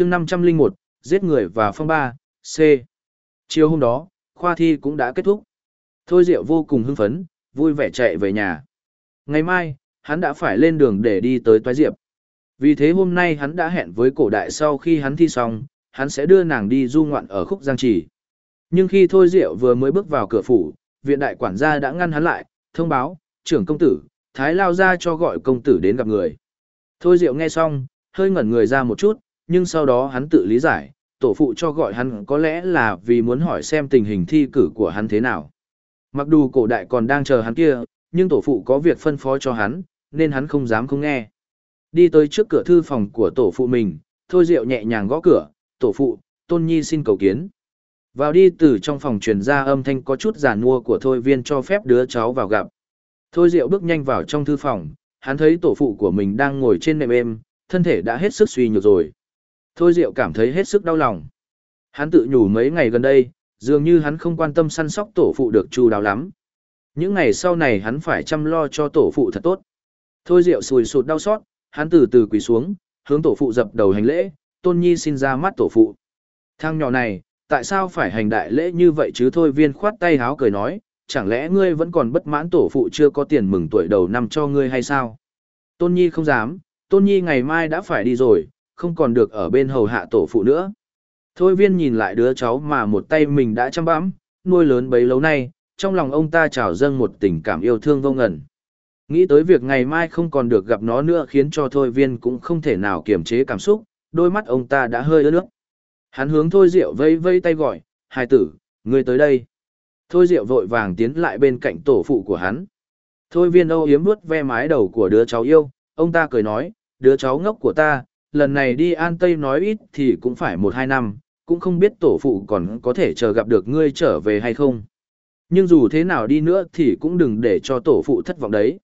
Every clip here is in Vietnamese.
chương 501, giết người và phong ba, C. Chiều hôm đó, khoa thi cũng đã kết thúc. Thôi Diệu vô cùng hưng phấn, vui vẻ chạy về nhà. Ngày mai, hắn đã phải lên đường để đi tới Toái Diệp. Vì thế hôm nay hắn đã hẹn với cổ đại sau khi hắn thi xong, hắn sẽ đưa nàng đi du ngoạn ở khúc Giang Trì. Nhưng khi Thôi Diệu vừa mới bước vào cửa phủ, viện đại quản gia đã ngăn hắn lại, thông báo, trưởng công tử, Thái Lao ra cho gọi công tử đến gặp người. Thôi Diệu nghe xong, hơi ngẩn người ra một chút, nhưng sau đó hắn tự lý giải, tổ phụ cho gọi hắn có lẽ là vì muốn hỏi xem tình hình thi cử của hắn thế nào. Mặc dù cổ đại còn đang chờ hắn kia, nhưng tổ phụ có việc phân phó cho hắn, nên hắn không dám không nghe. Đi tới trước cửa thư phòng của tổ phụ mình, Thôi Diệu nhẹ nhàng gõ cửa, tổ phụ, Tôn Nhi xin cầu kiến. Vào đi từ trong phòng truyền ra âm thanh có chút giả mua của Thôi Viên cho phép đứa cháu vào gặp. Thôi Diệu bước nhanh vào trong thư phòng, hắn thấy tổ phụ của mình đang ngồi trên nệm êm, thân thể đã hết sức suy nhược rồi. Thôi Diệu cảm thấy hết sức đau lòng. Hắn tự nhủ mấy ngày gần đây, dường như hắn không quan tâm săn sóc tổ phụ được chu đáo lắm. Những ngày sau này hắn phải chăm lo cho tổ phụ thật tốt. Thôi Diệu sùi sụt đau xót, hắn từ từ quỳ xuống, hướng tổ phụ dập đầu hành lễ, tôn nhi xin ra mắt tổ phụ. Thằng nhỏ này, tại sao phải hành đại lễ như vậy chứ thôi viên khoát tay háo cười nói, chẳng lẽ ngươi vẫn còn bất mãn tổ phụ chưa có tiền mừng tuổi đầu năm cho ngươi hay sao? Tôn nhi không dám, tôn nhi ngày mai đã phải đi rồi, không còn được ở bên hầu hạ tổ phụ nữa. Thôi viên nhìn lại đứa cháu mà một tay mình đã chăm bẵm, nuôi lớn bấy lâu nay, trong lòng ông ta trào dâng một tình cảm yêu thương vô ngần. Nghĩ tới việc ngày mai không còn được gặp nó nữa khiến cho Thôi Viên cũng không thể nào kiềm chế cảm xúc, đôi mắt ông ta đã hơi ướt nước. Hắn hướng Thôi Diệu vây vây tay gọi, hai tử, ngươi tới đây. Thôi Diệu vội vàng tiến lại bên cạnh tổ phụ của hắn. Thôi Viên âu yếm vuốt ve mái đầu của đứa cháu yêu, ông ta cười nói, đứa cháu ngốc của ta, lần này đi An Tây nói ít thì cũng phải một hai năm, cũng không biết tổ phụ còn có thể chờ gặp được ngươi trở về hay không. Nhưng dù thế nào đi nữa thì cũng đừng để cho tổ phụ thất vọng đấy.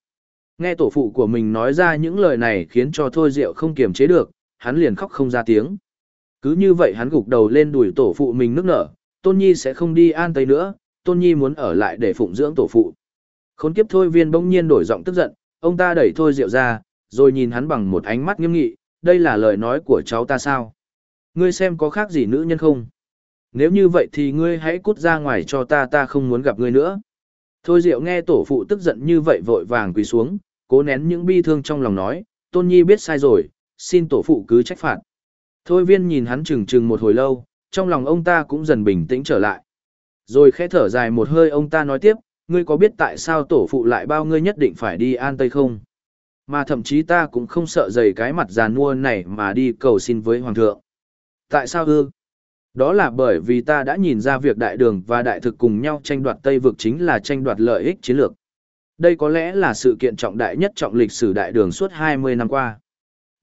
Nghe tổ phụ của mình nói ra những lời này khiến cho Thôi Diệu không kiềm chế được, hắn liền khóc không ra tiếng. Cứ như vậy hắn gục đầu lên đùi tổ phụ mình nước nở, Tôn Nhi sẽ không đi an tây nữa, Tôn Nhi muốn ở lại để phụng dưỡng tổ phụ. Khốn kiếp Thôi Viên bỗng nhiên đổi giọng tức giận, ông ta đẩy Thôi Diệu ra, rồi nhìn hắn bằng một ánh mắt nghiêm nghị, đây là lời nói của cháu ta sao? Ngươi xem có khác gì nữ nhân không? Nếu như vậy thì ngươi hãy cút ra ngoài cho ta ta không muốn gặp ngươi nữa. Thôi Diệu nghe tổ phụ tức giận như vậy vội vàng quỳ xuống, cố nén những bi thương trong lòng nói, Tôn Nhi biết sai rồi, xin tổ phụ cứ trách phạt. Thôi viên nhìn hắn chừng chừng một hồi lâu, trong lòng ông ta cũng dần bình tĩnh trở lại. Rồi khẽ thở dài một hơi ông ta nói tiếp, ngươi có biết tại sao tổ phụ lại bao ngươi nhất định phải đi an tây không? Mà thậm chí ta cũng không sợ dày cái mặt già nua này mà đi cầu xin với hoàng thượng. Tại sao ư? Đó là bởi vì ta đã nhìn ra việc đại đường và đại thực cùng nhau tranh đoạt Tây vực chính là tranh đoạt lợi ích chiến lược. Đây có lẽ là sự kiện trọng đại nhất trọng lịch sử đại đường suốt 20 năm qua.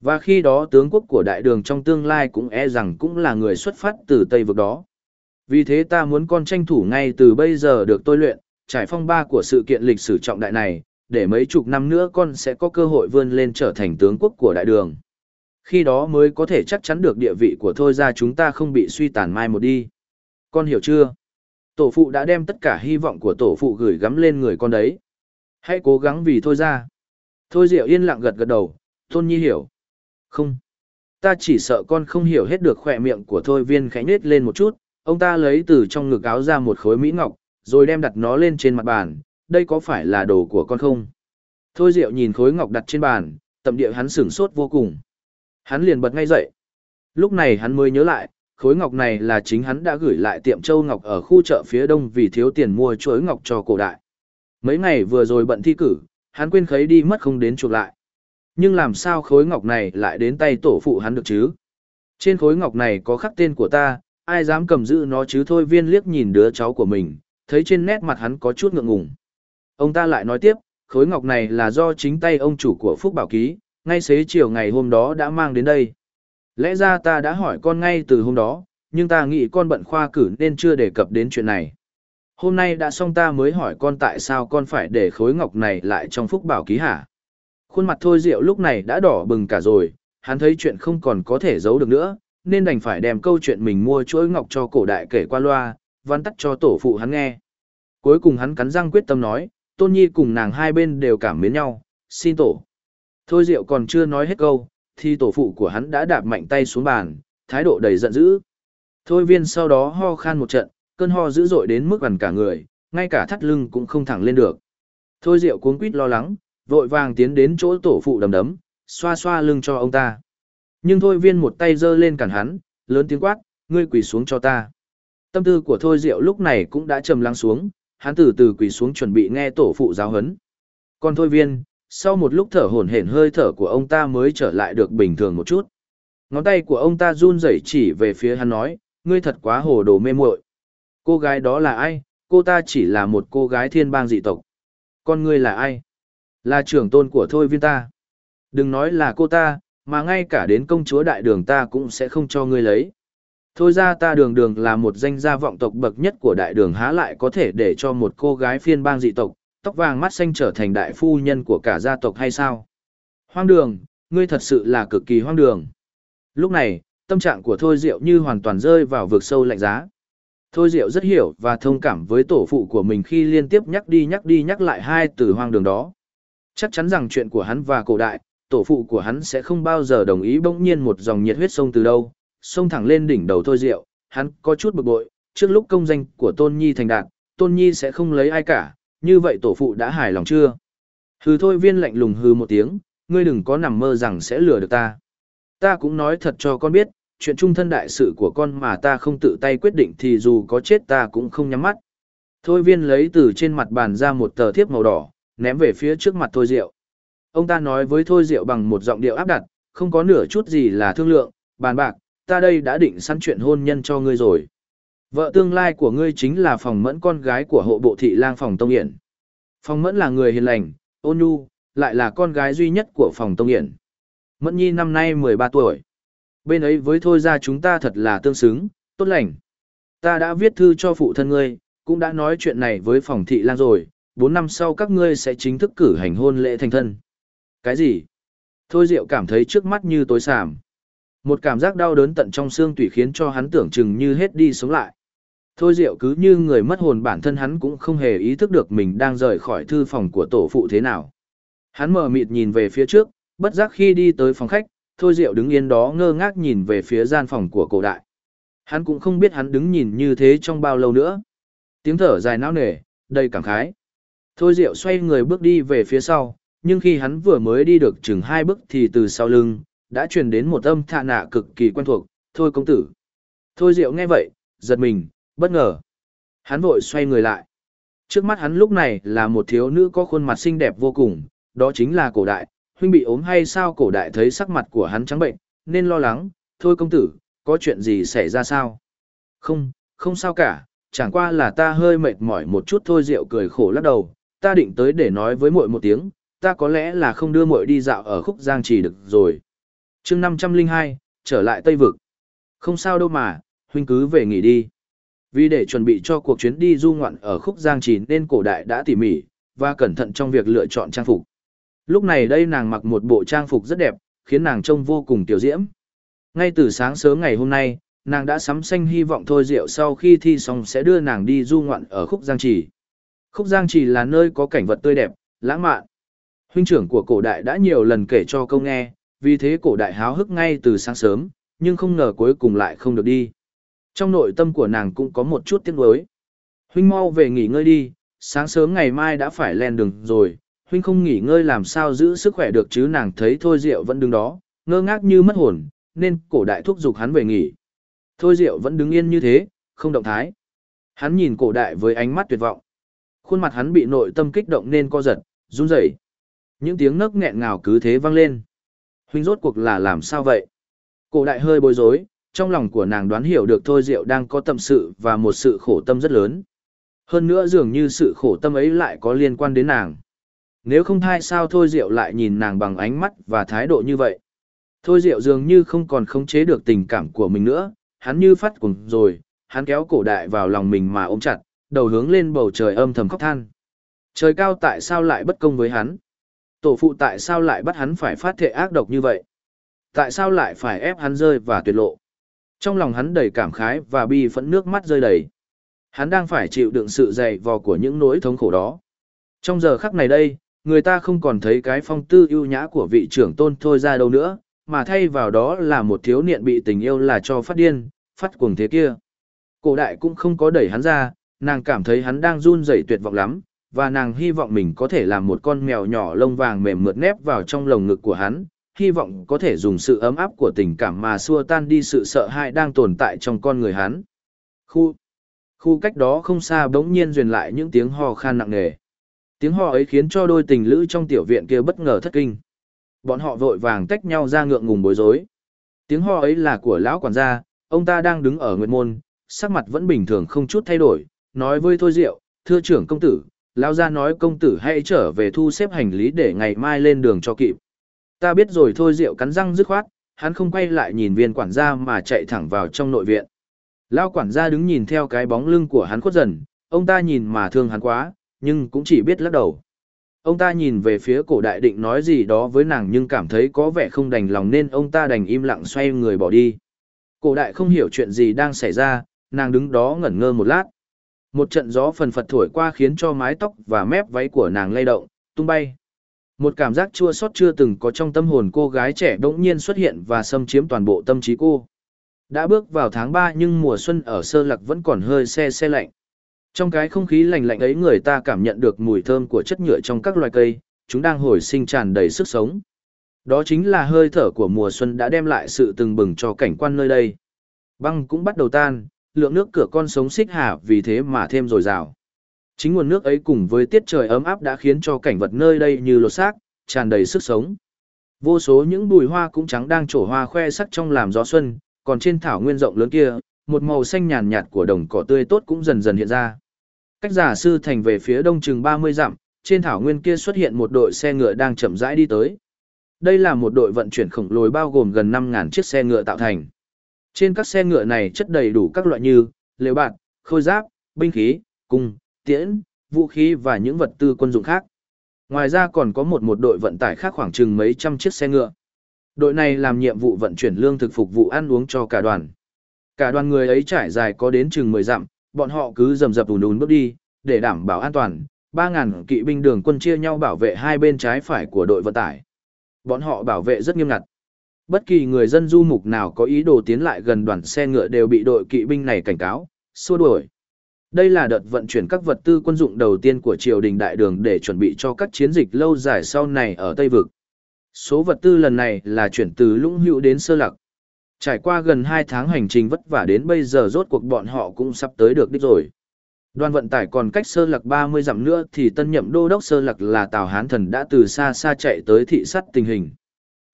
Và khi đó tướng quốc của đại đường trong tương lai cũng e rằng cũng là người xuất phát từ Tây vực đó. Vì thế ta muốn con tranh thủ ngay từ bây giờ được tôi luyện, trải phong ba của sự kiện lịch sử trọng đại này, để mấy chục năm nữa con sẽ có cơ hội vươn lên trở thành tướng quốc của đại đường. Khi đó mới có thể chắc chắn được địa vị của thôi ra chúng ta không bị suy tàn mai một đi. Con hiểu chưa? Tổ phụ đã đem tất cả hy vọng của tổ phụ gửi gắm lên người con đấy. Hãy cố gắng vì thôi ra. Thôi Diệu yên lặng gật gật đầu, Tôn Nhi hiểu. Không. Ta chỉ sợ con không hiểu hết được khỏe miệng của Thôi Viên khẽ nết lên một chút, ông ta lấy từ trong ngực áo ra một khối mỹ ngọc, rồi đem đặt nó lên trên mặt bàn, đây có phải là đồ của con không? Thôi Diệu nhìn khối ngọc đặt trên bàn, tâm địa hắn sửng sốt vô cùng. Hắn liền bật ngay dậy. Lúc này hắn mới nhớ lại, khối ngọc này là chính hắn đã gửi lại tiệm châu ngọc ở khu chợ phía đông vì thiếu tiền mua chuỗi ngọc cho cổ đại. Mấy ngày vừa rồi bận thi cử, hắn quên khấy đi mất không đến chuộc lại. Nhưng làm sao khối ngọc này lại đến tay tổ phụ hắn được chứ? Trên khối ngọc này có khắc tên của ta, ai dám cầm giữ nó chứ thôi viên liếc nhìn đứa cháu của mình, thấy trên nét mặt hắn có chút ngượng ngùng. Ông ta lại nói tiếp, khối ngọc này là do chính tay ông chủ của Phúc Bảo Ký, ngay xế chiều ngày hôm đó đã mang đến đây. Lẽ ra ta đã hỏi con ngay từ hôm đó, nhưng ta nghĩ con bận khoa cử nên chưa đề cập đến chuyện này. Hôm nay đã xong ta mới hỏi con tại sao con phải để khối ngọc này lại trong phúc bảo ký hả? Khuôn mặt thôi diệu lúc này đã đỏ bừng cả rồi, hắn thấy chuyện không còn có thể giấu được nữa, nên đành phải đem câu chuyện mình mua chuỗi ngọc cho cổ đại kể qua loa, văn tắt cho tổ phụ hắn nghe. Cuối cùng hắn cắn răng quyết tâm nói, Tôn Nhi cùng nàng hai bên đều cảm mến nhau, xin tổ. Thôi Diệu còn chưa nói hết câu, thì tổ phụ của hắn đã đạp mạnh tay xuống bàn, thái độ đầy giận dữ. Thôi viên sau đó ho khan một trận, cơn ho dữ dội đến mức gần cả người, ngay cả thắt lưng cũng không thẳng lên được. Thôi Diệu cuống quít lo lắng, vội vàng tiến đến chỗ tổ phụ đầm đấm, xoa xoa lưng cho ông ta. Nhưng Thôi Viên một tay giơ lên cản hắn, lớn tiếng quát, ngươi quỳ xuống cho ta. Tâm tư của Thôi Diệu lúc này cũng đã trầm lắng xuống, hắn từ từ quỳ xuống chuẩn bị nghe tổ phụ giáo huấn. Còn Thôi Viên, sau một lúc thở hổn hển hơi thở của ông ta mới trở lại được bình thường một chút. Ngón tay của ông ta run rẩy chỉ về phía hắn nói, ngươi thật quá hồ đồ mê muội. Cô gái đó là ai? Cô ta chỉ là một cô gái thiên bang dị tộc. Con ngươi là ai? Là trưởng tôn của Thôi Viên ta. Đừng nói là cô ta, mà ngay cả đến công chúa đại đường ta cũng sẽ không cho ngươi lấy. Thôi ra ta đường đường là một danh gia vọng tộc bậc nhất của đại đường há lại có thể để cho một cô gái phiên bang dị tộc, tóc vàng mắt xanh trở thành đại phu nhân của cả gia tộc hay sao? Hoang đường, ngươi thật sự là cực kỳ hoang đường. Lúc này, tâm trạng của Thôi Diệu như hoàn toàn rơi vào vực sâu lạnh giá. Thôi Diệu rất hiểu và thông cảm với tổ phụ của mình khi liên tiếp nhắc đi nhắc đi nhắc lại hai từ hoang đường đó. Chắc chắn rằng chuyện của hắn và cổ đại, tổ phụ của hắn sẽ không bao giờ đồng ý bỗng nhiên một dòng nhiệt huyết sông từ đâu, xông thẳng lên đỉnh đầu Thôi Diệu, hắn có chút bực bội, trước lúc công danh của Tôn Nhi thành đạt, Tôn Nhi sẽ không lấy ai cả, như vậy tổ phụ đã hài lòng chưa? Hừ thôi viên lạnh lùng hừ một tiếng, ngươi đừng có nằm mơ rằng sẽ lừa được ta. Ta cũng nói thật cho con biết, chuyện trung thân đại sự của con mà ta không tự tay quyết định thì dù có chết ta cũng không nhắm mắt. Thôi viên lấy từ trên mặt bàn ra một tờ thiếp màu đỏ, ném về phía trước mặt Thôi Diệu. Ông ta nói với Thôi Diệu bằng một giọng điệu áp đặt, không có nửa chút gì là thương lượng, bàn bạc, ta đây đã định sẵn chuyện hôn nhân cho ngươi rồi. Vợ tương lai của ngươi chính là phòng mẫn con gái của hộ bộ thị lang phòng Tông Hiển. Phòng mẫn là người hiền lành, ôn nhu, lại là con gái duy nhất của phòng Tông Hiển. Mẫn nhi năm nay 13 tuổi. Bên ấy với thôi ra chúng ta thật là tương xứng, tốt lành. Ta đã viết thư cho phụ thân ngươi, cũng đã nói chuyện này với phòng thị lang rồi, 4 năm sau các ngươi sẽ chính thức cử hành hôn lễ thành thân. Cái gì? Thôi Diệu cảm thấy trước mắt như tối sàm. Một cảm giác đau đớn tận trong xương tủy khiến cho hắn tưởng chừng như hết đi sống lại. Thôi Diệu cứ như người mất hồn bản thân hắn cũng không hề ý thức được mình đang rời khỏi thư phòng của tổ phụ thế nào. Hắn mở mịt nhìn về phía trước, bất giác khi đi tới phòng khách, Thôi Diệu đứng yên đó ngơ ngác nhìn về phía gian phòng của cổ đại. Hắn cũng không biết hắn đứng nhìn như thế trong bao lâu nữa. Tiếng thở dài não nề, đầy cảm khái. Thôi Diệu xoay người bước đi về phía sau, nhưng khi hắn vừa mới đi được chừng hai bước thì từ sau lưng, đã truyền đến một âm thạ nạ cực kỳ quen thuộc, thôi công tử. Thôi Diệu nghe vậy, giật mình, bất ngờ. Hắn vội xoay người lại. Trước mắt hắn lúc này là một thiếu nữ có khuôn mặt xinh đẹp vô cùng, đó chính là cổ đại, huynh bị ốm hay sao cổ đại thấy sắc mặt của hắn trắng bệnh, nên lo lắng, thôi công tử, có chuyện gì xảy ra sao? Không, không sao cả, chẳng qua là ta hơi mệt mỏi một chút thôi Diệu cười khổ lắc đầu, ta định tới để nói với muội một tiếng, ta có lẽ là không đưa muội đi dạo ở khúc giang trì được rồi chương 502, trở lại Tây Vực. Không sao đâu mà, huynh cứ về nghỉ đi. Vì để chuẩn bị cho cuộc chuyến đi du ngoạn ở khúc giang trì nên cổ đại đã tỉ mỉ, và cẩn thận trong việc lựa chọn trang phục. Lúc này đây nàng mặc một bộ trang phục rất đẹp, khiến nàng trông vô cùng tiểu diễm. Ngay từ sáng sớm ngày hôm nay, nàng đã sắm xanh hy vọng thôi rượu sau khi thi xong sẽ đưa nàng đi du ngoạn ở khúc giang trì. Khúc giang trì là nơi có cảnh vật tươi đẹp, lãng mạn. Huynh trưởng của cổ đại đã nhiều lần kể cho câu nghe, vì thế cổ đại háo hức ngay từ sáng sớm, nhưng không ngờ cuối cùng lại không được đi. Trong nội tâm của nàng cũng có một chút tiếc nuối. Huynh mau về nghỉ ngơi đi, sáng sớm ngày mai đã phải lên đường rồi, huynh không nghỉ ngơi làm sao giữ sức khỏe được chứ nàng thấy Thôi Diệu vẫn đứng đó, ngơ ngác như mất hồn, nên cổ đại thúc giục hắn về nghỉ. Thôi Diệu vẫn đứng yên như thế, không động thái. Hắn nhìn cổ đại với ánh mắt tuyệt vọng. Khuôn mặt hắn bị nội tâm kích động nên co giật, run rẩy. Những tiếng nấc nghẹn ngào cứ thế vang lên. Huynh rốt cuộc là làm sao vậy? Cổ đại hơi bối rối, trong lòng của nàng đoán hiểu được Thôi Diệu đang có tâm sự và một sự khổ tâm rất lớn. Hơn nữa dường như sự khổ tâm ấy lại có liên quan đến nàng. Nếu không thai sao Thôi Diệu lại nhìn nàng bằng ánh mắt và thái độ như vậy. Thôi Diệu dường như không còn khống chế được tình cảm của mình nữa, hắn như phát cuồng rồi, hắn kéo cổ đại vào lòng mình mà ôm chặt, đầu hướng lên bầu trời âm thầm khóc than. Trời cao tại sao lại bất công với hắn? Tổ phụ tại sao lại bắt hắn phải phát thệ ác độc như vậy? Tại sao lại phải ép hắn rơi và tuyệt lộ? Trong lòng hắn đầy cảm khái và bi phẫn nước mắt rơi đầy. Hắn đang phải chịu đựng sự dày vò của những nỗi thống khổ đó. Trong giờ khắc này đây, người ta không còn thấy cái phong tư ưu nhã của vị trưởng tôn thôi ra đâu nữa, mà thay vào đó là một thiếu niên bị tình yêu là cho phát điên, phát cuồng thế kia. Cổ đại cũng không có đẩy hắn ra, nàng cảm thấy hắn đang run rẩy tuyệt vọng lắm, và nàng hy vọng mình có thể làm một con mèo nhỏ lông vàng mềm mượt nép vào trong lồng ngực của hắn, hy vọng có thể dùng sự ấm áp của tình cảm mà xua tan đi sự sợ hãi đang tồn tại trong con người hắn. Khu, khu cách đó không xa bỗng nhiên truyền lại những tiếng ho khan nặng nề. Tiếng ho ấy khiến cho đôi tình lữ trong tiểu viện kia bất ngờ thất kinh. Bọn họ vội vàng tách nhau ra ngượng ngùng bối rối. Tiếng ho ấy là của lão quản gia, ông ta đang đứng ở nguyệt môn, sắc mặt vẫn bình thường không chút thay đổi, nói với Thôi Diệu, thưa trưởng công tử, lão gia nói công tử hãy trở về thu xếp hành lý để ngày mai lên đường cho kịp. Ta biết rồi Thôi Diệu cắn răng dứt khoát, hắn không quay lại nhìn viên quản gia mà chạy thẳng vào trong nội viện. Lão quản gia đứng nhìn theo cái bóng lưng của hắn khuất dần, ông ta nhìn mà thương hắn quá, nhưng cũng chỉ biết lắc đầu. Ông ta nhìn về phía cổ đại định nói gì đó với nàng nhưng cảm thấy có vẻ không đành lòng nên ông ta đành im lặng xoay người bỏ đi. Cổ đại không hiểu chuyện gì đang xảy ra, nàng đứng đó ngẩn ngơ một lát. Một trận gió phần phật thổi qua khiến cho mái tóc và mép váy của nàng lay động, tung bay. Một cảm giác chua xót chưa từng có trong tâm hồn cô gái trẻ bỗng nhiên xuất hiện và xâm chiếm toàn bộ tâm trí cô. Đã bước vào tháng 3 nhưng mùa xuân ở sơ lạc vẫn còn hơi xe xe lạnh. Trong cái không khí lạnh lạnh ấy người ta cảm nhận được mùi thơm của chất nhựa trong các loài cây, chúng đang hồi sinh tràn đầy sức sống. Đó chính là hơi thở của mùa xuân đã đem lại sự từng bừng cho cảnh quan nơi đây. Băng cũng bắt đầu tan, lượng nước cửa con sống xích hà vì thế mà thêm dồi dào. Chính nguồn nước ấy cùng với tiết trời ấm áp đã khiến cho cảnh vật nơi đây như lột xác, tràn đầy sức sống. Vô số những bùi hoa cũng trắng đang trổ hoa khoe sắc trong làm gió xuân, còn trên thảo nguyên rộng lớn kia, một màu xanh nhàn nhạt của đồng cỏ tươi tốt cũng dần dần hiện ra. Cách giả sư thành về phía đông chừng 30 dặm, trên thảo nguyên kia xuất hiện một đội xe ngựa đang chậm rãi đi tới. Đây là một đội vận chuyển khổng lồ bao gồm gần 5.000 chiếc xe ngựa tạo thành. Trên các xe ngựa này chất đầy đủ các loại như lều bạt, khôi giáp, binh khí, cung, tiễn, vũ khí và những vật tư quân dụng khác. Ngoài ra còn có một một đội vận tải khác khoảng chừng mấy trăm chiếc xe ngựa. Đội này làm nhiệm vụ vận chuyển lương thực phục vụ ăn uống cho cả đoàn. Cả đoàn người ấy trải dài có đến chừng 10 dặm, bọn họ cứ rầm rập ùn ùn bước đi, để đảm bảo an toàn. 3.000 kỵ binh đường quân chia nhau bảo vệ hai bên trái phải của đội vận tải. Bọn họ bảo vệ rất nghiêm ngặt. Bất kỳ người dân du mục nào có ý đồ tiến lại gần đoàn xe ngựa đều bị đội kỵ binh này cảnh cáo, xua đuổi. Đây là đợt vận chuyển các vật tư quân dụng đầu tiên của triều đình đại đường để chuẩn bị cho các chiến dịch lâu dài sau này ở Tây Vực. Số vật tư lần này là chuyển từ Lũng Hữu đến Sơ Lạc. Trải qua gần 2 tháng hành trình vất vả đến bây giờ rốt cuộc bọn họ cũng sắp tới được đích rồi. Đoàn vận tải còn cách Sơ Lạc 30 dặm nữa thì tân nhậm đô đốc Sơ Lạc là Tào Hán Thần đã từ xa xa chạy tới thị sát tình hình.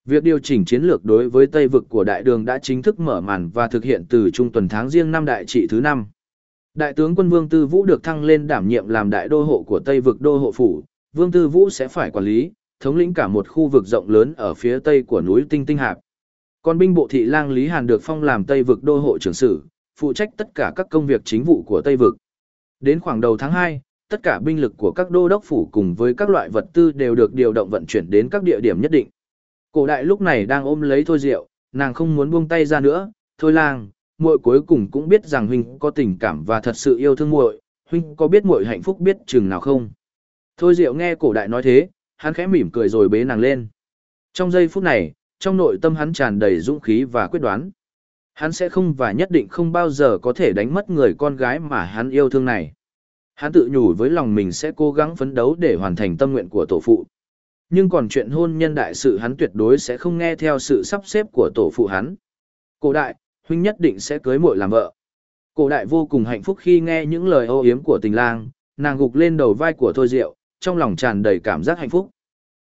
Việc điều chỉnh chiến lược đối với Tây vực của đại đường đã chính thức mở màn và thực hiện từ trung tuần tháng riêng năm đại trị thứ năm. Đại tướng quân Vương Tư Vũ được thăng lên đảm nhiệm làm đại đô hộ của Tây vực đô hộ phủ, Vương Tư Vũ sẽ phải quản lý, thống lĩnh cả một khu vực rộng lớn ở phía tây của núi Tinh Tinh Hạp. Còn binh bộ thị lang Lý Hàn được phong làm Tây vực đô hộ trưởng sử, phụ trách tất cả các công việc chính vụ của Tây vực. Đến khoảng đầu tháng 2, tất cả binh lực của các đô đốc phủ cùng với các loại vật tư đều được điều động vận chuyển đến các địa điểm nhất định. Cổ đại lúc này đang ôm lấy Thôi Diệu, nàng không muốn buông tay ra nữa, Thôi lang, muội cuối cùng cũng biết rằng huynh có tình cảm và thật sự yêu thương muội, huynh có biết muội hạnh phúc biết chừng nào không? Thôi Diệu nghe cổ đại nói thế, hắn khẽ mỉm cười rồi bế nàng lên. Trong giây phút này, trong nội tâm hắn tràn đầy dũng khí và quyết đoán. Hắn sẽ không và nhất định không bao giờ có thể đánh mất người con gái mà hắn yêu thương này. Hắn tự nhủ với lòng mình sẽ cố gắng phấn đấu để hoàn thành tâm nguyện của tổ phụ. Nhưng còn chuyện hôn nhân đại sự hắn tuyệt đối sẽ không nghe theo sự sắp xếp của tổ phụ hắn. Cổ đại, huynh nhất định sẽ cưới muội làm vợ. Cổ đại vô cùng hạnh phúc khi nghe những lời ô yếm của tình lang, nàng gục lên đầu vai của Thôi Diệu, trong lòng tràn đầy cảm giác hạnh phúc.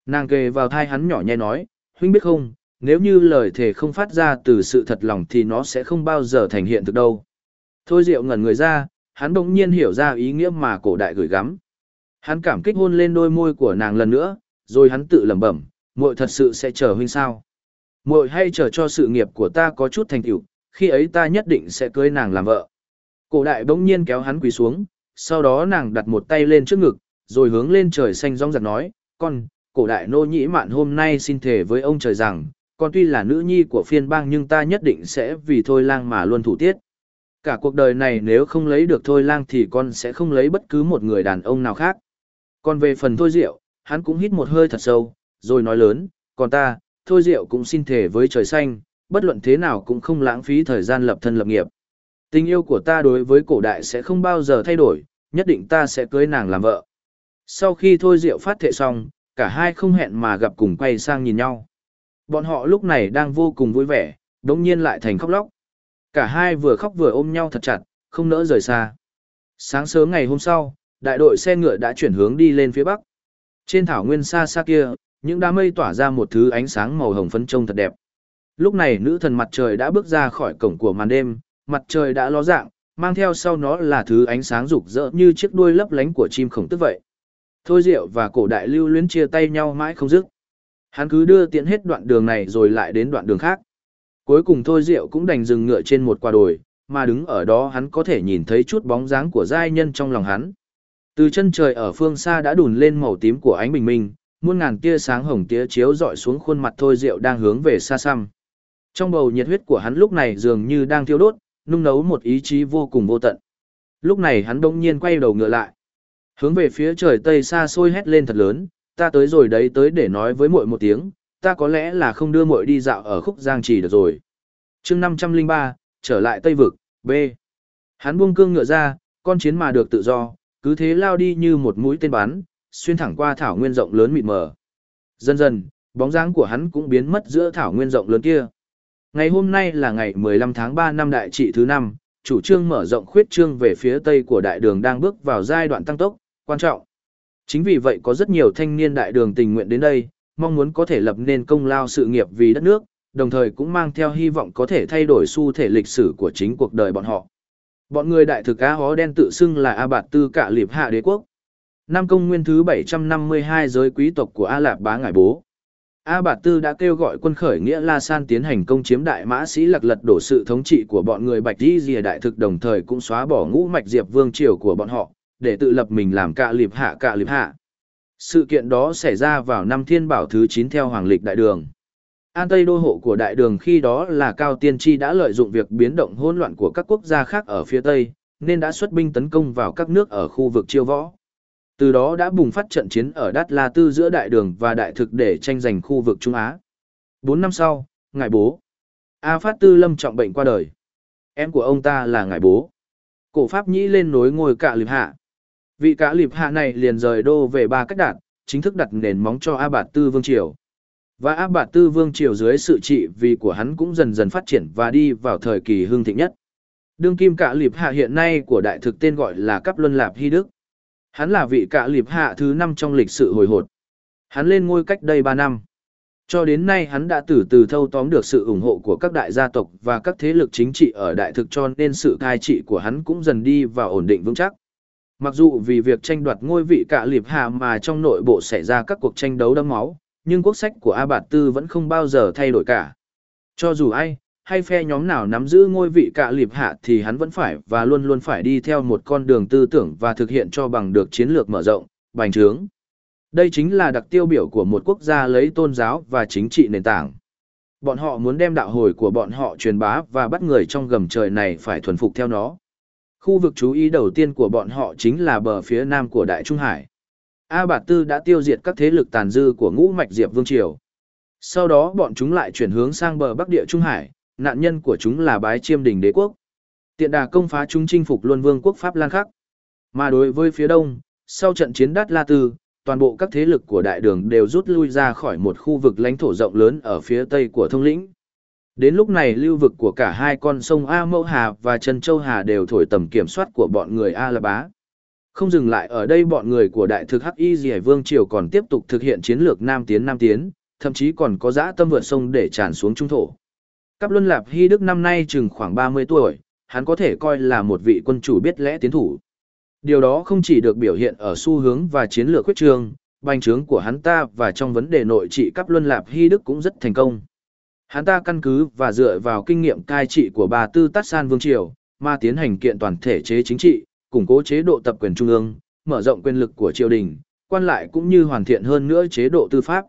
Nàng kề vào thai hắn nhỏ nhẹ nói, huynh biết không, nếu như lời thề không phát ra từ sự thật lòng thì nó sẽ không bao giờ thành hiện thực đâu. Thôi Diệu ngẩn người ra, hắn bỗng nhiên hiểu ra ý nghĩa mà cổ đại gửi gắm. Hắn cảm kích hôn lên đôi môi của nàng lần nữa, rồi hắn tự lẩm bẩm, muội thật sự sẽ chờ huynh sao? Muội hay chờ cho sự nghiệp của ta có chút thành tựu, khi ấy ta nhất định sẽ cưới nàng làm vợ. Cổ đại bỗng nhiên kéo hắn quỳ xuống, sau đó nàng đặt một tay lên trước ngực, rồi hướng lên trời xanh rong rạc nói, con, cổ đại nô nhĩ mạn hôm nay xin thề với ông trời rằng, con tuy là nữ nhi của phiên bang nhưng ta nhất định sẽ vì thôi lang mà luôn thủ tiết. Cả cuộc đời này nếu không lấy được thôi lang thì con sẽ không lấy bất cứ một người đàn ông nào khác. Còn về phần thôi diệu, hắn cũng hít một hơi thật sâu, rồi nói lớn, còn ta, thôi diệu cũng xin thể với trời xanh, bất luận thế nào cũng không lãng phí thời gian lập thân lập nghiệp. Tình yêu của ta đối với cổ đại sẽ không bao giờ thay đổi, nhất định ta sẽ cưới nàng làm vợ. Sau khi thôi diệu phát thệ xong, cả hai không hẹn mà gặp cùng quay sang nhìn nhau. Bọn họ lúc này đang vô cùng vui vẻ, đống nhiên lại thành khóc lóc. Cả hai vừa khóc vừa ôm nhau thật chặt, không nỡ rời xa. Sáng sớm ngày hôm sau, đại đội xe ngựa đã chuyển hướng đi lên phía bắc. Trên thảo nguyên xa xa kia, những đám mây tỏa ra một thứ ánh sáng màu hồng phấn trông thật đẹp. Lúc này nữ thần mặt trời đã bước ra khỏi cổng của màn đêm, mặt trời đã ló dạng, mang theo sau nó là thứ ánh sáng rực rỡ như chiếc đuôi lấp lánh của chim khổng tức vậy. Thôi Diệu và cổ đại lưu luyến chia tay nhau mãi không dứt. Hắn cứ đưa tiện hết đoạn đường này rồi lại đến đoạn đường khác. Cuối cùng Thôi Diệu cũng đành dừng ngựa trên một quả đồi, mà đứng ở đó hắn có thể nhìn thấy chút bóng dáng của giai nhân trong lòng hắn. Từ chân trời ở phương xa đã đùn lên màu tím của ánh bình minh, muôn ngàn tia sáng hồng tía chiếu rọi xuống khuôn mặt Thôi Diệu đang hướng về xa xăm. Trong bầu nhiệt huyết của hắn lúc này dường như đang thiêu đốt, nung nấu một ý chí vô cùng vô tận. Lúc này hắn đông nhiên quay đầu ngựa lại. Hướng về phía trời tây xa xôi hét lên thật lớn, ta tới rồi đấy tới để nói với muội một tiếng, ta có lẽ là không đưa muội đi dạo ở khúc giang trì được rồi. chương 503, trở lại Tây Vực, B. Hắn buông cương ngựa ra, con chiến mà được tự do, cứ thế lao đi như một mũi tên bắn, xuyên thẳng qua thảo nguyên rộng lớn mịt mờ. Dần dần, bóng dáng của hắn cũng biến mất giữa thảo nguyên rộng lớn kia. Ngày hôm nay là ngày 15 tháng 3 năm đại trị thứ năm, chủ trương mở rộng khuyết trương về phía tây của đại đường đang bước vào giai đoạn tăng tốc, quan trọng. Chính vì vậy có rất nhiều thanh niên đại đường tình nguyện đến đây, mong muốn có thể lập nên công lao sự nghiệp vì đất nước, đồng thời cũng mang theo hy vọng có thể thay đổi xu thể lịch sử của chính cuộc đời bọn họ. Bọn người đại thực á hó đen tự xưng là A Bạt Tư Cạ Liệp Hạ Đế Quốc. Năm công nguyên thứ 752 giới quý tộc của A Lạp Bá Ngải Bố. A Bạt Tư đã kêu gọi quân khởi nghĩa La San tiến hành công chiếm đại mã sĩ lật lật đổ sự thống trị của bọn người Bạch Di Dìa đại thực đồng thời cũng xóa bỏ ngũ mạch diệp vương triều của bọn họ, để tự lập mình làm cạ liệp hạ cạ liệp hạ. Sự kiện đó xảy ra vào năm thiên bảo thứ 9 theo hoàng lịch đại đường. An Tây đô hộ của đại đường khi đó là Cao Tiên Tri đã lợi dụng việc biến động hỗn loạn của các quốc gia khác ở phía Tây, nên đã xuất binh tấn công vào các nước ở khu vực chiêu võ. Từ đó đã bùng phát trận chiến ở Đát La Tư giữa đại đường và đại thực để tranh giành khu vực Trung Á. Bốn năm sau, ngài bố. A Phát Tư lâm trọng bệnh qua đời. Em của ông ta là ngài bố. Cổ Pháp Nhĩ lên nối ngôi cạ liệp hạ. Vị cạ liệp hạ này liền rời đô về ba cách đạt, chính thức đặt nền móng cho A Bạt Tư Vương Triều. Và áp Bạt Tư Vương Triều dưới sự trị vì của hắn cũng dần dần phát triển và đi vào thời kỳ hưng thịnh nhất. Đương kim Cả liệp hạ hiện nay của đại thực tên gọi là Cáp Luân Lạp Hy Đức. Hắn là vị Cả liệp hạ thứ năm trong lịch sử hồi hột. Hắn lên ngôi cách đây 3 năm. Cho đến nay hắn đã từ từ thâu tóm được sự ủng hộ của các đại gia tộc và các thế lực chính trị ở đại thực cho nên sự cai trị của hắn cũng dần đi vào ổn định vững chắc. Mặc dù vì việc tranh đoạt ngôi vị Cả liệp hạ mà trong nội bộ xảy ra các cuộc tranh đấu đẫm máu, nhưng quốc sách của A Bạt Tư vẫn không bao giờ thay đổi cả. Cho dù ai, hay phe nhóm nào nắm giữ ngôi vị cạ liệp hạ thì hắn vẫn phải và luôn luôn phải đi theo một con đường tư tưởng và thực hiện cho bằng được chiến lược mở rộng, bành trướng. Đây chính là đặc tiêu biểu của một quốc gia lấy tôn giáo và chính trị nền tảng. Bọn họ muốn đem đạo hồi của bọn họ truyền bá và bắt người trong gầm trời này phải thuần phục theo nó. Khu vực chú ý đầu tiên của bọn họ chính là bờ phía nam của Đại Trung Hải. A Bạt Tư đã tiêu diệt các thế lực tàn dư của ngũ mạch Diệp Vương Triều. Sau đó bọn chúng lại chuyển hướng sang bờ Bắc Địa Trung Hải, nạn nhân của chúng là bái chiêm đình đế quốc. Tiện đà công phá chúng chinh phục luân vương quốc Pháp Lan khắc. Mà đối với phía đông, sau trận chiến Đát La Tư, toàn bộ các thế lực của đại đường đều rút lui ra khỏi một khu vực lãnh thổ rộng lớn ở phía tây của thông lĩnh. Đến lúc này lưu vực của cả hai con sông A Mẫu Hà và Trần Châu Hà đều thổi tầm kiểm soát của bọn người A La Bá. Không dừng lại ở đây bọn người của đại thực Hắc Y Dì Vương Triều còn tiếp tục thực hiện chiến lược Nam Tiến Nam Tiến, thậm chí còn có dã tâm vượt sông để tràn xuống trung thổ. Cáp Luân Lạp Hy Đức năm nay chừng khoảng 30 tuổi, hắn có thể coi là một vị quân chủ biết lẽ tiến thủ. Điều đó không chỉ được biểu hiện ở xu hướng và chiến lược quyết trường, bành trướng của hắn ta và trong vấn đề nội trị Cáp Luân Lạp Hy Đức cũng rất thành công. Hắn ta căn cứ và dựa vào kinh nghiệm cai trị của bà Tư Tát San Vương Triều, mà tiến hành kiện toàn thể chế chính trị, củng cố chế độ tập quyền trung ương, mở rộng quyền lực của triều đình, quan lại cũng như hoàn thiện hơn nữa chế độ tư pháp.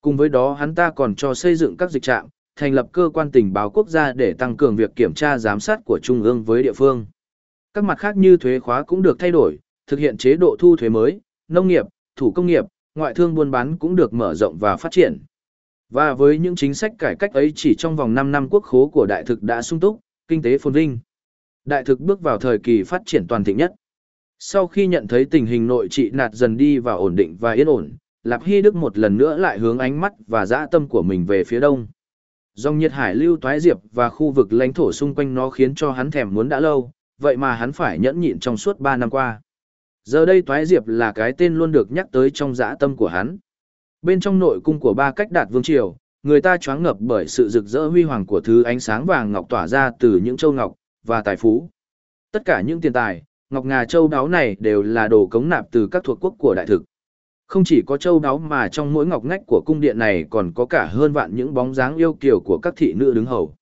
Cùng với đó hắn ta còn cho xây dựng các dịch trạm, thành lập cơ quan tình báo quốc gia để tăng cường việc kiểm tra giám sát của trung ương với địa phương. Các mặt khác như thuế khóa cũng được thay đổi, thực hiện chế độ thu thuế mới, nông nghiệp, thủ công nghiệp, ngoại thương buôn bán cũng được mở rộng và phát triển. Và với những chính sách cải cách ấy chỉ trong vòng 5 năm quốc khố của đại thực đã sung túc, kinh tế phồn vinh. Đại thực bước vào thời kỳ phát triển toàn thịnh nhất. Sau khi nhận thấy tình hình nội trị nạt dần đi vào ổn định và yên ổn, Lạp Hy Đức một lần nữa lại hướng ánh mắt và dã tâm của mình về phía đông. Dòng nhiệt hải lưu toái diệp và khu vực lãnh thổ xung quanh nó khiến cho hắn thèm muốn đã lâu, vậy mà hắn phải nhẫn nhịn trong suốt 3 năm qua. Giờ đây toái diệp là cái tên luôn được nhắc tới trong dã tâm của hắn. Bên trong nội cung của ba cách đạt vương triều, người ta choáng ngập bởi sự rực rỡ huy hoàng của thứ ánh sáng vàng ngọc tỏa ra từ những châu ngọc và tài phú. Tất cả những tiền tài, ngọc ngà châu đáo này đều là đồ cống nạp từ các thuộc quốc của đại thực. Không chỉ có châu đáo mà trong mỗi ngọc ngách của cung điện này còn có cả hơn vạn những bóng dáng yêu kiều của các thị nữ đứng hầu.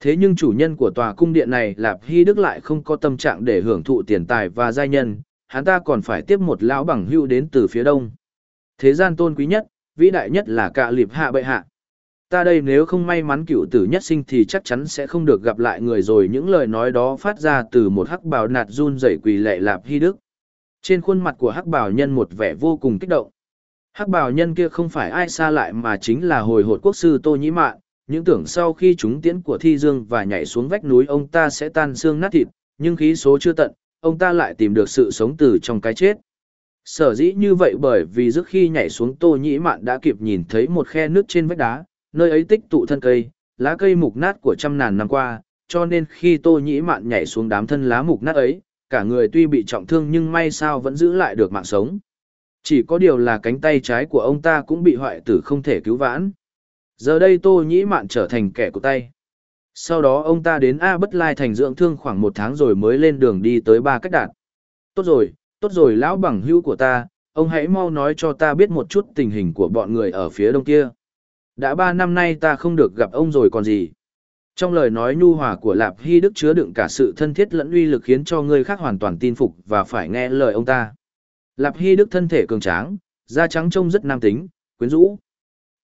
Thế nhưng chủ nhân của tòa cung điện này Lạp Hy Đức lại không có tâm trạng để hưởng thụ tiền tài và giai nhân, hắn ta còn phải tiếp một lão bằng hưu đến từ phía đông. Thế gian tôn quý nhất, vĩ đại nhất là cả liệp hạ bệ hạ. Ta đây nếu không may mắn cựu tử nhất sinh thì chắc chắn sẽ không được gặp lại người rồi những lời nói đó phát ra từ một hắc bào nạt run rẩy quỳ lệ lạp hy đức. Trên khuôn mặt của hắc bào nhân một vẻ vô cùng kích động. Hắc bào nhân kia không phải ai xa lại mà chính là hồi hột quốc sư Tô Nhĩ Mạn, những tưởng sau khi chúng tiễn của thi dương và nhảy xuống vách núi ông ta sẽ tan xương nát thịt, nhưng khí số chưa tận, ông ta lại tìm được sự sống từ trong cái chết. Sở dĩ như vậy bởi vì trước khi nhảy xuống Tô Nhĩ Mạn đã kịp nhìn thấy một khe nước trên vách đá, nơi ấy tích tụ thân cây, lá cây mục nát của trăm ngàn năm qua, cho nên khi Tô Nhĩ Mạn nhảy xuống đám thân lá mục nát ấy, cả người tuy bị trọng thương nhưng may sao vẫn giữ lại được mạng sống. Chỉ có điều là cánh tay trái của ông ta cũng bị hoại tử không thể cứu vãn. Giờ đây Tô Nhĩ Mạn trở thành kẻ của tay. Sau đó ông ta đến A Bất Lai thành dưỡng thương khoảng một tháng rồi mới lên đường đi tới ba cách đạt. Tốt rồi, tốt rồi lão bằng hữu của ta, ông hãy mau nói cho ta biết một chút tình hình của bọn người ở phía đông kia. Đã ba năm nay ta không được gặp ông rồi còn gì. Trong lời nói nhu hòa của Lạp Hy Đức chứa đựng cả sự thân thiết lẫn uy lực khiến cho người khác hoàn toàn tin phục và phải nghe lời ông ta. Lạp Hy Đức thân thể cường tráng, da trắng trông rất nam tính, quyến rũ.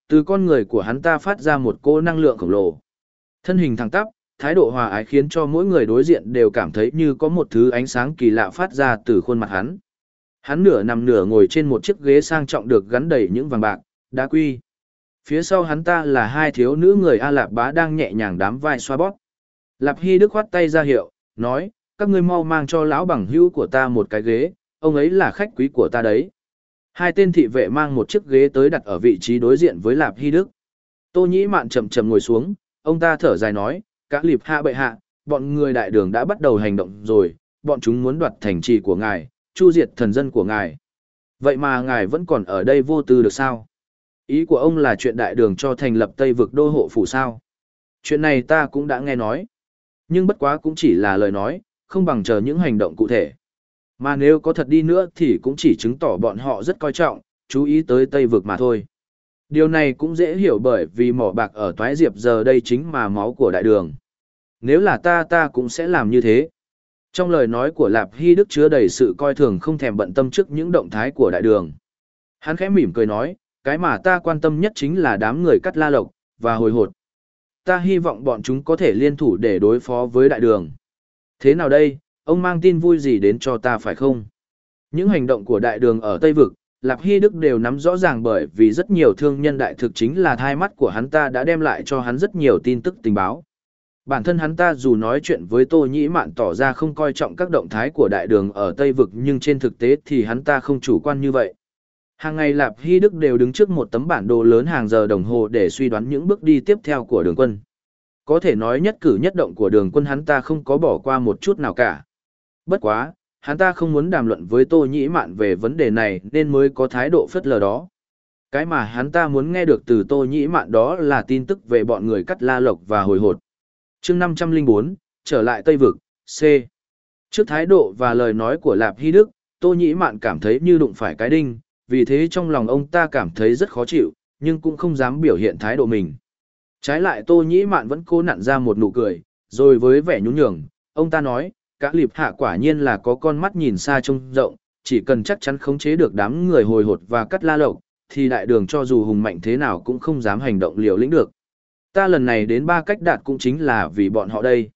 Từ con người của hắn ta phát ra một cô năng lượng khổng lồ. Thân hình thẳng tắp, thái độ hòa ái khiến cho mỗi người đối diện đều cảm thấy như có một thứ ánh sáng kỳ lạ phát ra từ khuôn mặt hắn. Hắn nửa nằm nửa ngồi trên một chiếc ghế sang trọng được gắn đầy những vàng bạc, đá quy. Phía sau hắn ta là hai thiếu nữ người A Lạp Bá đang nhẹ nhàng đám vai xoa bóp. Lạp Hy Đức khoát tay ra hiệu, nói, các ngươi mau mang cho lão bằng hữu của ta một cái ghế, ông ấy là khách quý của ta đấy. Hai tên thị vệ mang một chiếc ghế tới đặt ở vị trí đối diện với Lạp Hy Đức. Tô Nhĩ Mạn chậm chậm ngồi xuống, ông ta thở dài nói, cả lịp hạ bệ hạ, bọn người đại đường đã bắt đầu hành động rồi, bọn chúng muốn đoạt thành trì của ngài, chu diệt thần dân của ngài. Vậy mà ngài vẫn còn ở đây vô tư được sao? Ý của ông là chuyện đại đường cho thành lập Tây vực đô hộ phủ sao? Chuyện này ta cũng đã nghe nói. Nhưng bất quá cũng chỉ là lời nói, không bằng chờ những hành động cụ thể. Mà nếu có thật đi nữa thì cũng chỉ chứng tỏ bọn họ rất coi trọng, chú ý tới Tây vực mà thôi. Điều này cũng dễ hiểu bởi vì mỏ bạc ở Toái Diệp giờ đây chính mà máu của đại đường. Nếu là ta ta cũng sẽ làm như thế. Trong lời nói của Lạp Hy Đức chứa đầy sự coi thường không thèm bận tâm trước những động thái của đại đường. Hắn khẽ mỉm cười nói, cái mà ta quan tâm nhất chính là đám người cắt la lộc, và hồi hột. Ta hy vọng bọn chúng có thể liên thủ để đối phó với đại đường. Thế nào đây, ông mang tin vui gì đến cho ta phải không? Những hành động của đại đường ở Tây Vực, Lạp Hy Đức đều nắm rõ ràng bởi vì rất nhiều thương nhân đại thực chính là thai mắt của hắn ta đã đem lại cho hắn rất nhiều tin tức tình báo. Bản thân hắn ta dù nói chuyện với Tô Nhĩ Mạn tỏ ra không coi trọng các động thái của đại đường ở Tây Vực nhưng trên thực tế thì hắn ta không chủ quan như vậy. Hàng ngày Lạp Hy Đức đều đứng trước một tấm bản đồ lớn hàng giờ đồng hồ để suy đoán những bước đi tiếp theo của đường quân. Có thể nói nhất cử nhất động của đường quân hắn ta không có bỏ qua một chút nào cả. Bất quá, hắn ta không muốn đàm luận với Tô Nhĩ Mạn về vấn đề này nên mới có thái độ phất lờ đó. Cái mà hắn ta muốn nghe được từ Tô Nhĩ Mạn đó là tin tức về bọn người cắt la lộc và hồi hột. chương 504, trở lại Tây Vực, C. Trước thái độ và lời nói của Lạp Hy Đức, Tô Nhĩ Mạn cảm thấy như đụng phải cái đinh, vì thế trong lòng ông ta cảm thấy rất khó chịu, nhưng cũng không dám biểu hiện thái độ mình. Trái lại Tô Nhĩ Mạn vẫn cố nặn ra một nụ cười, rồi với vẻ nhún nhường, ông ta nói, cả liệp hạ quả nhiên là có con mắt nhìn xa trông rộng, chỉ cần chắc chắn khống chế được đám người hồi hột và cắt la lộc, thì đại đường cho dù hùng mạnh thế nào cũng không dám hành động liều lĩnh được. Ta lần này đến ba cách đạt cũng chính là vì bọn họ đây.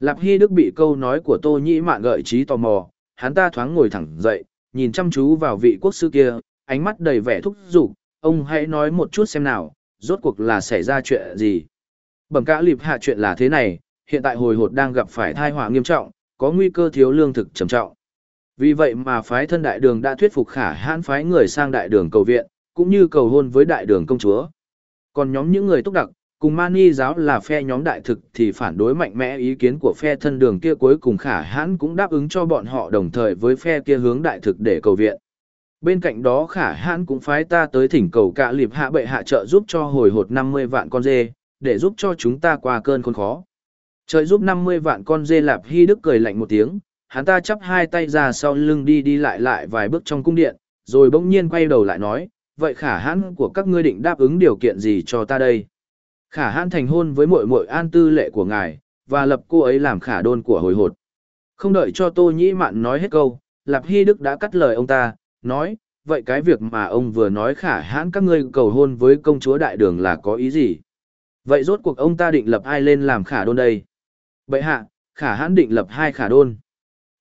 Lạp Hy Đức bị câu nói của Tô Nhĩ Mạn gợi trí tò mò, hắn ta thoáng ngồi thẳng dậy, nhìn chăm chú vào vị quốc sư kia, ánh mắt đầy vẻ thúc giục, ông hãy nói một chút xem nào, rốt cuộc là xảy ra chuyện gì. Bẩm cả lịp hạ chuyện là thế này, hiện tại hồi hột đang gặp phải thai họa nghiêm trọng, có nguy cơ thiếu lương thực trầm trọng. Vì vậy mà phái thân đại đường đã thuyết phục khả hãn phái người sang đại đường cầu viện, cũng như cầu hôn với đại đường công chúa. Còn nhóm những người túc đặc, cùng mani giáo là phe nhóm đại thực thì phản đối mạnh mẽ ý kiến của phe thân đường kia cuối cùng khả hãn cũng đáp ứng cho bọn họ đồng thời với phe kia hướng đại thực để cầu viện. Bên cạnh đó khả hãn cũng phái ta tới thỉnh cầu cả liệp hạ bệ hạ trợ giúp cho hồi hột 50 vạn con dê, để giúp cho chúng ta qua cơn khốn khó. Trời giúp 50 vạn con dê lạp hy đức cười lạnh một tiếng, hắn ta chắp hai tay ra sau lưng đi đi lại lại vài bước trong cung điện, rồi bỗng nhiên quay đầu lại nói, vậy khả hãn của các ngươi định đáp ứng điều kiện gì cho ta đây? Khả hãn thành hôn với muội muội an tư lệ của ngài, và lập cô ấy làm khả đôn của hồi hột. Không đợi cho tô nhĩ mạn nói hết câu, lạp hy đức đã cắt lời ông ta, nói, vậy cái việc mà ông vừa nói khả hãn các ngươi cầu hôn với công chúa đại đường là có ý gì? Vậy rốt cuộc ông ta định lập ai lên làm khả đôn đây? Bậy hạ, khả hãn định lập hai khả đôn.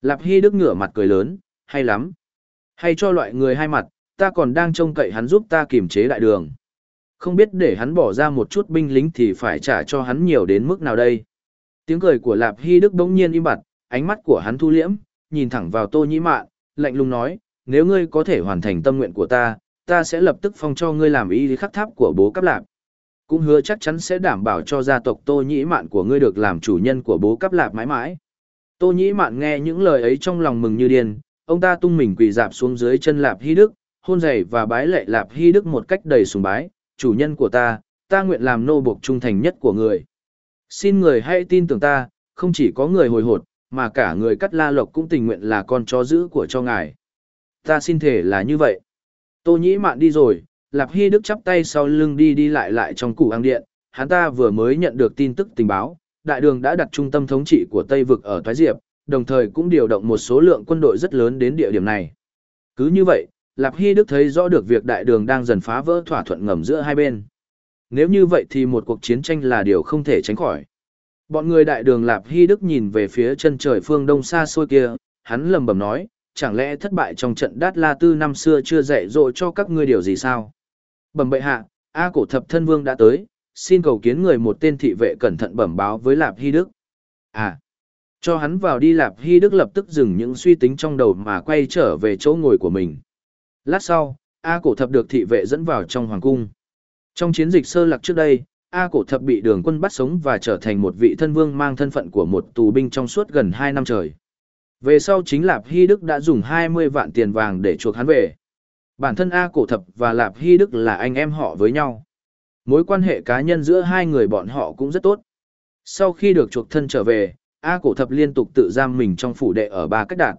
Lạp Hy Đức ngửa mặt cười lớn, hay lắm. Hay cho loại người hai mặt, ta còn đang trông cậy hắn giúp ta kiềm chế đại đường. Không biết để hắn bỏ ra một chút binh lính thì phải trả cho hắn nhiều đến mức nào đây. Tiếng cười của Lạp Hy Đức bỗng nhiên im bặt, ánh mắt của hắn thu liễm, nhìn thẳng vào Tô Nhĩ Mạn, lạnh lùng nói, nếu ngươi có thể hoàn thành tâm nguyện của ta, ta sẽ lập tức phong cho ngươi làm ý khắc tháp của bố cắp lạp. Cũng hứa chắc chắn sẽ đảm bảo cho gia tộc Tô Nhĩ Mạn của ngươi được làm chủ nhân của bố cắp lạp mãi mãi. Tô Nhĩ Mạn nghe những lời ấy trong lòng mừng như điên, ông ta tung mình quỳ dạp xuống dưới chân Lạp Hy Đức, hôn giày và bái lệ Lạp Hy Đức một cách đầy sùng bái, chủ nhân của ta, ta nguyện làm nô buộc trung thành nhất của người. Xin người hãy tin tưởng ta, không chỉ có người hồi hột, mà cả người cắt la lộc cũng tình nguyện là con chó giữ của cho ngài. Ta xin thể là như vậy. Tô Nhĩ Mạn đi rồi, Lạp Hy Đức chắp tay sau lưng đi đi lại lại trong củ ăn điện, hắn ta vừa mới nhận được tin tức tình báo, đại đường đã đặt trung tâm thống trị của Tây vực ở Thoái Diệp, đồng thời cũng điều động một số lượng quân đội rất lớn đến địa điểm này. Cứ như vậy, Lạp Hy Đức thấy rõ được việc đại đường đang dần phá vỡ thỏa thuận ngầm giữa hai bên. Nếu như vậy thì một cuộc chiến tranh là điều không thể tránh khỏi. Bọn người đại đường Lạp Hy Đức nhìn về phía chân trời phương đông xa xôi kia, hắn lầm bầm nói, chẳng lẽ thất bại trong trận Đát La Tư năm xưa chưa dạy dỗ cho các ngươi điều gì sao? Bẩm bệ hạ, A cổ thập thân vương đã tới, xin cầu kiến người một tên thị vệ cẩn thận bẩm báo với Lạp Hy Đức. À, cho hắn vào đi Lạp Hy Đức lập tức dừng những suy tính trong đầu mà quay trở về chỗ ngồi của mình. Lát sau, A cổ thập được thị vệ dẫn vào trong hoàng cung. Trong chiến dịch sơ lạc trước đây, A cổ thập bị đường quân bắt sống và trở thành một vị thân vương mang thân phận của một tù binh trong suốt gần 2 năm trời. Về sau chính Lạp Hy Đức đã dùng 20 vạn tiền vàng để chuộc hắn về. Bản thân A cổ thập và Lạp Hy Đức là anh em họ với nhau. Mối quan hệ cá nhân giữa hai người bọn họ cũng rất tốt. Sau khi được chuộc thân trở về, A cổ thập liên tục tự giam mình trong phủ đệ ở ba cách đạt.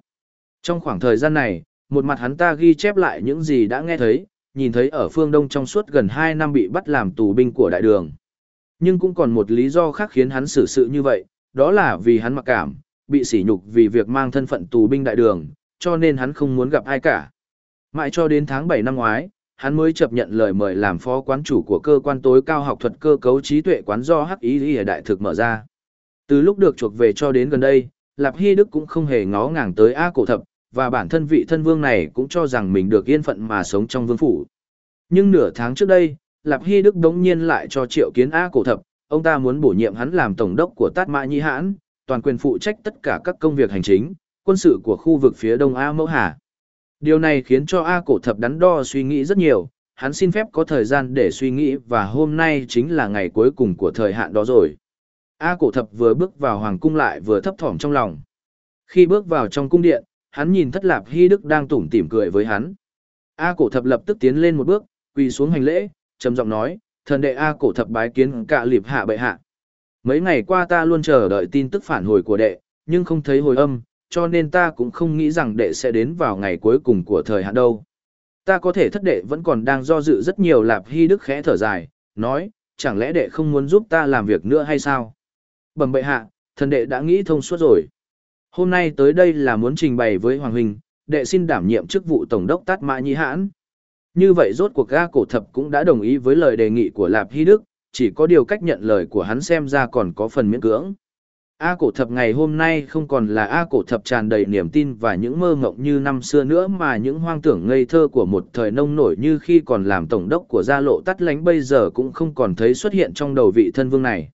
Trong khoảng thời gian này, một mặt hắn ta ghi chép lại những gì đã nghe thấy, nhìn thấy ở phương Đông trong suốt gần 2 năm bị bắt làm tù binh của đại đường. Nhưng cũng còn một lý do khác khiến hắn xử sự như vậy, đó là vì hắn mặc cảm, bị sỉ nhục vì việc mang thân phận tù binh đại đường, cho nên hắn không muốn gặp ai cả. Mãi cho đến tháng 7 năm ngoái, hắn mới chấp nhận lời mời làm phó quán chủ của cơ quan tối cao học thuật cơ cấu trí tuệ quán do hắc ý lý đại thực mở ra. Từ lúc được chuộc về cho đến gần đây, Lạp Hy Đức cũng không hề ngó ngàng tới A cổ thập, và bản thân vị thân vương này cũng cho rằng mình được yên phận mà sống trong vương phủ. Nhưng nửa tháng trước đây, Lạp Hy Đức đống nhiên lại cho triệu kiến A cổ thập, ông ta muốn bổ nhiệm hắn làm tổng đốc của Tát Mã Nhi Hãn, toàn quyền phụ trách tất cả các công việc hành chính, quân sự của khu vực phía đông A Mẫu Hà. Điều này khiến cho A cổ thập đắn đo suy nghĩ rất nhiều, hắn xin phép có thời gian để suy nghĩ và hôm nay chính là ngày cuối cùng của thời hạn đó rồi. A cổ thập vừa bước vào hoàng cung lại vừa thấp thỏm trong lòng. Khi bước vào trong cung điện, hắn nhìn thất lạp hy đức đang tủm tỉm cười với hắn. A cổ thập lập tức tiến lên một bước, quỳ xuống hành lễ, trầm giọng nói, thần đệ A cổ thập bái kiến cả liệp hạ bệ hạ. Mấy ngày qua ta luôn chờ đợi tin tức phản hồi của đệ, nhưng không thấy hồi âm, cho nên ta cũng không nghĩ rằng đệ sẽ đến vào ngày cuối cùng của thời hạn đâu. Ta có thể thất đệ vẫn còn đang do dự rất nhiều lạp hy đức khẽ thở dài, nói, chẳng lẽ đệ không muốn giúp ta làm việc nữa hay sao? Bẩm bệ hạ, thần đệ đã nghĩ thông suốt rồi. Hôm nay tới đây là muốn trình bày với Hoàng Huynh, đệ xin đảm nhiệm chức vụ Tổng đốc Tát Mã Nhi Hãn. Như vậy rốt cuộc ga cổ thập cũng đã đồng ý với lời đề nghị của Lạp Hy Đức, chỉ có điều cách nhận lời của hắn xem ra còn có phần miễn cưỡng. A cổ thập ngày hôm nay không còn là A cổ thập tràn đầy niềm tin và những mơ mộng như năm xưa nữa mà những hoang tưởng ngây thơ của một thời nông nổi như khi còn làm tổng đốc của gia lộ tắt lánh bây giờ cũng không còn thấy xuất hiện trong đầu vị thân vương này.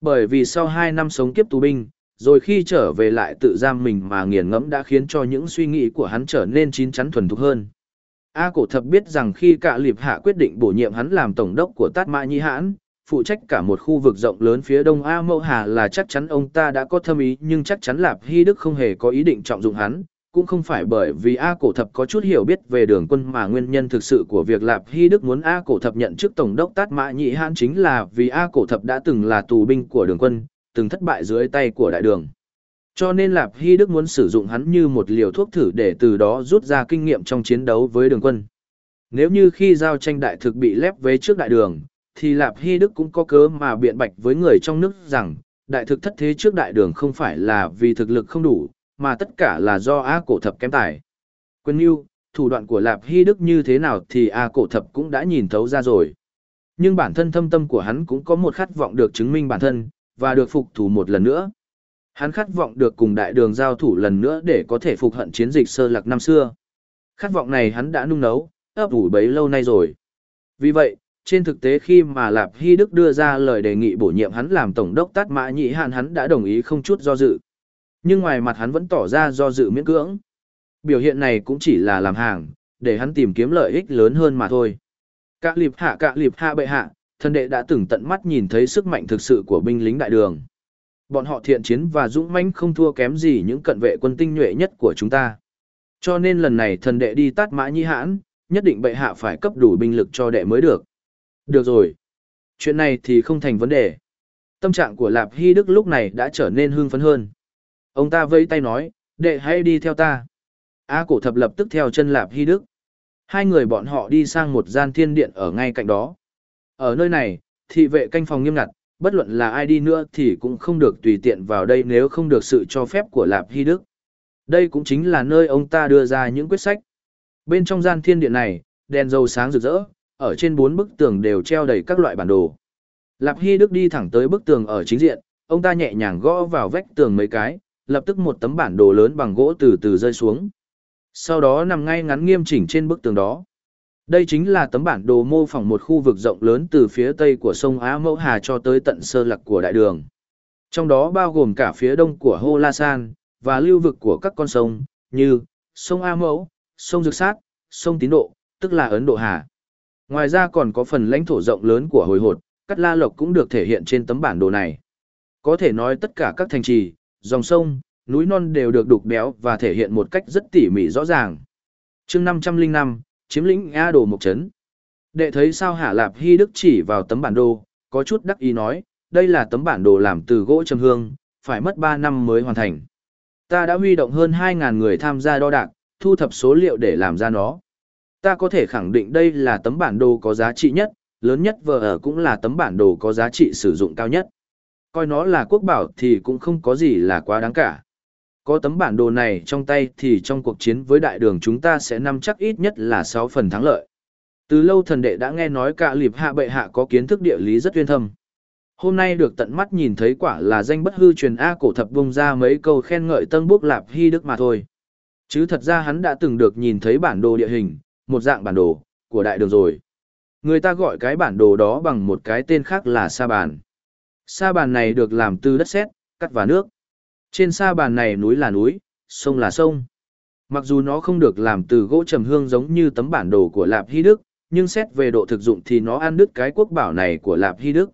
Bởi vì sau hai năm sống kiếp tù binh, rồi khi trở về lại tự giam mình mà nghiền ngẫm đã khiến cho những suy nghĩ của hắn trở nên chín chắn thuần thục hơn. A cổ thập biết rằng khi cả liệp hạ quyết định bổ nhiệm hắn làm tổng đốc của Tát Mã Nhi Hãn, phụ trách cả một khu vực rộng lớn phía đông A Mẫu Hà là chắc chắn ông ta đã có thâm ý nhưng chắc chắn Lạp Hy Đức không hề có ý định trọng dụng hắn, cũng không phải bởi vì A Cổ Thập có chút hiểu biết về đường quân mà nguyên nhân thực sự của việc Lạp Hy Đức muốn A Cổ Thập nhận chức Tổng đốc Tát Mã Nhị Hãn chính là vì A Cổ Thập đã từng là tù binh của đường quân, từng thất bại dưới tay của đại đường. Cho nên Lạp Hy Đức muốn sử dụng hắn như một liều thuốc thử để từ đó rút ra kinh nghiệm trong chiến đấu với đường quân. Nếu như khi giao tranh đại thực bị lép vế trước đại đường, thì Lạp Hy Đức cũng có cớ mà biện bạch với người trong nước rằng, đại thực thất thế trước đại đường không phải là vì thực lực không đủ, mà tất cả là do A cổ thập kém tài. Quân yêu, thủ đoạn của Lạp Hy Đức như thế nào thì A cổ thập cũng đã nhìn thấu ra rồi. Nhưng bản thân thâm tâm của hắn cũng có một khát vọng được chứng minh bản thân, và được phục thủ một lần nữa. Hắn khát vọng được cùng đại đường giao thủ lần nữa để có thể phục hận chiến dịch sơ lạc năm xưa. Khát vọng này hắn đã nung nấu, ấp ủ bấy lâu nay rồi. Vì vậy, trên thực tế khi mà Lạp Hy Đức đưa ra lời đề nghị bổ nhiệm hắn làm tổng đốc tát mã nhị hạn hắn đã đồng ý không chút do dự. Nhưng ngoài mặt hắn vẫn tỏ ra do dự miễn cưỡng. Biểu hiện này cũng chỉ là làm hàng, để hắn tìm kiếm lợi ích lớn hơn mà thôi. Cạ liệp hạ cạ liệp hạ bệ hạ, thân đệ đã từng tận mắt nhìn thấy sức mạnh thực sự của binh lính đại đường. Bọn họ thiện chiến và dũng mãnh không thua kém gì những cận vệ quân tinh nhuệ nhất của chúng ta. Cho nên lần này thần đệ đi tát mã nhi hãn, nhất định bệ hạ phải cấp đủ binh lực cho đệ mới được. Được rồi. Chuyện này thì không thành vấn đề. Tâm trạng của Lạp Hy Đức lúc này đã trở nên hưng phấn hơn. Ông ta vẫy tay nói, đệ hãy đi theo ta. A cổ thập lập tức theo chân Lạp Hy Đức. Hai người bọn họ đi sang một gian thiên điện ở ngay cạnh đó. Ở nơi này, thị vệ canh phòng nghiêm ngặt, bất luận là ai đi nữa thì cũng không được tùy tiện vào đây nếu không được sự cho phép của Lạp Hy Đức. Đây cũng chính là nơi ông ta đưa ra những quyết sách. Bên trong gian thiên điện này, đèn dầu sáng rực rỡ, ở trên bốn bức tường đều treo đầy các loại bản đồ. Lạp Hy Đức đi thẳng tới bức tường ở chính diện, ông ta nhẹ nhàng gõ vào vách tường mấy cái, lập tức một tấm bản đồ lớn bằng gỗ từ từ rơi xuống. Sau đó nằm ngay ngắn nghiêm chỉnh trên bức tường đó. Đây chính là tấm bản đồ mô phỏng một khu vực rộng lớn từ phía tây của sông Á Mẫu Hà cho tới tận sơ lạc của đại đường. Trong đó bao gồm cả phía đông của Hô La San, và lưu vực của các con sông, như sông A Mẫu, sông Dược Sát, sông Tín Độ, tức là Ấn Độ Hà. Ngoài ra còn có phần lãnh thổ rộng lớn của hồi hột, Cắt La Lộc cũng được thể hiện trên tấm bản đồ này. Có thể nói tất cả các thành trì, dòng sông, núi non đều được đục béo và thể hiện một cách rất tỉ mỉ rõ ràng. chương 505, chiếm lĩnh A Đồ một chấn. Đệ thấy sao Hạ Lạp Hy Đức chỉ vào tấm bản đồ, có chút đắc ý nói, đây là tấm bản đồ làm từ gỗ trầm hương, phải mất 3 năm mới hoàn thành. Ta đã huy động hơn 2.000 người tham gia đo đạc, thu thập số liệu để làm ra nó. Ta có thể khẳng định đây là tấm bản đồ có giá trị nhất, lớn nhất vờ ở cũng là tấm bản đồ có giá trị sử dụng cao nhất. Coi nó là quốc bảo thì cũng không có gì là quá đáng cả. Có tấm bản đồ này trong tay thì trong cuộc chiến với đại đường chúng ta sẽ nắm chắc ít nhất là 6 phần thắng lợi. Từ lâu thần đệ đã nghe nói cả liệp hạ bệ hạ có kiến thức địa lý rất uyên thâm. Hôm nay được tận mắt nhìn thấy quả là danh bất hư truyền A cổ thập bung ra mấy câu khen ngợi tân bốc lạp hy đức mà thôi. Chứ thật ra hắn đã từng được nhìn thấy bản đồ địa hình, một dạng bản đồ, của đại đường rồi. Người ta gọi cái bản đồ đó bằng một cái tên khác là sa bàn. Sa bàn này được làm từ đất sét, cắt và nước. Trên sa bàn này núi là núi, sông là sông. Mặc dù nó không được làm từ gỗ trầm hương giống như tấm bản đồ của Lạp Hy Đức, nhưng xét về độ thực dụng thì nó ăn đứt cái quốc bảo này của Lạp Hy Đức.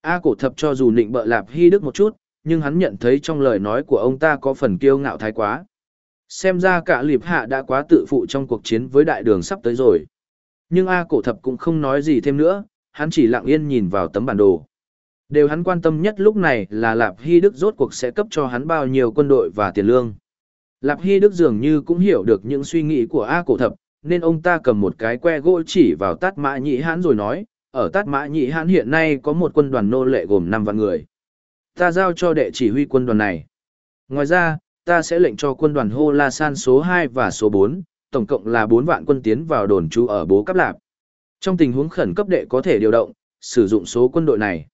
A cổ thập cho dù nịnh bợ Lạp Hy Đức một chút, nhưng hắn nhận thấy trong lời nói của ông ta có phần kiêu ngạo thái quá. Xem ra cả liệp hạ đã quá tự phụ trong cuộc chiến với đại đường sắp tới rồi. Nhưng A cổ thập cũng không nói gì thêm nữa, hắn chỉ lặng yên nhìn vào tấm bản đồ. Điều hắn quan tâm nhất lúc này là Lạp Hy Đức rốt cuộc sẽ cấp cho hắn bao nhiêu quân đội và tiền lương. Lạp Hy Đức dường như cũng hiểu được những suy nghĩ của A cổ thập, nên ông ta cầm một cái que gỗ chỉ vào tát mã nhị hãn rồi nói, ở tát mã nhị hãn hiện nay có một quân đoàn nô lệ gồm 5 vạn người. Ta giao cho đệ chỉ huy quân đoàn này. Ngoài ra, ta sẽ lệnh cho quân đoàn Hô La San số 2 và số 4, tổng cộng là 4 vạn quân tiến vào đồn trú ở Bố Cáp Lạp. Trong tình huống khẩn cấp đệ có thể điều động, sử dụng số quân đội này.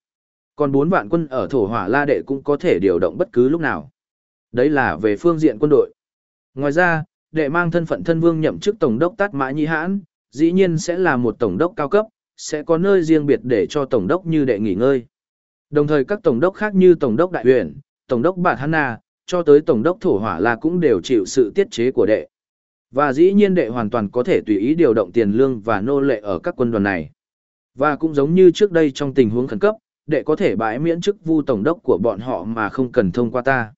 Còn 4 vạn quân ở thổ hỏa la đệ cũng có thể điều động bất cứ lúc nào. Đấy là về phương diện quân đội. Ngoài ra, đệ mang thân phận thân vương nhậm chức tổng đốc Tát Mã Nhi Hãn, dĩ nhiên sẽ là một tổng đốc cao cấp, sẽ có nơi riêng biệt để cho tổng đốc như đệ nghỉ ngơi. Đồng thời các tổng đốc khác như tổng đốc đại uyển, tổng đốc Bạt Hanna, cho tới tổng đốc thổ hỏa là cũng đều chịu sự tiết chế của đệ. Và dĩ nhiên đệ hoàn toàn có thể tùy ý điều động tiền lương và nô lệ ở các quân đoàn này. Và cũng giống như trước đây trong tình huống khẩn cấp, đệ có thể bãi miễn chức vu tổng đốc của bọn họ mà không cần thông qua ta.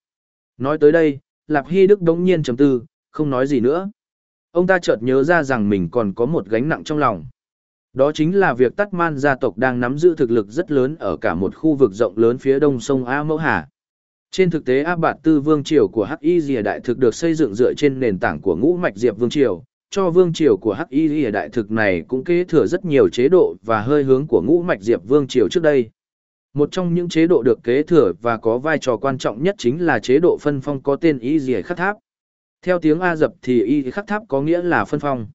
Nói tới đây, Lạp Hy Đức đống nhiên chấm tư, không nói gì nữa. Ông ta chợt nhớ ra rằng mình còn có một gánh nặng trong lòng. Đó chính là việc Tắt Man gia tộc đang nắm giữ thực lực rất lớn ở cả một khu vực rộng lớn phía đông sông A Mẫu Hà. Trên thực tế Áp Bạt Tư Vương Triều của Hắc Y Dìa Đại Thực được xây dựng dựa trên nền tảng của ngũ mạch Diệp Vương Triều, cho Vương Triều của Hắc Y Dìa Đại Thực này cũng kế thừa rất nhiều chế độ và hơi hướng của ngũ mạch Diệp Vương Triều trước đây. Một trong những chế độ được kế thừa và có vai trò quan trọng nhất chính là chế độ phân phong có tên Y Dìa Khắc Tháp. Theo tiếng A dập thì Y Khắc Tháp có nghĩa là phân phong.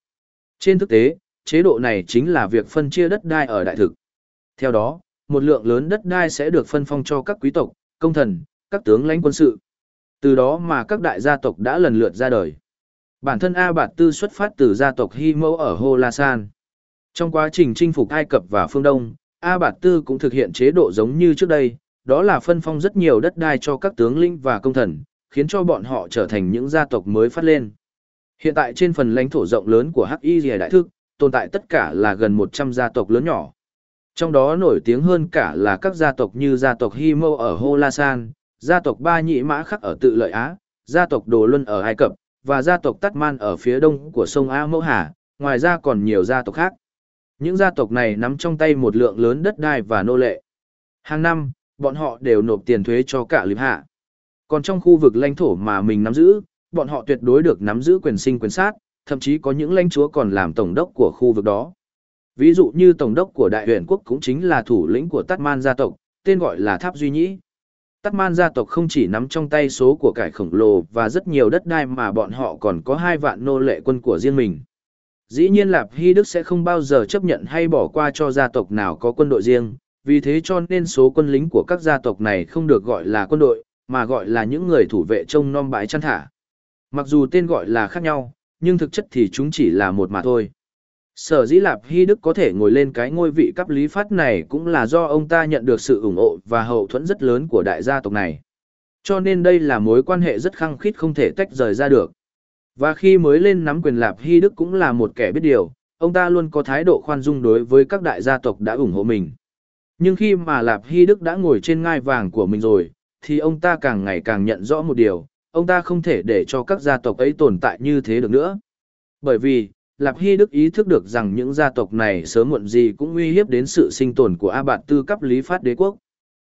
Trên thực tế, chế độ này chính là việc phân chia đất đai ở đại thực. Theo đó, một lượng lớn đất đai sẽ được phân phong cho các quý tộc, công thần, các tướng lãnh quân sự. Từ đó mà các đại gia tộc đã lần lượt ra đời. Bản thân A Bạt Tư xuất phát từ gia tộc Hy Mẫu ở Hô La San. Trong quá trình chinh phục Ai Cập và phương Đông, A Bạt Tư cũng thực hiện chế độ giống như trước đây, đó là phân phong rất nhiều đất đai cho các tướng lĩnh và công thần, khiến cho bọn họ trở thành những gia tộc mới phát lên. Hiện tại trên phần lãnh thổ rộng lớn của Hắc Y Lìa Đại Thức, tồn tại tất cả là gần 100 gia tộc lớn nhỏ. Trong đó nổi tiếng hơn cả là các gia tộc như gia tộc Hy Mâu ở Hô La San, gia tộc Ba Nhị Mã Khắc ở Tự Lợi Á, gia tộc Đồ Luân ở Ai Cập, và gia tộc Tát Man ở phía đông của sông A Mẫu Hà, ngoài ra còn nhiều gia tộc khác. Những gia tộc này nắm trong tay một lượng lớn đất đai và nô lệ. Hàng năm, bọn họ đều nộp tiền thuế cho cả liệp hạ. Còn trong khu vực lãnh thổ mà mình nắm giữ, bọn họ tuyệt đối được nắm giữ quyền sinh quyền sát, thậm chí có những lãnh chúa còn làm tổng đốc của khu vực đó. Ví dụ như tổng đốc của đại huyện quốc cũng chính là thủ lĩnh của Tát Man gia tộc, tên gọi là Tháp Duy Nhĩ. Tắc Man gia tộc không chỉ nắm trong tay số của cải khổng lồ và rất nhiều đất đai mà bọn họ còn có hai vạn nô lệ quân của riêng mình. Dĩ nhiên Lạp Hy Đức sẽ không bao giờ chấp nhận hay bỏ qua cho gia tộc nào có quân đội riêng, vì thế cho nên số quân lính của các gia tộc này không được gọi là quân đội, mà gọi là những người thủ vệ trông nom bãi chăn thả. Mặc dù tên gọi là khác nhau, nhưng thực chất thì chúng chỉ là một mà thôi. Sở dĩ Lạp Hy Đức có thể ngồi lên cái ngôi vị cấp lý phát này cũng là do ông ta nhận được sự ủng hộ và hậu thuẫn rất lớn của đại gia tộc này. Cho nên đây là mối quan hệ rất khăng khít không thể tách rời ra được. Và khi mới lên nắm quyền Lạp Hy Đức cũng là một kẻ biết điều, ông ta luôn có thái độ khoan dung đối với các đại gia tộc đã ủng hộ mình. Nhưng khi mà Lạp Hy Đức đã ngồi trên ngai vàng của mình rồi, thì ông ta càng ngày càng nhận rõ một điều, ông ta không thể để cho các gia tộc ấy tồn tại như thế được nữa. Bởi vì, Lạp Hy Đức ý thức được rằng những gia tộc này sớm muộn gì cũng uy hiếp đến sự sinh tồn của A Bạt Tư cấp lý phát đế quốc.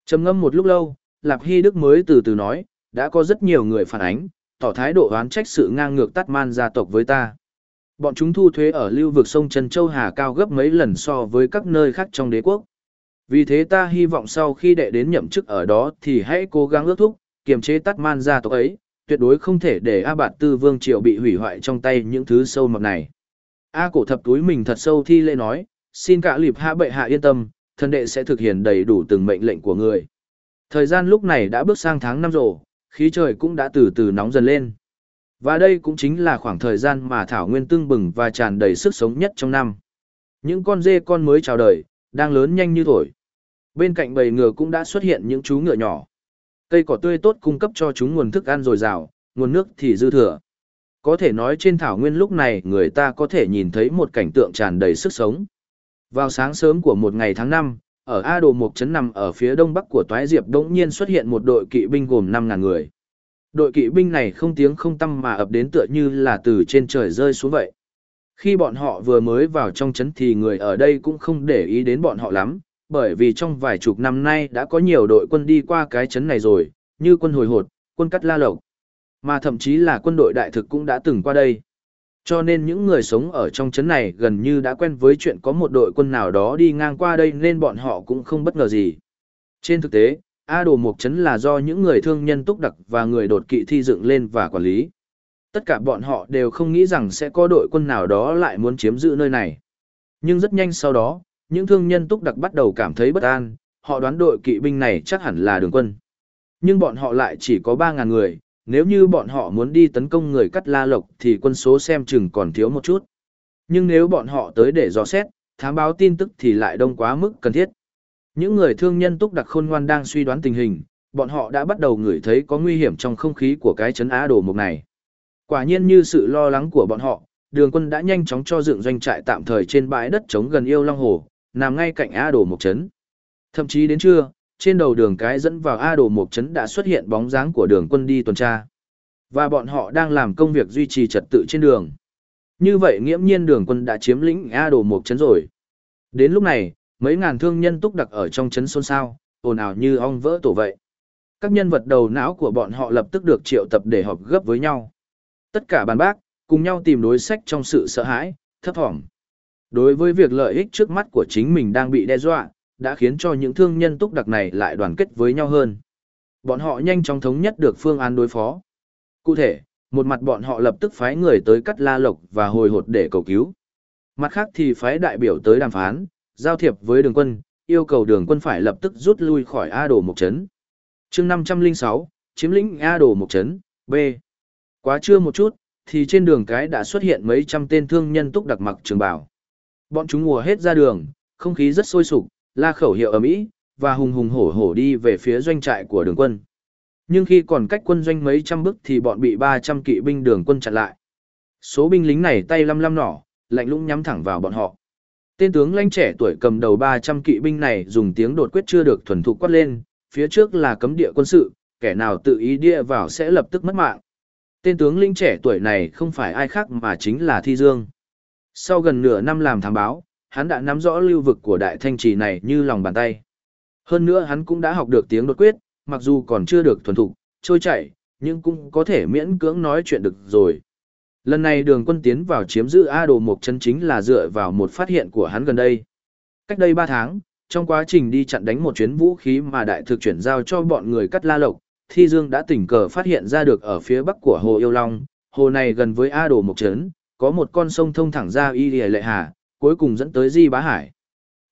Trầm ngâm một lúc lâu, Lạp Hy Đức mới từ từ nói, đã có rất nhiều người phản ánh, tỏ thái độ oán trách sự ngang ngược tắt man gia tộc với ta. Bọn chúng thu thuế ở lưu vực sông Trần Châu Hà cao gấp mấy lần so với các nơi khác trong đế quốc. Vì thế ta hy vọng sau khi đệ đến nhậm chức ở đó thì hãy cố gắng ước thúc, kiềm chế tắt man gia tộc ấy, tuyệt đối không thể để A Bạt Tư Vương Triều bị hủy hoại trong tay những thứ sâu mọt này. A cổ thập túi mình thật sâu thi lễ nói, xin cả lịp hạ bệ hạ yên tâm, thần đệ sẽ thực hiện đầy đủ từng mệnh lệnh của người. Thời gian lúc này đã bước sang tháng năm rồi, khí trời cũng đã từ từ nóng dần lên. Và đây cũng chính là khoảng thời gian mà Thảo Nguyên tưng bừng và tràn đầy sức sống nhất trong năm. Những con dê con mới chào đời, đang lớn nhanh như thổi. Bên cạnh bầy ngựa cũng đã xuất hiện những chú ngựa nhỏ. Cây cỏ tươi tốt cung cấp cho chúng nguồn thức ăn dồi dào, nguồn nước thì dư thừa. Có thể nói trên thảo nguyên lúc này người ta có thể nhìn thấy một cảnh tượng tràn đầy sức sống. Vào sáng sớm của một ngày tháng 5, ở A Đồ Mộc Trấn nằm ở phía đông bắc của Toái Diệp đống nhiên xuất hiện một đội kỵ binh gồm 5.000 người. Đội kỵ binh này không tiếng không tâm mà ập đến tựa như là từ trên trời rơi xuống vậy. Khi bọn họ vừa mới vào trong trấn thì người ở đây cũng không để ý đến bọn họ lắm, bởi vì trong vài chục năm nay đã có nhiều đội quân đi qua cái trấn này rồi, như quân hồi hột, quân cắt la lộc, mà thậm chí là quân đội đại thực cũng đã từng qua đây. Cho nên những người sống ở trong trấn này gần như đã quen với chuyện có một đội quân nào đó đi ngang qua đây nên bọn họ cũng không bất ngờ gì. Trên thực tế, A Đồ Mộc Trấn là do những người thương nhân túc đặc và người đột kỵ thi dựng lên và quản lý. Tất cả bọn họ đều không nghĩ rằng sẽ có đội quân nào đó lại muốn chiếm giữ nơi này. Nhưng rất nhanh sau đó, những thương nhân túc đặc bắt đầu cảm thấy bất an, họ đoán đội kỵ binh này chắc hẳn là đường quân. Nhưng bọn họ lại chỉ có 3.000 người, nếu như bọn họ muốn đi tấn công người cắt la lộc thì quân số xem chừng còn thiếu một chút. Nhưng nếu bọn họ tới để dò xét, thám báo tin tức thì lại đông quá mức cần thiết. Những người thương nhân túc đặc khôn ngoan đang suy đoán tình hình, bọn họ đã bắt đầu ngửi thấy có nguy hiểm trong không khí của cái chấn á đồ mục này. Quả nhiên như sự lo lắng của bọn họ, đường quân đã nhanh chóng cho dựng doanh trại tạm thời trên bãi đất trống gần yêu long hồ, nằm ngay cạnh á đồ mục trấn. Thậm chí đến trưa, trên đầu đường cái dẫn vào A đồ một trấn đã xuất hiện bóng dáng của đường quân đi tuần tra. Và bọn họ đang làm công việc duy trì trật tự trên đường. Như vậy nghiễm nhiên đường quân đã chiếm lĩnh A đồ một trấn rồi. Đến lúc này, mấy ngàn thương nhân túc đặc ở trong trấn xôn xao, ồn ào như ong vỡ tổ vậy. Các nhân vật đầu não của bọn họ lập tức được triệu tập để họp gấp với nhau. Tất cả bàn bác, cùng nhau tìm đối sách trong sự sợ hãi, thấp thỏm. Đối với việc lợi ích trước mắt của chính mình đang bị đe dọa, đã khiến cho những thương nhân túc đặc này lại đoàn kết với nhau hơn. Bọn họ nhanh chóng thống nhất được phương án đối phó. Cụ thể, một mặt bọn họ lập tức phái người tới cắt la lộc và hồi hột để cầu cứu. Mặt khác thì phái đại biểu tới đàm phán, giao thiệp với đường quân, yêu cầu đường quân phải lập tức rút lui khỏi A đồ Mộc trấn. chương 506, chiếm lĩnh A đồ Mộc trấn, B. Quá trưa một chút, thì trên đường cái đã xuất hiện mấy trăm tên thương nhân túc đặc mặc trường bào. Bọn chúng mùa hết ra đường, không khí rất sôi sục, la khẩu hiệu ầm ĩ, và hùng hùng hổ hổ đi về phía doanh trại của đường quân. Nhưng khi còn cách quân doanh mấy trăm bước thì bọn bị 300 kỵ binh đường quân chặn lại. Số binh lính này tay lăm lăm nỏ, lạnh lùng nhắm thẳng vào bọn họ. Tên tướng lanh trẻ tuổi cầm đầu 300 kỵ binh này dùng tiếng đột quyết chưa được thuần thục quát lên, phía trước là cấm địa quân sự, kẻ nào tự ý địa vào sẽ lập tức mất mạng. Tên tướng lĩnh trẻ tuổi này không phải ai khác mà chính là Thi Dương. Sau gần nửa năm làm thám báo, hắn đã nắm rõ lưu vực của đại thanh trì này như lòng bàn tay. Hơn nữa hắn cũng đã học được tiếng đột quyết, mặc dù còn chưa được thuần thục, trôi chảy, nhưng cũng có thể miễn cưỡng nói chuyện được rồi. Lần này đường quân tiến vào chiếm giữ A đồ mục chân chính là dựa vào một phát hiện của hắn gần đây. Cách đây 3 tháng, trong quá trình đi chặn đánh một chuyến vũ khí mà đại thực chuyển giao cho bọn người cắt la lộc, Thi Dương đã tình cờ phát hiện ra được ở phía bắc của Hồ Yêu Long, hồ này gần với A Đồ Mục Trấn, có một con sông thông thẳng ra Y Lệ Lệ Hà, cuối cùng dẫn tới Di Bá Hải.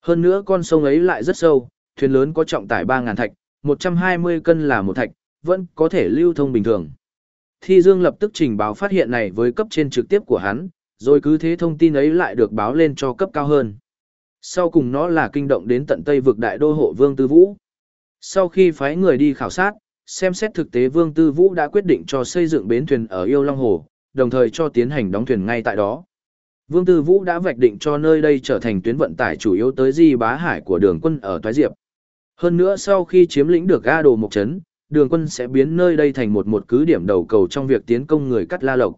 Hơn nữa con sông ấy lại rất sâu, thuyền lớn có trọng tải 3.000 thạch, 120 cân là một thạch, vẫn có thể lưu thông bình thường. Thi Dương lập tức trình báo phát hiện này với cấp trên trực tiếp của hắn, rồi cứ thế thông tin ấy lại được báo lên cho cấp cao hơn. Sau cùng nó là kinh động đến tận Tây vực đại đô hộ Vương Tư Vũ. Sau khi phái người đi khảo sát, xem xét thực tế Vương Tư Vũ đã quyết định cho xây dựng bến thuyền ở Yêu Long Hồ, đồng thời cho tiến hành đóng thuyền ngay tại đó. Vương Tư Vũ đã vạch định cho nơi đây trở thành tuyến vận tải chủ yếu tới Di Bá Hải của đường quân ở Toái Diệp. Hơn nữa sau khi chiếm lĩnh được ga đồ mộc trấn, đường quân sẽ biến nơi đây thành một một cứ điểm đầu cầu trong việc tiến công người cắt la lộc.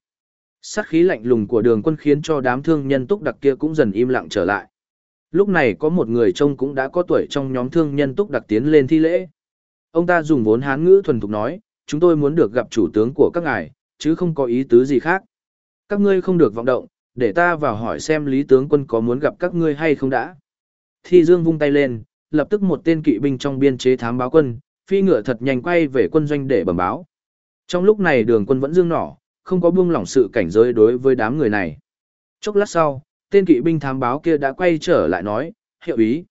Sát khí lạnh lùng của đường quân khiến cho đám thương nhân túc đặc kia cũng dần im lặng trở lại. Lúc này có một người trông cũng đã có tuổi trong nhóm thương nhân túc đặc tiến lên thi lễ. Ông ta dùng vốn hán ngữ thuần thục nói, chúng tôi muốn được gặp chủ tướng của các ngài, chứ không có ý tứ gì khác. Các ngươi không được vọng động, để ta vào hỏi xem lý tướng quân có muốn gặp các ngươi hay không đã. Thi Dương vung tay lên, lập tức một tên kỵ binh trong biên chế thám báo quân, phi ngựa thật nhanh quay về quân doanh để bẩm báo. Trong lúc này đường quân vẫn dương nỏ, không có buông lỏng sự cảnh giới đối với đám người này. Chốc lát sau, tên kỵ binh thám báo kia đã quay trở lại nói, hiệu ý.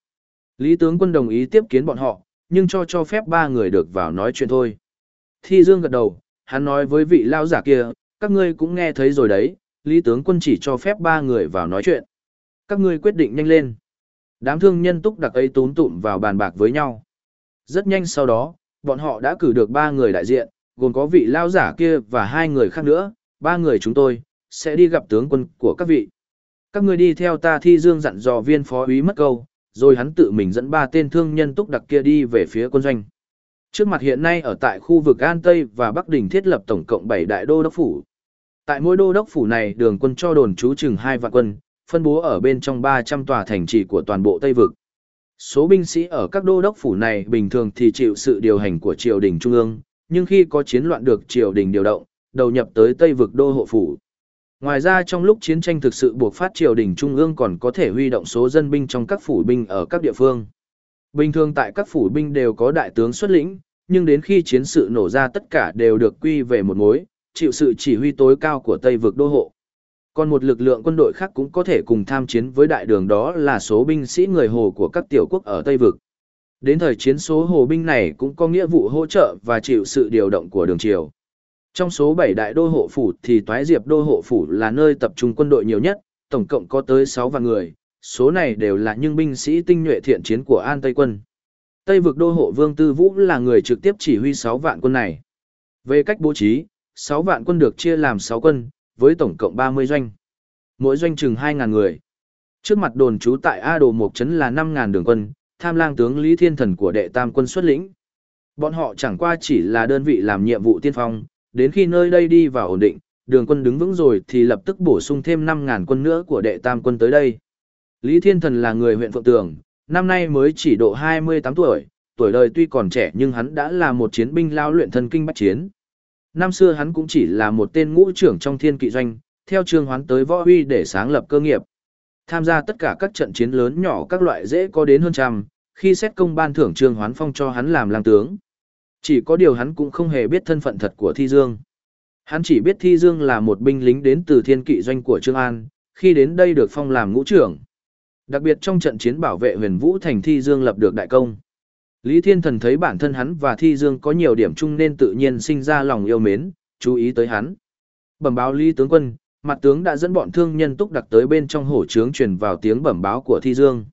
Lý tướng quân đồng ý tiếp kiến bọn họ, nhưng cho cho phép ba người được vào nói chuyện thôi. Thi Dương gật đầu, hắn nói với vị lao giả kia, các ngươi cũng nghe thấy rồi đấy, Lý tướng quân chỉ cho phép ba người vào nói chuyện. Các ngươi quyết định nhanh lên. Đám thương nhân túc đặc ấy tún tụm vào bàn bạc với nhau. Rất nhanh sau đó, bọn họ đã cử được ba người đại diện, gồm có vị lao giả kia và hai người khác nữa, ba người chúng tôi, sẽ đi gặp tướng quân của các vị. Các ngươi đi theo ta thi dương dặn dò viên phó úy mất câu, rồi hắn tự mình dẫn ba tên thương nhân túc đặc kia đi về phía quân doanh. Trước mặt hiện nay ở tại khu vực An Tây và Bắc Đình thiết lập tổng cộng 7 đại đô đốc phủ. Tại mỗi đô đốc phủ này đường quân cho đồn trú chừng hai vạn quân, phân bố ở bên trong 300 tòa thành trì của toàn bộ Tây Vực. Số binh sĩ ở các đô đốc phủ này bình thường thì chịu sự điều hành của triều đình trung ương, nhưng khi có chiến loạn được triều đình điều động, đầu nhập tới Tây Vực đô hộ phủ. Ngoài ra trong lúc chiến tranh thực sự buộc phát triều đình trung ương còn có thể huy động số dân binh trong các phủ binh ở các địa phương. Bình thường tại các phủ binh đều có đại tướng xuất lĩnh, nhưng đến khi chiến sự nổ ra tất cả đều được quy về một mối, chịu sự chỉ huy tối cao của Tây vực đô hộ. Còn một lực lượng quân đội khác cũng có thể cùng tham chiến với đại đường đó là số binh sĩ người Hồ của các tiểu quốc ở Tây vực. Đến thời chiến số hồ binh này cũng có nghĩa vụ hỗ trợ và chịu sự điều động của đường triều. Trong số 7 đại đô hộ phủ thì Toái Diệp đô hộ phủ là nơi tập trung quân đội nhiều nhất, tổng cộng có tới 6 vạn người, số này đều là những binh sĩ tinh nhuệ thiện chiến của An Tây quân. Tây vực đô hộ Vương Tư Vũ là người trực tiếp chỉ huy 6 vạn quân này. Về cách bố trí, 6 vạn quân được chia làm 6 quân, với tổng cộng 30 doanh. Mỗi doanh chừng 2.000 người. Trước mặt đồn trú tại A Đồ Mộc Trấn là 5.000 đường quân, tham lang tướng Lý Thiên Thần của đệ tam quân xuất lĩnh. Bọn họ chẳng qua chỉ là đơn vị làm nhiệm vụ tiên phong, đến khi nơi đây đi vào ổn định, đường quân đứng vững rồi thì lập tức bổ sung thêm 5.000 quân nữa của đệ tam quân tới đây. Lý Thiên Thần là người huyện Phượng Tường, năm nay mới chỉ độ 28 tuổi, tuổi đời tuy còn trẻ nhưng hắn đã là một chiến binh lao luyện thân kinh bách chiến. Năm xưa hắn cũng chỉ là một tên ngũ trưởng trong thiên kỵ doanh, theo trường hoán tới võ huy để sáng lập cơ nghiệp. Tham gia tất cả các trận chiến lớn nhỏ các loại dễ có đến hơn trăm, khi xét công ban thưởng trương hoán phong cho hắn làm lang tướng. Chỉ có điều hắn cũng không hề biết thân phận thật của Thi Dương. Hắn chỉ biết Thi Dương là một binh lính đến từ thiên kỵ doanh của Trương An, khi đến đây được phong làm ngũ trưởng. Đặc biệt trong trận chiến bảo vệ huyền vũ thành Thi Dương lập được đại công. Lý Thiên Thần thấy bản thân hắn và Thi Dương có nhiều điểm chung nên tự nhiên sinh ra lòng yêu mến, chú ý tới hắn. Bẩm báo Lý tướng quân, mặt tướng đã dẫn bọn thương nhân túc đặc tới bên trong hổ trướng truyền vào tiếng bẩm báo của Thi Dương.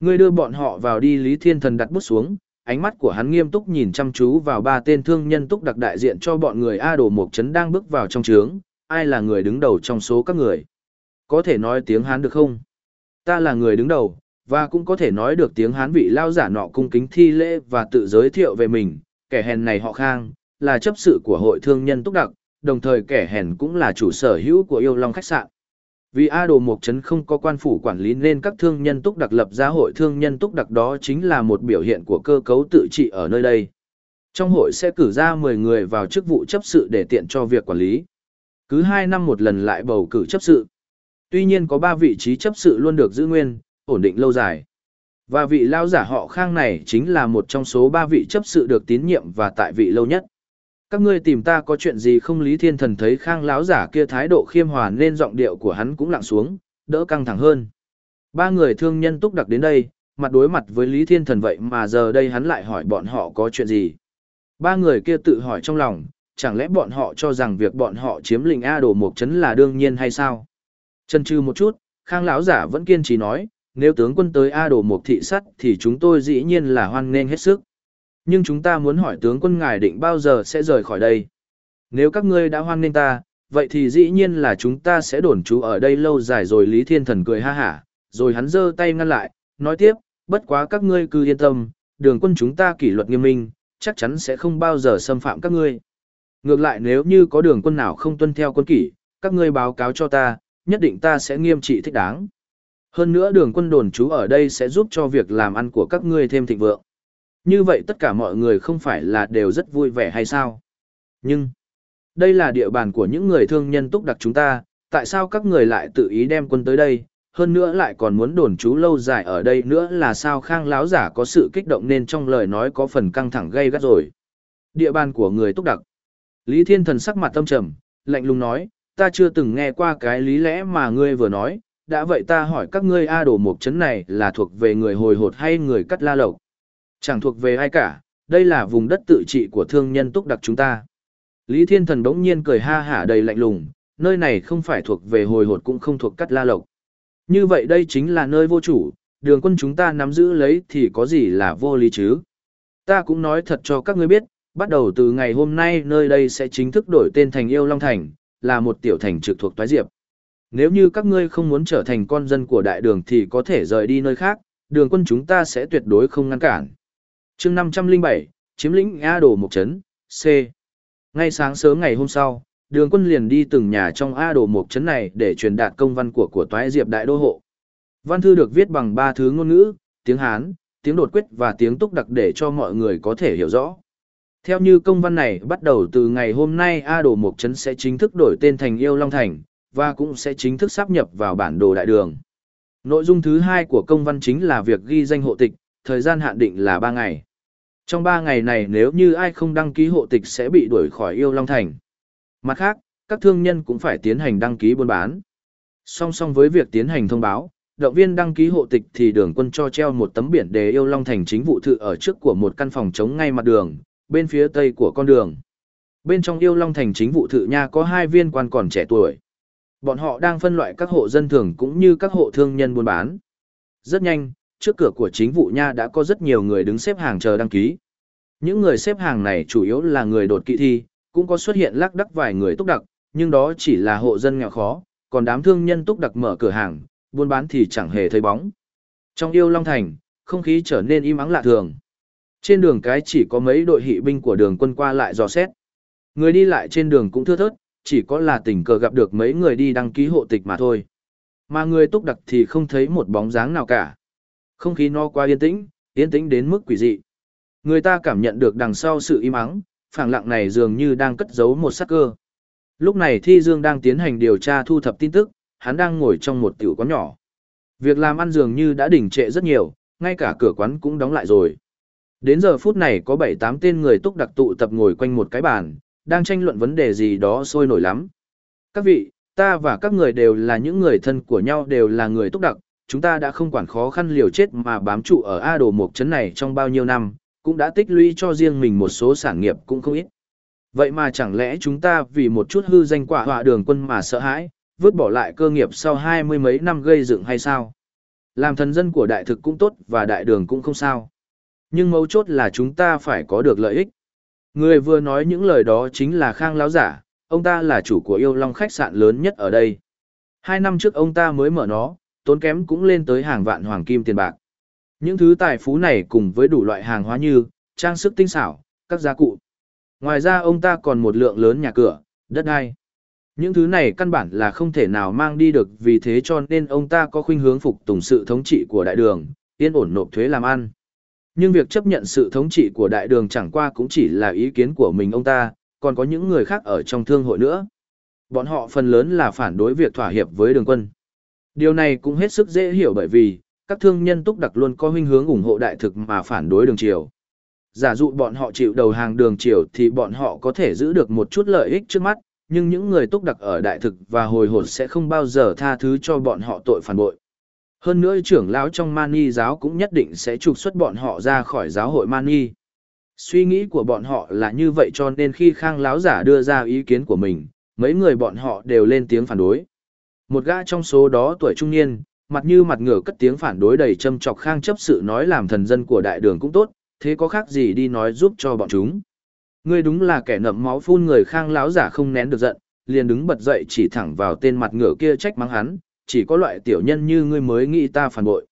Ngươi đưa bọn họ vào đi Lý Thiên Thần đặt bút xuống, ánh mắt của hắn nghiêm túc nhìn chăm chú vào ba tên thương nhân túc đặc đại diện cho bọn người A Đồ Mộc Trấn đang bước vào trong trướng, ai là người đứng đầu trong số các người. Có thể nói tiếng Hán được không? Ta là người đứng đầu, và cũng có thể nói được tiếng Hán vị lao giả nọ cung kính thi lễ và tự giới thiệu về mình, kẻ hèn này họ Khang, là chấp sự của hội thương nhân túc đặc, đồng thời kẻ hèn cũng là chủ sở hữu của yêu long khách sạn. Vì A Đồ Mộc Trấn không có quan phủ quản lý nên các thương nhân túc đặc lập ra hội thương nhân túc đặc đó chính là một biểu hiện của cơ cấu tự trị ở nơi đây. Trong hội sẽ cử ra 10 người vào chức vụ chấp sự để tiện cho việc quản lý. Cứ 2 năm một lần lại bầu cử chấp sự. Tuy nhiên có 3 vị trí chấp sự luôn được giữ nguyên, ổn định lâu dài. Và vị lao giả họ Khang này chính là một trong số ba vị chấp sự được tín nhiệm và tại vị lâu nhất. Các ngươi tìm ta có chuyện gì không lý thiên thần thấy khang lão giả kia thái độ khiêm hòa nên giọng điệu của hắn cũng lặng xuống, đỡ căng thẳng hơn. Ba người thương nhân túc đặc đến đây, mặt đối mặt với lý thiên thần vậy mà giờ đây hắn lại hỏi bọn họ có chuyện gì. Ba người kia tự hỏi trong lòng, chẳng lẽ bọn họ cho rằng việc bọn họ chiếm lĩnh a đồ một chấn là đương nhiên hay sao? Chân trừ một chút, khang lão giả vẫn kiên trì nói nếu tướng quân tới a đồ mộc thị sắt thì chúng tôi dĩ nhiên là hoan nghênh hết sức nhưng chúng ta muốn hỏi tướng quân ngài định bao giờ sẽ rời khỏi đây. Nếu các ngươi đã hoan nghênh ta, vậy thì dĩ nhiên là chúng ta sẽ đồn trú ở đây lâu dài rồi Lý Thiên Thần cười ha hả, rồi hắn giơ tay ngăn lại, nói tiếp, bất quá các ngươi cứ yên tâm, đường quân chúng ta kỷ luật nghiêm minh, chắc chắn sẽ không bao giờ xâm phạm các ngươi. Ngược lại nếu như có đường quân nào không tuân theo quân kỷ, các ngươi báo cáo cho ta, nhất định ta sẽ nghiêm trị thích đáng. Hơn nữa đường quân đồn trú ở đây sẽ giúp cho việc làm ăn của các ngươi thêm thịnh vượng. Như vậy tất cả mọi người không phải là đều rất vui vẻ hay sao? Nhưng, đây là địa bàn của những người thương nhân túc đặc chúng ta, tại sao các người lại tự ý đem quân tới đây, hơn nữa lại còn muốn đồn trú lâu dài ở đây nữa là sao khang láo giả có sự kích động nên trong lời nói có phần căng thẳng gây gắt rồi. Địa bàn của người túc đặc. Lý Thiên Thần sắc mặt tâm trầm, lạnh lùng nói, ta chưa từng nghe qua cái lý lẽ mà ngươi vừa nói, đã vậy ta hỏi các ngươi A đồ mục chấn này là thuộc về người hồi hột hay người cắt la lộc. Chẳng thuộc về ai cả, đây là vùng đất tự trị của thương nhân túc đặc chúng ta. Lý Thiên Thần đống nhiên cười ha hả đầy lạnh lùng, nơi này không phải thuộc về hồi hột cũng không thuộc cắt la lộc. Như vậy đây chính là nơi vô chủ, đường quân chúng ta nắm giữ lấy thì có gì là vô lý chứ. Ta cũng nói thật cho các ngươi biết, bắt đầu từ ngày hôm nay nơi đây sẽ chính thức đổi tên thành Yêu Long Thành, là một tiểu thành trực thuộc Toái Diệp. Nếu như các ngươi không muốn trở thành con dân của đại đường thì có thể rời đi nơi khác, đường quân chúng ta sẽ tuyệt đối không ngăn cản chương 507, chiếm lĩnh A Đồ Mộc Trấn, C. Ngay sáng sớm ngày hôm sau, đường quân liền đi từng nhà trong A Đồ Mộc Trấn này để truyền đạt công văn của của Toái Diệp Đại Đô Hộ. Văn thư được viết bằng ba thứ ngôn ngữ, tiếng Hán, tiếng đột quyết và tiếng túc đặc để cho mọi người có thể hiểu rõ. Theo như công văn này bắt đầu từ ngày hôm nay A Đồ Mộc Trấn sẽ chính thức đổi tên thành Yêu Long Thành, và cũng sẽ chính thức sắp nhập vào bản đồ đại đường. Nội dung thứ hai của công văn chính là việc ghi danh hộ tịch, thời gian hạn định là 3 ngày. Trong 3 ngày này nếu như ai không đăng ký hộ tịch sẽ bị đuổi khỏi yêu Long Thành. Mặt khác, các thương nhân cũng phải tiến hành đăng ký buôn bán. Song song với việc tiến hành thông báo, động viên đăng ký hộ tịch thì đường quân cho treo một tấm biển đề yêu Long Thành chính vụ thự ở trước của một căn phòng trống ngay mặt đường, bên phía tây của con đường. Bên trong yêu Long Thành chính vụ thự nha có hai viên quan còn trẻ tuổi. Bọn họ đang phân loại các hộ dân thường cũng như các hộ thương nhân buôn bán. Rất nhanh, trước cửa của chính vụ nha đã có rất nhiều người đứng xếp hàng chờ đăng ký. Những người xếp hàng này chủ yếu là người đột kỵ thi, cũng có xuất hiện lắc đắc vài người túc đặc, nhưng đó chỉ là hộ dân nghèo khó, còn đám thương nhân túc đặc mở cửa hàng, buôn bán thì chẳng hề thấy bóng. Trong yêu Long Thành, không khí trở nên im ắng lạ thường. Trên đường cái chỉ có mấy đội hỵ binh của đường quân qua lại dò xét. Người đi lại trên đường cũng thưa thớt, chỉ có là tình cờ gặp được mấy người đi đăng ký hộ tịch mà thôi. Mà người túc đặc thì không thấy một bóng dáng nào cả. Không khí no qua yên tĩnh, yên tĩnh đến mức quỷ dị. Người ta cảm nhận được đằng sau sự im ắng, phảng lặng này dường như đang cất giấu một sắc cơ. Lúc này Thi Dương đang tiến hành điều tra thu thập tin tức, hắn đang ngồi trong một tiểu quán nhỏ. Việc làm ăn dường như đã đỉnh trệ rất nhiều, ngay cả cửa quán cũng đóng lại rồi. Đến giờ phút này có 7-8 tên người túc đặc tụ tập ngồi quanh một cái bàn, đang tranh luận vấn đề gì đó sôi nổi lắm. Các vị, ta và các người đều là những người thân của nhau đều là người túc đặc, chúng ta đã không quản khó khăn liều chết mà bám trụ ở A đồ Mộc trấn này trong bao nhiêu năm, cũng đã tích lũy cho riêng mình một số sản nghiệp cũng không ít. Vậy mà chẳng lẽ chúng ta vì một chút hư danh quả họa đường quân mà sợ hãi, vứt bỏ lại cơ nghiệp sau hai mươi mấy năm gây dựng hay sao? Làm thần dân của đại thực cũng tốt và đại đường cũng không sao. Nhưng mấu chốt là chúng ta phải có được lợi ích. Người vừa nói những lời đó chính là Khang Lão Giả, ông ta là chủ của yêu long khách sạn lớn nhất ở đây. Hai năm trước ông ta mới mở nó, tốn kém cũng lên tới hàng vạn hoàng kim tiền bạc. Những thứ tài phú này cùng với đủ loại hàng hóa như trang sức tinh xảo, các gia cụ. Ngoài ra ông ta còn một lượng lớn nhà cửa, đất đai. Những thứ này căn bản là không thể nào mang đi được vì thế cho nên ông ta có khuynh hướng phục tùng sự thống trị của đại đường, yên ổn nộp thuế làm ăn. Nhưng việc chấp nhận sự thống trị của đại đường chẳng qua cũng chỉ là ý kiến của mình ông ta, còn có những người khác ở trong thương hội nữa. Bọn họ phần lớn là phản đối việc thỏa hiệp với đường quân. Điều này cũng hết sức dễ hiểu bởi vì, các thương nhân túc đặc luôn có huynh hướng ủng hộ đại thực mà phản đối đường triều. Giả dụ bọn họ chịu đầu hàng đường triều thì bọn họ có thể giữ được một chút lợi ích trước mắt, nhưng những người túc đặc ở đại thực và hồi hồn sẽ không bao giờ tha thứ cho bọn họ tội phản bội. Hơn nữa trưởng lão trong mani giáo cũng nhất định sẽ trục xuất bọn họ ra khỏi giáo hội mani. Suy nghĩ của bọn họ là như vậy cho nên khi khang lão giả đưa ra ý kiến của mình, mấy người bọn họ đều lên tiếng phản đối. Một gã trong số đó tuổi trung niên, mặt như mặt ngửa cất tiếng phản đối đầy châm chọc khang chấp sự nói làm thần dân của đại đường cũng tốt, thế có khác gì đi nói giúp cho bọn chúng. Ngươi đúng là kẻ nậm máu phun người khang lão giả không nén được giận, liền đứng bật dậy chỉ thẳng vào tên mặt ngửa kia trách mắng hắn, chỉ có loại tiểu nhân như ngươi mới nghĩ ta phản bội.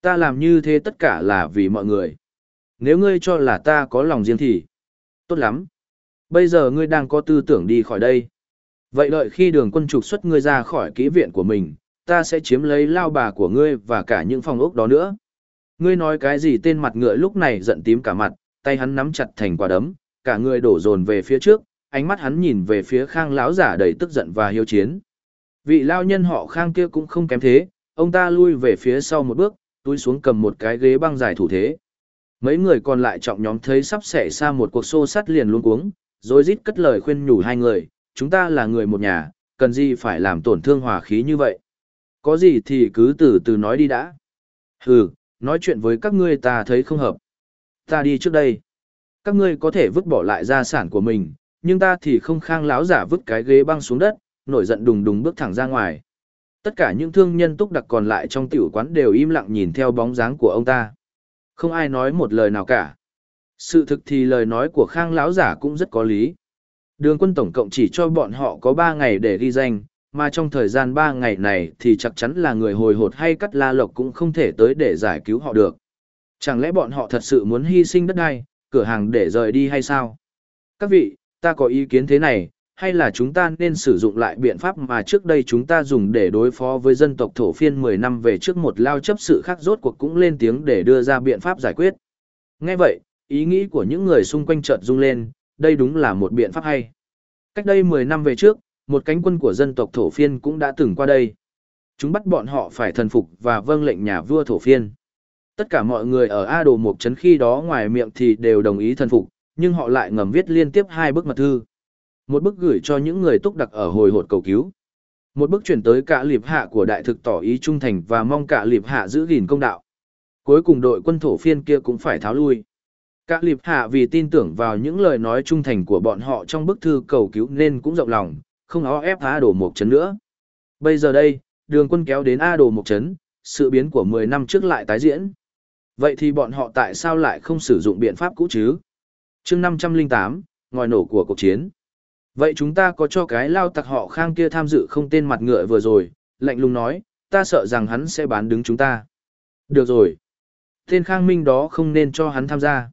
Ta làm như thế tất cả là vì mọi người. Nếu ngươi cho là ta có lòng riêng thì, tốt lắm. Bây giờ ngươi đang có tư tưởng đi khỏi đây. Vậy đợi khi đường quân trục xuất ngươi ra khỏi kỹ viện của mình, ta sẽ chiếm lấy lao bà của ngươi và cả những phòng ốc đó nữa. Ngươi nói cái gì tên mặt ngựa lúc này giận tím cả mặt, tay hắn nắm chặt thành quả đấm, cả người đổ dồn về phía trước, ánh mắt hắn nhìn về phía khang lão giả đầy tức giận và hiếu chiến. Vị lao nhân họ khang kia cũng không kém thế, ông ta lui về phía sau một bước, túi xuống cầm một cái ghế băng dài thủ thế. Mấy người còn lại trọng nhóm thấy sắp xảy ra một cuộc xô sắt liền luôn cuống, rồi rít cất lời khuyên nhủ hai người, chúng ta là người một nhà, cần gì phải làm tổn thương hòa khí như vậy. Có gì thì cứ từ từ nói đi đã. Hừ, nói chuyện với các ngươi ta thấy không hợp. Ta đi trước đây. Các ngươi có thể vứt bỏ lại gia sản của mình, nhưng ta thì không khang láo giả vứt cái ghế băng xuống đất, nổi giận đùng đùng bước thẳng ra ngoài. Tất cả những thương nhân túc đặc còn lại trong tiểu quán đều im lặng nhìn theo bóng dáng của ông ta. Không ai nói một lời nào cả. Sự thực thì lời nói của khang lão giả cũng rất có lý. Đường quân tổng cộng chỉ cho bọn họ có 3 ngày để ghi danh, mà trong thời gian 3 ngày này thì chắc chắn là người hồi hột hay cắt la lộc cũng không thể tới để giải cứu họ được. Chẳng lẽ bọn họ thật sự muốn hy sinh đất đai, cửa hàng để rời đi hay sao? Các vị, ta có ý kiến thế này, hay là chúng ta nên sử dụng lại biện pháp mà trước đây chúng ta dùng để đối phó với dân tộc thổ phiên 10 năm về trước một lao chấp sự khác rốt cuộc cũng lên tiếng để đưa ra biện pháp giải quyết. Nghe vậy, ý nghĩ của những người xung quanh chợt rung lên, đây đúng là một biện pháp hay. Cách đây 10 năm về trước, một cánh quân của dân tộc thổ phiên cũng đã từng qua đây. Chúng bắt bọn họ phải thần phục và vâng lệnh nhà vua thổ phiên. Tất cả mọi người ở A Đồ Mộc Trấn khi đó ngoài miệng thì đều đồng ý thần phục, nhưng họ lại ngầm viết liên tiếp hai bức mật thư. Một bức gửi cho những người túc đặc ở hồi hột cầu cứu. Một bức chuyển tới cả liệp hạ của đại thực tỏ ý trung thành và mong cả liệp hạ giữ gìn công đạo. Cuối cùng đội quân thổ phiên kia cũng phải tháo lui. Cả liệp hạ vì tin tưởng vào những lời nói trung thành của bọn họ trong bức thư cầu cứu nên cũng rộng lòng, không ó ép A đồ một chấn nữa. Bây giờ đây, đường quân kéo đến A đồ một chấn, sự biến của 10 năm trước lại tái diễn. Vậy thì bọn họ tại sao lại không sử dụng biện pháp cũ chứ? chương 508, ngòi nổ của cuộc chiến. Vậy chúng ta có cho cái lao tặc họ khang kia tham dự không tên mặt ngựa vừa rồi, lạnh lùng nói, ta sợ rằng hắn sẽ bán đứng chúng ta. Được rồi. Tên khang minh đó không nên cho hắn tham gia.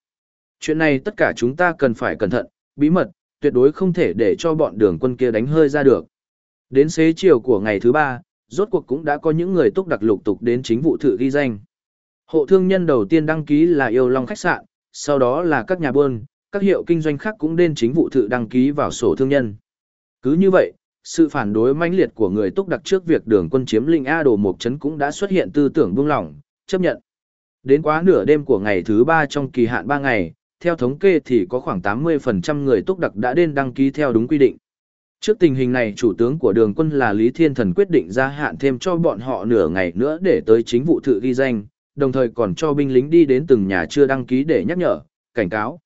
Chuyện này tất cả chúng ta cần phải cẩn thận, bí mật, tuyệt đối không thể để cho bọn đường quân kia đánh hơi ra được. Đến xế chiều của ngày thứ ba, rốt cuộc cũng đã có những người túc đặc lục tục đến chính vụ thự ghi danh. Hộ thương nhân đầu tiên đăng ký là yêu long khách sạn, sau đó là các nhà buôn, các hiệu kinh doanh khác cũng đến chính vụ thự đăng ký vào sổ thương nhân. Cứ như vậy, sự phản đối mãnh liệt của người túc đặc trước việc đường quân chiếm linh A đồ một trấn cũng đã xuất hiện tư tưởng buông lỏng, chấp nhận. Đến quá nửa đêm của ngày thứ ba trong kỳ hạn 3 ngày, theo thống kê thì có khoảng 80% người túc đặc đã đến đăng ký theo đúng quy định. Trước tình hình này chủ tướng của đường quân là Lý Thiên Thần quyết định gia hạn thêm cho bọn họ nửa ngày nữa để tới chính vụ thự ghi danh, đồng thời còn cho binh lính đi đến từng nhà chưa đăng ký để nhắc nhở, cảnh cáo.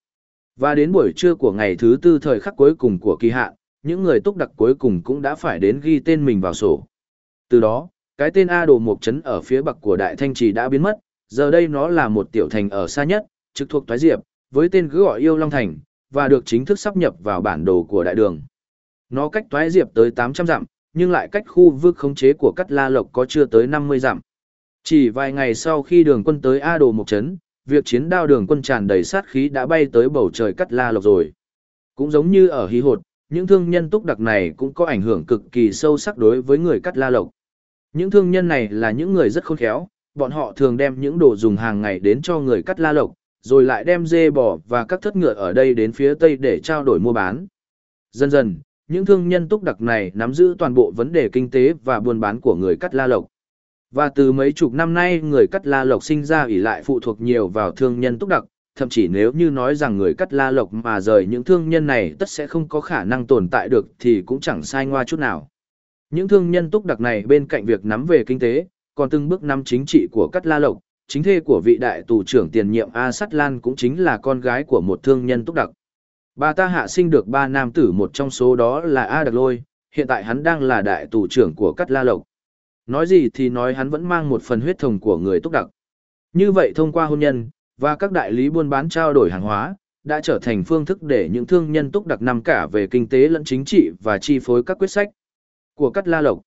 Và đến buổi trưa của ngày thứ tư thời khắc cuối cùng của kỳ hạn, những người túc đặc cuối cùng cũng đã phải đến ghi tên mình vào sổ. Từ đó, cái tên A Đồ Mộc Trấn ở phía bắc của Đại Thanh Trì đã biến mất, giờ đây nó là một tiểu thành ở xa nhất, trực thuộc Toái Diệp, với tên cứ gọi Yêu Long Thành, và được chính thức sắp nhập vào bản đồ của đại đường. Nó cách Toái Diệp tới 800 dặm, nhưng lại cách khu vực khống chế của Cắt La Lộc có chưa tới 50 dặm. Chỉ vài ngày sau khi đường quân tới A Đồ Mộc Trấn, việc chiến đao đường quân tràn đầy sát khí đã bay tới bầu trời Cắt La Lộc rồi. Cũng giống như ở Hí Hột, những thương nhân túc đặc này cũng có ảnh hưởng cực kỳ sâu sắc đối với người Cắt La Lộc. Những thương nhân này là những người rất khôn khéo, bọn họ thường đem những đồ dùng hàng ngày đến cho người Cắt La Lộc, rồi lại đem dê bò và các thất ngựa ở đây đến phía Tây để trao đổi mua bán. Dần dần, những thương nhân túc đặc này nắm giữ toàn bộ vấn đề kinh tế và buôn bán của người cắt la lộc. Và từ mấy chục năm nay người cắt la lộc sinh ra ủy lại phụ thuộc nhiều vào thương nhân túc đặc, thậm chí nếu như nói rằng người cắt la lộc mà rời những thương nhân này tất sẽ không có khả năng tồn tại được thì cũng chẳng sai ngoa chút nào. Những thương nhân túc đặc này bên cạnh việc nắm về kinh tế, còn từng bước nắm chính trị của cắt la lộc, chính thê của vị đại tù trưởng tiền nhiệm A Sắt Lan cũng chính là con gái của một thương nhân túc đặc. Bà ta hạ sinh được ba nam tử một trong số đó là A Đặc Lôi, hiện tại hắn đang là đại tù trưởng của Cắt La Lộc. Nói gì thì nói hắn vẫn mang một phần huyết thống của người túc đặc. Như vậy thông qua hôn nhân, và các đại lý buôn bán trao đổi hàng hóa, đã trở thành phương thức để những thương nhân túc đặc nằm cả về kinh tế lẫn chính trị và chi phối các quyết sách của Cắt La Lộc.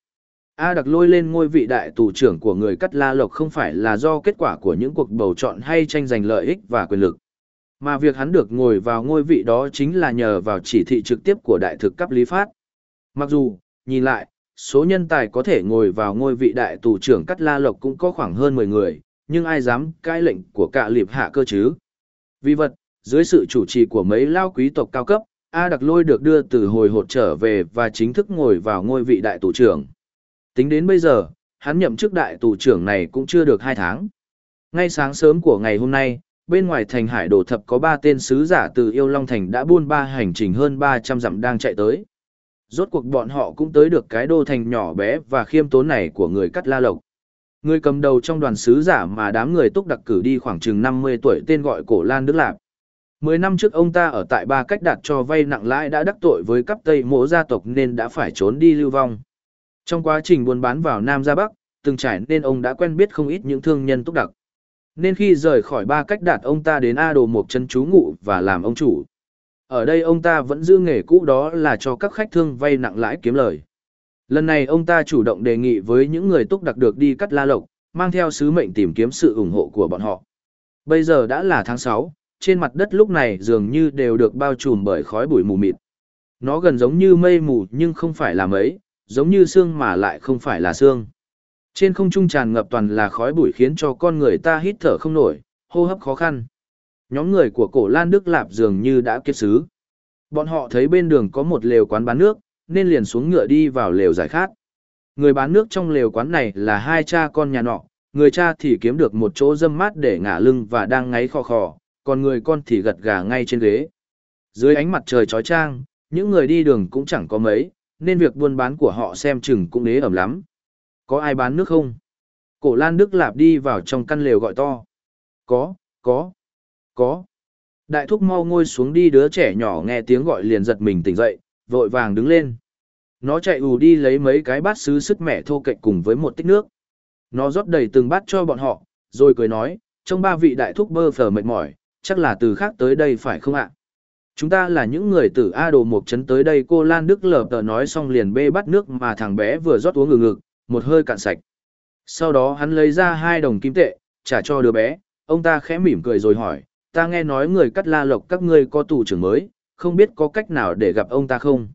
A đặc lôi lên ngôi vị đại tù trưởng của người Cắt La Lộc không phải là do kết quả của những cuộc bầu chọn hay tranh giành lợi ích và quyền lực. Mà việc hắn được ngồi vào ngôi vị đó chính là nhờ vào chỉ thị trực tiếp của đại thực cấp lý phát. Mặc dù, nhìn lại, số nhân tài có thể ngồi vào ngôi vị đại tù trưởng Cắt La Lộc cũng có khoảng hơn 10 người, nhưng ai dám cai lệnh của cả liệp hạ cơ chứ? Vì vật, dưới sự chủ trì của mấy lao quý tộc cao cấp, A Đặc Lôi được đưa từ hồi hột trở về và chính thức ngồi vào ngôi vị đại tù trưởng. Tính đến bây giờ, hắn nhậm chức đại tù trưởng này cũng chưa được 2 tháng. Ngay sáng sớm của ngày hôm nay, bên ngoài thành hải đồ thập có ba tên sứ giả từ yêu long thành đã buôn ba hành trình hơn ba trăm dặm đang chạy tới rốt cuộc bọn họ cũng tới được cái đô thành nhỏ bé và khiêm tốn này của người cắt la lộc. Người cầm đầu trong đoàn sứ giả mà đám người túc đặc cử đi khoảng chừng năm mươi tuổi tên gọi cổ lan đức lạp. Mười năm trước ông ta ở tại ba cách đạt cho vay nặng lãi đã đắc tội với cấp tây mỗ gia tộc nên đã phải trốn đi lưu vong. Trong quá trình buôn bán vào nam ra bắc, từng trải nên ông đã quen biết không ít những thương nhân túc đặc. Nên khi rời khỏi ba cách đạt, ông ta đến A đồ một chân chú ngụ và làm ông chủ. Ở đây ông ta vẫn giữ nghề cũ đó là cho các khách thương vay nặng lãi kiếm lời. Lần này ông ta chủ động đề nghị với những người túc đặc được đi cắt la lộc, mang theo sứ mệnh tìm kiếm sự ủng hộ của bọn họ. Bây giờ đã là tháng 6, trên mặt đất lúc này dường như đều được bao trùm bởi khói bụi mù mịt. Nó gần giống như mây mù nhưng không phải là mấy, giống như sương mà lại không phải là sương. Trên không trung tràn ngập toàn là khói bụi khiến cho con người ta hít thở không nổi, hô hấp khó khăn. Nhóm người của cổ Lan Đức Lạp dường như đã kiệt xứ. Bọn họ thấy bên đường có một lều quán bán nước, nên liền xuống ngựa đi vào lều giải khát. Người bán nước trong lều quán này là hai cha con nhà nọ, người cha thì kiếm được một chỗ dâm mát để ngả lưng và đang ngáy khò khò, còn người con thì gật gà ngay trên ghế. Dưới ánh mặt trời chói chang, những người đi đường cũng chẳng có mấy, nên việc buôn bán của họ xem chừng cũng nế ẩm lắm. Có ai bán nước không? Cổ Lan Đức Lạp đi vào trong căn lều gọi to. Có, có, có. Đại thúc mau ngồi xuống đi đứa trẻ nhỏ nghe tiếng gọi liền giật mình tỉnh dậy, vội vàng đứng lên. Nó chạy ù đi lấy mấy cái bát sứ sức mẹ thô cạnh cùng với một tích nước. Nó rót đầy từng bát cho bọn họ, rồi cười nói, trong ba vị đại thúc bơ phở mệt mỏi, chắc là từ khác tới đây phải không ạ? Chúng ta là những người từ A đồ một chấn tới đây cô Lan Đức lờ tờ nói xong liền bê bắt nước mà thằng bé vừa rót uống ngừng ngực, một hơi cạn sạch. Sau đó hắn lấy ra hai đồng kim tệ, trả cho đứa bé, ông ta khẽ mỉm cười rồi hỏi, ta nghe nói người cắt la lộc các ngươi có tù trưởng mới, không biết có cách nào để gặp ông ta không?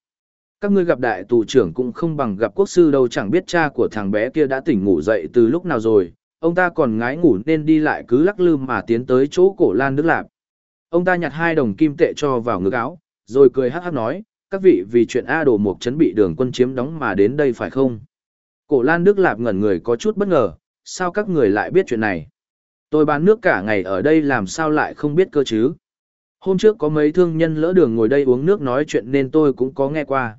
Các ngươi gặp đại tù trưởng cũng không bằng gặp quốc sư đâu chẳng biết cha của thằng bé kia đã tỉnh ngủ dậy từ lúc nào rồi, ông ta còn ngái ngủ nên đi lại cứ lắc lư mà tiến tới chỗ cổ Lan Đức Lạp. Ông ta nhặt hai đồng kim tệ cho vào ngực áo, rồi cười hát hát nói, các vị vì chuyện A đồ mục chấn bị đường quân chiếm đóng mà đến đây phải không? Cổ Lan Đức Lạp ngẩn người có chút bất ngờ, sao các người lại biết chuyện này? Tôi bán nước cả ngày ở đây làm sao lại không biết cơ chứ? Hôm trước có mấy thương nhân lỡ đường ngồi đây uống nước nói chuyện nên tôi cũng có nghe qua.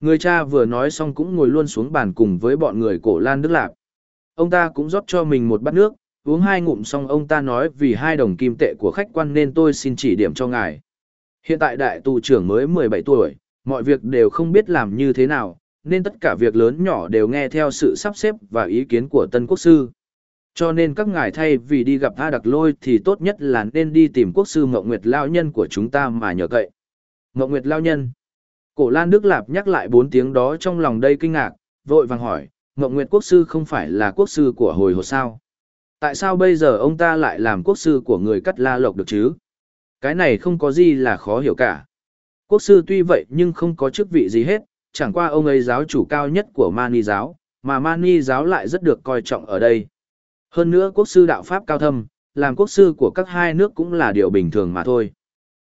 Người cha vừa nói xong cũng ngồi luôn xuống bàn cùng với bọn người cổ Lan Đức Lạp. Ông ta cũng rót cho mình một bát nước, uống hai ngụm xong ông ta nói vì hai đồng kim tệ của khách quan nên tôi xin chỉ điểm cho ngài. Hiện tại đại tù trưởng mới 17 tuổi, mọi việc đều không biết làm như thế nào, nên tất cả việc lớn nhỏ đều nghe theo sự sắp xếp và ý kiến của tân quốc sư. Cho nên các ngài thay vì đi gặp A Đặc Lôi thì tốt nhất là nên đi tìm quốc sư Ngọc Nguyệt Lao Nhân của chúng ta mà nhờ cậy. Ngọc Nguyệt Lao Nhân. Cổ Lan Đức Lạp nhắc lại bốn tiếng đó trong lòng đây kinh ngạc, vội vàng hỏi, Ngọc Nguyệt quốc sư không phải là quốc sư của hồi hồ sao? Tại sao bây giờ ông ta lại làm quốc sư của người cắt la lộc được chứ? Cái này không có gì là khó hiểu cả. Quốc sư tuy vậy nhưng không có chức vị gì hết, chẳng qua ông ấy giáo chủ cao nhất của Mani giáo, mà Mani giáo lại rất được coi trọng ở đây. Hơn nữa quốc sư đạo Pháp cao thâm, làm quốc sư của các hai nước cũng là điều bình thường mà thôi.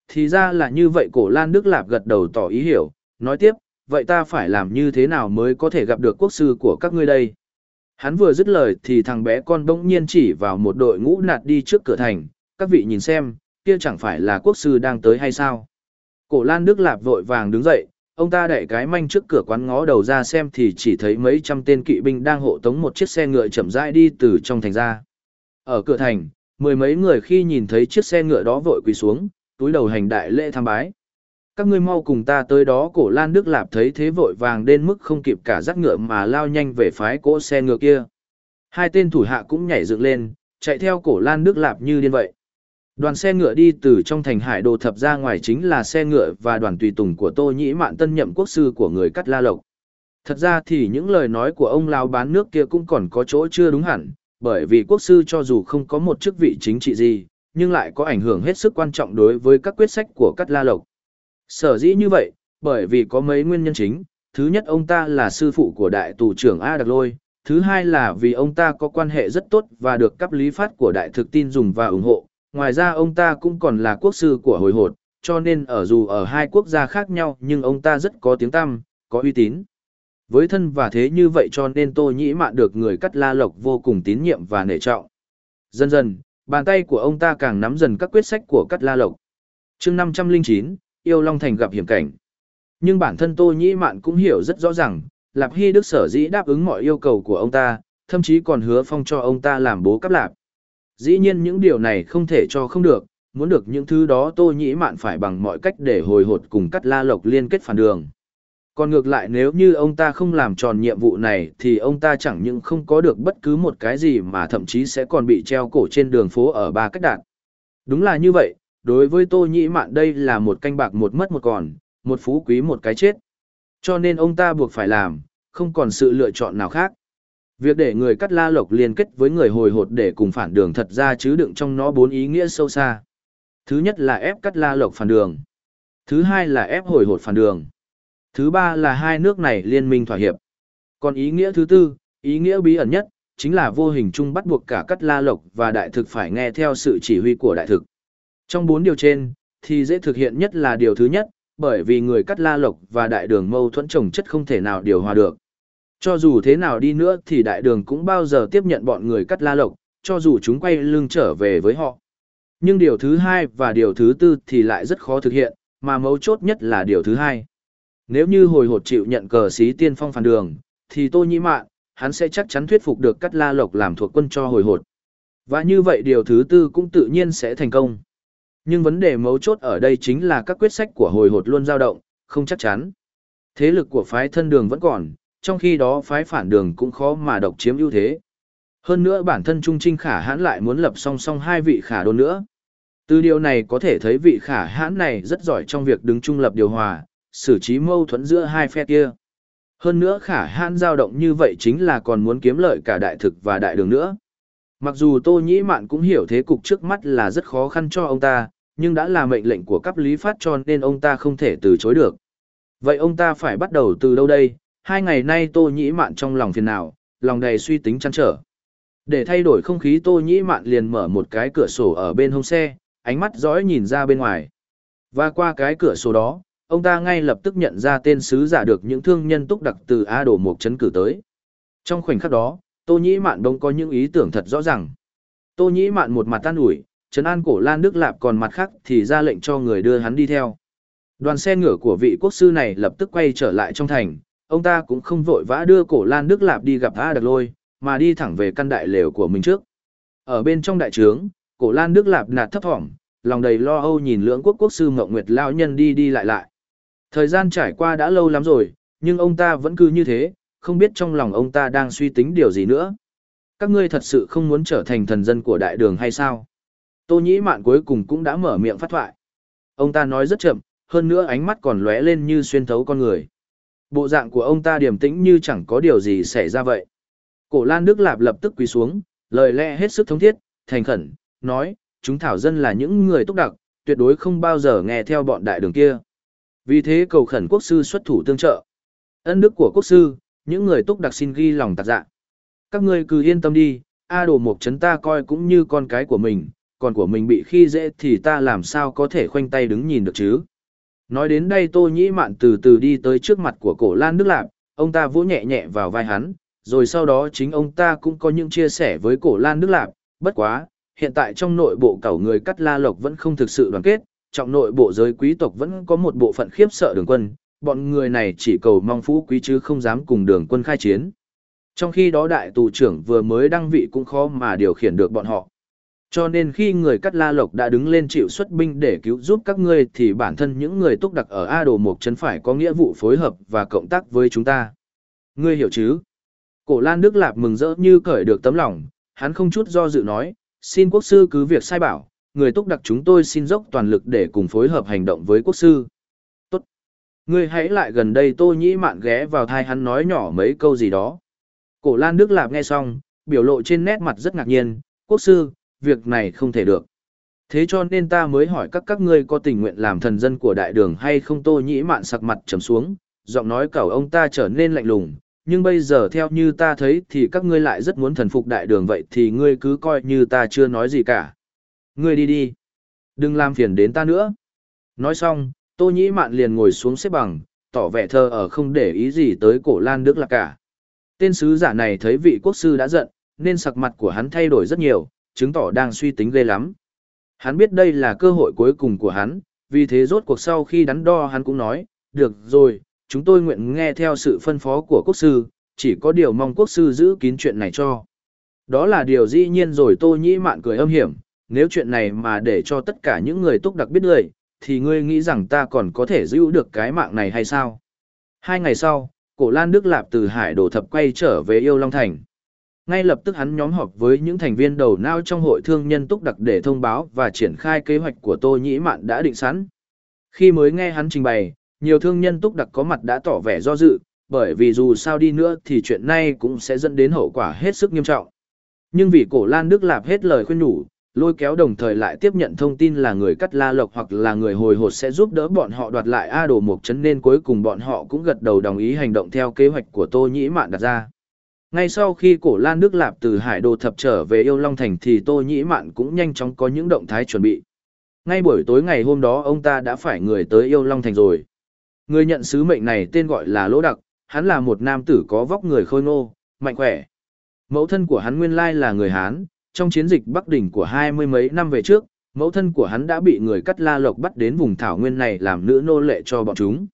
Thì ra là như vậy cổ Lan Đức Lạp gật đầu tỏ ý hiểu, nói tiếp, vậy ta phải làm như thế nào mới có thể gặp được quốc sư của các ngươi đây? Hắn vừa dứt lời thì thằng bé con bỗng nhiên chỉ vào một đội ngũ nạt đi trước cửa thành, các vị nhìn xem, kia chẳng phải là quốc sư đang tới hay sao? Cổ Lan Đức Lạp vội vàng đứng dậy, ông ta đẩy cái manh trước cửa quán ngó đầu ra xem thì chỉ thấy mấy trăm tên kỵ binh đang hộ tống một chiếc xe ngựa chậm rãi đi từ trong thành ra. Ở cửa thành, mười mấy người khi nhìn thấy chiếc xe ngựa đó vội quỳ xuống, túi đầu hành đại lễ tham bái. Các ngươi mau cùng ta tới đó cổ Lan Đức Lạp thấy thế vội vàng đến mức không kịp cả dắt ngựa mà lao nhanh về phái cỗ xe ngựa kia. Hai tên thủ hạ cũng nhảy dựng lên, chạy theo cổ Lan Đức Lạp như điên vậy. Đoàn xe ngựa đi từ trong thành hải đồ thập ra ngoài chính là xe ngựa và đoàn tùy tùng của Tô Nhĩ Mạn tân nhậm quốc sư của người cắt la lộc. Thật ra thì những lời nói của ông lao bán nước kia cũng còn có chỗ chưa đúng hẳn, bởi vì quốc sư cho dù không có một chức vị chính trị gì, nhưng lại có ảnh hưởng hết sức quan trọng đối với các quyết sách của cắt la lộc. Sở dĩ như vậy, bởi vì có mấy nguyên nhân chính, thứ nhất ông ta là sư phụ của đại tù trưởng A Đặc Lôi, thứ hai là vì ông ta có quan hệ rất tốt và được cấp lý phát của đại thực tin dùng và ủng hộ, ngoài ra ông ta cũng còn là quốc sư của hồi hột, cho nên ở dù ở hai quốc gia khác nhau nhưng ông ta rất có tiếng tăm, có uy tín. Với thân và thế như vậy cho nên Tô Nhĩ Mạn được người cắt la lộc vô cùng tín nhiệm và nể trọng. Dần dần, bàn tay của ông ta càng nắm dần các quyết sách của cắt la lộc. chương 509, yêu Long Thành gặp hiểm cảnh. Nhưng bản thân Tô Nhĩ Mạn cũng hiểu rất rõ ràng, Lạp Hy Đức sở dĩ đáp ứng mọi yêu cầu của ông ta, thậm chí còn hứa phong cho ông ta làm bố cấp lạp. Dĩ nhiên những điều này không thể cho không được, muốn được những thứ đó Tô Nhĩ Mạn phải bằng mọi cách để hồi hột cùng cắt la lộc liên kết phản đường. Còn ngược lại nếu như ông ta không làm tròn nhiệm vụ này thì ông ta chẳng những không có được bất cứ một cái gì mà thậm chí sẽ còn bị treo cổ trên đường phố ở ba cách đạn. Đúng là như vậy, đối với Tô Nhĩ Mạn đây là một canh bạc một mất một còn, một phú quý một cái chết. Cho nên ông ta buộc phải làm, không còn sự lựa chọn nào khác. Việc để người cắt la lộc liên kết với người hồi hột để cùng phản đường thật ra chứ đựng trong nó bốn ý nghĩa sâu xa. Thứ nhất là ép cắt la lộc phản đường. Thứ hai là ép hồi hột phản đường. Thứ ba là hai nước này liên minh thỏa hiệp. Còn ý nghĩa thứ tư, ý nghĩa bí ẩn nhất, chính là vô hình chung bắt buộc cả cắt la lộc và đại thực phải nghe theo sự chỉ huy của đại thực. Trong bốn điều trên, thì dễ thực hiện nhất là điều thứ nhất, bởi vì người cắt la lộc và đại đường mâu thuẫn trồng chất không thể nào điều hòa được. Cho dù thế nào đi nữa thì đại đường cũng bao giờ tiếp nhận bọn người cắt la lộc, cho dù chúng quay lưng trở về với họ. Nhưng điều thứ hai và điều thứ tư thì lại rất khó thực hiện, mà mấu chốt nhất là điều thứ hai. Nếu như hồi hột chịu nhận cờ sĩ tiên phong phản đường, thì Tô Nhĩ Mạn, hắn sẽ chắc chắn thuyết phục được Cắt La Lộc làm thuộc quân cho hồi hột. Và như vậy điều thứ tư cũng tự nhiên sẽ thành công. Nhưng vấn đề mấu chốt ở đây chính là các quyết sách của hồi hột luôn dao động, không chắc chắn. Thế lực của phái thân đường vẫn còn, trong khi đó phái phản đường cũng khó mà độc chiếm ưu thế. Hơn nữa bản thân Trung Trinh Khả hãn lại muốn lập song song hai vị khả đôn nữa. Từ điều này có thể thấy vị khả hãn này rất giỏi trong việc đứng trung lập điều hòa, xử trí mâu thuẫn giữa hai phe kia. Hơn nữa khả hãn dao động như vậy chính là còn muốn kiếm lợi cả đại thực và đại đường nữa. Mặc dù Tô Nhĩ Mạn cũng hiểu thế cục trước mắt là rất khó khăn cho ông ta, nhưng đã là mệnh lệnh của cấp lý phát cho nên ông ta không thể từ chối được. Vậy ông ta phải bắt đầu từ đâu đây? Hai ngày nay Tô Nhĩ Mạn trong lòng phiền nào, lòng đầy suy tính chăn trở. Để thay đổi không khí Tô Nhĩ Mạn liền mở một cái cửa sổ ở bên hông xe, ánh mắt dõi nhìn ra bên ngoài. Và qua cái cửa sổ đó, ông ta ngay lập tức nhận ra tên sứ giả được những thương nhân túc đặc từ A đổ một chấn cử tới. Trong khoảnh khắc đó, Tô Nhĩ Mạn đông có những ý tưởng thật rõ ràng. Tô Nhĩ Mạn một mặt tan ủi, trấn an cổ Lan Đức Lạp còn mặt khác thì ra lệnh cho người đưa hắn đi theo. Đoàn xe ngựa của vị quốc sư này lập tức quay trở lại trong thành, ông ta cũng không vội vã đưa cổ Lan Đức Lạp đi gặp A Đặc Lôi, mà đi thẳng về căn đại lều của mình trước. Ở bên trong đại trướng, cổ Lan Đức Lạp nạt thấp thỏm, lòng đầy lo âu nhìn lưỡng quốc quốc sư Ngọc Nguyệt lão nhân đi đi lại lại. Thời gian trải qua đã lâu lắm rồi, nhưng ông ta vẫn cứ như thế, không biết trong lòng ông ta đang suy tính điều gì nữa. Các ngươi thật sự không muốn trở thành thần dân của đại đường hay sao? Tô Nhĩ Mạn cuối cùng cũng đã mở miệng phát thoại. Ông ta nói rất chậm, hơn nữa ánh mắt còn lóe lên như xuyên thấu con người. Bộ dạng của ông ta điềm tĩnh như chẳng có điều gì xảy ra vậy. Cổ Lan Đức Lạp lập tức quỳ xuống, lời lẽ hết sức thống thiết, thành khẩn, nói, chúng thảo dân là những người túc đặc, tuyệt đối không bao giờ nghe theo bọn đại đường kia. Vì thế cầu khẩn quốc sư xuất thủ tương trợ. Ân đức của quốc sư, những người túc đặc xin ghi lòng tạc dạ. Các ngươi cứ yên tâm đi, A đồ mục chấn ta coi cũng như con cái của mình, còn của mình bị khi dễ thì ta làm sao có thể khoanh tay đứng nhìn được chứ. Nói đến đây Tô Nhĩ Mạn từ từ đi tới trước mặt của cổ Lan Đức Lạp, ông ta vỗ nhẹ nhẹ vào vai hắn, rồi sau đó chính ông ta cũng có những chia sẻ với cổ Lan Đức Lạp, bất quá, hiện tại trong nội bộ cẩu người cắt la lộc vẫn không thực sự đoàn kết, trong nội bộ giới quý tộc vẫn có một bộ phận khiếp sợ đường quân, bọn người này chỉ cầu mong phú quý chứ không dám cùng đường quân khai chiến. Trong khi đó đại tù trưởng vừa mới đăng vị cũng khó mà điều khiển được bọn họ. Cho nên khi người cắt la lộc đã đứng lên chịu xuất binh để cứu giúp các ngươi thì bản thân những người túc đặc ở A Đồ Mộc Trấn phải có nghĩa vụ phối hợp và cộng tác với chúng ta. Ngươi hiểu chứ? Cổ Lan Đức Lạp mừng rỡ như cởi được tấm lòng, hắn không chút do dự nói, xin quốc sư cứ việc sai bảo, người túc đặc chúng tôi xin dốc toàn lực để cùng phối hợp hành động với quốc sư. Tốt. Ngươi hãy lại gần đây tô nhĩ mạn ghé vào thai hắn nói nhỏ mấy câu gì đó. Cổ Lan Đức Lạp nghe xong, biểu lộ trên nét mặt rất ngạc nhiên, quốc sư, việc này không thể được. Thế cho nên ta mới hỏi các các ngươi có tình nguyện làm thần dân của đại đường hay không tô nhĩ mạn sặc mặt trầm xuống, giọng nói cẩu ông ta trở nên lạnh lùng, nhưng bây giờ theo như ta thấy thì các ngươi lại rất muốn thần phục đại đường vậy thì ngươi cứ coi như ta chưa nói gì cả. Ngươi đi đi. Đừng làm phiền đến ta nữa. Nói xong, Tô Nhĩ Mạn liền ngồi xuống xếp bằng, tỏ vẻ thờ ở không để ý gì tới cổ Lan Đức là cả. Tên sứ giả này thấy vị quốc sư đã giận, nên sặc mặt của hắn thay đổi rất nhiều, chứng tỏ đang suy tính ghê lắm. Hắn biết đây là cơ hội cuối cùng của hắn, vì thế rốt cuộc sau khi đắn đo hắn cũng nói, được rồi, chúng tôi nguyện nghe theo sự phân phó của quốc sư, chỉ có điều mong quốc sư giữ kín chuyện này cho. Đó là điều dĩ nhiên rồi Tô Nhĩ Mạn cười âm hiểm, nếu chuyện này mà để cho tất cả những người túc đặc biết lời, thì ngươi nghĩ rằng ta còn có thể giữ được cái mạng này hay sao? Hai ngày sau, cổ Lan Đức Lạp từ Hải Đồ Thập quay trở về Yêu Long Thành. Ngay lập tức hắn nhóm họp với những thành viên đầu não trong hội thương nhân túc đặc để thông báo và triển khai kế hoạch của Tô Nhĩ Mạn đã định sẵn. Khi mới nghe hắn trình bày, nhiều thương nhân túc đặc có mặt đã tỏ vẻ do dự, bởi vì dù sao đi nữa thì chuyện này cũng sẽ dẫn đến hậu quả hết sức nghiêm trọng. Nhưng vì cổ Lan Đức Lạp hết lời khuyên nhủ, lôi kéo đồng thời lại tiếp nhận thông tin là người cắt la lộc hoặc là người hồi hột sẽ giúp đỡ bọn họ đoạt lại A đồ mục chấn nên cuối cùng bọn họ cũng gật đầu đồng ý hành động theo kế hoạch của Tô Nhĩ Mạn đặt ra. Ngay sau khi cổ Lan Đức Lạp từ Hải Đồ Thập trở về Yêu Long Thành thì Tô Nhĩ Mạn cũng nhanh chóng có những động thái chuẩn bị. Ngay buổi tối ngày hôm đó ông ta đã phải người tới Yêu Long Thành rồi. Người nhận sứ mệnh này tên gọi là Lỗ Đặc, hắn là một nam tử có vóc người khôi ngô, mạnh khỏe. Mẫu thân của hắn nguyên lai là người Hán, trong chiến dịch Bắc đỉnh của hai mươi mấy năm về trước, mẫu thân của hắn đã bị người cắt la lộc bắt đến vùng thảo nguyên này làm nữ nô lệ cho bọn chúng.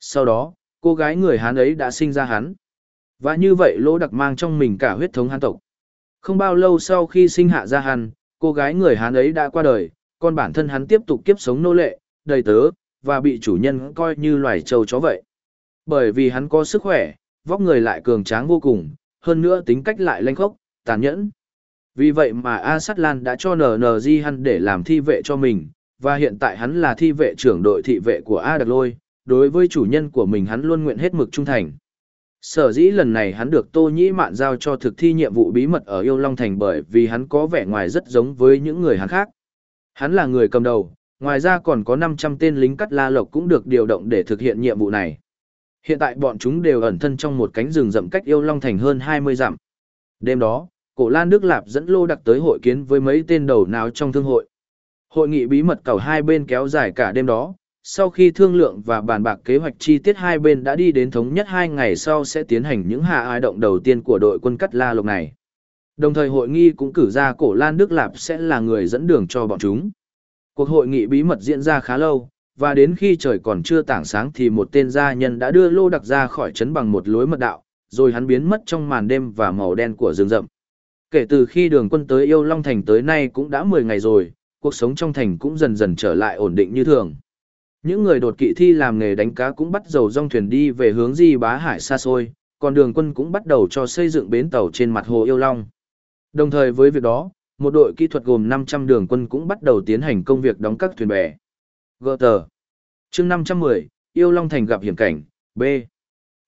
Sau đó, cô gái người Hán ấy đã sinh ra hắn. Và như vậy lỗ đặc mang trong mình cả huyết thống Hán tộc. Không bao lâu sau khi sinh hạ ra hắn, cô gái người Hán ấy đã qua đời, còn bản thân hắn tiếp tục kiếp sống nô lệ, đầy tớ, và bị chủ nhân coi như loài trâu chó vậy. Bởi vì hắn có sức khỏe, vóc người lại cường tráng vô cùng, hơn nữa tính cách lại lanh khốc, tàn nhẫn. Vì vậy mà A Sát Lan đã cho NNG hắn để làm thi vệ cho mình, và hiện tại hắn là thi vệ trưởng đội thị vệ của A Đặc Lôi, đối với chủ nhân của mình hắn luôn nguyện hết mực trung thành. Sở dĩ lần này hắn được Tô Nhĩ Mạn giao cho thực thi nhiệm vụ bí mật ở Yêu Long Thành bởi vì hắn có vẻ ngoài rất giống với những người hắn khác. Hắn là người cầm đầu, ngoài ra còn có 500 tên lính cắt la lộc cũng được điều động để thực hiện nhiệm vụ này. Hiện tại bọn chúng đều ẩn thân trong một cánh rừng rậm cách Yêu Long Thành hơn 20 dặm. Đêm đó, Cổ Lan Đức Lạp dẫn Lô Đặc tới hội kiến với mấy tên đầu não trong thương hội. Hội nghị bí mật cầu hai bên kéo dài cả đêm đó, sau khi thương lượng và bàn bạc kế hoạch chi tiết hai bên đã đi đến thống nhất hai ngày sau sẽ tiến hành những hạ ai động đầu tiên của đội quân cắt la Lục này. Đồng thời hội nghị cũng cử ra cổ Lan Đức Lạp sẽ là người dẫn đường cho bọn chúng. Cuộc hội nghị bí mật diễn ra khá lâu, và đến khi trời còn chưa tảng sáng thì một tên gia nhân đã đưa lô đặc ra khỏi trấn bằng một lối mật đạo, rồi hắn biến mất trong màn đêm và màu đen của rừng rậm. Kể từ khi đường quân tới Yêu Long Thành tới nay cũng đã 10 ngày rồi, cuộc sống trong thành cũng dần dần trở lại ổn định như thường. Những người đột kỵ thi làm nghề đánh cá cũng bắt dầu rong thuyền đi về hướng di bá hải xa xôi, còn đường quân cũng bắt đầu cho xây dựng bến tàu trên mặt hồ Yêu Long. Đồng thời với việc đó, một đội kỹ thuật gồm 500 đường quân cũng bắt đầu tiến hành công việc đóng các thuyền bè. Gơ tờ. chương 510, Yêu Long Thành gặp hiểm cảnh, B.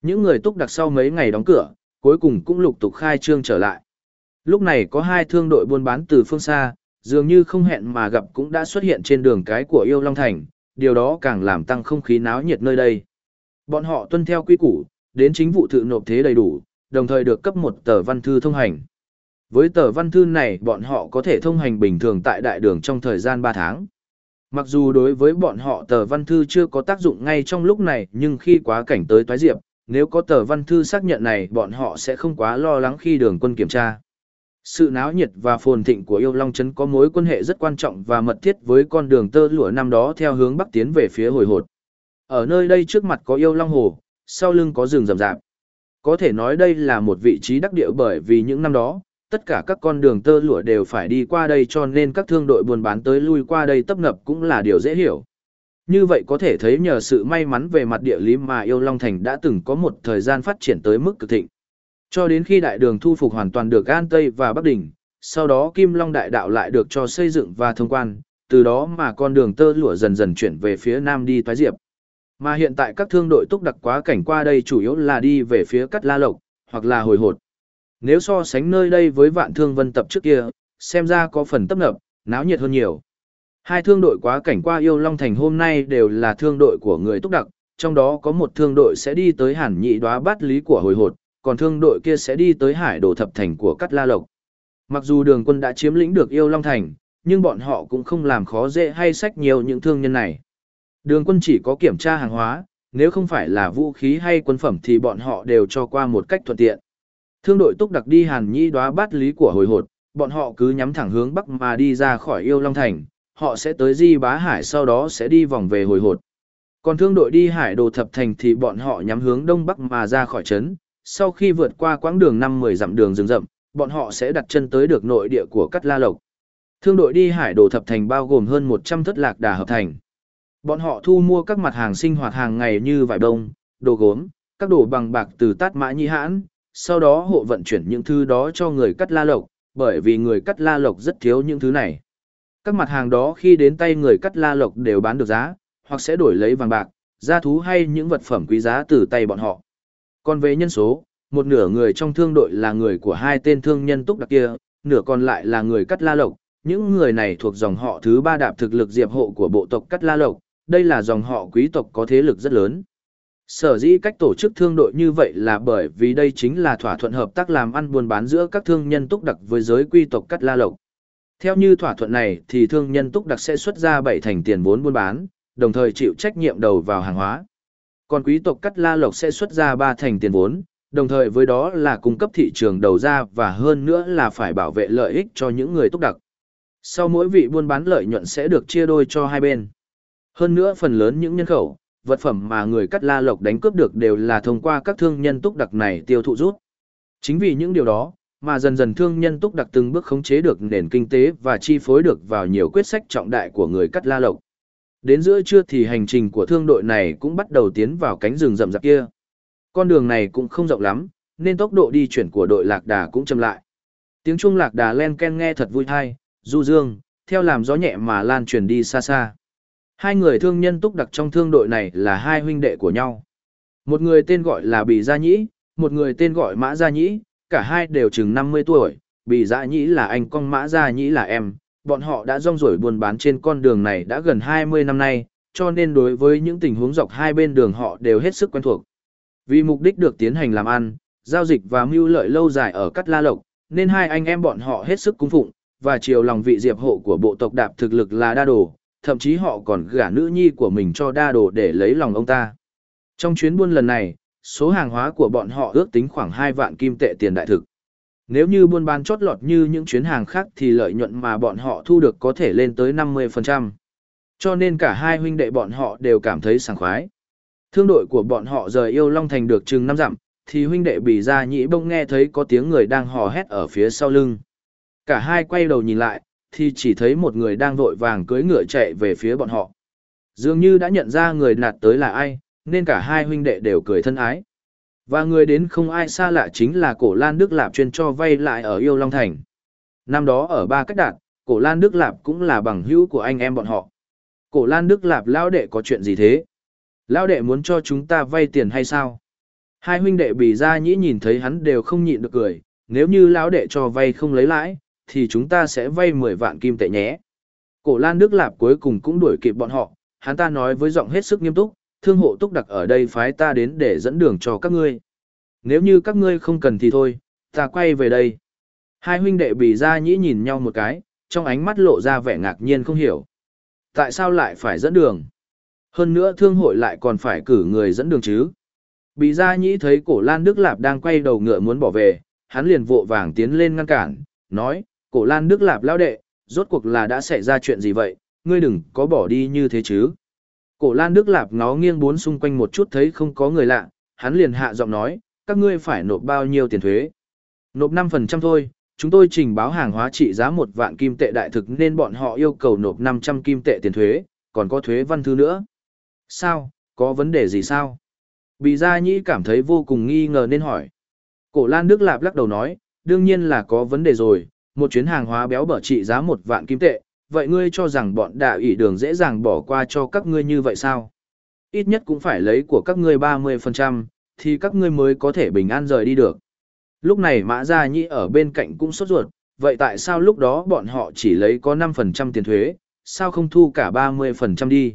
Những người túc đặc sau mấy ngày đóng cửa, cuối cùng cũng lục tục khai trương trở lại. Lúc này có hai thương đội buôn bán từ phương xa, dường như không hẹn mà gặp cũng đã xuất hiện trên đường cái của Yêu Long Thành, điều đó càng làm tăng không khí náo nhiệt nơi đây. Bọn họ tuân theo quy củ, đến chính vụ thự nộp thế đầy đủ, đồng thời được cấp một tờ văn thư thông hành. Với tờ văn thư này bọn họ có thể thông hành bình thường tại đại đường trong thời gian 3 tháng. Mặc dù đối với bọn họ tờ văn thư chưa có tác dụng ngay trong lúc này nhưng khi quá cảnh tới toái diệp, nếu có tờ văn thư xác nhận này bọn họ sẽ không quá lo lắng khi đường quân kiểm tra. Sự náo nhiệt và phồn thịnh của yêu long trấn có mối quan hệ rất quan trọng và mật thiết với con đường tơ lụa năm đó theo hướng bắc tiến về phía hồi hột. Ở nơi đây trước mặt có yêu long hồ, sau lưng có rừng rậm rạp. Có thể nói đây là một vị trí đắc địa bởi vì những năm đó, tất cả các con đường tơ lụa đều phải đi qua đây cho nên các thương đội buôn bán tới lui qua đây tấp nập cũng là điều dễ hiểu. Như vậy có thể thấy nhờ sự may mắn về mặt địa lý mà Yêu Long Thành đã từng có một thời gian phát triển tới mức cực thịnh. Cho đến khi đại đường thu phục hoàn toàn được An Tây và Bắc Đỉnh, sau đó Kim Long Đại Đạo lại được cho xây dựng và thông quan, từ đó mà con đường tơ lụa dần dần chuyển về phía Nam đi Toái Diệp. Mà hiện tại các thương đội túc đặc quá cảnh qua đây chủ yếu là đi về phía Cắt La Lộc, hoặc là hồi hột. Nếu so sánh nơi đây với vạn thương vân tập trước kia, xem ra có phần tấp nập, náo nhiệt hơn nhiều. Hai thương đội quá cảnh qua yêu Long Thành hôm nay đều là thương đội của người túc đặc, trong đó có một thương đội sẽ đi tới hẳn nhị đoá bát lý của hồi hột, còn thương đội kia sẽ đi tới hải đồ thập thành của Cắt La Lộc. Mặc dù đường quân đã chiếm lĩnh được yêu Long Thành, nhưng bọn họ cũng không làm khó dễ hay sách nhiều những thương nhân này. Đường quân chỉ có kiểm tra hàng hóa, nếu không phải là vũ khí hay quân phẩm thì bọn họ đều cho qua một cách thuận tiện. Thương đội túc đặc đi hàn nhi đoá bát lý của hồi hột, bọn họ cứ nhắm thẳng hướng bắc mà đi ra khỏi yêu Long Thành, họ sẽ tới di bá hải sau đó sẽ đi vòng về hồi hột. Còn thương đội đi hải đồ thập thành thì bọn họ nhắm hướng đông bắc mà ra khỏi trấn, sau khi vượt qua quãng đường 5-10 dặm đường rừng rậm, bọn họ sẽ đặt chân tới được nội địa của Cát La Lộc. Thương đội đi hải đồ thập thành bao gồm hơn 100 thất lạc đà hợp thành. Bọn họ thu mua các mặt hàng sinh hoạt hàng ngày như vải đông, đồ gốm, các đồ bằng bạc từ Tát Mã Nhi Hãn, sau đó hộ vận chuyển những thứ đó cho người cắt la lộc, bởi vì người cắt la lộc rất thiếu những thứ này. Các mặt hàng đó khi đến tay người cắt la lộc đều bán được giá, hoặc sẽ đổi lấy vàng bạc, gia thú hay những vật phẩm quý giá từ tay bọn họ. Còn về nhân số, một nửa người trong thương đội là người của hai tên thương nhân túc đặc kia, nửa còn lại là người cắt la lộc. Những người này thuộc dòng họ thứ ba đạp thực lực diệp hộ của bộ tộc cắt la lộc, đây là dòng họ quý tộc có thế lực rất lớn. Sở dĩ cách tổ chức thương đội như vậy là bởi vì đây chính là thỏa thuận hợp tác làm ăn buôn bán giữa các thương nhân túc đặc với giới quy tộc cắt la lộc. Theo như thỏa thuận này thì thương nhân túc đặc sẽ xuất ra bảy thành tiền vốn buôn bán, đồng thời chịu trách nhiệm đầu vào hàng hóa. Còn quý tộc cắt la lộc sẽ xuất ra ba thành tiền vốn, đồng thời với đó là cung cấp thị trường đầu ra và hơn nữa là phải bảo vệ lợi ích cho những người túc đặc. Sau mỗi vị buôn bán lợi nhuận sẽ được chia đôi cho hai bên. Hơn nữa phần lớn những nhân khẩu, vật phẩm mà người cắt la lộc đánh cướp được đều là thông qua các thương nhân túc đặc này tiêu thụ rút. Chính vì những điều đó, mà dần dần thương nhân túc đặc từng bước khống chế được nền kinh tế và chi phối được vào nhiều quyết sách trọng đại của người cắt la lộc. Đến giữa trưa thì hành trình của thương đội này cũng bắt đầu tiến vào cánh rừng rậm rạp kia. Con đường này cũng không rộng lắm, nên tốc độ đi chuyển của đội lạc đà cũng chậm lại. Tiếng chuông lạc đà len ken nghe thật vui thai, du dương, theo làm gió nhẹ mà lan truyền đi xa xa. Hai người thương nhân túc đặc trong thương đội này là hai huynh đệ của nhau. Một người tên gọi là Bì Gia Nhĩ, một người tên gọi Mã Gia Nhĩ, cả hai đều chừng 50 tuổi, Bì Gia Nhĩ là anh con Mã Gia Nhĩ là em, bọn họ đã rong rổi buôn bán trên con đường này đã gần 20 năm nay, cho nên đối với những tình huống dọc hai bên đường họ đều hết sức quen thuộc. Vì mục đích được tiến hành làm ăn, giao dịch và mưu lợi lâu dài ở Cát La Lộc, nên hai anh em bọn họ hết sức cung phụng, và chiều lòng vị diệp hộ của bộ tộc đạp thực lực là đa đồ, thậm chí họ còn gả nữ nhi của mình cho đa đồ để lấy lòng ông ta. Trong chuyến buôn lần này, số hàng hóa của bọn họ ước tính khoảng 2 vạn kim tệ tiền đại thực. Nếu như buôn bán chót lọt như những chuyến hàng khác thì lợi nhuận mà bọn họ thu được có thể lên tới 50%. Cho nên cả hai huynh đệ bọn họ đều cảm thấy sảng khoái. Thương đội của bọn họ rời yêu Long Thành được chừng năm dặm, thì huynh đệ bị ra nhĩ bông nghe thấy có tiếng người đang hò hét ở phía sau lưng. Cả hai quay đầu nhìn lại, thì chỉ thấy một người đang vội vàng cưỡi ngựa chạy về phía bọn họ. Dường như đã nhận ra người nạt tới là ai, nên cả hai huynh đệ đều cười thân ái. Và người đến không ai xa lạ chính là cổ Lan Đức Lạp chuyên cho vay lại ở Yêu Long Thành. Năm đó ở ba cách đạt, cổ Lan Đức Lạp cũng là bằng hữu của anh em bọn họ. Cổ Lan Đức Lạp lão đệ có chuyện gì thế? Lão đệ muốn cho chúng ta vay tiền hay sao? Hai huynh đệ bì ra nhĩ nhìn thấy hắn đều không nhịn được cười, nếu như lão đệ cho vay không lấy lãi, thì chúng ta sẽ vay 10 vạn kim tệ nhé. Cổ Lan Đức Lạp cuối cùng cũng đuổi kịp bọn họ, hắn ta nói với giọng hết sức nghiêm túc, thương hộ túc đặc ở đây phái ta đến để dẫn đường cho các ngươi. Nếu như các ngươi không cần thì thôi, ta quay về đây. Hai huynh đệ bì ra nhĩ nhìn nhau một cái, trong ánh mắt lộ ra vẻ ngạc nhiên không hiểu. Tại sao lại phải dẫn đường? Hơn nữa thương hội lại còn phải cử người dẫn đường chứ? Bì ra nhĩ thấy cổ Lan Đức Lạp đang quay đầu ngựa muốn bỏ về, hắn liền vội vàng tiến lên ngăn cản, nói, cổ Lan Đức Lạp lao đệ, rốt cuộc là đã xảy ra chuyện gì vậy, ngươi đừng có bỏ đi như thế chứ. Cổ Lan Đức Lạp ngó nghiêng bốn xung quanh một chút thấy không có người lạ, hắn liền hạ giọng nói, các ngươi phải nộp bao nhiêu tiền thuế. Nộp 5% thôi, chúng tôi trình báo hàng hóa trị giá một vạn kim tệ đại thực nên bọn họ yêu cầu nộp 500 kim tệ tiền thuế, còn có thuế văn thư nữa. Sao, có vấn đề gì sao? Bị Gia Nhĩ cảm thấy vô cùng nghi ngờ nên hỏi. Cổ Lan Đức Lạp lắc đầu nói, đương nhiên là có vấn đề rồi, một chuyến hàng hóa béo bở trị giá một vạn kim tệ, vậy ngươi cho rằng bọn đạo ủy đường dễ dàng bỏ qua cho các ngươi như vậy sao? Ít nhất cũng phải lấy của các ngươi 30%, thì các ngươi mới có thể bình an rời đi được. Lúc này Mã Gia Nhĩ ở bên cạnh cũng sốt ruột, vậy tại sao lúc đó bọn họ chỉ lấy có 5% tiền thuế, sao không thu cả 30% đi?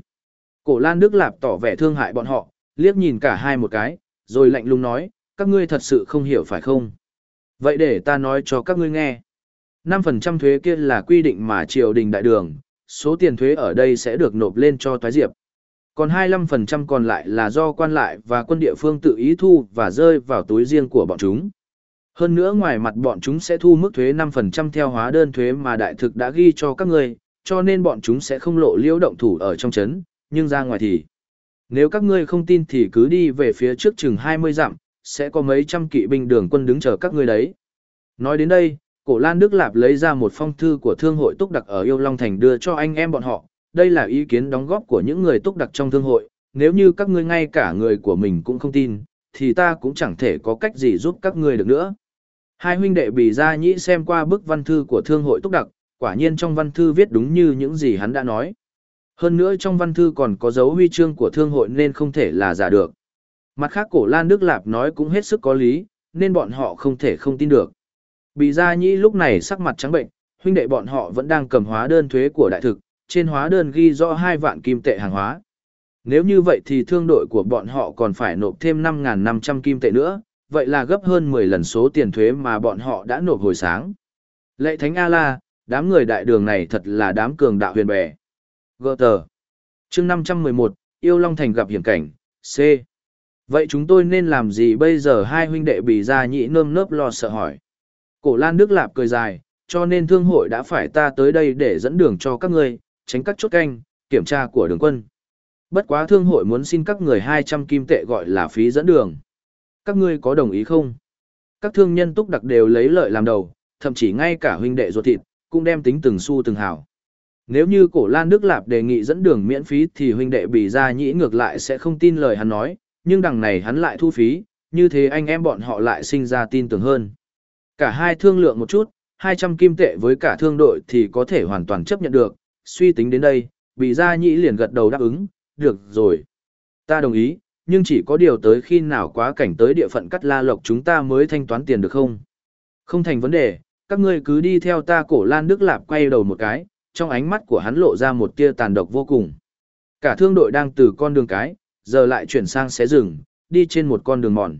Cổ Lan Đức Lạp tỏ vẻ thương hại bọn họ, liếc nhìn cả hai một cái, rồi lạnh lùng nói, các ngươi thật sự không hiểu phải không? Vậy để ta nói cho các ngươi nghe. 5% thuế kia là quy định mà triều đình đại đường, số tiền thuế ở đây sẽ được nộp lên cho toái diệp. Còn 25% còn lại là do quan lại và quân địa phương tự ý thu và rơi vào túi riêng của bọn chúng. Hơn nữa ngoài mặt bọn chúng sẽ thu mức thuế 5% theo hóa đơn thuế mà đại thực đã ghi cho các người, cho nên bọn chúng sẽ không lộ liễu động thủ ở trong chấn, nhưng ra ngoài thì. Nếu các ngươi không tin thì cứ đi về phía trước chừng 20 dặm, sẽ có mấy trăm kỵ binh đường quân đứng chờ các ngươi đấy. Nói đến đây, cổ Lan Đức Lạp lấy ra một phong thư của thương hội túc đặc ở Yêu Long Thành đưa cho anh em bọn họ. Đây là ý kiến đóng góp của những người túc đặc trong thương hội, nếu như các ngươi ngay cả người của mình cũng không tin, thì ta cũng chẳng thể có cách gì giúp các ngươi được nữa. Hai huynh đệ bì ra nhĩ xem qua bức văn thư của thương hội túc đặc, quả nhiên trong văn thư viết đúng như những gì hắn đã nói. Hơn nữa trong văn thư còn có dấu huy chương của thương hội nên không thể là giả được. Mặt khác cổ Lan Đức Lạp nói cũng hết sức có lý, nên bọn họ không thể không tin được. Bị gia nhĩ lúc này sắc mặt trắng bệnh, huynh đệ bọn họ vẫn đang cầm hóa đơn thuế của đại thực, trên hóa đơn ghi rõ hai vạn kim tệ hàng hóa. Nếu như vậy thì thương đội của bọn họ còn phải nộp thêm 5.500 kim tệ nữa, vậy là gấp hơn 10 lần số tiền thuế mà bọn họ đã nộp hồi sáng. Lệ Thánh A-La, đám người đại đường này thật là đám cường đạo huyền bè. Gơ tờ. chương 511, Yêu Long Thành gặp hiểm cảnh, C. Vậy chúng tôi nên làm gì bây giờ hai huynh đệ bị ra nhị nơm nớp lo sợ hỏi. Cổ Lan Đức Lạp cười dài, cho nên thương hội đã phải ta tới đây để dẫn đường cho các ngươi, tránh các chốt canh, kiểm tra của đường quân. Bất quá thương hội muốn xin các người 200 kim tệ gọi là phí dẫn đường. Các ngươi có đồng ý không? Các thương nhân túc đặc đều lấy lợi làm đầu, thậm chí ngay cả huynh đệ ruột thịt, cũng đem tính từng xu từng hào. Nếu như cổ Lan Đức Lạp đề nghị dẫn đường miễn phí thì huynh đệ bị ra nhĩ ngược lại sẽ không tin lời hắn nói, nhưng đằng này hắn lại thu phí, như thế anh em bọn họ lại sinh ra tin tưởng hơn. Cả hai thương lượng một chút, 200 kim tệ với cả thương đội thì có thể hoàn toàn chấp nhận được, suy tính đến đây, bị gia nhĩ liền gật đầu đáp ứng, được rồi. Ta đồng ý, nhưng chỉ có điều tới khi nào quá cảnh tới địa phận cắt la lộc chúng ta mới thanh toán tiền được không? Không thành vấn đề, các ngươi cứ đi theo ta cổ Lan Đức Lạp quay đầu một cái, trong ánh mắt của hắn lộ ra một tia tàn độc vô cùng. Cả thương đội đang từ con đường cái, giờ lại chuyển sang xé rừng, đi trên một con đường mòn.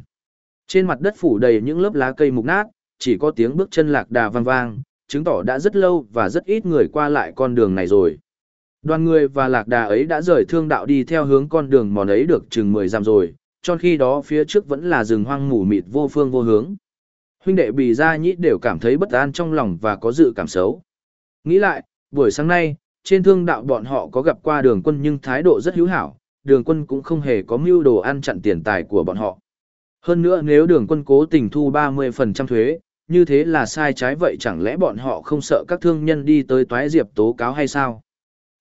Trên mặt đất phủ đầy những lớp lá cây mục nát, chỉ có tiếng bước chân lạc đà vang vang, chứng tỏ đã rất lâu và rất ít người qua lại con đường này rồi. Đoàn người và lạc đà ấy đã rời thương đạo đi theo hướng con đường mòn ấy được chừng 10 dặm rồi, cho khi đó phía trước vẫn là rừng hoang mù mịt vô phương vô hướng. Huynh đệ bì ra nhĩ đều cảm thấy bất an trong lòng và có dự cảm xấu. Nghĩ lại, buổi sáng nay, trên thương đạo bọn họ có gặp qua đường quân nhưng thái độ rất hữu hảo, đường quân cũng không hề có mưu đồ ăn chặn tiền tài của bọn họ. Hơn nữa nếu đường quân cố tình thu 30% thuế, như thế là sai trái vậy chẳng lẽ bọn họ không sợ các thương nhân đi tới toái diệp tố cáo hay sao?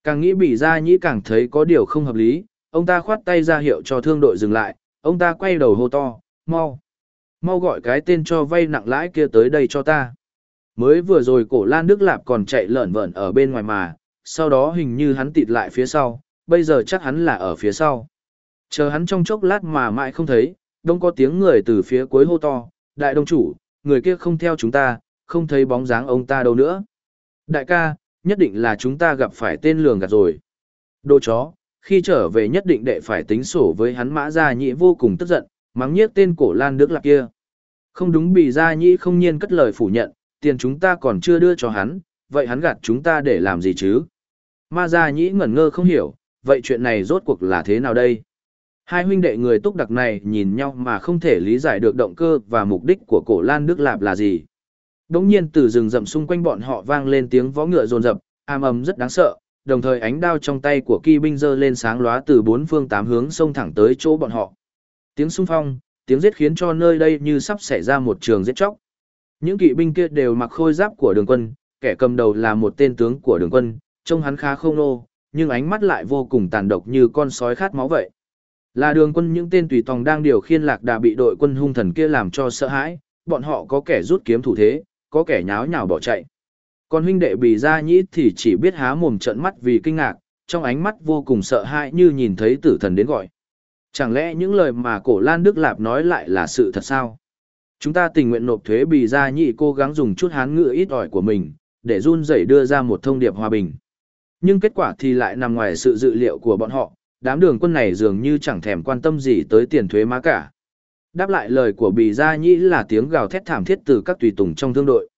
Càng nghĩ bị ra nhĩ càng thấy có điều không hợp lý, ông ta khoát tay ra hiệu cho thương đội dừng lại, ông ta quay đầu hô to, mau. Mau gọi cái tên cho vay nặng lãi kia tới đây cho ta. Mới vừa rồi cổ Lan Đức Lạp còn chạy lởn vởn ở bên ngoài mà, sau đó hình như hắn tịt lại phía sau, bây giờ chắc hắn là ở phía sau. Chờ hắn trong chốc lát mà mãi không thấy, đông có tiếng người từ phía cuối hô to, đại đông chủ, người kia không theo chúng ta, không thấy bóng dáng ông ta đâu nữa. Đại ca, nhất định là chúng ta gặp phải tên lường gạt rồi. Đồ chó, khi trở về nhất định đệ phải tính sổ với hắn mã gia nhị vô cùng tức giận, mắng nhiếc tên cổ lan đức lạc kia. Không đúng bị gia nhị không nhiên cất lời phủ nhận, tiền chúng ta còn chưa đưa cho hắn, vậy hắn gạt chúng ta để làm gì chứ? Ma gia nhị ngẩn ngơ không hiểu, vậy chuyện này rốt cuộc là thế nào đây? Hai huynh đệ người túc đặc này nhìn nhau mà không thể lý giải được động cơ và mục đích của cổ Lan Đức Lạp là gì. Đống nhiên từ rừng rậm xung quanh bọn họ vang lên tiếng vó ngựa rồn rập, am ầm rất đáng sợ, đồng thời ánh đao trong tay của kỳ binh dơ lên sáng lóa từ bốn phương tám hướng xông thẳng tới chỗ bọn họ. Tiếng xung phong, tiếng giết khiến cho nơi đây như sắp xảy ra một trường giết chóc. Những kỵ binh kia đều mặc khôi giáp của đường quân, kẻ cầm đầu là một tên tướng của đường quân, trông hắn khá không nô, nhưng ánh mắt lại vô cùng tàn độc như con sói khát máu vậy. Là đường quân những tên tùy tòng đang điều khiên lạc đà bị đội quân hung thần kia làm cho sợ hãi, bọn họ có kẻ rút kiếm thủ thế, có kẻ nháo nhào bỏ chạy. Còn huynh đệ bì ra nhĩ thì chỉ biết há mồm trợn mắt vì kinh ngạc, trong ánh mắt vô cùng sợ hãi như nhìn thấy tử thần đến gọi. Chẳng lẽ những lời mà cổ Lan Đức Lạp nói lại là sự thật sao? Chúng ta tình nguyện nộp thuế bì ra nhị cố gắng dùng chút hán ngữ ít ỏi của mình, để run rẩy đưa ra một thông điệp hòa bình. Nhưng kết quả thì lại nằm ngoài sự dự liệu của bọn họ, đám đường quân này dường như chẳng thèm quan tâm gì tới tiền thuế má cả. Đáp lại lời của bì gia nhĩ là tiếng gào thét thảm thiết từ các tùy tùng trong thương đội.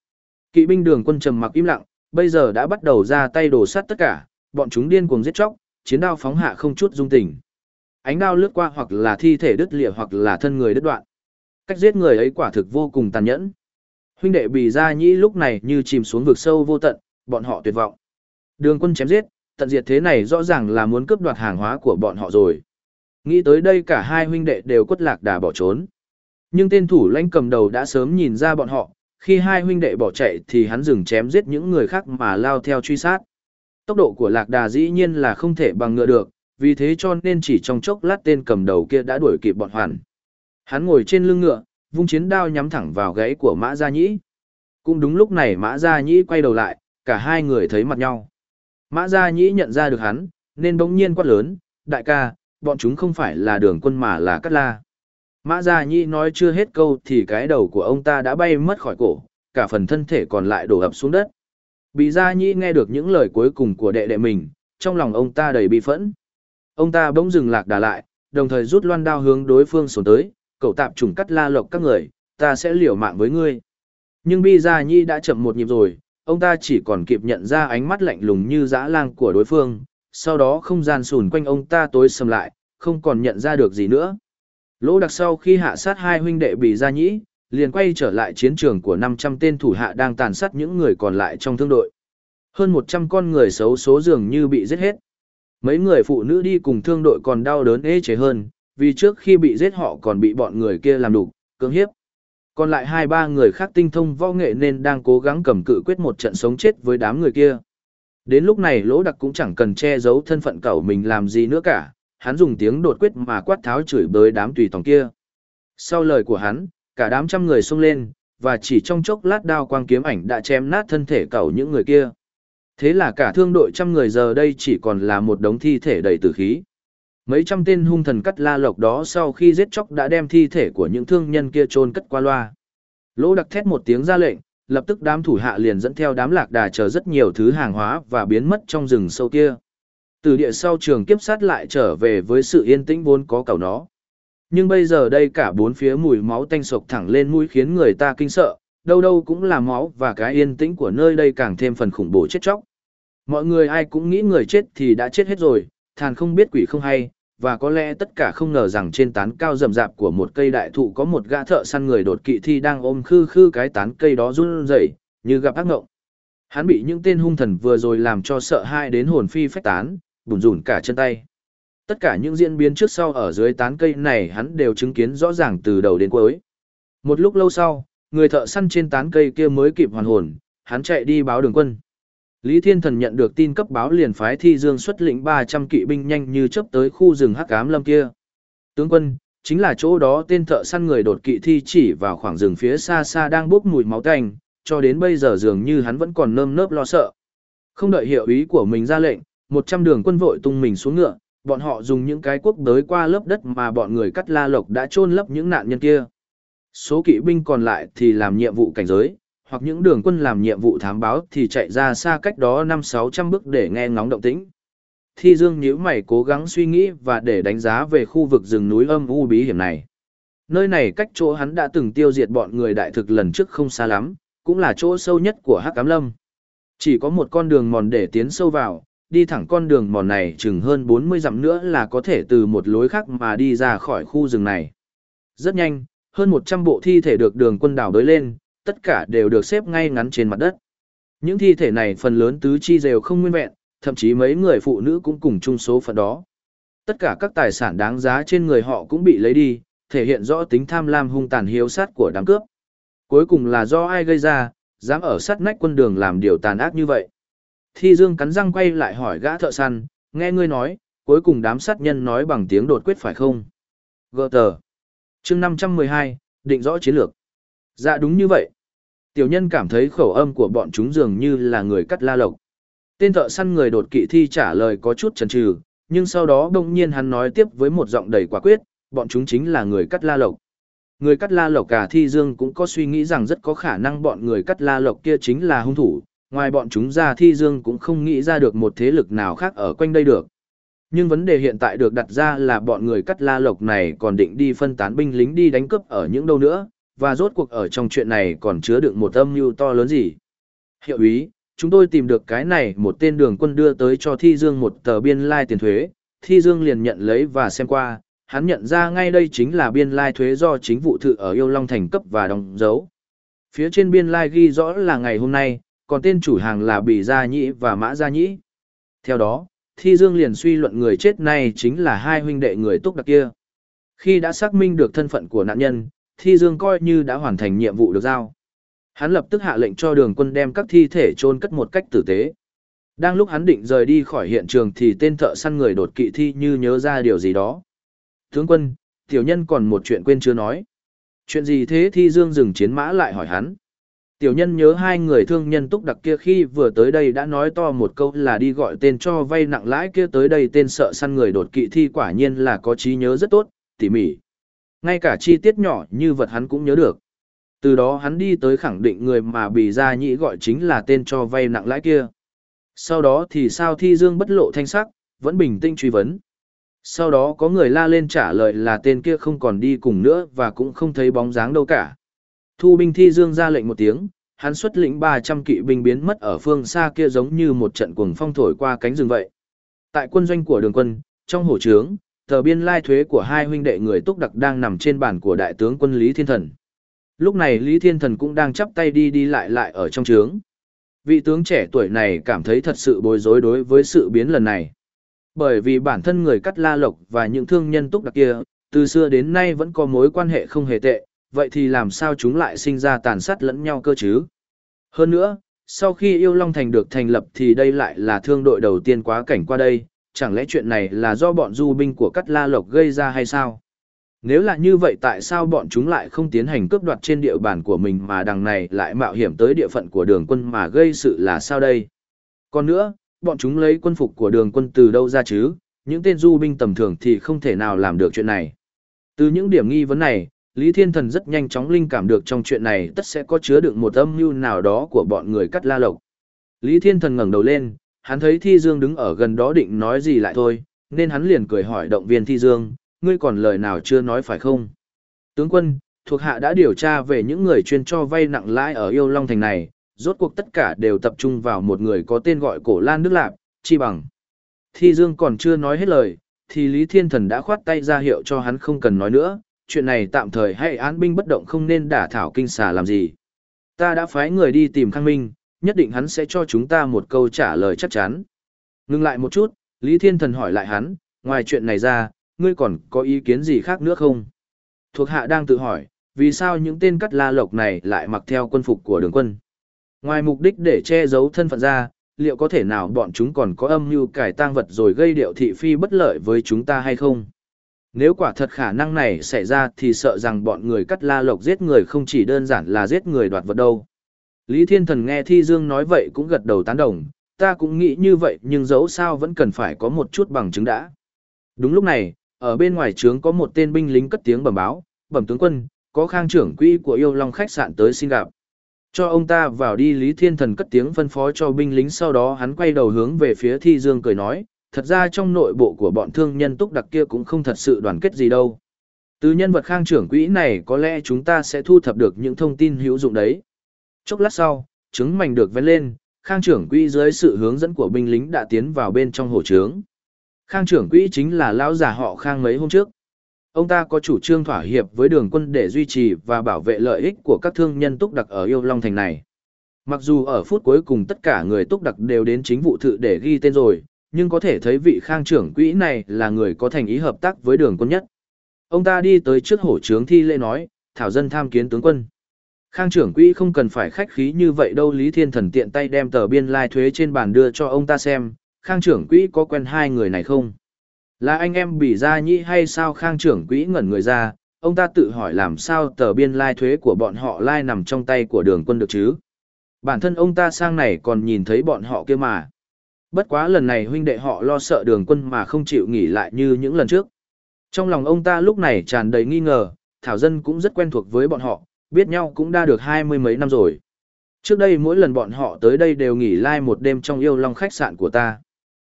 Kỵ binh đường quân trầm mặc im lặng, bây giờ đã bắt đầu ra tay đổ sát tất cả, bọn chúng điên cuồng giết chóc, chiến đao phóng hạ không chút dung tình. Ánh đao lướt qua hoặc là thi thể đứt lìa hoặc là thân người đứt đoạn. Cách giết người ấy quả thực vô cùng tàn nhẫn. Huynh đệ bì gia nhĩ lúc này như chìm xuống vực sâu vô tận, bọn họ tuyệt vọng. Đường quân chém giết, tận diệt thế này rõ ràng là muốn cướp đoạt hàng hóa của bọn họ rồi. Nghĩ tới đây cả hai huynh đệ đều quất lạc đà bỏ trốn. Nhưng tên thủ lãnh cầm đầu đã sớm nhìn ra bọn họ, khi hai huynh đệ bỏ chạy thì hắn dừng chém giết những người khác mà lao theo truy sát. Tốc độ của lạc đà dĩ nhiên là không thể bằng ngựa được, vì thế cho nên chỉ trong chốc lát tên cầm đầu kia đã đuổi kịp bọn hoàn. Hắn ngồi trên lưng ngựa, vung chiến đao nhắm thẳng vào gáy của Mã Gia Nhĩ. Cũng đúng lúc này Mã Gia Nhĩ quay đầu lại, cả hai người thấy mặt nhau. Mã Gia Nhĩ nhận ra được hắn, nên bỗng nhiên quát lớn, đại ca, bọn chúng không phải là đường quân mà là cắt la. Mã Gia Nhĩ nói chưa hết câu thì cái đầu của ông ta đã bay mất khỏi cổ, cả phần thân thể còn lại đổ ập xuống đất. Bị Gia Nhĩ nghe được những lời cuối cùng của đệ đệ mình, trong lòng ông ta đầy bị phẫn. Ông ta bỗng dừng lạc đà lại, đồng thời rút loan đao hướng đối phương xuống tới, cậu tạp trùng cắt la lộc các người, ta sẽ liều mạng với ngươi. Nhưng Bi Gia Nhĩ đã chậm một nhịp rồi, ông ta chỉ còn kịp nhận ra ánh mắt lạnh lùng như dã lang của đối phương, sau đó không gian sùn quanh ông ta tối sầm lại, không còn nhận ra được gì nữa. Lỗ đặc sau khi hạ sát hai huynh đệ bị ra nhĩ, liền quay trở lại chiến trường của 500 tên thủ hạ đang tàn sát những người còn lại trong thương đội. Hơn 100 con người xấu số dường như bị giết hết. Mấy người phụ nữ đi cùng thương đội còn đau đớn ê chế hơn, vì trước khi bị giết họ còn bị bọn người kia làm đủ, cưỡng hiếp. Còn lại hai ba người khác tinh thông võ nghệ nên đang cố gắng cầm cự quyết một trận sống chết với đám người kia. Đến lúc này lỗ đặc cũng chẳng cần che giấu thân phận cậu mình làm gì nữa cả, hắn dùng tiếng đột quyết mà quát tháo chửi bới đám tùy tòng kia. Sau lời của hắn, cả đám trăm người xông lên, và chỉ trong chốc lát đao quang kiếm ảnh đã chém nát thân thể cậu những người kia. Thế là cả thương đội trăm người giờ đây chỉ còn là một đống thi thể đầy tử khí. Mấy trăm tên hung thần cắt la lộc đó sau khi giết chóc đã đem thi thể của những thương nhân kia chôn cất qua loa. Lỗ đặc thét một tiếng ra lệnh, lập tức đám thủ hạ liền dẫn theo đám lạc đà chờ rất nhiều thứ hàng hóa và biến mất trong rừng sâu kia. Từ địa sau trường kiếp sát lại trở về với sự yên tĩnh vốn có cầu nó. Nhưng bây giờ đây cả bốn phía mùi máu tanh sộc thẳng lên mũi khiến người ta kinh sợ, đâu đâu cũng là máu và cái yên tĩnh của nơi đây càng thêm phần khủng bố chết chóc. Mọi người ai cũng nghĩ người chết thì đã chết hết rồi, thàn không biết quỷ không hay, và có lẽ tất cả không ngờ rằng trên tán cao rậm rạp của một cây đại thụ có một gã thợ săn người đột kỵ thi đang ôm khư khư cái tán cây đó run rẩy, như gặp ác ngộng. Hắn bị những tên hung thần vừa rồi làm cho sợ hãi đến hồn phi phách tán, bùn rủn cả chân tay. Tất cả những diễn biến trước sau ở dưới tán cây này hắn đều chứng kiến rõ ràng từ đầu đến cuối. Một lúc lâu sau, người thợ săn trên tán cây kia mới kịp hoàn hồn, hắn chạy đi báo đường quân. Lý Thiên Thần nhận được tin cấp báo liền phái Thi Dương xuất lĩnh 300 kỵ binh nhanh như chớp tới khu rừng Hắc Ám Lâm kia. Tướng quân, chính là chỗ đó tên thợ săn người đột kỵ thi chỉ vào khoảng rừng phía xa xa đang bốc mùi máu tanh, cho đến bây giờ dường như hắn vẫn còn nơm nớp lo sợ. Không đợi hiệu ý của mình ra lệnh, 100 đường quân vội tung mình xuống ngựa, bọn họ dùng những cái cuốc đới qua lớp đất mà bọn người cắt la lộc đã chôn lấp những nạn nhân kia. Số kỵ binh còn lại thì làm nhiệm vụ cảnh giới, hoặc những đường quân làm nhiệm vụ thám báo thì chạy ra xa cách đó năm sáu trăm bước để nghe ngóng động tĩnh. Thi Dương nhíu mày cố gắng suy nghĩ và để đánh giá về khu vực rừng núi âm u bí hiểm này. Nơi này cách chỗ hắn đã từng tiêu diệt bọn người đại thực lần trước không xa lắm, cũng là chỗ sâu nhất của Hắc Cám Lâm. Chỉ có một con đường mòn để tiến sâu vào, đi thẳng con đường mòn này chừng hơn 40 dặm nữa là có thể từ một lối khác mà đi ra khỏi khu rừng này. Rất nhanh, hơn 100 bộ thi thể được đường quân đảo đới lên, tất cả đều được xếp ngay ngắn trên mặt đất. Những thi thể này phần lớn tứ chi đều không nguyên vẹn, thậm chí mấy người phụ nữ cũng cùng chung số phận đó. Tất cả các tài sản đáng giá trên người họ cũng bị lấy đi, thể hiện rõ tính tham lam hung tàn hiếu sát của đám cướp. Cuối cùng là do ai gây ra, dám ở sát nách quân đường làm điều tàn ác như vậy. Thi Dương cắn răng quay lại hỏi gã thợ săn, nghe ngươi nói, cuối cùng đám sát nhân nói bằng tiếng đột quyết phải không? Gơ tờ. chương 512, định rõ chiến lược. Dạ đúng như vậy. Tiểu nhân cảm thấy khẩu âm của bọn chúng dường như là người cắt la lộc. Tên thợ săn người đột kỵ thi trả lời có chút chần chừ, nhưng sau đó đông nhiên hắn nói tiếp với một giọng đầy quả quyết, bọn chúng chính là người cắt la lộc. Người cắt la lộc cả thi dương cũng có suy nghĩ rằng rất có khả năng bọn người cắt la lộc kia chính là hung thủ, ngoài bọn chúng ra thi dương cũng không nghĩ ra được một thế lực nào khác ở quanh đây được. Nhưng vấn đề hiện tại được đặt ra là bọn người cắt la lộc này còn định đi phân tán binh lính đi đánh cướp ở những đâu nữa, và rốt cuộc ở trong chuyện này còn chứa đựng một âm mưu to lớn gì. Hiệu ý, chúng tôi tìm được cái này một tên đường quân đưa tới cho Thi Dương một tờ biên lai tiền thuế, Thi Dương liền nhận lấy và xem qua, hắn nhận ra ngay đây chính là biên lai thuế do chính vụ thự ở Yêu Long Thành cấp và đóng dấu. Phía trên biên lai ghi rõ là ngày hôm nay, còn tên chủ hàng là Bỉ Gia Nhĩ và Mã Gia Nhĩ. Theo đó, Thi Dương liền suy luận người chết này chính là hai huynh đệ người túc đặc kia. Khi đã xác minh được thân phận của nạn nhân, Thi Dương coi như đã hoàn thành nhiệm vụ được giao. Hắn lập tức hạ lệnh cho đường quân đem các thi thể chôn cất một cách tử tế. Đang lúc hắn định rời đi khỏi hiện trường thì tên thợ săn người đột kỵ thi như nhớ ra điều gì đó. Tướng quân, tiểu nhân còn một chuyện quên chưa nói. Chuyện gì thế thi dương dừng chiến mã lại hỏi hắn. Tiểu nhân nhớ hai người thương nhân túc đặc kia khi vừa tới đây đã nói to một câu là đi gọi tên cho vay nặng lãi kia tới đây tên sợ săn người đột kỵ thi quả nhiên là có trí nhớ rất tốt, tỉ mỉ. Ngay cả chi tiết nhỏ như vật hắn cũng nhớ được. Từ đó hắn đi tới khẳng định người mà bì ra nhĩ gọi chính là tên cho vay nặng lãi kia. Sau đó thì sao thi dương bất lộ thanh sắc, vẫn bình tĩnh truy vấn. Sau đó có người la lên trả lời là tên kia không còn đi cùng nữa và cũng không thấy bóng dáng đâu cả. Thu binh thi dương ra lệnh một tiếng, hắn xuất lĩnh 300 kỵ binh biến mất ở phương xa kia giống như một trận cuồng phong thổi qua cánh rừng vậy. Tại quân doanh của đường quân, trong hổ trướng, tờ biên lai thuế của hai huynh đệ người túc đặc đang nằm trên bàn của đại tướng quân Lý Thiên Thần. Lúc này Lý Thiên Thần cũng đang chắp tay đi đi lại lại ở trong trướng. Vị tướng trẻ tuổi này cảm thấy thật sự bối rối đối với sự biến lần này. Bởi vì bản thân người cắt la lộc và những thương nhân túc đặc kia, từ xưa đến nay vẫn có mối quan hệ không hề tệ, vậy thì làm sao chúng lại sinh ra tàn sát lẫn nhau cơ chứ? Hơn nữa, sau khi yêu Long Thành được thành lập thì đây lại là thương đội đầu tiên quá cảnh qua đây, chẳng lẽ chuyện này là do bọn du binh của Cắt La Lộc gây ra hay sao? Nếu là như vậy tại sao bọn chúng lại không tiến hành cướp đoạt trên địa bàn của mình mà đằng này lại mạo hiểm tới địa phận của đường quân mà gây sự là sao đây? Còn nữa, bọn chúng lấy quân phục của đường quân từ đâu ra chứ? Những tên du binh tầm thường thì không thể nào làm được chuyện này. Từ những điểm nghi vấn này, Lý Thiên Thần rất nhanh chóng linh cảm được trong chuyện này tất sẽ có chứa đựng một âm mưu nào đó của bọn người cắt la lộc. Lý Thiên Thần ngẩng đầu lên, hắn thấy Thi Dương đứng ở gần đó định nói gì lại thôi, nên hắn liền cười hỏi động viên Thi Dương, ngươi còn lời nào chưa nói phải không? Tướng quân, thuộc hạ đã điều tra về những người chuyên cho vay nặng lãi ở Yêu Long Thành này, rốt cuộc tất cả đều tập trung vào một người có tên gọi Cổ Lan Đức Lạp, chi bằng. Thi Dương còn chưa nói hết lời, thì Lý Thiên Thần đã khoát tay ra hiệu cho hắn không cần nói nữa, chuyện này tạm thời hãy án binh bất động không nên đả thảo kinh xà làm gì. Ta đã phái người đi tìm Khang Minh, nhất định hắn sẽ cho chúng ta một câu trả lời chắc chắn. Ngưng lại một chút, Lý Thiên Thần hỏi lại hắn, ngoài chuyện này ra, ngươi còn có ý kiến gì khác nữa không? Thuộc hạ đang tự hỏi, vì sao những tên cắt la lộc này lại mặc theo quân phục của đường quân? Ngoài mục đích để che giấu thân phận ra, liệu có thể nào bọn chúng còn có âm mưu cải tang vật rồi gây điệu thị phi bất lợi với chúng ta hay không? Nếu quả thật khả năng này xảy ra thì sợ rằng bọn người cắt la lộc giết người không chỉ đơn giản là giết người đoạt vật đâu. Lý Thiên Thần nghe Thi Dương nói vậy cũng gật đầu tán đồng, ta cũng nghĩ như vậy nhưng dẫu sao vẫn cần phải có một chút bằng chứng đã. Đúng lúc này, ở bên ngoài trướng có một tên binh lính cất tiếng bẩm báo, bẩm tướng quân, có khang trưởng quỹ của yêu long khách sạn tới xin gặp. Cho ông ta vào đi Lý Thiên Thần cất tiếng phân phó cho binh lính sau đó hắn quay đầu hướng về phía Thi Dương cười nói, thật ra trong nội bộ của bọn thương nhân túc đặc kia cũng không thật sự đoàn kết gì đâu. Từ nhân vật khang trưởng quỹ này có lẽ chúng ta sẽ thu thập được những thông tin hữu dụng đấy. Chốc lát sau, trứng mảnh được vén lên, khang trưởng quỹ dưới sự hướng dẫn của binh lính đã tiến vào bên trong hồ trướng. Khang trưởng quỹ chính là lão già họ khang mấy hôm trước. Ông ta có chủ trương thỏa hiệp với đường quân để duy trì và bảo vệ lợi ích của các thương nhân túc đặc ở Yêu Long Thành này. Mặc dù ở phút cuối cùng tất cả người túc đặc đều đến chính vụ thự để ghi tên rồi, nhưng có thể thấy vị khang trưởng quỹ này là người có thành ý hợp tác với đường quân nhất. Ông ta đi tới trước hổ trướng thi lễ nói, thảo dân tham kiến tướng quân. Khang trưởng quỹ không cần phải khách khí như vậy đâu Lý Thiên Thần tiện tay đem tờ biên lai thuế trên bàn đưa cho ông ta xem, Khang trưởng quỹ có quen hai người này không? Là anh em bị ra nhĩ hay sao Khang trưởng quỹ ngẩn người ra, ông ta tự hỏi làm sao tờ biên lai thuế của bọn họ lai nằm trong tay của đường quân được chứ? Bản thân ông ta sang này còn nhìn thấy bọn họ kia mà. Bất quá lần này huynh đệ họ lo sợ đường quân mà không chịu nghỉ lại như những lần trước. Trong lòng ông ta lúc này tràn đầy nghi ngờ, Thảo Dân cũng rất quen thuộc với bọn họ, biết nhau cũng đã được hai mươi mấy năm rồi. Trước đây mỗi lần bọn họ tới đây đều nghỉ lai một đêm trong yêu long khách sạn của ta.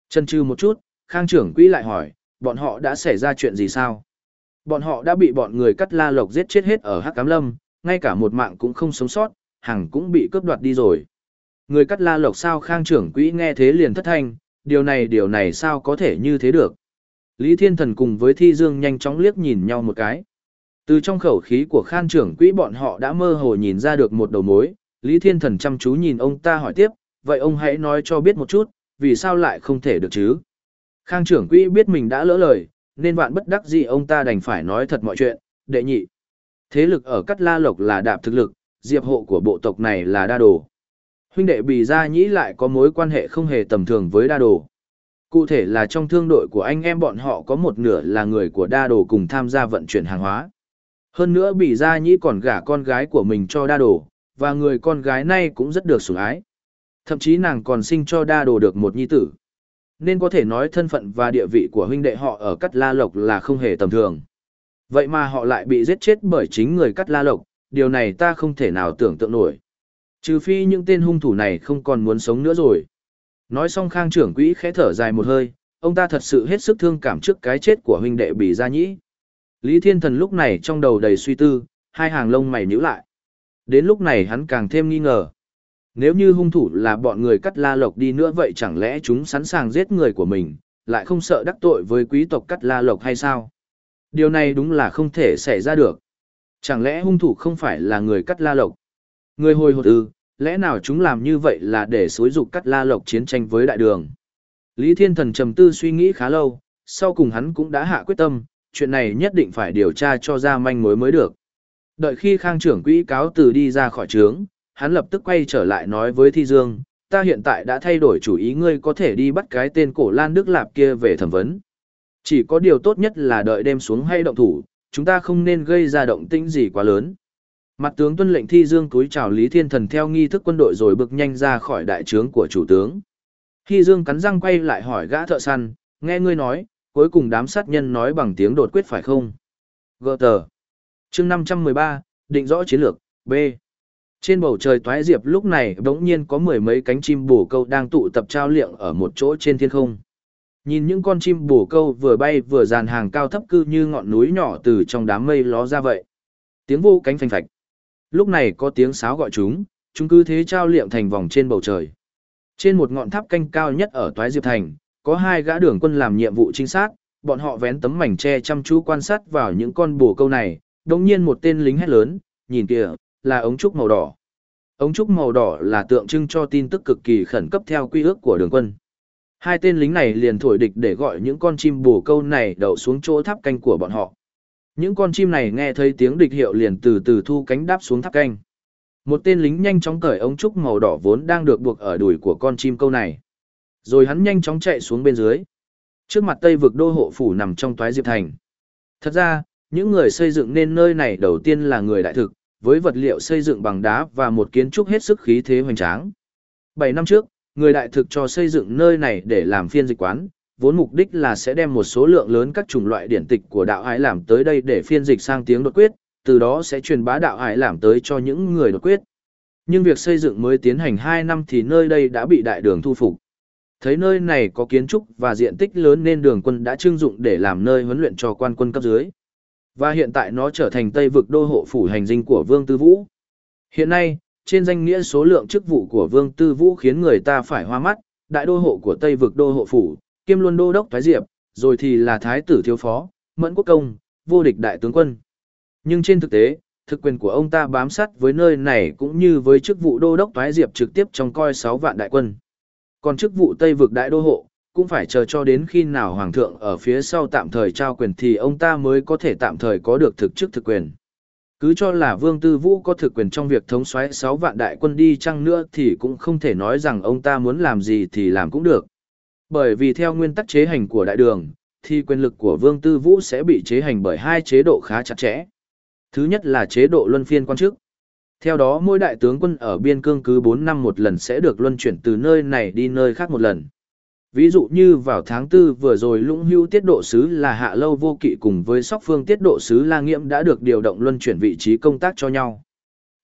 Chân chư một chút, Khang trưởng quỹ lại hỏi, bọn họ đã xảy ra chuyện gì sao? Bọn họ đã bị bọn người cắt la lộc giết chết hết ở Hắc Cám Lâm, ngay cả một mạng cũng không sống sót, hàng cũng bị cướp đoạt đi rồi. Người cắt la lộc sao khang trưởng quỹ nghe thế liền thất thanh, điều này điều này sao có thể như thế được. Lý Thiên Thần cùng với Thi Dương nhanh chóng liếc nhìn nhau một cái. Từ trong khẩu khí của khang trưởng quỹ bọn họ đã mơ hồ nhìn ra được một đầu mối, Lý Thiên Thần chăm chú nhìn ông ta hỏi tiếp, vậy ông hãy nói cho biết một chút, vì sao lại không thể được chứ? Khang trưởng quỹ biết mình đã lỡ lời, nên vạn bất đắc dĩ ông ta đành phải nói thật mọi chuyện, đệ nhị. Thế lực ở cát La Lộc là đạp thực lực, diệp hộ của bộ tộc này là đa đồ. Huynh đệ Bì Gia Nhĩ lại có mối quan hệ không hề tầm thường với đa đồ. Cụ thể là trong thương đội của anh em bọn họ có một nửa là người của đa đồ cùng tham gia vận chuyển hàng hóa. Hơn nữa bị Gia Nhĩ còn gả con gái của mình cho đa đồ, và người con gái này cũng rất được sủng ái. Thậm chí nàng còn sinh cho đa đồ được một nhi tử. Nên có thể nói thân phận và địa vị của huynh đệ họ ở Cắt La Lộc là không hề tầm thường. Vậy mà họ lại bị giết chết bởi chính người Cắt La Lộc, điều này ta không thể nào tưởng tượng nổi. Trừ phi những tên hung thủ này không còn muốn sống nữa rồi. Nói xong khang trưởng quỹ khẽ thở dài một hơi, ông ta thật sự hết sức thương cảm trước cái chết của huynh đệ bị gia nhĩ. Lý Thiên Thần lúc này trong đầu đầy suy tư, hai hàng lông mày nhíu lại. Đến lúc này hắn càng thêm nghi ngờ. Nếu như hung thủ là bọn người cắt la lộc đi nữa vậy chẳng lẽ chúng sẵn sàng giết người của mình, lại không sợ đắc tội với quý tộc cắt la lộc hay sao? Điều này đúng là không thể xảy ra được. Chẳng lẽ hung thủ không phải là người cắt la lộc? Người hồi hột ư, lẽ nào chúng làm như vậy là để xối dục cắt la lộc chiến tranh với đại đường? Lý Thiên Thần trầm tư suy nghĩ khá lâu, sau cùng hắn cũng đã hạ quyết tâm, chuyện này nhất định phải điều tra cho ra manh mối mới được. Đợi khi khang trưởng quỹ cáo từ đi ra khỏi trướng, hắn lập tức quay trở lại nói với Thi Dương, ta hiện tại đã thay đổi chủ ý ngươi có thể đi bắt cái tên cổ Lan Đức Lạp kia về thẩm vấn. Chỉ có điều tốt nhất là đợi đêm xuống hay động thủ, chúng ta không nên gây ra động tĩnh gì quá lớn. Mặt tướng tuân lệnh Thi Dương túi chào Lý Thiên Thần theo nghi thức quân đội rồi bực nhanh ra khỏi đại trướng của chủ tướng. Thi Dương cắn răng quay lại hỏi gã thợ săn, nghe ngươi nói, cuối cùng đám sát nhân nói bằng tiếng đột quyết phải không? Gơ tờ. chương 513, định rõ chiến lược, B. Trên bầu trời toái diệp lúc này đống nhiên có mười mấy cánh chim bồ câu đang tụ tập trao liệng ở một chỗ trên thiên không. Nhìn những con chim bồ câu vừa bay vừa dàn hàng cao thấp cư như ngọn núi nhỏ từ trong đám mây ló ra vậy. Tiếng vô cánh phành phạch. Lúc này có tiếng sáo gọi chúng, chúng cứ thế trao liệng thành vòng trên bầu trời. Trên một ngọn tháp canh cao nhất ở Toái Diệp Thành, có hai gã đường quân làm nhiệm vụ trinh sát, bọn họ vén tấm mảnh tre chăm chú quan sát vào những con bồ câu này, đồng nhiên một tên lính hét lớn, nhìn kìa, là ống trúc màu đỏ. Ống trúc màu đỏ là tượng trưng cho tin tức cực kỳ khẩn cấp theo quy ước của đường quân. Hai tên lính này liền thổi địch để gọi những con chim bồ câu này đậu xuống chỗ tháp canh của bọn họ. Những con chim này nghe thấy tiếng địch hiệu liền từ từ thu cánh đáp xuống tháp canh. Một tên lính nhanh chóng cởi ống trúc màu đỏ vốn đang được buộc ở đùi của con chim câu này. Rồi hắn nhanh chóng chạy xuống bên dưới. Trước mặt tây vực đô hộ phủ nằm trong toái diệp thành. Thật ra, những người xây dựng nên nơi này đầu tiên là người đại thực, với vật liệu xây dựng bằng đá và một kiến trúc hết sức khí thế hoành tráng. Bảy năm trước, người đại thực cho xây dựng nơi này để làm phiên dịch quán, vốn mục đích là sẽ đem một số lượng lớn các chủng loại điển tịch của đạo ái làm tới đây để phiên dịch sang tiếng đột quyết, từ đó sẽ truyền bá đạo ái làm tới cho những người đột quyết. Nhưng việc xây dựng mới tiến hành 2 năm thì nơi đây đã bị đại đường thu phục. Thấy nơi này có kiến trúc và diện tích lớn nên đường quân đã trưng dụng để làm nơi huấn luyện cho quan quân cấp dưới. Và hiện tại nó trở thành Tây vực đô hộ phủ hành dinh của Vương Tư Vũ. Hiện nay, trên danh nghĩa số lượng chức vụ của Vương Tư Vũ khiến người ta phải hoa mắt, đại đô hộ của Tây vực đô hộ phủ, kiêm luân đô đốc Thái Diệp, rồi thì là Thái tử thiếu phó, Mẫn Quốc Công, vô địch đại tướng quân. Nhưng trên thực tế, thực quyền của ông ta bám sát với nơi này cũng như với chức vụ đô đốc Thái Diệp trực tiếp trong coi 6 vạn đại quân. Còn chức vụ Tây vực đại đô hộ, cũng phải chờ cho đến khi nào Hoàng thượng ở phía sau tạm thời trao quyền thì ông ta mới có thể tạm thời có được thực chức thực quyền. Cứ cho là Vương Tư Vũ có thực quyền trong việc thống soái 6 vạn đại quân đi chăng nữa thì cũng không thể nói rằng ông ta muốn làm gì thì làm cũng được. Bởi vì theo nguyên tắc chế hành của đại đường, thì quyền lực của Vương Tư Vũ sẽ bị chế hành bởi hai chế độ khá chặt chẽ. Thứ nhất là chế độ luân phiên quan chức. Theo đó mỗi đại tướng quân ở biên cương cứ 4 năm một lần sẽ được luân chuyển từ nơi này đi nơi khác một lần. Ví dụ như vào tháng 4 vừa rồi lũng hưu tiết độ sứ là Hạ Lâu Vô Kỵ cùng với Sóc Phương tiết độ sứ La Nghiễm đã được điều động luân chuyển vị trí công tác cho nhau.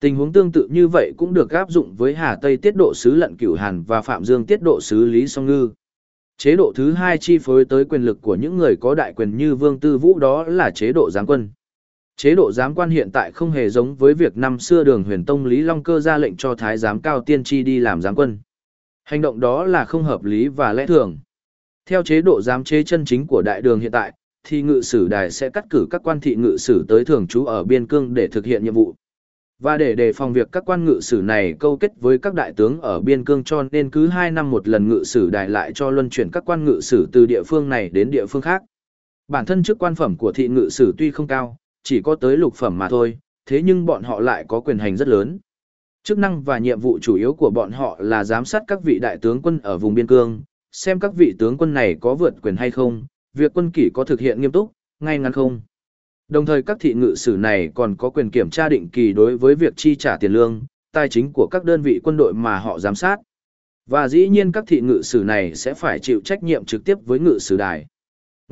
Tình huống tương tự như vậy cũng được áp dụng với Hà Tây tiết độ sứ Lận Cửu Hàn và Phạm Dương tiết độ sứ Lý Song Ngư. Chế độ thứ hai chi phối tới quyền lực của những người có đại quyền như Vương Tư Vũ đó là chế độ giáng quân. Chế độ giám quan hiện tại không hề giống với việc năm xưa đường huyền tông Lý Long Cơ ra lệnh cho Thái giám cao tiên tri đi làm giám quân. Hành động đó là không hợp lý và lẽ thường. Theo chế độ giám chế chân chính của đại đường hiện tại, thì ngự sử đài sẽ cắt cử các quan thị ngự sử tới thường trú ở biên cương để thực hiện nhiệm vụ. Và để đề phòng việc các quan ngự sử này câu kết với các đại tướng ở biên cương cho nên cứ 2 năm một lần ngự sử đài lại cho luân chuyển các quan ngự sử từ địa phương này đến địa phương khác. Bản thân chức quan phẩm của thị ngự sử tuy không cao, chỉ có tới lục phẩm mà thôi, thế nhưng bọn họ lại có quyền hành rất lớn. Chức năng và nhiệm vụ chủ yếu của bọn họ là giám sát các vị đại tướng quân ở vùng biên cương, xem các vị tướng quân này có vượt quyền hay không, việc quân kỷ có thực hiện nghiêm túc, ngay ngắn không. Đồng thời các thị ngự sử này còn có quyền kiểm tra định kỳ đối với việc chi trả tiền lương, tài chính của các đơn vị quân đội mà họ giám sát. Và dĩ nhiên các thị ngự sử này sẽ phải chịu trách nhiệm trực tiếp với ngự sử đài.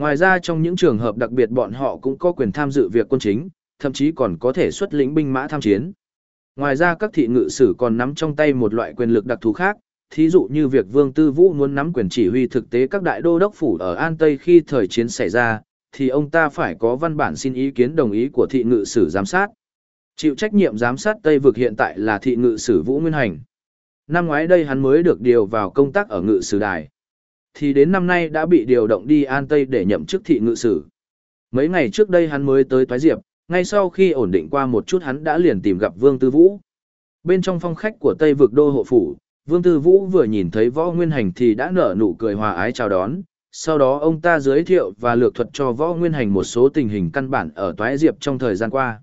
Ngoài ra trong những trường hợp đặc biệt bọn họ cũng có quyền tham dự việc quân chính, thậm chí còn có thể xuất lĩnh binh mã tham chiến. Ngoài ra các thị ngự sử còn nắm trong tay một loại quyền lực đặc thù khác, thí dụ như việc Vương Tư Vũ muốn nắm quyền chỉ huy thực tế các đại đô đốc phủ ở An Tây khi thời chiến xảy ra, thì ông ta phải có văn bản xin ý kiến đồng ý của thị ngự sử giám sát. Chịu trách nhiệm giám sát Tây vực hiện tại là thị ngự sử Vũ Nguyên Hành. Năm ngoái đây hắn mới được điều vào công tác ở ngự sử đài. Thì đến năm nay đã bị điều động đi An Tây để nhậm chức thị ngự sử. Mấy ngày trước đây hắn mới tới Toái Diệp, ngay sau khi ổn định qua một chút hắn đã liền tìm gặp Vương Tư Vũ. Bên trong phong khách của Tây vực đô hộ phủ, Vương Tư Vũ vừa nhìn thấy võ nguyên hành thì đã nở nụ cười hòa ái chào đón, sau đó ông ta giới thiệu và lược thuật cho võ nguyên hành một số tình hình căn bản ở Toái Diệp trong thời gian qua.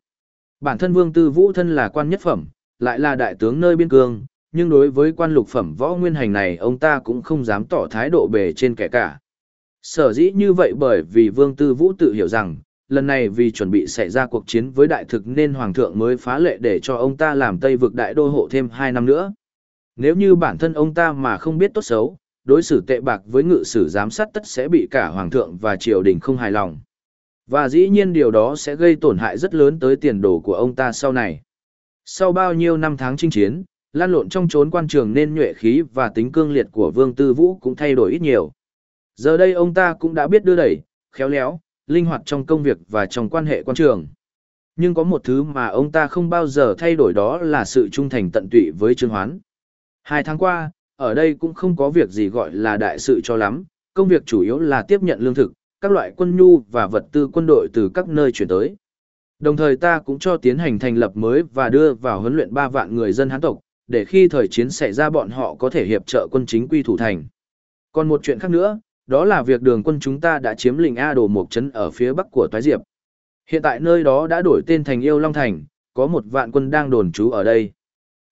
Bản thân Vương Tư Vũ thân là quan nhất phẩm, lại là đại tướng nơi biên cương, nhưng đối với quan lục phẩm võ nguyên hành này ông ta cũng không dám tỏ thái độ bề trên kẻ cả. Sở dĩ như vậy bởi vì Vương Tư Vũ tự hiểu rằng, lần này vì chuẩn bị xảy ra cuộc chiến với đại thực nên Hoàng thượng mới phá lệ để cho ông ta làm Tây vực đại đô hộ thêm 2 năm nữa. Nếu như bản thân ông ta mà không biết tốt xấu, đối xử tệ bạc với ngự sử giám sát tất sẽ bị cả Hoàng thượng và triều đình không hài lòng. Và dĩ nhiên điều đó sẽ gây tổn hại rất lớn tới tiền đồ của ông ta sau này. Sau bao nhiêu năm tháng chinh chiến, lan lộn trong trốn quan trường nên nhuệ khí và tính cương liệt của Vương Tư Vũ cũng thay đổi ít nhiều. Giờ đây ông ta cũng đã biết đưa đẩy, khéo léo, linh hoạt trong công việc và trong quan hệ quan trường. Nhưng có một thứ mà ông ta không bao giờ thay đổi đó là sự trung thành tận tụy với Trương Hoán. Hai tháng qua, ở đây cũng không có việc gì gọi là đại sự cho lắm, công việc chủ yếu là tiếp nhận lương thực, các loại quân nhu và vật tư quân đội từ các nơi chuyển tới. Đồng thời ta cũng cho tiến hành thành lập mới và đưa vào huấn luyện 3 vạn người dân Hán tộc, để khi thời chiến xảy ra bọn họ có thể hiệp trợ quân chính quy thủ thành. Còn một chuyện khác nữa, đó là việc đường quân chúng ta đã chiếm lĩnh A Đồ Mộc Trấn ở phía bắc của Toái Diệp. Hiện tại nơi đó đã đổi tên thành Yêu Long Thành, có một vạn quân đang đồn trú ở đây.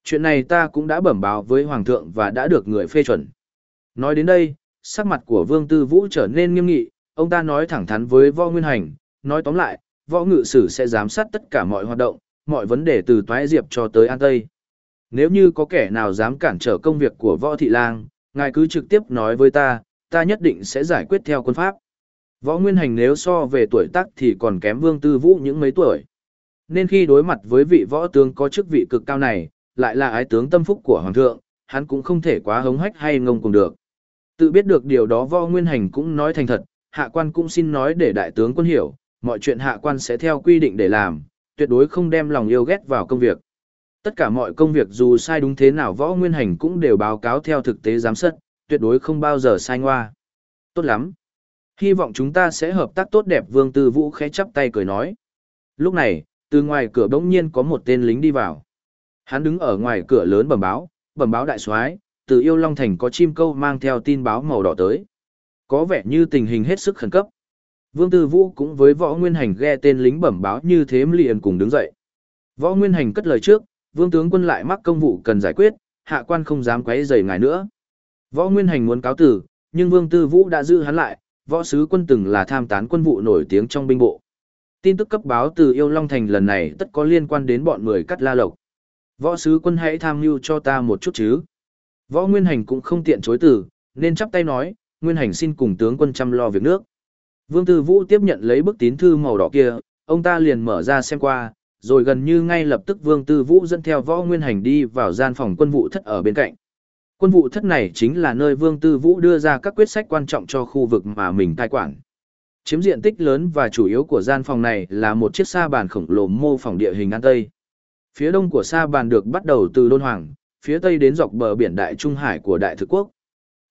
Chuyện này ta cũng đã bẩm báo với Hoàng thượng và đã được người phê chuẩn. Nói đến đây, sắc mặt của Vương Tư Vũ trở nên nghiêm nghị, ông ta nói thẳng thắn với Võ Nguyên Hành, nói tóm lại, Võ Ngự Sử sẽ giám sát tất cả mọi hoạt động, mọi vấn đề từ Toái Diệp cho tới An Tây. Nếu như có kẻ nào dám cản trở công việc của Võ Thị Lang, ngài cứ trực tiếp nói với ta, ta nhất định sẽ giải quyết theo quân pháp. Võ Nguyên Hành nếu so về tuổi tác thì còn kém Vương Tư Vũ những mấy tuổi. Nên khi đối mặt với vị võ tướng có chức vị cực cao này, lại là ái tướng tâm phúc của Hoàng thượng, hắn cũng không thể quá hống hách hay ngông cùng được. Tự biết được điều đó Võ Nguyên Hành cũng nói thành thật, hạ quan cũng xin nói để đại tướng quân hiểu, mọi chuyện hạ quan sẽ theo quy định để làm, tuyệt đối không đem lòng yêu ghét vào công việc. Tất cả mọi công việc dù sai đúng thế nào Võ Nguyên Hành cũng đều báo cáo theo thực tế giám sát, tuyệt đối không bao giờ sai ngoa. Tốt lắm. Hy vọng chúng ta sẽ hợp tác tốt đẹp Vương Tư Vũ khẽ chắp tay cười nói. Lúc này, từ ngoài cửa bỗng nhiên có một tên lính đi vào. Hắn đứng ở ngoài cửa lớn bẩm báo, bẩm báo đại soái, từ yêu Long Thành có chim câu mang theo tin báo màu đỏ tới. Có vẻ như tình hình hết sức khẩn cấp. Vương Tư Vũ cũng với võ nguyên hành ghe tên lính bẩm báo như thế liền cùng đứng dậy. Võ nguyên hành cất lời trước, vương tướng quân lại mắc công vụ cần giải quyết, hạ quan không dám quấy rầy ngài nữa. Võ Nguyên Hành muốn cáo tử, nhưng Vương Tư Vũ đã giữ hắn lại, võ sứ quân từng là tham tán quân vụ nổi tiếng trong binh bộ. Tin tức cấp báo từ Yêu Long Thành lần này tất có liên quan đến bọn người cắt la lộc. Võ sứ quân hãy tham mưu cho ta một chút chứ. Võ Nguyên Hành cũng không tiện chối từ, nên chắp tay nói, Nguyên Hành xin cùng tướng quân chăm lo việc nước. Vương Tư Vũ tiếp nhận lấy bức tín thư màu đỏ kia, ông ta liền mở ra xem qua, rồi gần như ngay lập tức Vương Tư Vũ dẫn theo Võ Nguyên Hành đi vào gian phòng quân vụ thất ở bên cạnh. Quân vụ thất này chính là nơi Vương Tư Vũ đưa ra các quyết sách quan trọng cho khu vực mà mình cai quản. Chiếm diện tích lớn và chủ yếu của gian phòng này là một chiếc sa bàn khổng lồ mô phỏng địa hình An Tây. Phía đông của sa bàn được bắt đầu từ Đôn Hoàng, phía tây đến dọc bờ biển Đại Trung Hải của Đại Thực Quốc.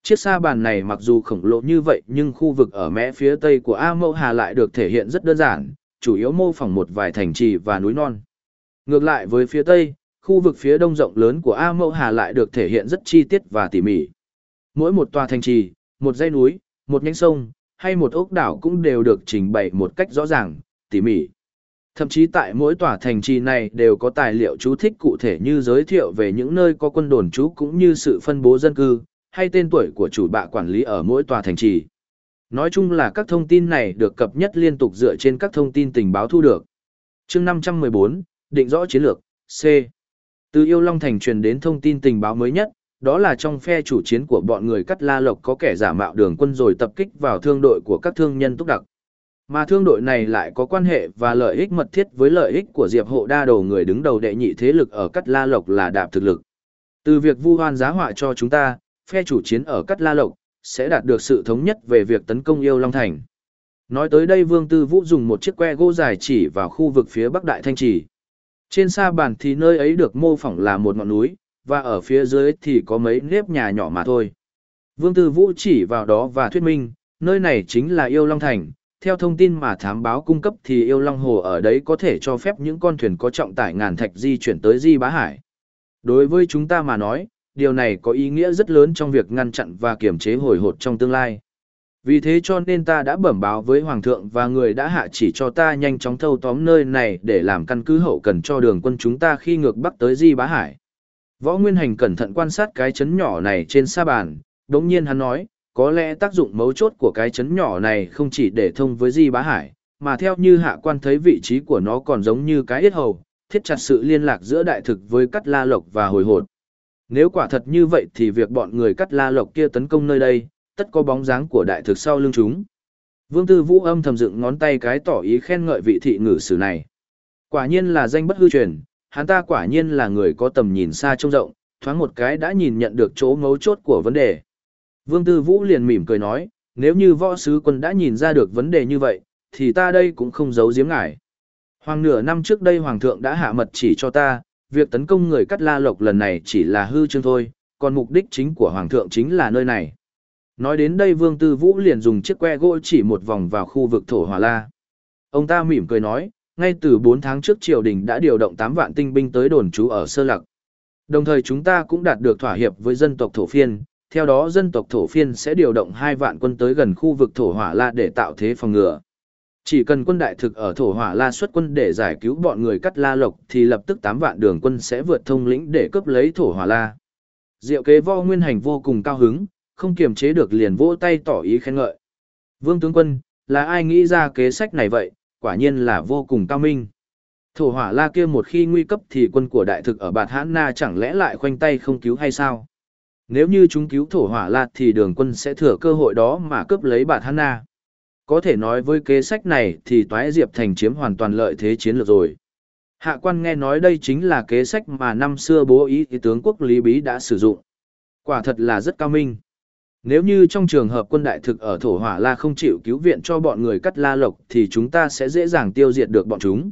Chiếc sa bàn này mặc dù khổng lồ như vậy nhưng khu vực ở mé phía tây của A Mậu Hà lại được thể hiện rất đơn giản, chủ yếu mô phỏng một vài thành trì và núi non. Ngược lại với phía tây, khu vực phía đông rộng lớn của A Mẫu Hà lại được thể hiện rất chi tiết và tỉ mỉ. Mỗi một tòa thành trì, một dãy núi, một nhánh sông, hay một ốc đảo cũng đều được trình bày một cách rõ ràng, tỉ mỉ. Thậm chí tại mỗi tòa thành trì này đều có tài liệu chú thích cụ thể như giới thiệu về những nơi có quân đồn trú cũng như sự phân bố dân cư, hay tên tuổi của chủ bạ quản lý ở mỗi tòa thành trì. Nói chung là các thông tin này được cập nhật liên tục dựa trên các thông tin tình báo thu được. chương 514, định rõ chiến lược, C. Từ yêu Long Thành truyền đến thông tin tình báo mới nhất, đó là trong phe chủ chiến của bọn người cắt la lộc có kẻ giả mạo đường quân rồi tập kích vào thương đội của các thương nhân túc đặc. Mà thương đội này lại có quan hệ và lợi ích mật thiết với lợi ích của Diệp Hộ đa đầu người đứng đầu đệ nhị thế lực ở Cắt La Lộc là đạp thực lực. Từ việc vu hoan giá họa cho chúng ta, phe chủ chiến ở Cắt La Lộc sẽ đạt được sự thống nhất về việc tấn công yêu Long Thành. Nói tới đây Vương Tư Vũ dùng một chiếc que gỗ dài chỉ vào khu vực phía Bắc Đại Thanh Trì. Trên sa bàn thì nơi ấy được mô phỏng là một ngọn núi, và ở phía dưới thì có mấy nếp nhà nhỏ mà thôi. Vương Tư Vũ chỉ vào đó và thuyết minh, nơi này chính là Yêu Long Thành. Theo thông tin mà thám báo cung cấp thì Yêu Long Hồ ở đấy có thể cho phép những con thuyền có trọng tải ngàn thạch di chuyển tới Di Bá Hải. Đối với chúng ta mà nói, điều này có ý nghĩa rất lớn trong việc ngăn chặn và kiểm chế hồi hột trong tương lai. Vì thế cho nên ta đã bẩm báo với Hoàng thượng và người đã hạ chỉ cho ta nhanh chóng thâu tóm nơi này để làm căn cứ hậu cần cho đường quân chúng ta khi ngược bắc tới Di Bá Hải. Võ Nguyên Hành cẩn thận quan sát cái chấn nhỏ này trên sa bàn, đống nhiên hắn nói, có lẽ tác dụng mấu chốt của cái chấn nhỏ này không chỉ để thông với Di Bá Hải, mà theo như hạ quan thấy vị trí của nó còn giống như cái yết hầu, thiết chặt sự liên lạc giữa đại thực với Cát la lộc và hồi hột. Nếu quả thật như vậy thì việc bọn người cắt la lộc kia tấn công nơi đây, tất có bóng dáng của đại thực sau lưng chúng. Vương Tư Vũ âm thầm dựng ngón tay cái tỏ ý khen ngợi vị thị ngử sử này. Quả nhiên là danh bất hư truyền, hắn ta quả nhiên là người có tầm nhìn xa trông rộng, thoáng một cái đã nhìn nhận được chỗ ngấu chốt của vấn đề. Vương Tư Vũ liền mỉm cười nói, nếu như võ sứ quân đã nhìn ra được vấn đề như vậy, thì ta đây cũng không giấu giếm ngài. Hoàng nửa năm trước đây Hoàng thượng đã hạ mật chỉ cho ta, việc tấn công người cắt la lộc lần này chỉ là hư chương thôi, còn mục đích chính của Hoàng thượng chính là nơi này. Nói đến đây Vương Tư Vũ liền dùng chiếc que gỗ chỉ một vòng vào khu vực thổ hòa la. Ông ta mỉm cười nói, ngay từ 4 tháng trước triều đình đã điều động 8 vạn tinh binh tới đồn trú ở Sơ lạc. Đồng thời chúng ta cũng đạt được thỏa hiệp với dân tộc thổ phiên, theo đó dân tộc thổ phiên sẽ điều động 2 vạn quân tới gần khu vực thổ hỏa la để tạo thế phòng ngừa. Chỉ cần quân đại thực ở thổ hỏa la xuất quân để giải cứu bọn người cắt la lộc thì lập tức 8 vạn đường quân sẽ vượt thông lĩnh để cướp lấy thổ hỏa la. Diệu kế vo nguyên hành vô cùng cao hứng, không kiềm chế được liền vỗ tay tỏ ý khen ngợi. Vương tướng quân, là ai nghĩ ra kế sách này vậy, quả nhiên là vô cùng cao minh. Thổ hỏa la kia một khi nguy cấp thì quân của đại thực ở Bạt Hãn Na chẳng lẽ lại khoanh tay không cứu hay sao? Nếu như chúng cứu thổ hỏa la thì đường quân sẽ thừa cơ hội đó mà cướp lấy Bạt Hãn Na. Có thể nói với kế sách này thì Toái Diệp Thành chiếm hoàn toàn lợi thế chiến lược rồi. Hạ quan nghe nói đây chính là kế sách mà năm xưa bố ý tướng quốc Lý Bí đã sử dụng. Quả thật là rất cao minh. Nếu như trong trường hợp quân đại thực ở thổ hỏa la không chịu cứu viện cho bọn người cắt la lộc thì chúng ta sẽ dễ dàng tiêu diệt được bọn chúng.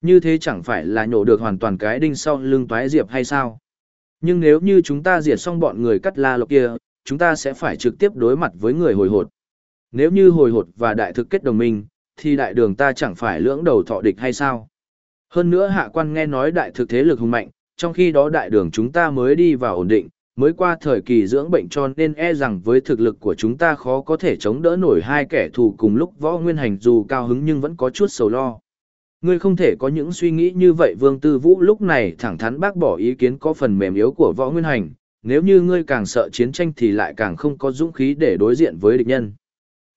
Như thế chẳng phải là nhổ được hoàn toàn cái đinh sau lưng toái diệp hay sao? Nhưng nếu như chúng ta diệt xong bọn người cắt la lộc kia, chúng ta sẽ phải trực tiếp đối mặt với người hồi hột. Nếu như hồi hột và đại thực kết đồng minh, thì đại đường ta chẳng phải lưỡng đầu thọ địch hay sao? Hơn nữa hạ quan nghe nói đại thực thế lực hùng mạnh, trong khi đó đại đường chúng ta mới đi vào ổn định, mới qua thời kỳ dưỡng bệnh cho nên e rằng với thực lực của chúng ta khó có thể chống đỡ nổi hai kẻ thù cùng lúc võ nguyên hành dù cao hứng nhưng vẫn có chút sầu lo. Ngươi không thể có những suy nghĩ như vậy Vương Tư Vũ lúc này thẳng thắn bác bỏ ý kiến có phần mềm yếu của võ nguyên hành, nếu như ngươi càng sợ chiến tranh thì lại càng không có dũng khí để đối diện với địch nhân.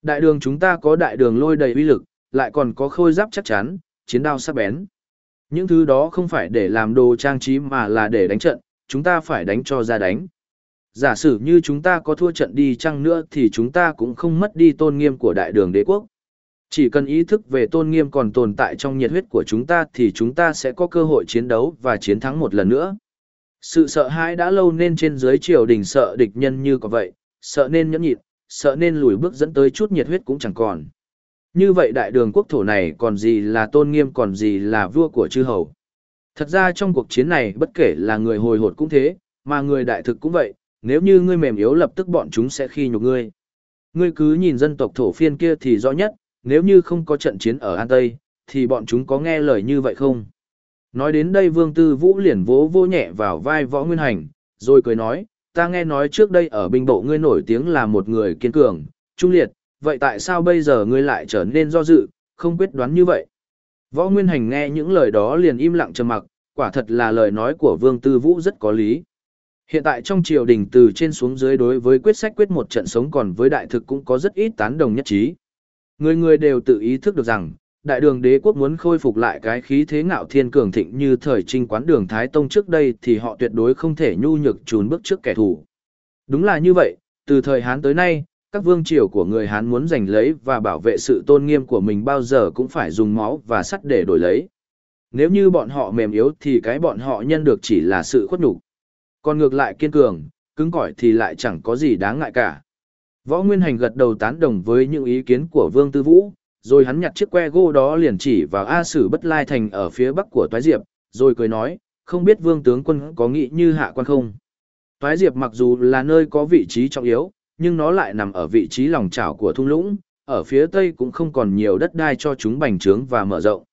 Đại đường chúng ta có đại đường lôi đầy uy lực, lại còn có khôi giáp chắc chắn, chiến đao sắc bén. Những thứ đó không phải để làm đồ trang trí mà là để đánh trận, chúng ta phải đánh cho ra đánh. Giả sử như chúng ta có thua trận đi chăng nữa thì chúng ta cũng không mất đi tôn nghiêm của đại đường đế quốc. Chỉ cần ý thức về tôn nghiêm còn tồn tại trong nhiệt huyết của chúng ta thì chúng ta sẽ có cơ hội chiến đấu và chiến thắng một lần nữa. Sự sợ hãi đã lâu nên trên dưới triều đình sợ địch nhân như có vậy, sợ nên nhẫn nhịn, sợ nên lùi bước dẫn tới chút nhiệt huyết cũng chẳng còn. Như vậy đại đường quốc thổ này còn gì là tôn nghiêm còn gì là vua của chư hầu. Thật ra trong cuộc chiến này bất kể là người hồi hột cũng thế, mà người đại thực cũng vậy, nếu như ngươi mềm yếu lập tức bọn chúng sẽ khi nhục ngươi. Ngươi cứ nhìn dân tộc thổ phiên kia thì rõ nhất, nếu như không có trận chiến ở An Tây, thì bọn chúng có nghe lời như vậy không? Nói đến đây Vương Tư Vũ liền vỗ vô nhẹ vào vai Võ Nguyên Hành, rồi cười nói, ta nghe nói trước đây ở binh bộ ngươi nổi tiếng là một người kiên cường, trung liệt, vậy tại sao bây giờ ngươi lại trở nên do dự, không quyết đoán như vậy? Võ Nguyên Hành nghe những lời đó liền im lặng trầm mặc, quả thật là lời nói của Vương Tư Vũ rất có lý. Hiện tại trong triều đình từ trên xuống dưới đối với quyết sách quyết một trận sống còn với đại thực cũng có rất ít tán đồng nhất trí. Người người đều tự ý thức được rằng, đại đường đế quốc muốn khôi phục lại cái khí thế ngạo thiên cường thịnh như thời trinh quán đường Thái Tông trước đây thì họ tuyệt đối không thể nhu nhược trốn bước trước kẻ thù. Đúng là như vậy, từ thời Hán tới nay, các vương triều của người Hán muốn giành lấy và bảo vệ sự tôn nghiêm của mình bao giờ cũng phải dùng máu và sắt để đổi lấy. Nếu như bọn họ mềm yếu thì cái bọn họ nhân được chỉ là sự khuất nhục. Còn ngược lại kiên cường, cứng cỏi thì lại chẳng có gì đáng ngại cả. Võ Nguyên Hành gật đầu tán đồng với những ý kiến của Vương Tư Vũ, rồi hắn nhặt chiếc que gỗ đó liền chỉ vào A Sử Bất Lai Thành ở phía bắc của Toái Diệp, rồi cười nói, không biết Vương tướng quân có nghĩ như hạ quan không. Toái Diệp mặc dù là nơi có vị trí trọng yếu, nhưng nó lại nằm ở vị trí lòng chảo của thung lũng, ở phía tây cũng không còn nhiều đất đai cho chúng bành trướng và mở rộng.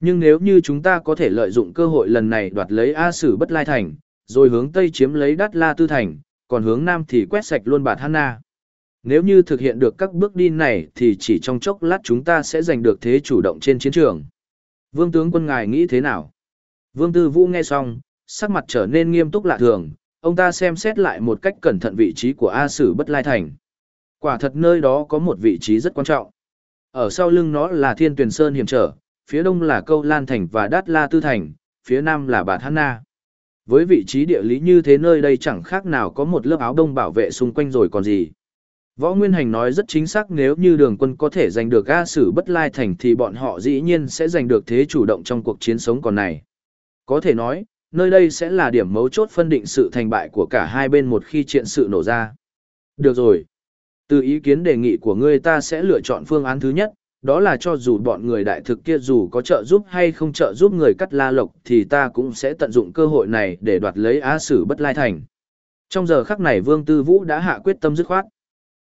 Nhưng nếu như chúng ta có thể lợi dụng cơ hội lần này đoạt lấy A Sử Bất Lai Thành, rồi hướng tây chiếm lấy Đát La Tư Thành, còn hướng nam thì quét sạch luôn Bạt Hanna. Nếu như thực hiện được các bước đi này thì chỉ trong chốc lát chúng ta sẽ giành được thế chủ động trên chiến trường. Vương tướng quân ngài nghĩ thế nào? Vương Tư Vũ nghe xong, sắc mặt trở nên nghiêm túc lạ thường, ông ta xem xét lại một cách cẩn thận vị trí của A Sử Bất Lai Thành. Quả thật nơi đó có một vị trí rất quan trọng. Ở sau lưng nó là Thiên Tuyền Sơn hiểm trở, phía đông là Câu Lan Thành và Đát La Tư Thành, phía nam là Bạt Hanna. Với vị trí địa lý như thế nơi đây chẳng khác nào có một lớp áo đông bảo vệ xung quanh rồi còn gì. Võ Nguyên Hành nói rất chính xác nếu như đường quân có thể giành được A Sử Bất Lai Thành thì bọn họ dĩ nhiên sẽ giành được thế chủ động trong cuộc chiến sống còn này. Có thể nói, nơi đây sẽ là điểm mấu chốt phân định sự thành bại của cả hai bên một khi chuyện sự nổ ra. Được rồi. Từ ý kiến đề nghị của ngươi ta sẽ lựa chọn phương án thứ nhất, đó là cho dù bọn người đại thực kia dù có trợ giúp hay không trợ giúp người cắt la lộc thì ta cũng sẽ tận dụng cơ hội này để đoạt lấy á sử bất lai thành. Trong giờ khắc này Vương Tư Vũ đã hạ quyết tâm dứt khoát.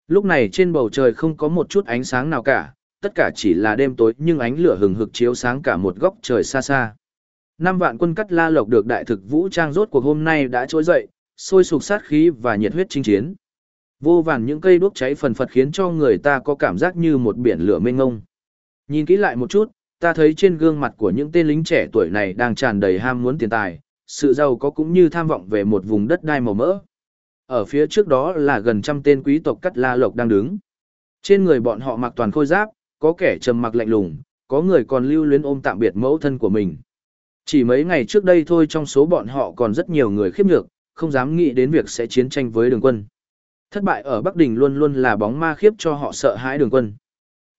Lúc này trên bầu trời không có một chút ánh sáng nào cả, tất cả chỉ là đêm tối nhưng ánh lửa hừng hực chiếu sáng cả một góc trời xa xa. Năm vạn quân cắt la lộc được đại thực vũ trang rốt cuộc hôm nay đã trỗi dậy, sôi sục sát khí và nhiệt huyết chinh chiến. Vô vàn những cây đuốc cháy phần phật khiến cho người ta có cảm giác như một biển lửa mênh ngông. Nhìn kỹ lại một chút, ta thấy trên gương mặt của những tên lính trẻ tuổi này đang tràn đầy ham muốn tiền tài, sự giàu có cũng như tham vọng về một vùng đất đai màu mỡ. Ở phía trước đó là gần trăm tên quý tộc cắt la lộc đang đứng. Trên người bọn họ mặc toàn khôi giáp, có kẻ trầm mặc lạnh lùng, có người còn lưu luyến ôm tạm biệt mẫu thân của mình. Chỉ mấy ngày trước đây thôi trong số bọn họ còn rất nhiều người khiếp nhược, không dám nghĩ đến việc sẽ chiến tranh với đường quân. Thất bại ở Bắc Đình luôn luôn là bóng ma khiếp cho họ sợ hãi đường quân.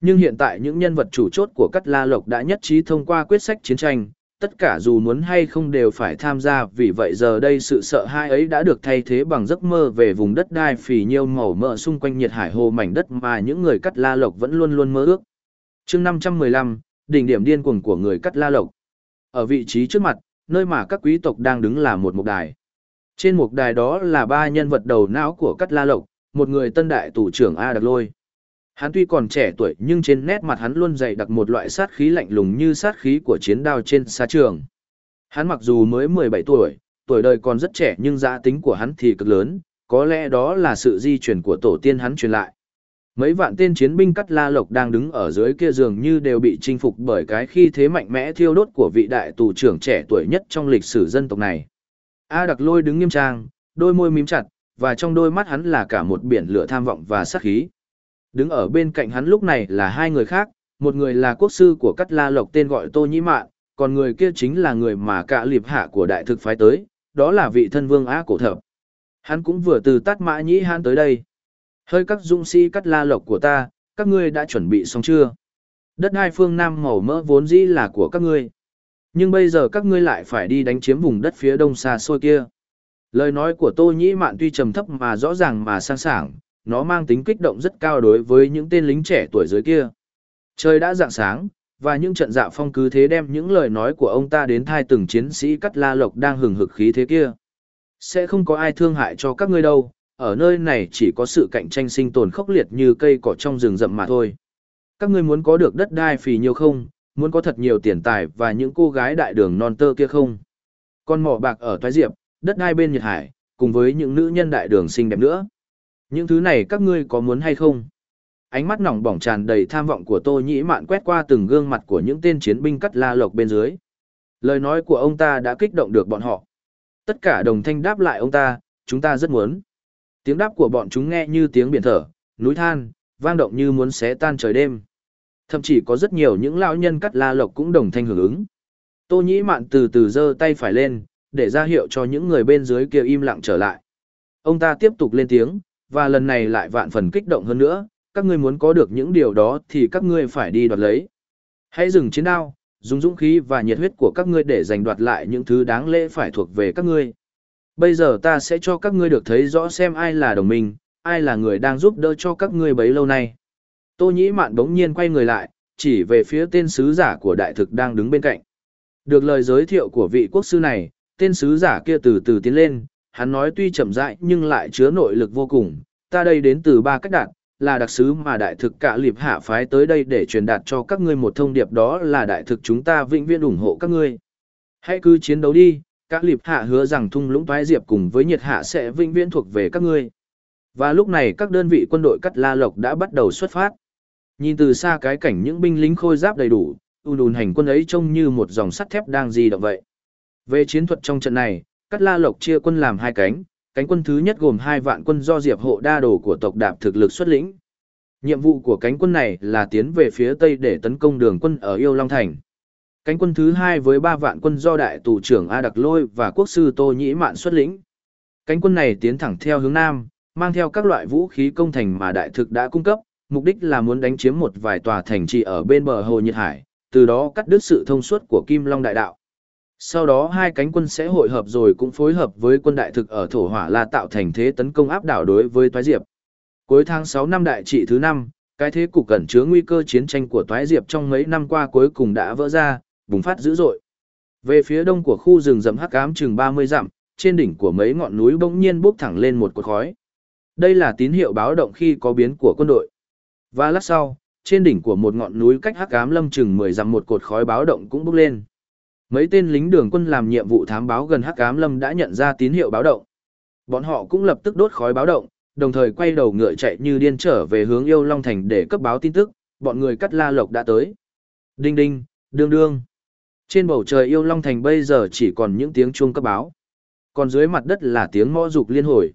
Nhưng hiện tại những nhân vật chủ chốt của Cắt La Lộc đã nhất trí thông qua quyết sách chiến tranh, tất cả dù muốn hay không đều phải tham gia vì vậy giờ đây sự sợ hãi ấy đã được thay thế bằng giấc mơ về vùng đất đai phì nhiêu màu mỡ xung quanh nhiệt hải hồ mảnh đất mà những người Cắt La Lộc vẫn luôn luôn mơ ước. chương 515, đỉnh điểm điên cuồng của người Cắt La Lộc. Ở vị trí trước mặt, nơi mà các quý tộc đang đứng là một mục đài. Trên mục đài đó là ba nhân vật đầu não của Cắt La Lộc, một người tân đại tù trưởng A Đặc Lôi. Hắn tuy còn trẻ tuổi nhưng trên nét mặt hắn luôn dày đặc một loại sát khí lạnh lùng như sát khí của chiến đao trên xa trường. Hắn mặc dù mới 17 tuổi, tuổi đời còn rất trẻ nhưng giá tính của hắn thì cực lớn, có lẽ đó là sự di chuyển của tổ tiên hắn truyền lại. Mấy vạn tên chiến binh cắt la lộc đang đứng ở dưới kia dường như đều bị chinh phục bởi cái khi thế mạnh mẽ thiêu đốt của vị đại tù trưởng trẻ tuổi nhất trong lịch sử dân tộc này. A đặc lôi đứng nghiêm trang, đôi môi mím chặt, và trong đôi mắt hắn là cả một biển lửa tham vọng và sát khí. Đứng ở bên cạnh hắn lúc này là hai người khác, một người là quốc sư của Cát La Lộc tên gọi Tô Nhĩ Mạn, còn người kia chính là người mà cả liệp hạ của đại thực phái tới, đó là vị thân vương Á Cổ Thập. Hắn cũng vừa từ Tát Mã Nhĩ Hán tới đây. Hơi các dũng sĩ Cát La Lộc của ta, các ngươi đã chuẩn bị xong chưa? Đất hai phương Nam màu mỡ vốn dĩ là của các ngươi. Nhưng bây giờ các ngươi lại phải đi đánh chiếm vùng đất phía đông xa xôi kia. Lời nói của Tô Nhĩ Mạn tuy trầm thấp mà rõ ràng mà sang sảng, nó mang tính kích động rất cao đối với những tên lính trẻ tuổi dưới kia. Trời đã rạng sáng, và những trận dạo phong cứ thế đem những lời nói của ông ta đến thai từng chiến sĩ cắt la lộc đang hừng hực khí thế kia. Sẽ không có ai thương hại cho các ngươi đâu, ở nơi này chỉ có sự cạnh tranh sinh tồn khốc liệt như cây cỏ trong rừng rậm mà thôi. Các ngươi muốn có được đất đai phì nhiều không, muốn có thật nhiều tiền tài và những cô gái đại đường non tơ kia không. Con mỏ bạc ở Thái Diệp, đất đai bên Nhật Hải, cùng với những nữ nhân đại đường xinh đẹp nữa. Những thứ này các ngươi có muốn hay không? Ánh mắt nỏng bỏng tràn đầy tham vọng của Tô Nhĩ Mạn quét qua từng gương mặt của những tên chiến binh cắt la lộc bên dưới. Lời nói của ông ta đã kích động được bọn họ. Tất cả đồng thanh đáp lại ông ta, chúng ta rất muốn. Tiếng đáp của bọn chúng nghe như tiếng biển thở, núi than, vang động như muốn xé tan trời đêm. Thậm chí có rất nhiều những lão nhân cắt la lộc cũng đồng thanh hưởng ứng. Tô Nhĩ Mạn từ từ giơ tay phải lên, để ra hiệu cho những người bên dưới kia im lặng trở lại. Ông ta tiếp tục lên tiếng, và lần này lại vạn phần kích động hơn nữa, các ngươi muốn có được những điều đó thì các ngươi phải đi đoạt lấy. Hãy dừng chiến đao, dùng dũng khí và nhiệt huyết của các ngươi để giành đoạt lại những thứ đáng lẽ phải thuộc về các ngươi. Bây giờ ta sẽ cho các ngươi được thấy rõ xem ai là đồng minh, ai là người đang giúp đỡ cho các ngươi bấy lâu nay. Tô Nhĩ Mạn bỗng nhiên quay người lại, chỉ về phía tên sứ giả của đại thực đang đứng bên cạnh. Được lời giới thiệu của vị quốc sư này, tên sứ giả kia từ từ tiến lên, hắn nói tuy chậm rãi nhưng lại chứa nội lực vô cùng, ta đây đến từ ba cách đạt, là đặc sứ mà đại thực cả liệp hạ phái tới đây để truyền đạt cho các ngươi một thông điệp đó là đại thực chúng ta vĩnh viễn ủng hộ các ngươi. Hãy cứ chiến đấu đi, các liệp hạ hứa rằng thung lũng toái diệp cùng với nhiệt hạ sẽ vĩnh viễn thuộc về các ngươi. Và lúc này các đơn vị quân đội cắt la lộc đã bắt đầu xuất phát. Nhìn từ xa cái cảnh những binh lính khôi giáp đầy đủ, ùn ùn hành quân ấy trông như một dòng sắt thép đang di động vậy. Về chiến thuật trong trận này, cắt la lộc chia quân làm hai cánh, cánh quân thứ nhất gồm hai vạn quân do diệp hộ đa đồ của tộc đạp thực lực xuất lĩnh. Nhiệm vụ của cánh quân này là tiến về phía tây để tấn công đường quân ở Yêu Long Thành. Cánh quân thứ hai với ba vạn quân do đại tù trưởng A Đặc Lôi và quốc sư Tô Nhĩ Mạn xuất lĩnh. Cánh quân này tiến thẳng theo hướng nam, mang theo các loại vũ khí công thành mà đại thực đã cung cấp, mục đích là muốn đánh chiếm một vài tòa thành trì ở bên bờ hồ Nhiệt Hải, từ đó cắt đứt sự thông suốt của Kim Long Đại Đạo. Sau đó hai cánh quân sẽ hội hợp rồi cũng phối hợp với quân đại thực ở Thổ Hỏa La tạo thành thế tấn công áp đảo đối với Toái Diệp. Cuối tháng 6 năm đại trị thứ năm, cái thế cục cẩn chứa nguy cơ chiến tranh của Toái Diệp trong mấy năm qua cuối cùng đã vỡ ra, bùng phát dữ dội. Về phía đông của khu rừng rậm hắc ám chừng 30 dặm, trên đỉnh của mấy ngọn núi bỗng nhiên bốc thẳng lên một cột khói. Đây là tín hiệu báo động khi có biến của quân đội. Và lát sau, trên đỉnh của một ngọn núi cách hắc ám lâm chừng 10 dặm một cột khói báo động cũng bốc lên. Mấy tên lính đường quân làm nhiệm vụ thám báo gần hắc ám lâm đã nhận ra tín hiệu báo động. Bọn họ cũng lập tức đốt khói báo động, đồng thời quay đầu ngựa chạy như điên trở về hướng yêu Long Thành để cấp báo tin tức, bọn người cắt la lộc đã tới. Đinh đinh, đương đương. Trên bầu trời yêu Long Thành bây giờ chỉ còn những tiếng chuông cấp báo. Còn dưới mặt đất là tiếng mõ dục liên hồi.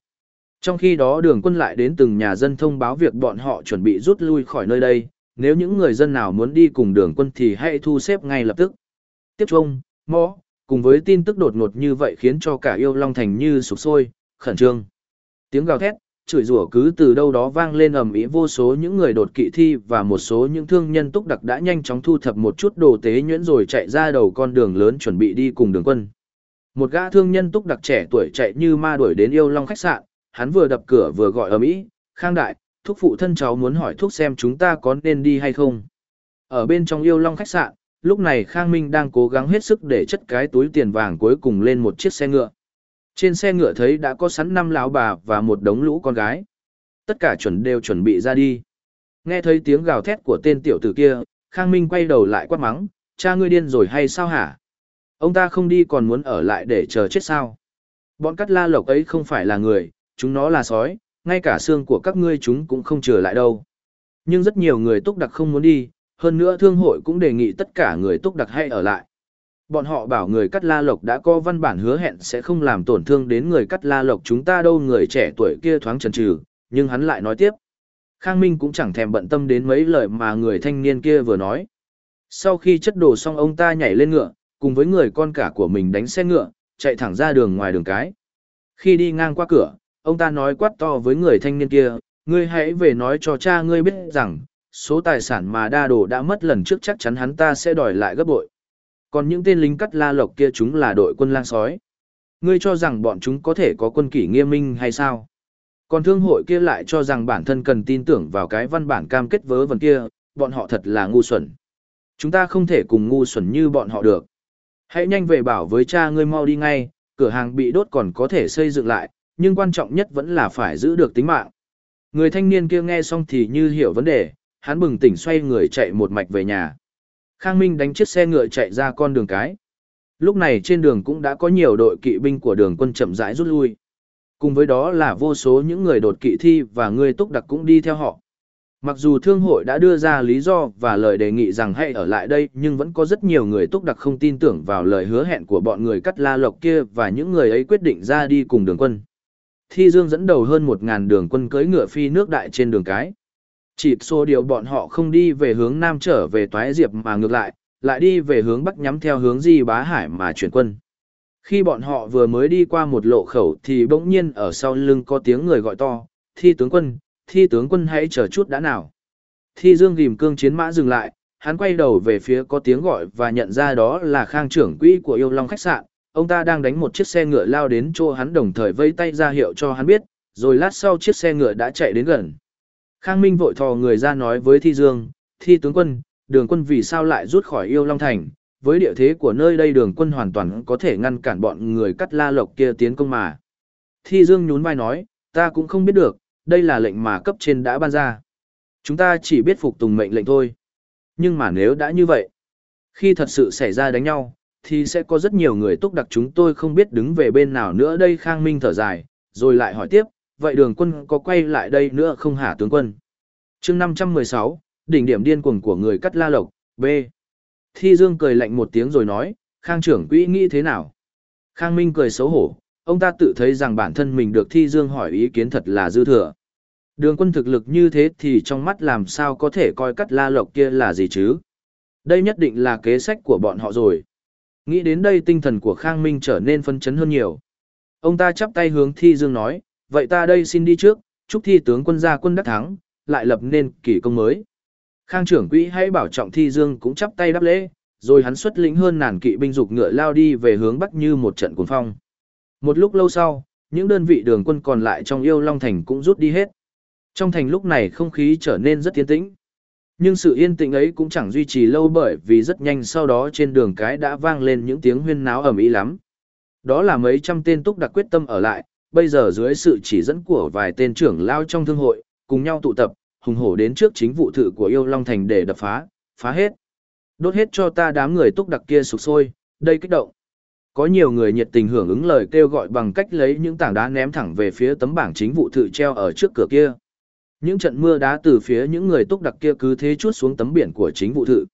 Trong khi đó đường quân lại đến từng nhà dân thông báo việc bọn họ chuẩn bị rút lui khỏi nơi đây, nếu những người dân nào muốn đi cùng đường quân thì hãy thu xếp ngay lập tức. Tiếp trung, mõ, cùng với tin tức đột ngột như vậy khiến cho cả yêu Long Thành như sụp sôi, khẩn trương. Tiếng gào thét, chửi rủa cứ từ đâu đó vang lên ầm ĩ vô số những người đột kỵ thi và một số những thương nhân túc đặc đã nhanh chóng thu thập một chút đồ tế nhuyễn rồi chạy ra đầu con đường lớn chuẩn bị đi cùng đường quân. Một gã thương nhân túc đặc trẻ tuổi chạy như ma đuổi đến yêu long khách sạn, hắn vừa đập cửa vừa gọi ầm ĩ, "Khang đại, thúc phụ thân cháu muốn hỏi thúc xem chúng ta có nên đi hay không." Ở bên trong yêu long khách sạn, lúc này Khang Minh đang cố gắng hết sức để chất cái túi tiền vàng cuối cùng lên một chiếc xe ngựa. Trên xe ngựa thấy đã có sẵn năm lão bà và một đống lũ con gái. Tất cả chuẩn đều chuẩn bị ra đi. Nghe thấy tiếng gào thét của tên tiểu tử kia, Khang Minh quay đầu lại quát mắng, cha ngươi điên rồi hay sao hả? Ông ta không đi còn muốn ở lại để chờ chết sao? Bọn cắt la lộc ấy không phải là người, chúng nó là sói, ngay cả xương của các ngươi chúng cũng không trở lại đâu. Nhưng rất nhiều người túc đặc không muốn đi, hơn nữa thương hội cũng đề nghị tất cả người túc đặc hay ở lại. Bọn họ bảo người cắt la lộc đã có văn bản hứa hẹn sẽ không làm tổn thương đến người cắt la lộc chúng ta đâu người trẻ tuổi kia thoáng chần chừ, nhưng hắn lại nói tiếp. Khang Minh cũng chẳng thèm bận tâm đến mấy lời mà người thanh niên kia vừa nói. Sau khi chất đồ xong ông ta nhảy lên ngựa, cùng với người con cả của mình đánh xe ngựa, chạy thẳng ra đường ngoài đường cái. Khi đi ngang qua cửa, ông ta nói quát to với người thanh niên kia, ngươi hãy về nói cho cha ngươi biết rằng, số tài sản mà đa đồ đã mất lần trước chắc chắn hắn ta sẽ đòi lại gấp bội. Còn những tên lính cắt la lộc kia chúng là đội quân lang sói. Ngươi cho rằng bọn chúng có thể có quân kỷ nghiêm minh hay sao? Còn thương hội kia lại cho rằng bản thân cần tin tưởng vào cái văn bản cam kết vớ vẩn kia, bọn họ thật là ngu xuẩn. Chúng ta không thể cùng ngu xuẩn như bọn họ được. Hãy nhanh về bảo với cha ngươi mau đi ngay, cửa hàng bị đốt còn có thể xây dựng lại, nhưng quan trọng nhất vẫn là phải giữ được tính mạng. Người thanh niên kia nghe xong thì như hiểu vấn đề, hắn bừng tỉnh xoay người chạy một mạch về nhà. Khang Minh đánh chiếc xe ngựa chạy ra con đường cái. Lúc này trên đường cũng đã có nhiều đội kỵ binh của đường quân chậm rãi rút lui. Cùng với đó là vô số những người đột kỵ thi và người túc đặc cũng đi theo họ. Mặc dù thương hội đã đưa ra lý do và lời đề nghị rằng hãy ở lại đây, nhưng vẫn có rất nhiều người túc đặc không tin tưởng vào lời hứa hẹn của bọn người cắt la lộc kia và những người ấy quyết định ra đi cùng đường quân. Thi Dương dẫn đầu hơn 1.000 đường quân cưỡi ngựa phi nước đại trên đường cái. Chỉ số điều bọn họ không đi về hướng Nam trở về Toái Diệp mà ngược lại, lại đi về hướng Bắc nhắm theo hướng Di Bá Hải mà chuyển quân. Khi bọn họ vừa mới đi qua một lộ khẩu thì bỗng nhiên ở sau lưng có tiếng người gọi to, thi tướng quân, thi tướng quân hãy chờ chút đã nào. Thi Dương ghim cương chiến mã dừng lại, hắn quay đầu về phía có tiếng gọi và nhận ra đó là khang trưởng quỹ của yêu long khách sạn. Ông ta đang đánh một chiếc xe ngựa lao đến chỗ hắn đồng thời vây tay ra hiệu cho hắn biết, rồi lát sau chiếc xe ngựa đã chạy đến gần. Khang Minh vội thò người ra nói với Thi Dương, Thi tướng quân, đường quân vì sao lại rút khỏi yêu Long Thành, với địa thế của nơi đây đường quân hoàn toàn có thể ngăn cản bọn người cắt la lộc kia tiến công mà. Thi Dương nhún vai nói, ta cũng không biết được, đây là lệnh mà cấp trên đã ban ra. Chúng ta chỉ biết phục tùng mệnh lệnh thôi. Nhưng mà nếu đã như vậy, khi thật sự xảy ra đánh nhau, thì sẽ có rất nhiều người túc đặc chúng tôi không biết đứng về bên nào nữa đây Khang Minh thở dài, rồi lại hỏi tiếp, vậy đường quân có quay lại đây nữa không hả tướng quân? chương 516, đỉnh điểm điên cuồng của người cắt la lộc, B. Thi Dương cười lạnh một tiếng rồi nói, Khang trưởng quỹ nghĩ thế nào? Khang Minh cười xấu hổ, ông ta tự thấy rằng bản thân mình được Thi Dương hỏi ý kiến thật là dư thừa. Đường quân thực lực như thế thì trong mắt làm sao có thể coi cắt la lộc kia là gì chứ? Đây nhất định là kế sách của bọn họ rồi. Nghĩ đến đây tinh thần của Khang Minh trở nên phân chấn hơn nhiều. Ông ta chắp tay hướng Thi Dương nói, vậy ta đây xin đi trước, chúc Thi tướng quân gia quân đắc thắng, lại lập nên kỷ công mới. Khang trưởng quỹ hãy bảo trọng Thi Dương cũng chắp tay đáp lễ, rồi hắn xuất lĩnh hơn nàn kỵ binh dục ngựa lao đi về hướng bắc như một trận cuồng phong. Một lúc lâu sau, những đơn vị đường quân còn lại trong yêu Long Thành cũng rút đi hết. Trong thành lúc này không khí trở nên rất yên tĩnh. Nhưng sự yên tĩnh ấy cũng chẳng duy trì lâu bởi vì rất nhanh sau đó trên đường cái đã vang lên những tiếng huyên náo ầm ĩ lắm. Đó là mấy trăm tên túc đặc quyết tâm ở lại, bây giờ dưới sự chỉ dẫn của vài tên trưởng lao trong thương hội, cùng nhau tụ tập, hùng hổ đến trước chính vụ thự của yêu Long Thành để đập phá, phá hết. Đốt hết cho ta đám người túc đặc kia sụp sôi, đây kích động. Có nhiều người nhiệt tình hưởng ứng lời kêu gọi bằng cách lấy những tảng đá ném thẳng về phía tấm bảng chính vụ thự treo ở trước cửa kia. Những trận mưa đá từ phía những người túc đặc kia cứ thế chút xuống tấm biển của chính vụ thự.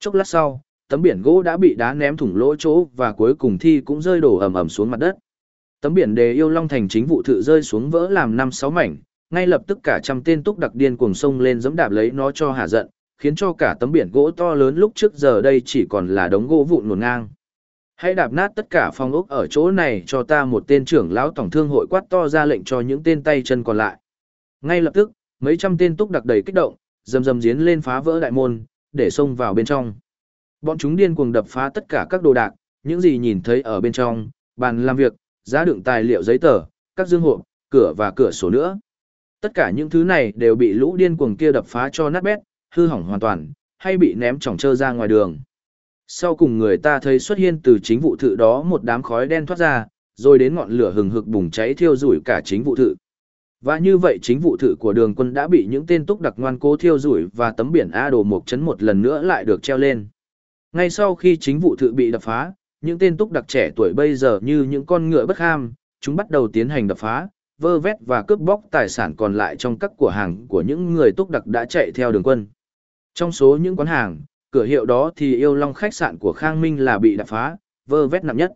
Chốc lát sau, tấm biển gỗ đã bị đá ném thủng lỗ chỗ và cuối cùng thi cũng rơi đổ ầm ầm xuống mặt đất. Tấm biển đề yêu long thành chính vụ thự rơi xuống vỡ làm năm sáu mảnh, ngay lập tức cả trăm tên túc đặc điên cuồng sông lên giẫm đạp lấy nó cho hạ giận, khiến cho cả tấm biển gỗ to lớn lúc trước giờ đây chỉ còn là đống gỗ vụn nguồn ngang. Hãy đạp nát tất cả phòng ốc ở chỗ này cho ta một tên trưởng lão tổng thương hội quát to ra lệnh cho những tên tay chân còn lại. Ngay lập tức, mấy trăm tên túc đặc đầy kích động, dầm dầm giến lên phá vỡ đại môn, để xông vào bên trong. Bọn chúng điên cuồng đập phá tất cả các đồ đạc, những gì nhìn thấy ở bên trong, bàn làm việc, giá đựng tài liệu giấy tờ, các dương hộp, cửa và cửa sổ nữa. Tất cả những thứ này đều bị lũ điên cuồng kia đập phá cho nát bét, hư hỏng hoàn toàn, hay bị ném chỏng trơ ra ngoài đường. Sau cùng người ta thấy xuất hiện từ chính vụ thự đó một đám khói đen thoát ra, rồi đến ngọn lửa hừng hực bùng cháy thiêu rủi cả chính vụ thự. Và như vậy chính vụ thự của đường quân đã bị những tên túc đặc ngoan cố thiêu rủi và tấm biển A đồ một chấn một lần nữa lại được treo lên. Ngay sau khi chính vụ thự bị đập phá, những tên túc đặc trẻ tuổi bây giờ như những con ngựa bất ham, chúng bắt đầu tiến hành đập phá, vơ vét và cướp bóc tài sản còn lại trong các cửa hàng của những người túc đặc đã chạy theo đường quân. Trong số những quán hàng, cửa hiệu đó thì yêu long khách sạn của Khang Minh là bị đập phá, vơ vét nặng nhất.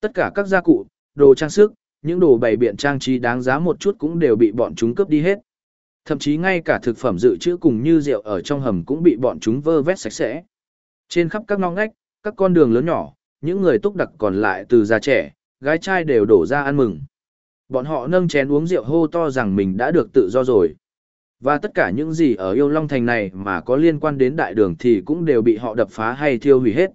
Tất cả các gia cụ, đồ trang sức, những đồ bày biện trang trí đáng giá một chút cũng đều bị bọn chúng cướp đi hết. Thậm chí ngay cả thực phẩm dự trữ cùng như rượu ở trong hầm cũng bị bọn chúng vơ vét sạch sẽ. Trên khắp các ngõ ngách, các con đường lớn nhỏ, những người túc đặc còn lại từ già trẻ, gái trai đều đổ ra ăn mừng. Bọn họ nâng chén uống rượu hô to rằng mình đã được tự do rồi. Và tất cả những gì ở yêu Long Thành này mà có liên quan đến đại đường thì cũng đều bị họ đập phá hay thiêu hủy hết.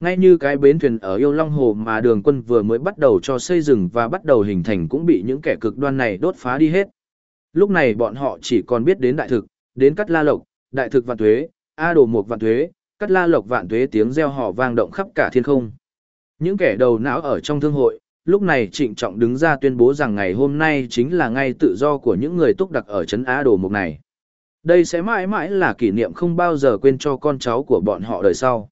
Ngay như cái bến thuyền ở Yêu Long Hồ mà đường quân vừa mới bắt đầu cho xây dựng và bắt đầu hình thành cũng bị những kẻ cực đoan này đốt phá đi hết. Lúc này bọn họ chỉ còn biết đến đại thực, đến cắt la lộc, đại thực vạn thuế, A đồ mục vạn thuế, cắt la lộc vạn tuế tiếng reo hò vang động khắp cả thiên không. Những kẻ đầu não ở trong thương hội, lúc này trịnh trọng đứng ra tuyên bố rằng ngày hôm nay chính là ngày tự do của những người túc đặc ở trấn Á đồ mục này. Đây sẽ mãi mãi là kỷ niệm không bao giờ quên cho con cháu của bọn họ đời sau.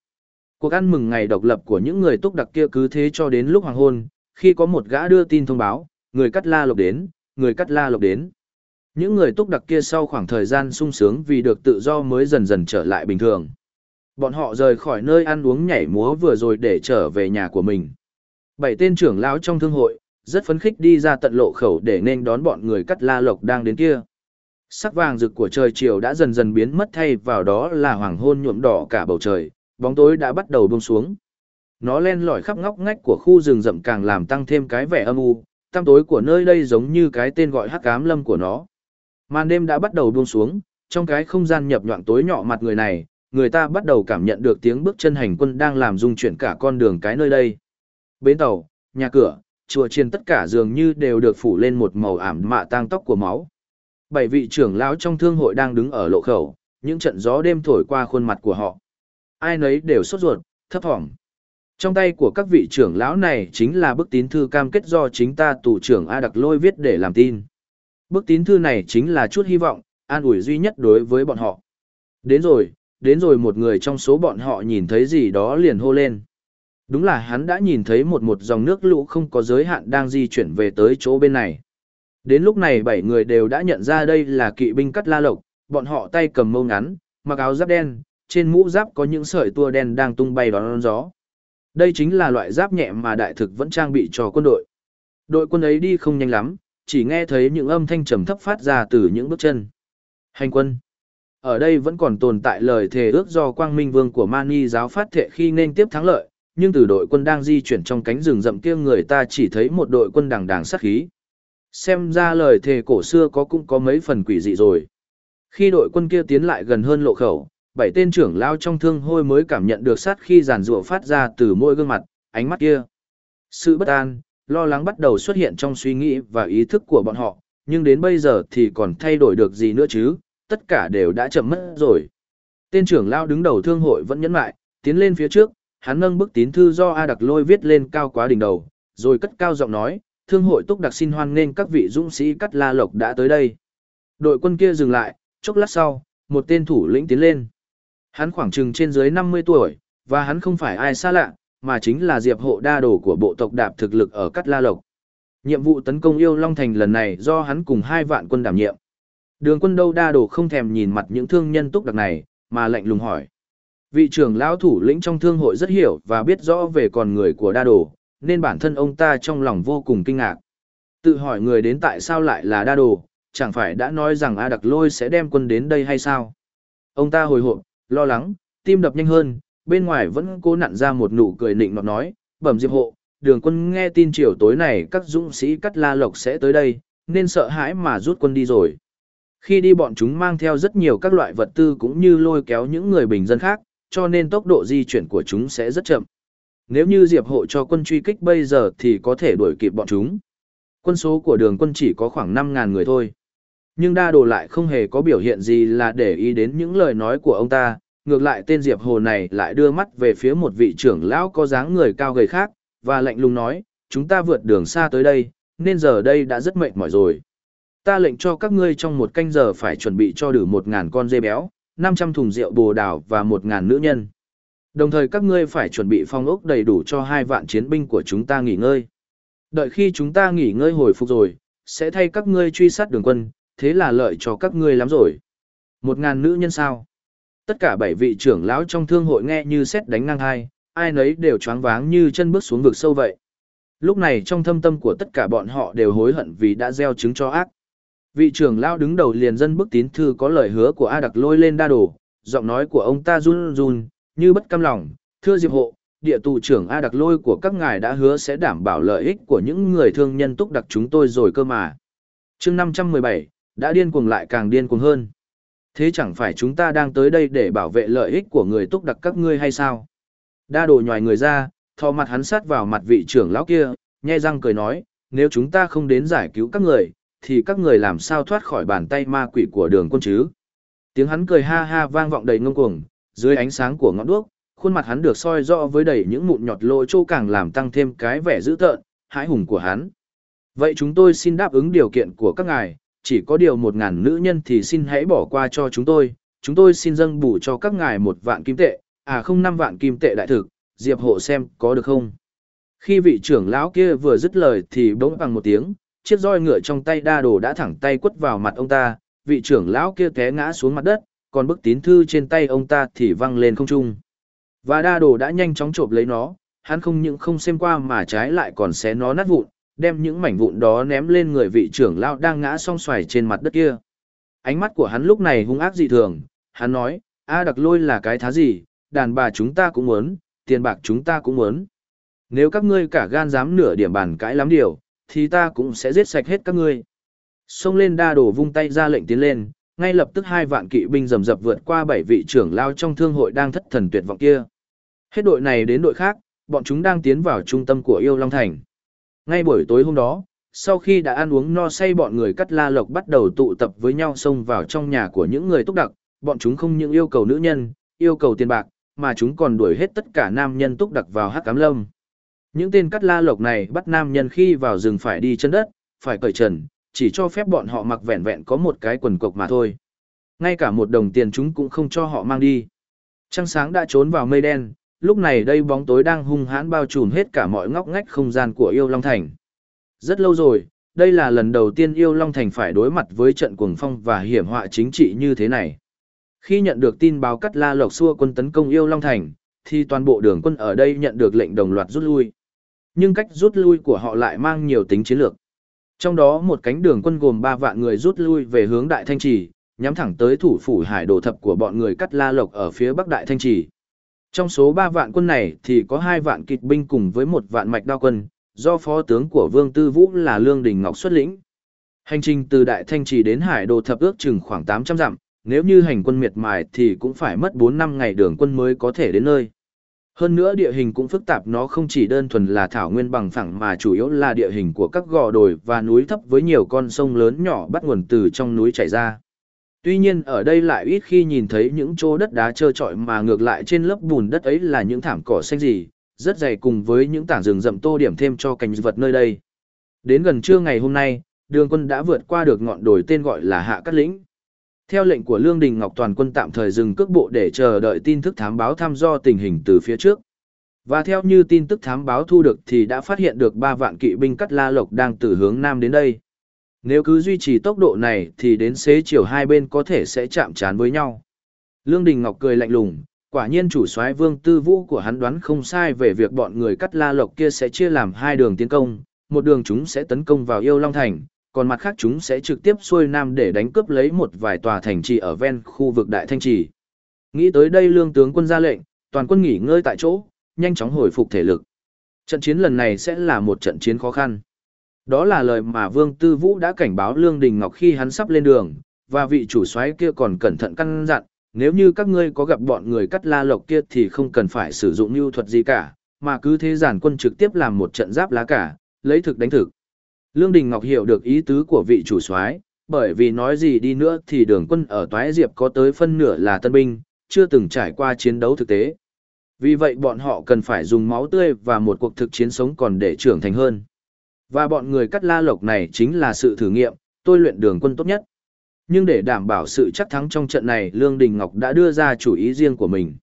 Cuộc ăn mừng ngày độc lập của những người túc đặc kia cứ thế cho đến lúc hoàng hôn, khi có một gã đưa tin thông báo, người cắt la lộc đến, người cắt la lộc đến. Những người túc đặc kia sau khoảng thời gian sung sướng vì được tự do mới dần dần trở lại bình thường. Bọn họ rời khỏi nơi ăn uống nhảy múa vừa rồi để trở về nhà của mình. Bảy tên trưởng lão trong thương hội, rất phấn khích đi ra tận lộ khẩu để nên đón bọn người cắt la lộc đang đến kia. Sắc vàng rực của trời chiều đã dần dần biến mất thay vào đó là hoàng hôn nhuộm đỏ cả bầu trời, bóng tối đã bắt đầu buông xuống. Nó len lỏi khắp ngóc ngách của khu rừng rậm càng làm tăng thêm cái vẻ âm u, tăm tối của nơi đây giống như cái tên gọi hắc ám lâm của nó. Màn đêm đã bắt đầu buông xuống, trong cái không gian nhập nhọn tối nhỏ mặt người này, người ta bắt đầu cảm nhận được tiếng bước chân hành quân đang làm rung chuyển cả con đường cái nơi đây. Bến tàu, nhà cửa, chùa chiền tất cả dường như đều được phủ lên một màu ảm mạ tang tóc của máu. Bảy vị trưởng lão trong thương hội đang đứng ở lộ khẩu, những trận gió đêm thổi qua khuôn mặt của họ ai nấy đều sốt ruột, thấp thỏm. Trong tay của các vị trưởng lão này chính là bức tín thư cam kết do chính ta tù trưởng A Đặc Lôi viết để làm tin. Bức tín thư này chính là chút hy vọng, an ủi duy nhất đối với bọn họ. Đến rồi, đến rồi một người trong số bọn họ nhìn thấy gì đó liền hô lên. Đúng là hắn đã nhìn thấy một một dòng nước lũ không có giới hạn đang di chuyển về tới chỗ bên này. Đến lúc này bảy người đều đã nhận ra đây là kỵ binh cắt la lộc, bọn họ tay cầm mâu ngắn, mặc áo giáp đen, trên mũ giáp có những sợi tua đen đang tung bay đón gió. Đây chính là loại giáp nhẹ mà đại thực vẫn trang bị cho quân đội. Đội quân ấy đi không nhanh lắm, chỉ nghe thấy những âm thanh trầm thấp phát ra từ những bước chân. Hành quân. Ở đây vẫn còn tồn tại lời thề ước do Quang Minh Vương của Mani giáo phát thệ khi nên tiếp thắng lợi, nhưng từ đội quân đang di chuyển trong cánh rừng rậm kia người ta chỉ thấy một đội quân đằng đằng sát khí. Xem ra lời thề cổ xưa có cũng có mấy phần quỷ dị rồi. Khi đội quân kia tiến lại gần hơn lộ khẩu, bảy tên trưởng lao trong thương hôi mới cảm nhận được sát khi giàn rụa phát ra từ mỗi gương mặt, ánh mắt kia. Sự bất an, lo lắng bắt đầu xuất hiện trong suy nghĩ và ý thức của bọn họ, nhưng đến bây giờ thì còn thay đổi được gì nữa chứ, tất cả đều đã chậm mất rồi. Tên trưởng lao đứng đầu thương hội vẫn nhẫn lại, tiến lên phía trước, hắn nâng bức tín thư do A Đặc Lôi viết lên cao quá đỉnh đầu, rồi cất cao giọng nói, thương hội túc đặc xin hoan nghênh các vị dũng sĩ cắt la lộc đã tới đây. Đội quân kia dừng lại, chốc lát sau, một tên thủ lĩnh tiến lên. Hắn khoảng chừng trên dưới 50 tuổi, và hắn không phải ai xa lạ, mà chính là Diệp Hộ đa đồ của bộ tộc đạp thực lực ở cắt La Lộc. Nhiệm vụ tấn công yêu Long Thành lần này do hắn cùng hai vạn quân đảm nhiệm. Đường quân đâu đa đồ không thèm nhìn mặt những thương nhân túc đặc này, mà lạnh lùng hỏi. Vị trưởng lão thủ lĩnh trong thương hội rất hiểu và biết rõ về con người của đa đồ, nên bản thân ông ta trong lòng vô cùng kinh ngạc. Tự hỏi người đến tại sao lại là đa đồ, chẳng phải đã nói rằng A Đặc Lôi sẽ đem quân đến đây hay sao? Ông ta hồi hộp, lo lắng, tim đập nhanh hơn, bên ngoài vẫn cố nặn ra một nụ cười nịnh nọt nói, bẩm diệp hộ, đường quân nghe tin chiều tối này các dũng sĩ cắt la lộc sẽ tới đây, nên sợ hãi mà rút quân đi rồi. Khi đi bọn chúng mang theo rất nhiều các loại vật tư cũng như lôi kéo những người bình dân khác, cho nên tốc độ di chuyển của chúng sẽ rất chậm. Nếu như Diệp hộ cho quân truy kích bây giờ thì có thể đuổi kịp bọn chúng. Quân số của đường quân chỉ có khoảng 5.000 người thôi. Nhưng đa đồ lại không hề có biểu hiện gì là để ý đến những lời nói của ông ta, ngược lại tên Diệp Hồ này lại đưa mắt về phía một vị trưởng lão có dáng người cao gầy khác, và lạnh lùng nói, chúng ta vượt đường xa tới đây, nên giờ đây đã rất mệt mỏi rồi. Ta lệnh cho các ngươi trong một canh giờ phải chuẩn bị cho đủ một ngàn con dê béo, 500 thùng rượu bồ đào và một ngàn nữ nhân. Đồng thời các ngươi phải chuẩn bị phong ốc đầy đủ cho hai vạn chiến binh của chúng ta nghỉ ngơi. Đợi khi chúng ta nghỉ ngơi hồi phục rồi, sẽ thay các ngươi truy sát đường quân, thế là lợi cho các ngươi lắm rồi. Một ngàn nữ nhân sao? Tất cả bảy vị trưởng lão trong thương hội nghe như xét đánh ngang hai, ai nấy đều choáng váng như chân bước xuống vực sâu vậy. Lúc này trong thâm tâm của tất cả bọn họ đều hối hận vì đã gieo trứng cho ác. Vị trưởng lão đứng đầu liền dân bức tín thư có lời hứa của A Đặc lôi lên đa đồ, giọng nói của ông ta run run, như bất cam lòng, thưa Diệp Hộ, địa tù trưởng A Đặc lôi của các ngài đã hứa sẽ đảm bảo lợi ích của những người thương nhân túc đặc chúng tôi rồi cơ mà. chương 517, đã điên cuồng lại càng điên cuồng hơn. Thế chẳng phải chúng ta đang tới đây để bảo vệ lợi ích của người túc đặc các ngươi hay sao? Đa đồ nhòi người ra, thò mặt hắn sát vào mặt vị trưởng lão kia, nhe răng cười nói, nếu chúng ta không đến giải cứu các người, thì các người làm sao thoát khỏi bàn tay ma quỷ của đường quân chứ? Tiếng hắn cười ha ha vang vọng đầy ngông cuồng, dưới ánh sáng của ngọn đuốc, khuôn mặt hắn được soi rõ với đầy những mụn nhọt lỗ trô càng làm tăng thêm cái vẻ dữ tợn, hãi hùng của hắn. Vậy chúng tôi xin đáp ứng điều kiện của các ngài, chỉ có điều một ngàn nữ nhân thì xin hãy bỏ qua cho chúng tôi, chúng tôi xin dâng bù cho các ngài một vạn kim tệ, à không năm vạn kim tệ đại thực, Diệp hộ xem có được không. Khi vị trưởng lão kia vừa dứt lời thì bỗng bằng một tiếng, chiếc roi ngựa trong tay đa đồ đã thẳng tay quất vào mặt ông ta, vị trưởng lão kia té ngã xuống mặt đất, còn bức tín thư trên tay ông ta thì văng lên không trung. Và đa đồ đã nhanh chóng chộp lấy nó, hắn không những không xem qua mà trái lại còn xé nó nát vụn, đem những mảnh vụn đó ném lên người vị trưởng lão đang ngã song xoài trên mặt đất kia. Ánh mắt của hắn lúc này hung ác dị thường, hắn nói, A đặc lôi là cái thá gì, đàn bà chúng ta cũng muốn, tiền bạc chúng ta cũng muốn. Nếu các ngươi cả gan dám nửa điểm bàn cãi lắm điều, thì ta cũng sẽ giết sạch hết các ngươi. Xông lên đa đổ vung tay ra lệnh tiến lên, ngay lập tức hai vạn kỵ binh rầm rập vượt qua bảy vị trưởng lao trong thương hội đang thất thần tuyệt vọng kia. Hết đội này đến đội khác, bọn chúng đang tiến vào trung tâm của yêu Long Thành. Ngay buổi tối hôm đó, sau khi đã ăn uống no say bọn người cắt la lộc bắt đầu tụ tập với nhau xông vào trong nhà của những người túc đặc, bọn chúng không những yêu cầu nữ nhân, yêu cầu tiền bạc, mà chúng còn đuổi hết tất cả nam nhân túc đặc vào hắc cám lâm. Những tên cắt la lộc này bắt nam nhân khi vào rừng phải đi chân đất, phải cởi trần, chỉ cho phép bọn họ mặc vẹn vẹn có một cái quần cộc mà thôi. Ngay cả một đồng tiền chúng cũng không cho họ mang đi. Trăng sáng đã trốn vào mây đen, lúc này đây bóng tối đang hung hãn bao trùm hết cả mọi ngóc ngách không gian của yêu Long Thành. Rất lâu rồi, đây là lần đầu tiên yêu Long Thành phải đối mặt với trận cuồng phong và hiểm họa chính trị như thế này. Khi nhận được tin báo cắt la lộc xua quân tấn công yêu Long Thành, thì toàn bộ đường quân ở đây nhận được lệnh đồng loạt rút lui. Nhưng cách rút lui của họ lại mang nhiều tính chiến lược. Trong đó một cánh đường quân gồm 3 vạn người rút lui về hướng Đại Thanh Trì, nhắm thẳng tới thủ phủ hải đồ thập của bọn người cắt la lộc ở phía bắc Đại Thanh Trì. Trong số 3 vạn quân này thì có 2 vạn kỵ binh cùng với một vạn mạch đao quân, do phó tướng của Vương Tư Vũ là Lương Đình Ngọc xuất lĩnh. Hành trình từ Đại Thanh Trì đến Hải Đồ Thập ước chừng khoảng 800 dặm, nếu như hành quân miệt mài thì cũng phải mất 4 năm ngày đường quân mới có thể đến nơi. Hơn nữa địa hình cũng phức tạp nó không chỉ đơn thuần là thảo nguyên bằng phẳng mà chủ yếu là địa hình của các gò đồi và núi thấp với nhiều con sông lớn nhỏ bắt nguồn từ trong núi chảy ra. Tuy nhiên ở đây lại ít khi nhìn thấy những chỗ đất đá trơ trọi mà ngược lại trên lớp bùn đất ấy là những thảm cỏ xanh gì, rất dày cùng với những tảng rừng rậm tô điểm thêm cho cảnh vật nơi đây. Đến gần trưa ngày hôm nay, đường quân đã vượt qua được ngọn đồi tên gọi là Hạ Cát Lĩnh. Theo lệnh của Lương Đình Ngọc toàn quân tạm thời dừng cước bộ để chờ đợi tin tức thám báo thăm do tình hình từ phía trước. Và theo như tin tức thám báo thu được thì đã phát hiện được 3 vạn kỵ binh cắt la lộc đang từ hướng nam đến đây. Nếu cứ duy trì tốc độ này thì đến xế chiều hai bên có thể sẽ chạm trán với nhau. Lương Đình Ngọc cười lạnh lùng, quả nhiên chủ soái Vương Tư Vũ của hắn đoán không sai về việc bọn người cắt la lộc kia sẽ chia làm hai đường tiến công, một đường chúng sẽ tấn công vào Yêu Long Thành, còn mặt khác chúng sẽ trực tiếp xuôi nam để đánh cướp lấy một vài tòa thành trì ở ven khu vực Đại Thanh Trì. Nghĩ tới đây lương tướng quân ra lệnh, toàn quân nghỉ ngơi tại chỗ, nhanh chóng hồi phục thể lực. Trận chiến lần này sẽ là một trận chiến khó khăn. Đó là lời mà Vương Tư Vũ đã cảnh báo Lương Đình Ngọc khi hắn sắp lên đường, và vị chủ soái kia còn cẩn thận căn dặn, nếu như các ngươi có gặp bọn người cắt la lộc kia thì không cần phải sử dụng mưu thuật gì cả, mà cứ thế giản quân trực tiếp làm một trận giáp lá cả, lấy thực đánh thực. Lương Đình Ngọc hiểu được ý tứ của vị chủ soái, bởi vì nói gì đi nữa thì đường quân ở Toái Diệp có tới phân nửa là tân binh, chưa từng trải qua chiến đấu thực tế. Vì vậy bọn họ cần phải dùng máu tươi và một cuộc thực chiến sống còn để trưởng thành hơn. Và bọn người cắt la lộc này chính là sự thử nghiệm, tôi luyện đường quân tốt nhất. Nhưng để đảm bảo sự chắc thắng trong trận này Lương Đình Ngọc đã đưa ra chủ ý riêng của mình.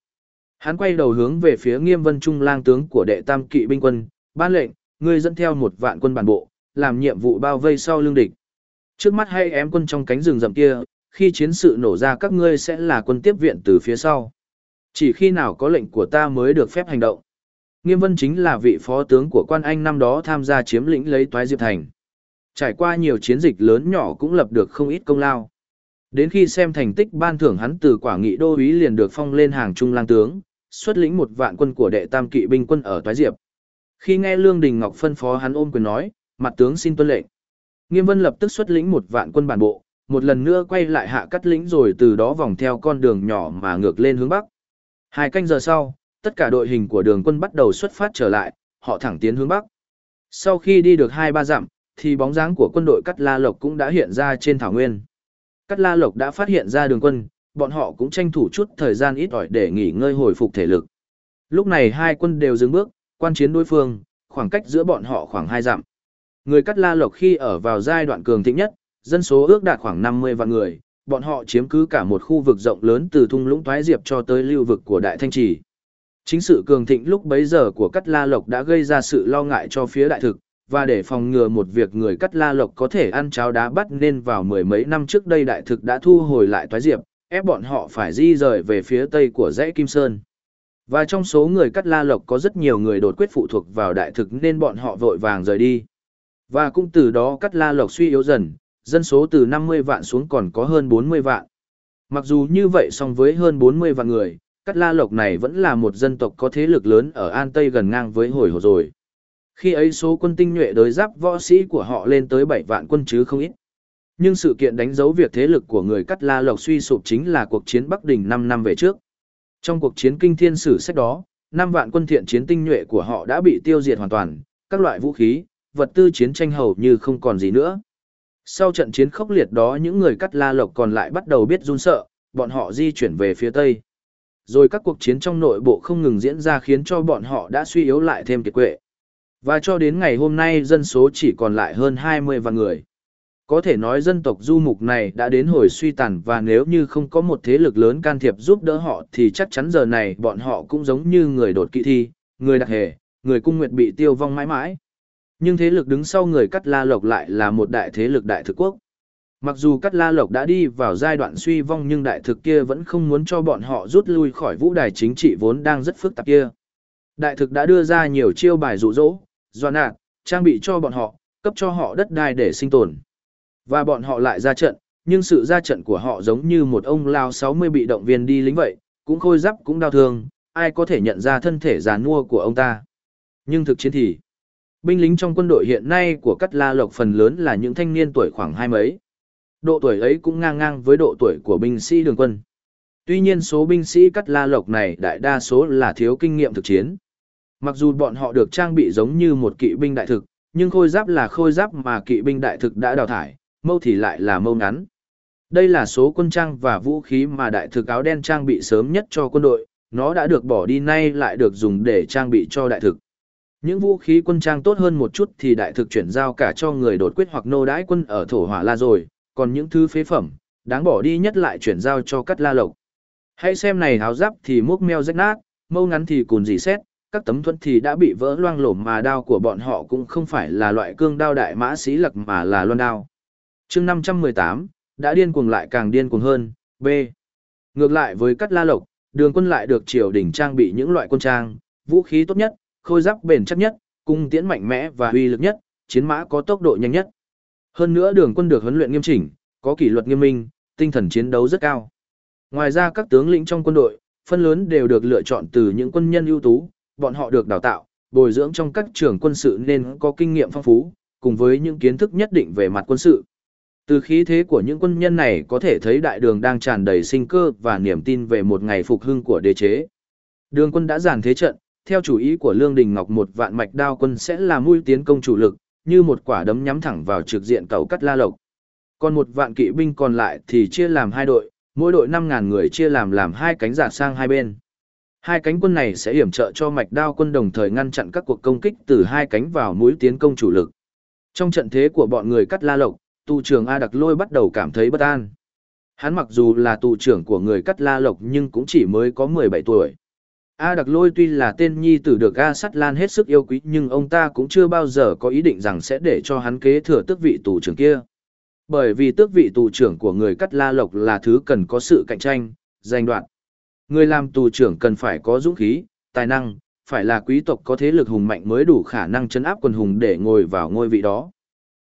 Hắn quay đầu hướng về phía nghiêm vân trung lang tướng của đệ tam kỵ binh quân, ban lệnh, ngươi dẫn theo một vạn quân bản bộ, làm nhiệm vụ bao vây sau lương địch. Trước mắt hay ém quân trong cánh rừng rậm kia, khi chiến sự nổ ra các ngươi sẽ là quân tiếp viện từ phía sau. Chỉ khi nào có lệnh của ta mới được phép hành động. Nghiêm Vân chính là vị phó tướng của quan anh năm đó tham gia chiếm lĩnh lấy Toái Diệp Thành. Trải qua nhiều chiến dịch lớn nhỏ cũng lập được không ít công lao. Đến khi xem thành tích ban thưởng hắn từ quả nghị đô úy liền được phong lên hàng trung lang tướng, xuất lĩnh một vạn quân của đệ tam kỵ binh quân ở Toái Diệp. Khi nghe Lương Đình Ngọc phân phó hắn ôm quyền nói, mặt tướng xin tuân lệnh. Nghiêm Vân lập tức xuất lĩnh một vạn quân bản bộ, một lần nữa quay lại hạ cắt lĩnh rồi từ đó vòng theo con đường nhỏ mà ngược lên hướng bắc. Hai canh giờ sau, tất cả đội hình của đường quân bắt đầu xuất phát trở lại, họ thẳng tiến hướng bắc. Sau khi đi được hai ba dặm, thì bóng dáng của quân đội Cắt La Lộc cũng đã hiện ra trên thảo nguyên. Cắt La Lộc đã phát hiện ra đường quân, bọn họ cũng tranh thủ chút thời gian ít ỏi để nghỉ ngơi hồi phục thể lực. Lúc này hai quân đều dừng bước, quan chiến đối phương, khoảng cách giữa bọn họ khoảng hai dặm. Người Cắt La Lộc khi ở vào giai đoạn cường thịnh nhất, dân số ước đạt khoảng 50 vạn người, bọn họ chiếm cứ cả một khu vực rộng lớn từ thung lũng Toái Diệp cho tới lưu vực của Đại Thanh Trì. Chính sự cường thịnh lúc bấy giờ của Cắt La Lộc đã gây ra sự lo ngại cho phía đại thực, và để phòng ngừa một việc người Cắt La Lộc có thể ăn cháo đá bắt nên vào mười mấy năm trước đây đại thực đã thu hồi lại Toái Diệp, ép bọn họ phải di rời về phía tây của dãy Kim Sơn. Và trong số người Cắt La Lộc có rất nhiều người đột quyết phụ thuộc vào đại thực nên bọn họ vội vàng rời đi. Và cũng từ đó Cắt La Lộc suy yếu dần, dân số từ 50 vạn xuống còn có hơn 40 vạn. Mặc dù như vậy song với hơn 40 vạn người, Cắt La Lộc này vẫn là một dân tộc có thế lực lớn ở An Tây gần ngang với hồi hồ rồi. Khi ấy số quân tinh nhuệ đối giáp võ sĩ của họ lên tới 7 vạn quân chứ không ít. Nhưng sự kiện đánh dấu việc thế lực của người Cắt La Lộc suy sụp chính là cuộc chiến Bắc Đình 5 năm về trước. Trong cuộc chiến kinh thiên sử sách đó, 5 vạn quân thiện chiến tinh nhuệ của họ đã bị tiêu diệt hoàn toàn, các loại vũ khí, vật tư chiến tranh hầu như không còn gì nữa. Sau trận chiến khốc liệt đó những người Cắt La Lộc còn lại bắt đầu biết run sợ, bọn họ di chuyển về phía Tây. Rồi các cuộc chiến trong nội bộ không ngừng diễn ra khiến cho bọn họ đã suy yếu lại thêm kiệt quệ. Và cho đến ngày hôm nay dân số chỉ còn lại hơn 20 vạn người. Có thể nói dân tộc du mục này đã đến hồi suy tàn và nếu như không có một thế lực lớn can thiệp giúp đỡ họ thì chắc chắn giờ này bọn họ cũng giống như người đột kỵ thi, người đặc hề, người cung nguyệt bị tiêu vong mãi mãi. Nhưng thế lực đứng sau người Cắt La Lộc lại là một đại thế lực đại thực quốc. Mặc dù Cắt La Lộc đã đi vào giai đoạn suy vong nhưng đại thực kia vẫn không muốn cho bọn họ rút lui khỏi vũ đài chính trị vốn đang rất phức tạp kia. Đại thực đã đưa ra nhiều chiêu bài dụ dỗ, doan nạt, trang bị cho bọn họ, cấp cho họ đất đai để sinh tồn. Và bọn họ lại ra trận, nhưng sự ra trận của họ giống như một ông lao 60 bị động viên đi lính vậy, cũng khôi giáp cũng đau thương, ai có thể nhận ra thân thể già nua của ông ta. Nhưng thực chiến thì, binh lính trong quân đội hiện nay của Cắt La Lộc phần lớn là những thanh niên tuổi khoảng hai mấy. Độ tuổi ấy cũng ngang ngang với độ tuổi của binh sĩ đường quân. Tuy nhiên số binh sĩ Cắt La Lộc này đại đa số là thiếu kinh nghiệm thực chiến. Mặc dù bọn họ được trang bị giống như một kỵ binh đại thực, nhưng khôi giáp là khôi giáp mà kỵ binh đại thực đã đào thải, mâu thì lại là mâu ngắn. Đây là số quân trang và vũ khí mà đại thực áo đen trang bị sớm nhất cho quân đội, nó đã được bỏ đi nay lại được dùng để trang bị cho đại thực. Những vũ khí quân trang tốt hơn một chút thì đại thực chuyển giao cả cho người đột quyết hoặc nô đãi quân ở thổ hỏa la rồi, còn những thứ phế phẩm, đáng bỏ đi nhất lại chuyển giao cho cắt la lộc. Hãy xem này áo giáp thì múc meo rách nát, mâu ngắn thì cùn dì xét, các tấm thuẫn thì đã bị vỡ loang lổ mà đao của bọn họ cũng không phải là loại cương đao đại mã sĩ lặc mà là loan đao. chương 518, đã điên cuồng lại càng điên cuồng hơn, B. Ngược lại với cắt la lộc, đường quân lại được triều đình trang bị những loại quân trang, vũ khí tốt nhất, khôi giáp bền chắc nhất, cung tiễn mạnh mẽ và uy lực nhất, chiến mã có tốc độ nhanh nhất. Hơn nữa đường quân được huấn luyện nghiêm chỉnh, có kỷ luật nghiêm minh, tinh thần chiến đấu rất cao. Ngoài ra các tướng lĩnh trong quân đội, phân lớn đều được lựa chọn từ những quân nhân ưu tú, bọn họ được đào tạo, bồi dưỡng trong các trường quân sự nên có kinh nghiệm phong phú, cùng với những kiến thức nhất định về mặt quân sự. Từ khí thế của những quân nhân này có thể thấy đại đường đang tràn đầy sinh cơ và niềm tin về một ngày phục hưng của đế chế. Đường quân đã giàn thế trận, theo chủ ý của Lương Đình Ngọc một vạn mạch đao quân sẽ là mũi tiến công chủ lực, như một quả đấm nhắm thẳng vào trực diện cầu cắt la lộc. Còn một vạn kỵ binh còn lại thì chia làm hai đội, mỗi đội 5.000 người chia làm làm hai cánh giả sang hai bên. Hai cánh quân này sẽ hiểm trợ cho mạch đao quân đồng thời ngăn chặn các cuộc công kích từ hai cánh vào mũi tiến công chủ lực. Trong trận thế của bọn người cắt la lộc, tù trưởng A Đặc Lôi bắt đầu cảm thấy bất an. Hắn mặc dù là tù trưởng của người cắt la lộc nhưng cũng chỉ mới có 17 tuổi. A Đặc Lôi tuy là tên nhi tử được A Sắt Lan hết sức yêu quý nhưng ông ta cũng chưa bao giờ có ý định rằng sẽ để cho hắn kế thừa tước vị tù trưởng kia. Bởi vì tước vị tù trưởng của người cắt la lộc là thứ cần có sự cạnh tranh, giành đoạn. Người làm tù trưởng cần phải có dũng khí, tài năng, phải là quý tộc có thế lực hùng mạnh mới đủ khả năng chấn áp quần hùng để ngồi vào ngôi vị đó.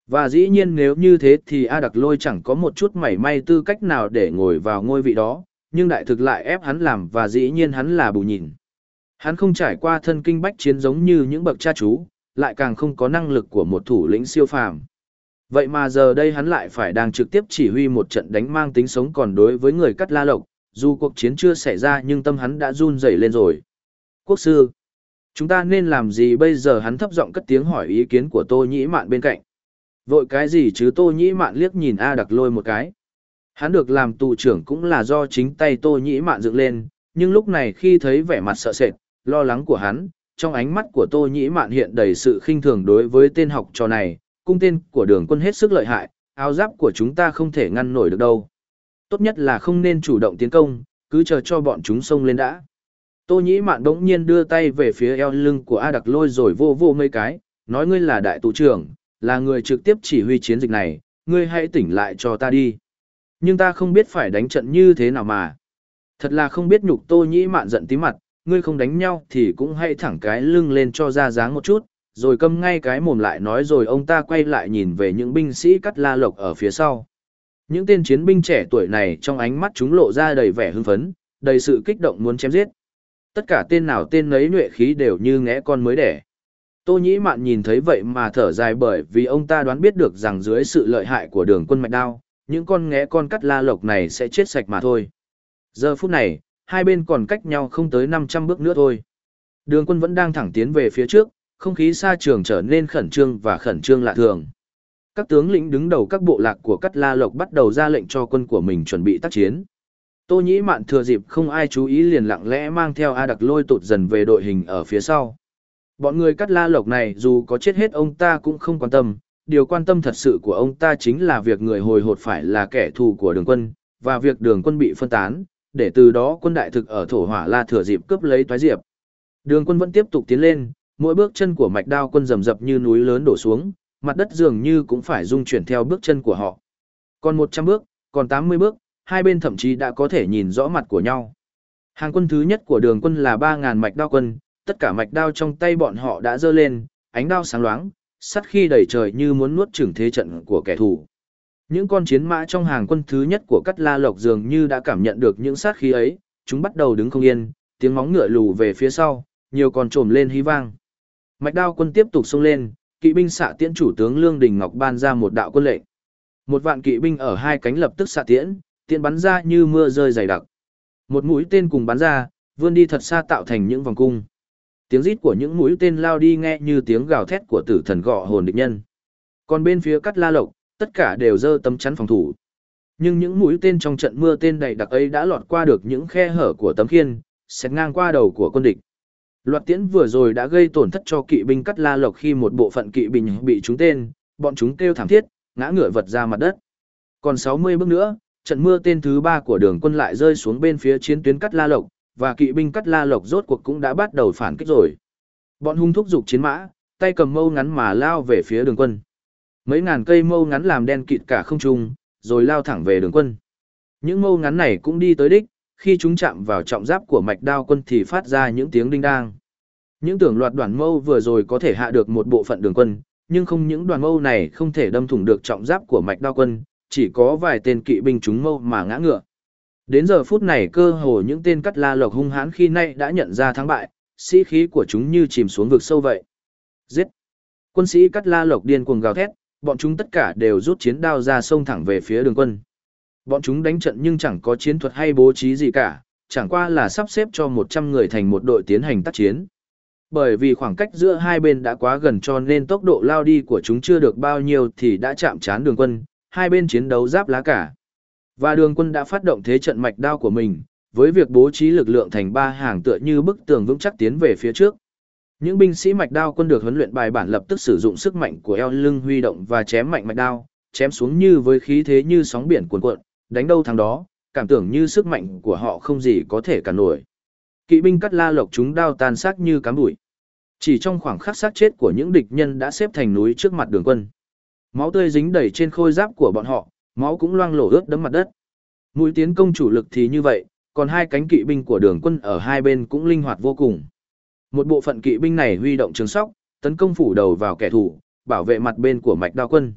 Và dĩ nhiên nếu như thế thì A Đặc Lôi chẳng có một chút mảy may tư cách nào để ngồi vào ngôi vị đó, nhưng đại thực lại ép hắn làm và dĩ nhiên hắn là bù nhìn. Hắn không trải qua thân kinh bách chiến giống như những bậc cha chú, lại càng không có năng lực của một thủ lĩnh siêu phàm. Vậy mà giờ đây hắn lại phải đang trực tiếp chỉ huy một trận đánh mang tính sống còn đối với người cắt la lộc, dù cuộc chiến chưa xảy ra nhưng tâm hắn đã run rẩy lên rồi. Quốc sư, chúng ta nên làm gì bây giờ hắn thấp giọng cất tiếng hỏi ý kiến của Tô Nhĩ Mạn bên cạnh. Vội cái gì chứ Tô Nhĩ Mạn liếc nhìn A đặc lôi một cái. Hắn được làm tù trưởng cũng là do chính tay Tô Nhĩ Mạn dựng lên, nhưng lúc này khi thấy vẻ mặt sợ sệt, lo lắng của hắn, trong ánh mắt của Tô Nhĩ Mạn hiện đầy sự khinh thường đối với tên học trò này, cung tên của đường quân hết sức lợi hại, áo giáp của chúng ta không thể ngăn nổi được đâu. Tốt nhất là không nên chủ động tiến công, cứ chờ cho bọn chúng xông lên đã. Tô Nhĩ Mạn đống nhiên đưa tay về phía eo lưng của A Đặc Lôi rồi vô vô mấy cái, nói ngươi là đại tù trưởng, là người trực tiếp chỉ huy chiến dịch này, ngươi hãy tỉnh lại cho ta đi. Nhưng ta không biết phải đánh trận như thế nào mà. Thật là không biết nhục Tô Nhĩ Mạn giận tí mặt, ngươi không đánh nhau thì cũng hãy thẳng cái lưng lên cho ra dáng một chút, rồi câm ngay cái mồm lại nói rồi ông ta quay lại nhìn về những binh sĩ cắt la lộc ở phía sau. Những tên chiến binh trẻ tuổi này trong ánh mắt chúng lộ ra đầy vẻ hưng phấn, đầy sự kích động muốn chém giết. Tất cả tên nào tên nấy nhuệ khí đều như ngẽ con mới đẻ. Tô Nhĩ Mạn nhìn thấy vậy mà thở dài bởi vì ông ta đoán biết được rằng dưới sự lợi hại của đường quân mạch đao, những con ngẽ con cắt la lộc này sẽ chết sạch mà thôi. Giờ phút này, hai bên còn cách nhau không tới 500 bước nữa thôi. Đường quân vẫn đang thẳng tiến về phía trước, không khí xa trường trở nên khẩn trương và khẩn trương lạ thường. Các tướng lĩnh đứng đầu các bộ lạc của Cát La Lộc bắt đầu ra lệnh cho quân của mình chuẩn bị tác chiến. Tô Nhĩ Mạn thừa dịp không ai chú ý liền lặng lẽ mang theo A Đặc lôi tụt dần về đội hình ở phía sau. Bọn người Cát La Lộc này dù có chết hết ông ta cũng không quan tâm, điều quan tâm thật sự của ông ta chính là việc người hồi hột phải là kẻ thù của đường quân, và việc đường quân bị phân tán, để từ đó quân đại thực ở thổ hỏa la thừa dịp cướp lấy thoái diệp. Đường quân vẫn tiếp tục tiến lên, mỗi bước chân của mạch đao quân rầm rập như núi lớn đổ xuống, mặt đất dường như cũng phải rung chuyển theo bước chân của họ. Còn 100 bước, còn 80 bước, hai bên thậm chí đã có thể nhìn rõ mặt của nhau. Hàng quân thứ nhất của đường quân là 3.000 mạch đao quân, tất cả mạch đao trong tay bọn họ đã dơ lên, ánh đao sáng loáng, sắt khi đầy trời như muốn nuốt chửng thế trận của kẻ thù. Những con chiến mã trong hàng quân thứ nhất của Cát La Lộc dường như đã cảm nhận được những sát khí ấy, chúng bắt đầu đứng không yên, tiếng móng ngựa lù về phía sau, nhiều con trồm lên hí vang. Mạch đao quân tiếp tục xông lên, kỵ binh xạ tiễn chủ tướng Lương Đình Ngọc ban ra một đạo quân lệnh. Một vạn kỵ binh ở hai cánh lập tức xạ tiễn, tiễn bắn ra như mưa rơi dày đặc. Một mũi tên cùng bắn ra, vươn đi thật xa tạo thành những vòng cung. Tiếng rít của những mũi tên lao đi nghe như tiếng gào thét của tử thần gọ hồn địch nhân. Còn bên phía cắt la lộc, tất cả đều dơ tấm chắn phòng thủ. Nhưng những mũi tên trong trận mưa tên đầy đặc ấy đã lọt qua được những khe hở của tấm khiên, xét ngang qua đầu của quân địch. Loạt tiễn vừa rồi đã gây tổn thất cho kỵ binh cắt la lộc khi một bộ phận kỵ binh bị trúng tên, bọn chúng kêu thảm thiết, ngã ngửa vật ra mặt đất. Còn 60 bước nữa, trận mưa tên thứ ba của đường quân lại rơi xuống bên phía chiến tuyến cắt la lộc, và kỵ binh cắt la lộc rốt cuộc cũng đã bắt đầu phản kích rồi. Bọn hung thúc dục chiến mã, tay cầm mâu ngắn mà lao về phía đường quân. Mấy ngàn cây mâu ngắn làm đen kịt cả không trung, rồi lao thẳng về đường quân. Những mâu ngắn này cũng đi tới đích, khi chúng chạm vào trọng giáp của mạch đao quân thì phát ra những tiếng đinh đang. Những tưởng loạt đoàn mâu vừa rồi có thể hạ được một bộ phận đường quân, nhưng không những đoàn mâu này không thể đâm thủng được trọng giáp của mạch đao quân, chỉ có vài tên kỵ binh chúng mâu mà ngã ngựa. Đến giờ phút này cơ hồ những tên cắt la lộc hung hãn khi nay đã nhận ra thắng bại, sĩ khí của chúng như chìm xuống vực sâu vậy. Giết! Quân sĩ cắt la lộc điên cuồng gào thét, bọn chúng tất cả đều rút chiến đao ra sông thẳng về phía đường quân. Bọn chúng đánh trận nhưng chẳng có chiến thuật hay bố trí gì cả, chẳng qua là sắp xếp cho 100 người thành một đội tiến hành tác chiến. Bởi vì khoảng cách giữa hai bên đã quá gần cho nên tốc độ lao đi của chúng chưa được bao nhiêu thì đã chạm trán đường quân, hai bên chiến đấu giáp lá cả. Và đường quân đã phát động thế trận mạch đao của mình, với việc bố trí lực lượng thành ba hàng tựa như bức tường vững chắc tiến về phía trước. Những binh sĩ mạch đao quân được huấn luyện bài bản lập tức sử dụng sức mạnh của eo lưng huy động và chém mạnh mạch đao, chém xuống như với khí thế như sóng biển cuồn cuộn, đánh đâu thắng đó, cảm tưởng như sức mạnh của họ không gì có thể cản nổi. Kỵ binh cắt la lộc chúng đao tan xác như cám bụi. Chỉ trong khoảng khắc xác chết của những địch nhân đã xếp thành núi trước mặt đường quân. Máu tươi dính đầy trên khôi giáp của bọn họ, máu cũng loang lổ ướt đẫm mặt đất. Mũi tiến công chủ lực thì như vậy, còn hai cánh kỵ binh của đường quân ở hai bên cũng linh hoạt vô cùng. Một bộ phận kỵ binh này huy động trường sóc, tấn công phủ đầu vào kẻ thù, bảo vệ mặt bên của mạch đao quân.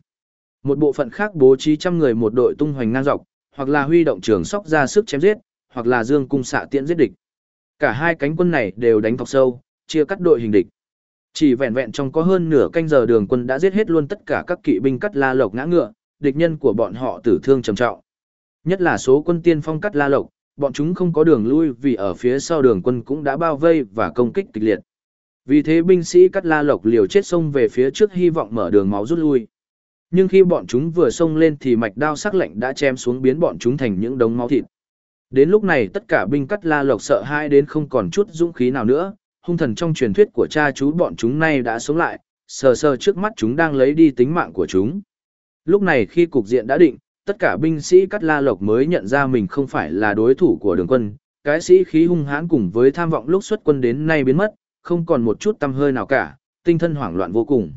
Một bộ phận khác bố trí trăm người một đội tung hoành ngang dọc, hoặc là huy động trường sóc ra sức chém giết, hoặc là dương cung xạ tiễn giết địch. Cả hai cánh quân này đều đánh thọc sâu, chia cắt đội hình địch. Chỉ vẹn vẹn trong có hơn nửa canh giờ đường quân đã giết hết luôn tất cả các kỵ binh cắt la lộc ngã ngựa, địch nhân của bọn họ tử thương trầm trọng. Nhất là số quân tiên phong cắt la lộc, bọn chúng không có đường lui vì ở phía sau đường quân cũng đã bao vây và công kích kịch liệt. Vì thế binh sĩ cắt la lộc liều chết xông về phía trước hy vọng mở đường máu rút lui. Nhưng khi bọn chúng vừa xông lên thì mạch đao sắc lạnh đã chém xuống biến bọn chúng thành những đống máu thịt. Đến lúc này tất cả binh cắt la lộc sợ hãi đến không còn chút dũng khí nào nữa, hung thần trong truyền thuyết của cha chú bọn chúng nay đã sống lại, sờ sờ trước mắt chúng đang lấy đi tính mạng của chúng. Lúc này khi cục diện đã định, tất cả binh sĩ cắt la lộc mới nhận ra mình không phải là đối thủ của đường quân, cái sĩ khí hung hãn cùng với tham vọng lúc xuất quân đến nay biến mất, không còn một chút tâm hơi nào cả, tinh thần hoảng loạn vô cùng.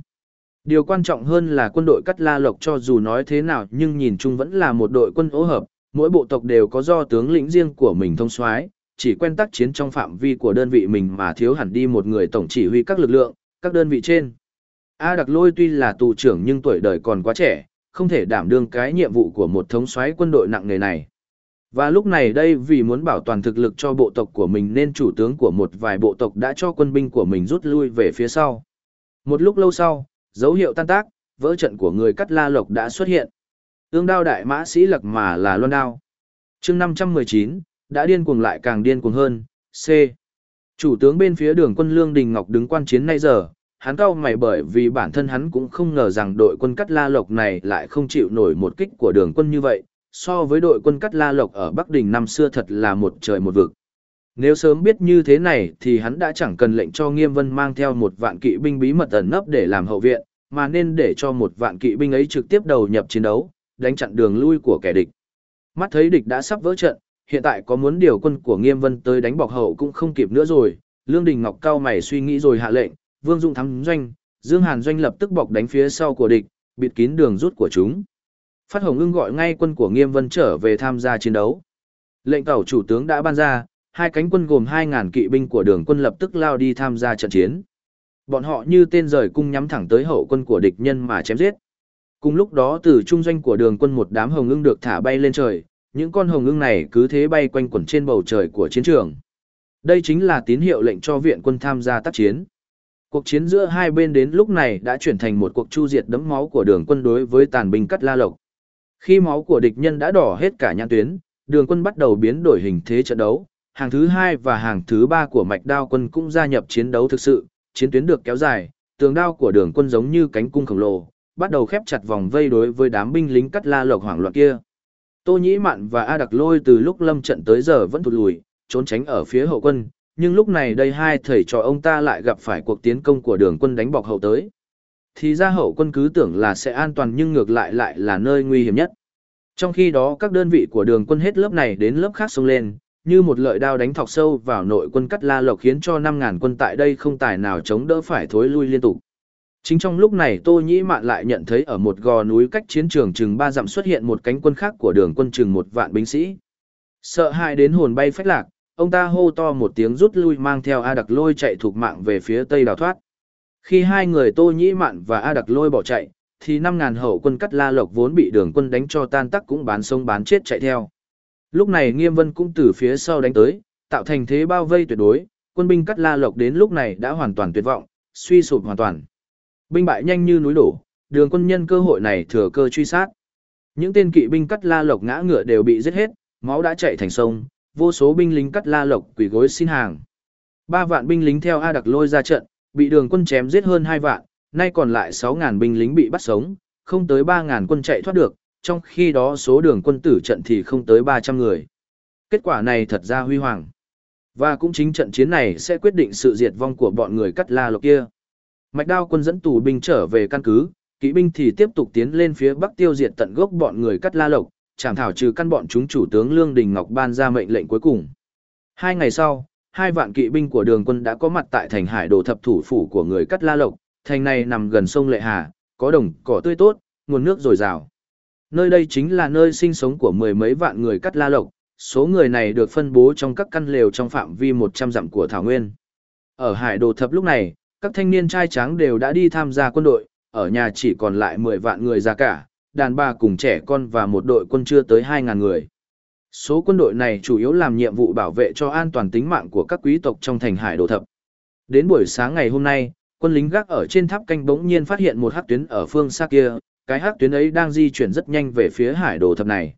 Điều quan trọng hơn là quân đội cắt la lộc cho dù nói thế nào nhưng nhìn chung vẫn là một đội quân ố hợp, mỗi bộ tộc đều có do tướng lĩnh riêng của mình thông soái, chỉ quen tác chiến trong phạm vi của đơn vị mình mà thiếu hẳn đi một người tổng chỉ huy các lực lượng, các đơn vị trên. A Đặc Lôi tuy là tù trưởng nhưng tuổi đời còn quá trẻ, không thể đảm đương cái nhiệm vụ của một thống soái quân đội nặng nề này. Và lúc này đây vì muốn bảo toàn thực lực cho bộ tộc của mình nên chủ tướng của một vài bộ tộc đã cho quân binh của mình rút lui về phía sau. Một lúc lâu sau, dấu hiệu tan tác, vỡ trận của người cắt la lộc đã xuất hiện. Ương đao đại mã sĩ lặc mà là loan đao. chương 519, đã điên cuồng lại càng điên cuồng hơn, C. Chủ tướng bên phía đường quân Lương Đình Ngọc đứng quan chiến nay giờ, hắn cao mày bởi vì bản thân hắn cũng không ngờ rằng đội quân cắt la lộc này lại không chịu nổi một kích của đường quân như vậy, so với đội quân cắt la lộc ở Bắc Đình năm xưa thật là một trời một vực. Nếu sớm biết như thế này thì hắn đã chẳng cần lệnh cho Nghiêm Vân mang theo một vạn kỵ binh bí mật ẩn nấp để làm hậu viện, mà nên để cho một vạn kỵ binh ấy trực tiếp đầu nhập chiến đấu, đánh chặn đường lui của kẻ địch. Mắt thấy địch đã sắp vỡ trận, hiện tại có muốn điều quân của Nghiêm Vân tới đánh bọc hậu cũng không kịp nữa rồi, Lương Đình Ngọc cao mày suy nghĩ rồi hạ lệnh, Vương Dung thắng doanh, Dương Hàn doanh lập tức bọc đánh phía sau của địch, bịt kín đường rút của chúng. Phát Hồng Ưng gọi ngay quân của Nghiêm Vân trở về tham gia chiến đấu. Lệnh tàu chủ tướng đã ban ra, hai cánh quân gồm 2.000 kỵ binh của đường quân lập tức lao đi tham gia trận chiến. Bọn họ như tên rời cung nhắm thẳng tới hậu quân của địch nhân mà chém giết. Cùng lúc đó từ trung doanh của đường quân một đám hồng ưng được thả bay lên trời, những con hồng ưng này cứ thế bay quanh quẩn trên bầu trời của chiến trường. Đây chính là tín hiệu lệnh cho viện quân tham gia tác chiến. Cuộc chiến giữa hai bên đến lúc này đã chuyển thành một cuộc chu diệt đẫm máu của đường quân đối với tàn binh cắt la lộc. Khi máu của địch nhân đã đỏ hết cả nhãn tuyến, đường quân bắt đầu biến đổi hình thế trận đấu, hàng thứ hai và hàng thứ ba của mạch đao quân cũng gia nhập chiến đấu thực sự, chiến tuyến được kéo dài, tường đao của đường quân giống như cánh cung khổng lồ, bắt đầu khép chặt vòng vây đối với đám binh lính cắt la lộc hoảng loạn kia. Tô Nhĩ Mạn và A Đặc Lôi từ lúc lâm trận tới giờ vẫn thụt lùi, trốn tránh ở phía hậu quân, nhưng lúc này đây hai thầy trò ông ta lại gặp phải cuộc tiến công của đường quân đánh bọc hậu tới. Thì ra hậu quân cứ tưởng là sẽ an toàn nhưng ngược lại lại là nơi nguy hiểm nhất. Trong khi đó các đơn vị của đường quân hết lớp này đến lớp khác xông lên, như một lợi đao đánh thọc sâu vào nội quân cắt la lộc khiến cho 5.000 quân tại đây không tài nào chống đỡ phải thối lui liên tục. Chính trong lúc này Tô Nhĩ Mạn lại nhận thấy ở một gò núi cách chiến trường chừng ba dặm xuất hiện một cánh quân khác của đường quân chừng một vạn binh sĩ. Sợ hãi đến hồn bay phách lạc, ông ta hô to một tiếng rút lui mang theo A Đặc Lôi chạy thuộc mạng về phía tây đào thoát. Khi hai người Tô Nhĩ Mạn và A Đặc Lôi bỏ chạy, thì năm ngàn hậu quân cắt la lộc vốn bị đường quân đánh cho tan tắc cũng bán sông bán chết chạy theo. Lúc này Nghiêm Vân cũng từ phía sau đánh tới, tạo thành thế bao vây tuyệt đối, quân binh cắt la lộc đến lúc này đã hoàn toàn tuyệt vọng, suy sụp hoàn toàn. Binh bại nhanh như núi đổ, đường quân nhân cơ hội này thừa cơ truy sát. Những tên kỵ binh cắt la lộc ngã ngựa đều bị giết hết, máu đã chảy thành sông, vô số binh lính cắt la lộc quỳ gối xin hàng. Ba vạn binh lính theo A Đặc lôi ra trận, bị đường quân chém giết hơn hai vạn, nay còn lại sáu ngàn binh lính bị bắt sống, không tới ba ngàn quân chạy thoát được, trong khi đó số đường quân tử trận thì không tới ba trăm người. Kết quả này thật ra huy hoàng. Và cũng chính trận chiến này sẽ quyết định sự diệt vong của bọn người cắt la lộc kia. Mạch đao quân dẫn tù binh trở về căn cứ, kỵ binh thì tiếp tục tiến lên phía bắc tiêu diệt tận gốc bọn người cắt la lộc, chẳng thảo trừ căn bọn chúng chủ tướng Lương Đình Ngọc ban ra mệnh lệnh cuối cùng. Hai ngày sau, hai vạn kỵ binh của đường quân đã có mặt tại thành hải đồ thập thủ phủ của người cắt la lộc, thành này nằm gần sông Lệ Hà, có đồng cỏ tươi tốt, nguồn nước dồi dào. Nơi đây chính là nơi sinh sống của mười mấy vạn người cắt la lộc, số người này được phân bố trong các căn lều trong phạm vi 100 dặm của Thảo Nguyên. Ở hải đồ thập lúc này, các thanh niên trai tráng đều đã đi tham gia quân đội, ở nhà chỉ còn lại 10 vạn người già cả, đàn bà cùng trẻ con và một đội quân chưa tới 2.000 người. Số quân đội này chủ yếu làm nhiệm vụ bảo vệ cho an toàn tính mạng của các quý tộc trong thành hải đồ thập. Đến buổi sáng ngày hôm nay, quân lính gác ở trên tháp canh bỗng nhiên phát hiện một hắc tuyến ở phương xa kia, cái hắc tuyến ấy đang di chuyển rất nhanh về phía hải đồ thập này.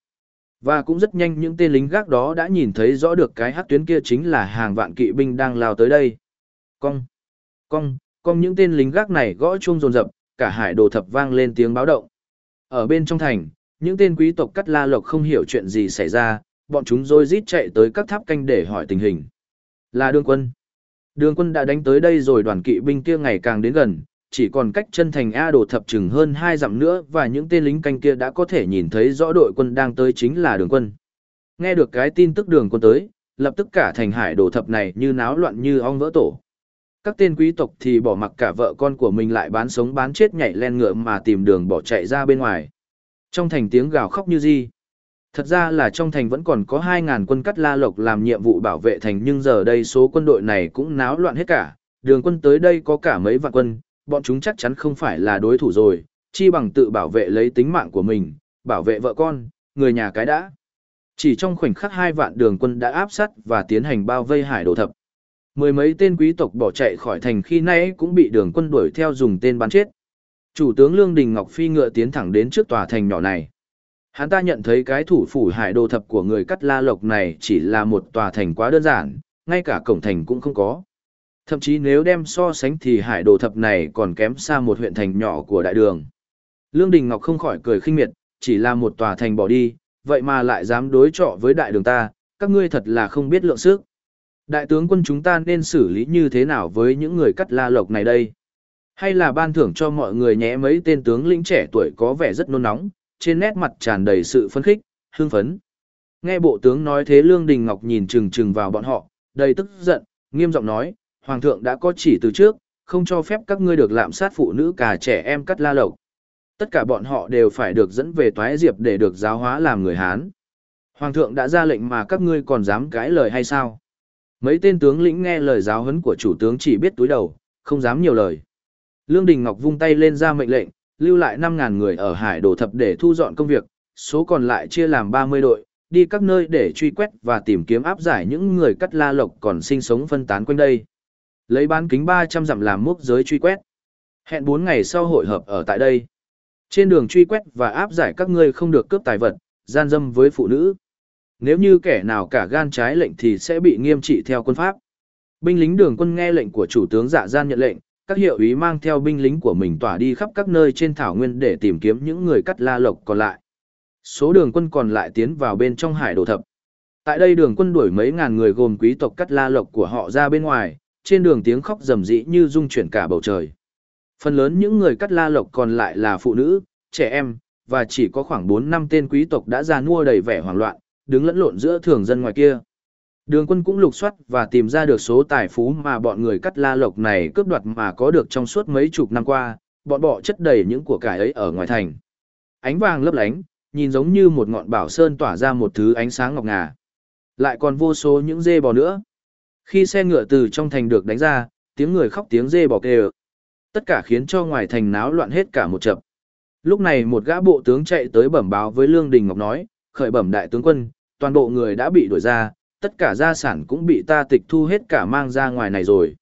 Và cũng rất nhanh những tên lính gác đó đã nhìn thấy rõ được cái hắc tuyến kia chính là hàng vạn kỵ binh đang lao tới đây. Cong! Cong! Cong những tên lính gác này gõ chuông rồn rập, cả hải đồ thập vang lên tiếng báo động. Ở bên trong thành, những tên quý tộc cắt la lộc không hiểu chuyện gì xảy ra, bọn chúng rồi rít chạy tới các tháp canh để hỏi tình hình. Là đường quân. Đường quân đã đánh tới đây rồi đoàn kỵ binh kia ngày càng đến gần, chỉ còn cách chân thành A đồ thập chừng hơn hai dặm nữa và những tên lính canh kia đã có thể nhìn thấy rõ đội quân đang tới chính là đường quân. Nghe được cái tin tức đường quân tới, lập tức cả thành hải đồ thập này như náo loạn như ong vỡ tổ. Các tên quý tộc thì bỏ mặc cả vợ con của mình lại bán sống bán chết nhảy len ngựa mà tìm đường bỏ chạy ra bên ngoài. Trong thành tiếng gào khóc như gì. Thật ra là trong thành vẫn còn có 2.000 quân cắt la lộc làm nhiệm vụ bảo vệ thành nhưng giờ đây số quân đội này cũng náo loạn hết cả. Đường quân tới đây có cả mấy vạn quân, bọn chúng chắc chắn không phải là đối thủ rồi, chi bằng tự bảo vệ lấy tính mạng của mình, bảo vệ vợ con, người nhà cái đã. Chỉ trong khoảnh khắc hai vạn đường quân đã áp sát và tiến hành bao vây hải đồ thập. Mười mấy tên quý tộc bỏ chạy khỏi thành khi nãy cũng bị đường quân đuổi theo dùng tên bắn chết. Chủ tướng Lương Đình Ngọc Phi ngựa tiến thẳng đến trước tòa thành nhỏ này. Hắn ta nhận thấy cái thủ phủ hải đồ thập của người cắt la lộc này chỉ là một tòa thành quá đơn giản, ngay cả cổng thành cũng không có. Thậm chí nếu đem so sánh thì hải đồ thập này còn kém xa một huyện thành nhỏ của đại đường. Lương Đình Ngọc không khỏi cười khinh miệt, chỉ là một tòa thành bỏ đi, vậy mà lại dám đối trọ với đại đường ta, các ngươi thật là không biết lượng sức. Đại tướng quân chúng ta nên xử lý như thế nào với những người cắt la lộc này đây? Hay là ban thưởng cho mọi người nhé mấy tên tướng lĩnh trẻ tuổi có vẻ rất nôn nóng, trên nét mặt tràn đầy sự phấn khích, hưng phấn. Nghe bộ tướng nói thế Lương Đình Ngọc nhìn chừng chừng vào bọn họ, đầy tức giận, nghiêm giọng nói, Hoàng thượng đã có chỉ từ trước, không cho phép các ngươi được lạm sát phụ nữ cả trẻ em cắt la lộc. Tất cả bọn họ đều phải được dẫn về toái diệp để được giáo hóa làm người Hán. Hoàng thượng đã ra lệnh mà các ngươi còn dám cãi lời hay sao? Mấy tên tướng lĩnh nghe lời giáo huấn của chủ tướng chỉ biết túi đầu, không dám nhiều lời. Lương Đình Ngọc vung tay lên ra mệnh lệnh, lưu lại 5.000 người ở hải đồ thập để thu dọn công việc, số còn lại chia làm 30 đội, đi các nơi để truy quét và tìm kiếm áp giải những người cắt la lộc còn sinh sống phân tán quanh đây. Lấy bán kính 300 dặm làm mốc giới truy quét. Hẹn 4 ngày sau hội hợp ở tại đây. Trên đường truy quét và áp giải các ngươi không được cướp tài vật, gian dâm với phụ nữ. Nếu như kẻ nào cả gan trái lệnh thì sẽ bị nghiêm trị theo quân pháp. Binh lính đường quân nghe lệnh của chủ tướng dạ gian nhận lệnh, các hiệu úy mang theo binh lính của mình tỏa đi khắp các nơi trên thảo nguyên để tìm kiếm những người cắt la lộc còn lại. Số đường quân còn lại tiến vào bên trong hải đồ thập. Tại đây đường quân đuổi mấy ngàn người gồm quý tộc cắt la lộc của họ ra bên ngoài, trên đường tiếng khóc rầm rĩ như rung chuyển cả bầu trời. Phần lớn những người cắt la lộc còn lại là phụ nữ, trẻ em, và chỉ có khoảng 4 năm tên quý tộc đã ra nua đầy vẻ hoảng loạn, đứng lẫn lộn giữa thường dân ngoài kia. Đường quân cũng lục soát và tìm ra được số tài phú mà bọn người cắt la lộc này cướp đoạt mà có được trong suốt mấy chục năm qua, bọn bọ chất đầy những của cải ấy ở ngoài thành. Ánh vàng lấp lánh, nhìn giống như một ngọn bảo sơn tỏa ra một thứ ánh sáng ngọc ngà. Lại còn vô số những dê bò nữa. Khi xe ngựa từ trong thành được đánh ra, tiếng người khóc tiếng dê bò kêu. Tất cả khiến cho ngoài thành náo loạn hết cả một chập. Lúc này một gã bộ tướng chạy tới bẩm báo với Lương Đình Ngọc nói, khởi bẩm đại tướng quân, toàn bộ người đã bị đuổi ra, tất cả gia sản cũng bị ta tịch thu hết cả mang ra ngoài này rồi.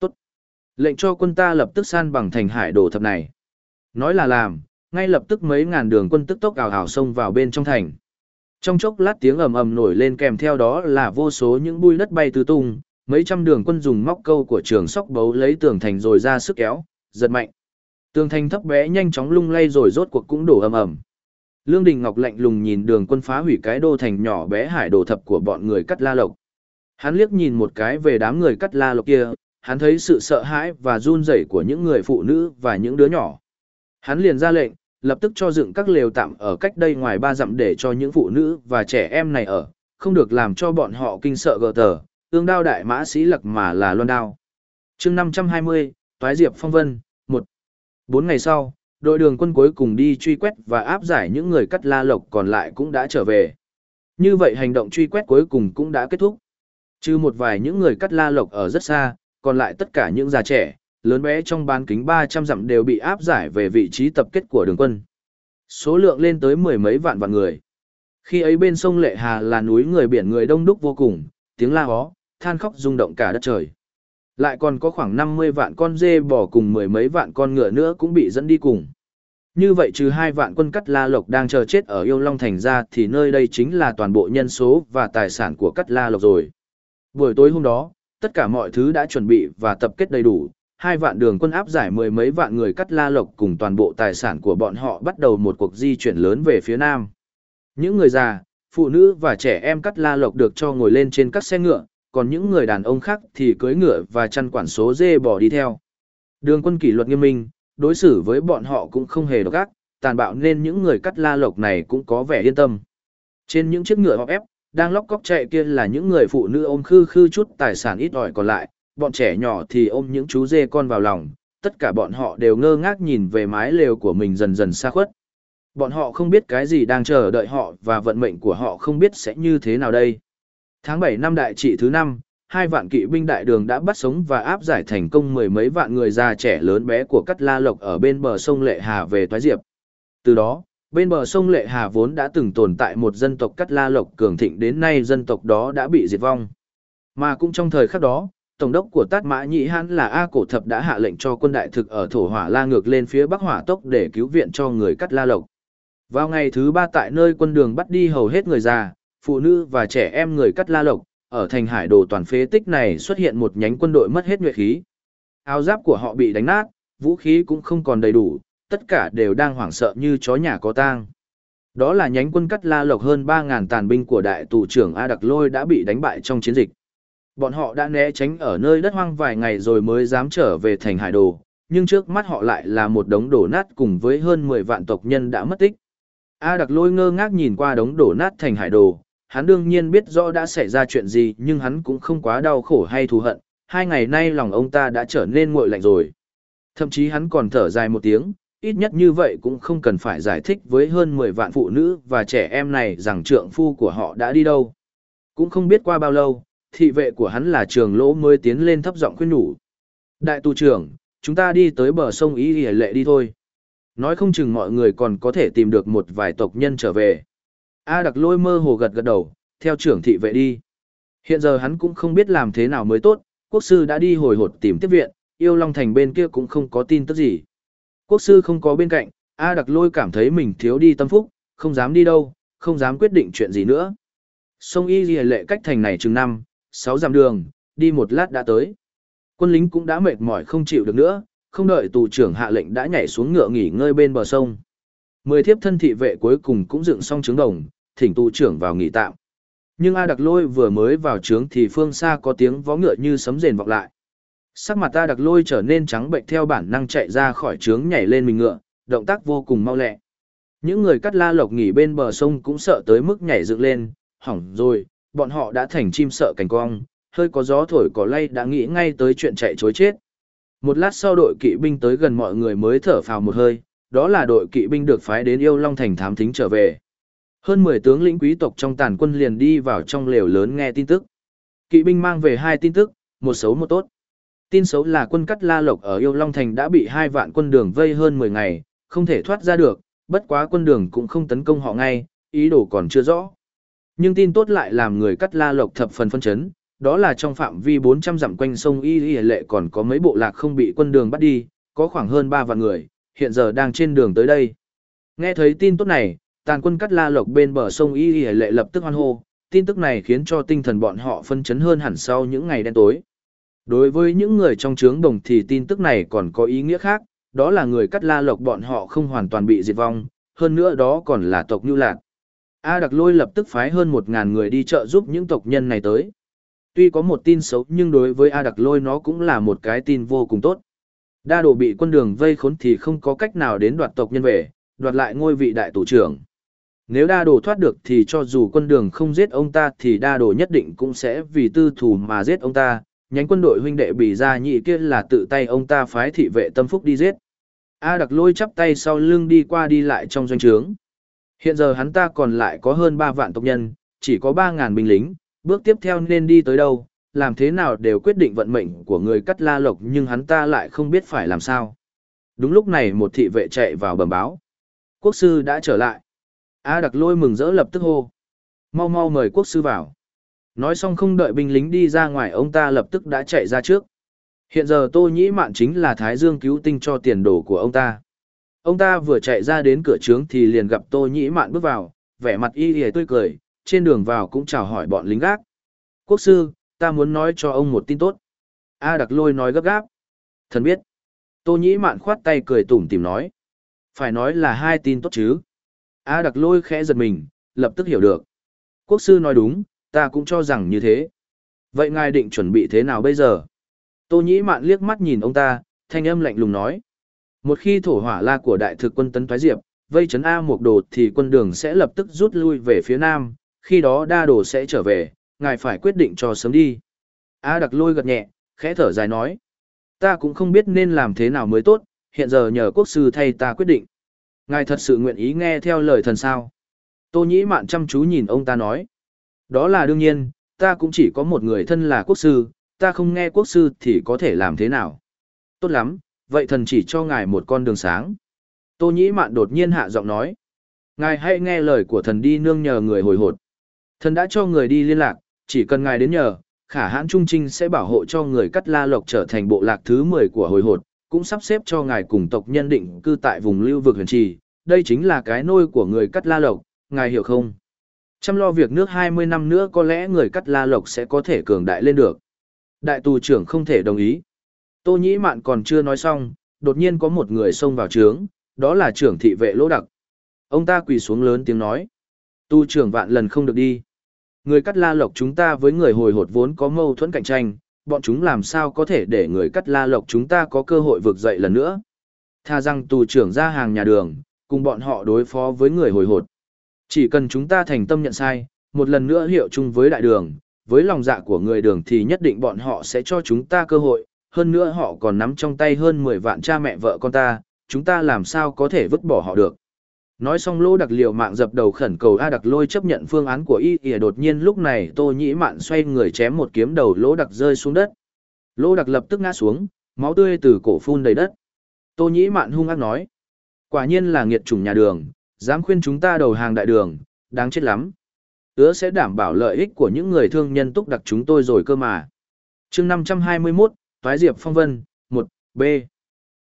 Tốt. Lệnh cho quân ta lập tức san bằng thành hải đồ thập này. Nói là làm, ngay lập tức mấy ngàn đường quân tức tốc ảo ảo xông vào bên trong thành. Trong chốc lát tiếng ầm ầm nổi lên kèm theo đó là vô số những bụi đất bay tứ tung, mấy trăm đường quân dùng móc câu của trường sóc bấu lấy tường thành rồi ra sức kéo, giật mạnh. Tường thành thấp bé nhanh chóng lung lay rồi rốt cuộc cũng đổ ầm ầm. Lương Đình Ngọc lạnh lùng nhìn đường quân phá hủy cái đô thành nhỏ bé hải đồ thập của bọn người cắt la lộc. Hắn liếc nhìn một cái về đám người cắt la lộc kia, hắn thấy sự sợ hãi và run rẩy của những người phụ nữ và những đứa nhỏ. Hắn liền ra lệnh, lập tức cho dựng các lều tạm ở cách đây ngoài ba dặm để cho những phụ nữ và trẻ em này ở, không được làm cho bọn họ kinh sợ gờ tờ, tương đao đại mã sĩ lặc mà là loan đao. chương 520, Toái Diệp Phong Vân, 1. Bốn ngày sau, đội đường quân cuối cùng đi truy quét và áp giải những người cắt la lộc còn lại cũng đã trở về. Như vậy hành động truy quét cuối cùng cũng đã kết thúc. Trừ một vài những người cắt la lộc ở rất xa, còn lại tất cả những già trẻ, lớn bé trong bán kính 300 dặm đều bị áp giải về vị trí tập kết của đường quân. Số lượng lên tới mười mấy vạn vạn người. Khi ấy bên sông Lệ Hà là núi người biển người đông đúc vô cùng, tiếng la hó, than khóc rung động cả đất trời. Lại còn có khoảng 50 vạn con dê bò cùng mười mấy vạn con ngựa nữa cũng bị dẫn đi cùng. Như vậy trừ hai vạn quân cắt la lộc đang chờ chết ở yêu long thành ra thì nơi đây chính là toàn bộ nhân số và tài sản của cắt la lộc rồi. Buổi tối hôm đó, tất cả mọi thứ đã chuẩn bị và tập kết đầy đủ, hai vạn đường quân áp giải mười mấy vạn người cắt la lộc cùng toàn bộ tài sản của bọn họ bắt đầu một cuộc di chuyển lớn về phía nam. Những người già, phụ nữ và trẻ em cắt la lộc được cho ngồi lên trên các xe ngựa, còn những người đàn ông khác thì cưỡi ngựa và chăn quản số dê bò đi theo. Đường quân kỷ luật nghiêm minh, đối xử với bọn họ cũng không hề độc ác, tàn bạo nên những người cắt la lộc này cũng có vẻ yên tâm. Trên những chiếc ngựa họ ép, đang lóc cóc chạy kia là những người phụ nữ ôm khư khư chút tài sản ít ỏi còn lại, bọn trẻ nhỏ thì ôm những chú dê con vào lòng, tất cả bọn họ đều ngơ ngác nhìn về mái lều của mình dần dần xa khuất. Bọn họ không biết cái gì đang chờ đợi họ và vận mệnh của họ không biết sẽ như thế nào đây. Tháng 7 năm đại trị thứ năm, hai vạn kỵ binh đại đường đã bắt sống và áp giải thành công mười mấy vạn người già trẻ lớn bé của Cắt La Lộc ở bên bờ sông Lệ Hà về Toái Diệp. Từ đó, bên bờ sông Lệ Hà vốn đã từng tồn tại một dân tộc Cắt La Lộc cường thịnh đến nay dân tộc đó đã bị diệt vong. Mà cũng trong thời khắc đó, Tổng đốc của Tát Mã Nhĩ Hãn là A Cổ Thập đã hạ lệnh cho quân đại thực ở thổ hỏa la ngược lên phía bắc hỏa tốc để cứu viện cho người Cắt La Lộc. Vào ngày thứ ba tại nơi quân đường bắt đi hầu hết người già, phụ nữ và trẻ em người Cắt La Lộc, ở thành hải đồ toàn phế tích này xuất hiện một nhánh quân đội mất hết nhuệ khí. Áo giáp của họ bị đánh nát, vũ khí cũng không còn đầy đủ, tất cả đều đang hoảng sợ như chó nhà có tang. Đó là nhánh quân cắt la lộc hơn 3.000 tàn binh của đại tù trưởng A Đặc Lôi đã bị đánh bại trong chiến dịch. Bọn họ đã né tránh ở nơi đất hoang vài ngày rồi mới dám trở về thành hải đồ, nhưng trước mắt họ lại là một đống đổ nát cùng với hơn 10 vạn tộc nhân đã mất tích. A đặc lôi ngơ ngác nhìn qua đống đổ nát thành hải đồ, hắn đương nhiên biết rõ đã xảy ra chuyện gì nhưng hắn cũng không quá đau khổ hay thù hận, hai ngày nay lòng ông ta đã trở nên nguội lạnh rồi. Thậm chí hắn còn thở dài một tiếng, ít nhất như vậy cũng không cần phải giải thích với hơn 10 vạn phụ nữ và trẻ em này rằng trượng phu của họ đã đi đâu. Cũng không biết qua bao lâu, thị vệ của hắn là trường lỗ mới tiến lên thấp giọng khuyên nhủ. Đại tù trưởng, chúng ta đi tới bờ sông Ý Ý Lệ đi thôi. Nói không chừng mọi người còn có thể tìm được một vài tộc nhân trở về. A đặc lôi mơ hồ gật gật đầu, theo trưởng thị vệ đi. Hiện giờ hắn cũng không biết làm thế nào mới tốt, quốc sư đã đi hồi hột tìm tiếp viện, yêu long thành bên kia cũng không có tin tức gì. Quốc sư không có bên cạnh, A đặc lôi cảm thấy mình thiếu đi tâm phúc, không dám đi đâu, không dám quyết định chuyện gì nữa. Sông Y Ghi lệ cách thành này chừng năm, sáu dặm đường, đi một lát đã tới. Quân lính cũng đã mệt mỏi không chịu được nữa, không đợi tù trưởng hạ lệnh đã nhảy xuống ngựa nghỉ ngơi bên bờ sông. Mười thiếp thân thị vệ cuối cùng cũng dựng xong trướng đồng, thỉnh tu trưởng vào nghỉ tạm. Nhưng A Đặc Lôi vừa mới vào trướng thì phương xa có tiếng vó ngựa như sấm rền vọng lại. Sắc mặt A Đặc Lôi trở nên trắng bệnh theo bản năng chạy ra khỏi trướng nhảy lên mình ngựa, động tác vô cùng mau lẹ. Những người cắt la lộc nghỉ bên bờ sông cũng sợ tới mức nhảy dựng lên, hỏng rồi, bọn họ đã thành chim sợ cảnh cong, hơi có gió thổi cỏ lay đã nghĩ ngay tới chuyện chạy chối chết. Một lát sau đội kỵ binh tới gần mọi người mới thở phào một hơi, đó là đội kỵ binh được phái đến yêu long thành thám thính trở về. Hơn 10 tướng lĩnh quý tộc trong tàn quân liền đi vào trong lều lớn nghe tin tức. Kỵ binh mang về hai tin tức, một xấu một tốt. Tin xấu là quân cắt La Lộc ở Yêu Long Thành đã bị hai vạn quân đường vây hơn 10 ngày, không thể thoát ra được, bất quá quân đường cũng không tấn công họ ngay, ý đồ còn chưa rõ. Nhưng tin tốt lại làm người cắt La Lộc thập phần phân chấn, đó là trong phạm vi 400 dặm quanh sông Y Y Lệ còn có mấy bộ lạc không bị quân đường bắt đi, có khoảng hơn 3 vạn người, hiện giờ đang trên đường tới đây. Nghe thấy tin tốt này, tàn quân cắt la lộc bên bờ sông Y Y lệ lập tức hoan hô, tin tức này khiến cho tinh thần bọn họ phân chấn hơn hẳn sau những ngày đen tối. Đối với những người trong trướng đồng thì tin tức này còn có ý nghĩa khác, đó là người cắt la lộc bọn họ không hoàn toàn bị diệt vong, hơn nữa đó còn là tộc nhu Lạc. A Đặc Lôi lập tức phái hơn một ngàn người đi trợ giúp những tộc nhân này tới. Tuy có một tin xấu nhưng đối với A Đặc Lôi nó cũng là một cái tin vô cùng tốt. Đa đồ bị quân đường vây khốn thì không có cách nào đến đoạt tộc nhân về, đoạt lại ngôi vị đại tổ trưởng. Nếu đa đồ thoát được thì cho dù quân đường không giết ông ta thì đa đồ nhất định cũng sẽ vì tư thù mà giết ông ta. Nhánh quân đội huynh đệ bị ra nhị kia là tự tay ông ta phái thị vệ tâm phúc đi giết. A đặc lôi chắp tay sau lưng đi qua đi lại trong doanh trướng. Hiện giờ hắn ta còn lại có hơn 3 vạn tộc nhân, chỉ có 3.000 binh lính, bước tiếp theo nên đi tới đâu, làm thế nào đều quyết định vận mệnh của người cắt la lộc nhưng hắn ta lại không biết phải làm sao. Đúng lúc này một thị vệ chạy vào bẩm báo. Quốc sư đã trở lại. A đặc lôi mừng rỡ lập tức hô. Mau mau mời quốc sư vào. Nói xong không đợi binh lính đi ra ngoài ông ta lập tức đã chạy ra trước. Hiện giờ Tô Nhĩ Mạn chính là Thái Dương cứu tinh cho tiền đồ của ông ta. Ông ta vừa chạy ra đến cửa trướng thì liền gặp Tô Nhĩ Mạn bước vào, vẻ mặt y hề tươi cười, trên đường vào cũng chào hỏi bọn lính gác. Quốc sư, ta muốn nói cho ông một tin tốt. A đặc lôi nói gấp gáp. Thần biết. Tô Nhĩ Mạn khoát tay cười tủm tìm nói. Phải nói là hai tin tốt chứ. A đặc lôi khẽ giật mình, lập tức hiểu được. Quốc sư nói đúng, ta cũng cho rằng như thế. Vậy ngài định chuẩn bị thế nào bây giờ? Tô nhĩ mạn liếc mắt nhìn ông ta, thanh âm lạnh lùng nói. Một khi thổ hỏa la của đại thực quân tấn thoái diệp, vây chấn A một đồ thì quân đường sẽ lập tức rút lui về phía nam, khi đó đa đồ sẽ trở về, ngài phải quyết định cho sớm đi. A đặc lôi gật nhẹ, khẽ thở dài nói. Ta cũng không biết nên làm thế nào mới tốt, hiện giờ nhờ quốc sư thay ta quyết định. Ngài thật sự nguyện ý nghe theo lời thần sao? Tô Nhĩ Mạn chăm chú nhìn ông ta nói. Đó là đương nhiên, ta cũng chỉ có một người thân là quốc sư, ta không nghe quốc sư thì có thể làm thế nào? Tốt lắm, vậy thần chỉ cho ngài một con đường sáng. Tô Nhĩ Mạn đột nhiên hạ giọng nói. Ngài hãy nghe lời của thần đi nương nhờ người hồi hột. Thần đã cho người đi liên lạc, chỉ cần ngài đến nhờ, khả hãn trung trinh sẽ bảo hộ cho người cắt la lộc trở thành bộ lạc thứ 10 của hồi hột, cũng sắp xếp cho ngài cùng tộc nhân định cư tại vùng lưu vực huyền trì, đây chính là cái nôi của người cắt la lộc, ngài hiểu không? Chăm lo việc nước 20 năm nữa có lẽ người cắt la lộc sẽ có thể cường đại lên được. Đại tù trưởng không thể đồng ý. Tô Nhĩ Mạn còn chưa nói xong, đột nhiên có một người xông vào trướng, đó là trưởng thị vệ lỗ đặc. Ông ta quỳ xuống lớn tiếng nói. Tu trưởng vạn lần không được đi. Người cắt la lộc chúng ta với người hồi hột vốn có mâu thuẫn cạnh tranh, bọn chúng làm sao có thể để người cắt la lộc chúng ta có cơ hội vực dậy lần nữa. Tha rằng tù trưởng ra hàng nhà đường, cùng bọn họ đối phó với người hồi hột. Chỉ cần chúng ta thành tâm nhận sai, một lần nữa hiệu chung với đại đường, với lòng dạ của người đường thì nhất định bọn họ sẽ cho chúng ta cơ hội, hơn nữa họ còn nắm trong tay hơn 10 vạn cha mẹ vợ con ta, chúng ta làm sao có thể vứt bỏ họ được. Nói xong lô đặc liều mạng dập đầu khẩn cầu A đặc lôi chấp nhận phương án của y ỉa đột nhiên lúc này tô nhĩ mạn xoay người chém một kiếm đầu lỗ đặc rơi xuống đất. Lô đặc lập tức ngã xuống, máu tươi từ cổ phun đầy đất. Tô nhĩ mạn hung ác nói. Quả nhiên là nghiệt chủng nhà đường, dám khuyên chúng ta đầu hàng đại đường, đáng chết lắm. Ứa sẽ đảm bảo lợi ích của những người thương nhân túc đặc chúng tôi rồi cơ mà. chương 521, Toái Diệp Phong Vân, 1, B.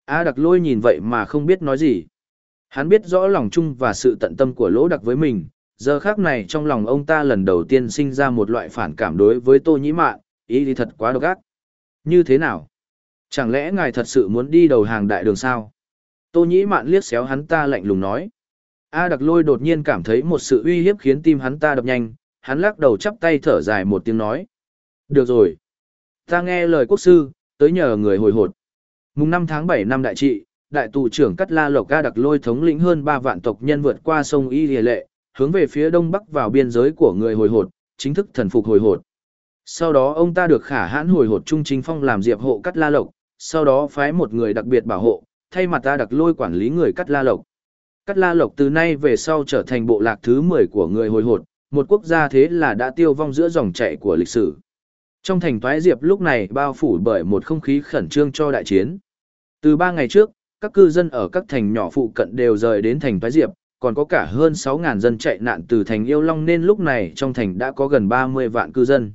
A đặc lôi nhìn vậy mà không biết nói gì. Hắn biết rõ lòng chung và sự tận tâm của lỗ đặc với mình, giờ khác này trong lòng ông ta lần đầu tiên sinh ra một loại phản cảm đối với tô nhĩ mạn, ý thì thật quá độc ác. Như thế nào? Chẳng lẽ ngài thật sự muốn đi đầu hàng đại đường sao? Tô nhĩ mạn liếc xéo hắn ta lạnh lùng nói. A đặc lôi đột nhiên cảm thấy một sự uy hiếp khiến tim hắn ta đập nhanh, hắn lắc đầu chắp tay thở dài một tiếng nói. Được rồi. Ta nghe lời quốc sư, tới nhờ người hồi hột. Mùng 5 tháng 7 năm đại trị, đại tù trưởng Cắt La Lộc Ga đặc lôi thống lĩnh hơn 3 vạn tộc nhân vượt qua sông Y Lìa Lệ, hướng về phía đông bắc vào biên giới của người hồi hột, chính thức thần phục hồi hột. Sau đó ông ta được khả hãn hồi hột trung chính phong làm diệp hộ Cắt La Lộc, sau đó phái một người đặc biệt bảo hộ, thay mặt ta đặc lôi quản lý người Cắt La Lộc. Cắt La Lộc từ nay về sau trở thành bộ lạc thứ 10 của người hồi hột, một quốc gia thế là đã tiêu vong giữa dòng chảy của lịch sử. Trong thành toái diệp lúc này bao phủ bởi một không khí khẩn trương cho đại chiến. Từ ba ngày trước, các cư dân ở các thành nhỏ phụ cận đều rời đến thành Thái diệp, còn có cả hơn 6.000 dân chạy nạn từ thành yêu long nên lúc này trong thành đã có gần 30 vạn cư dân.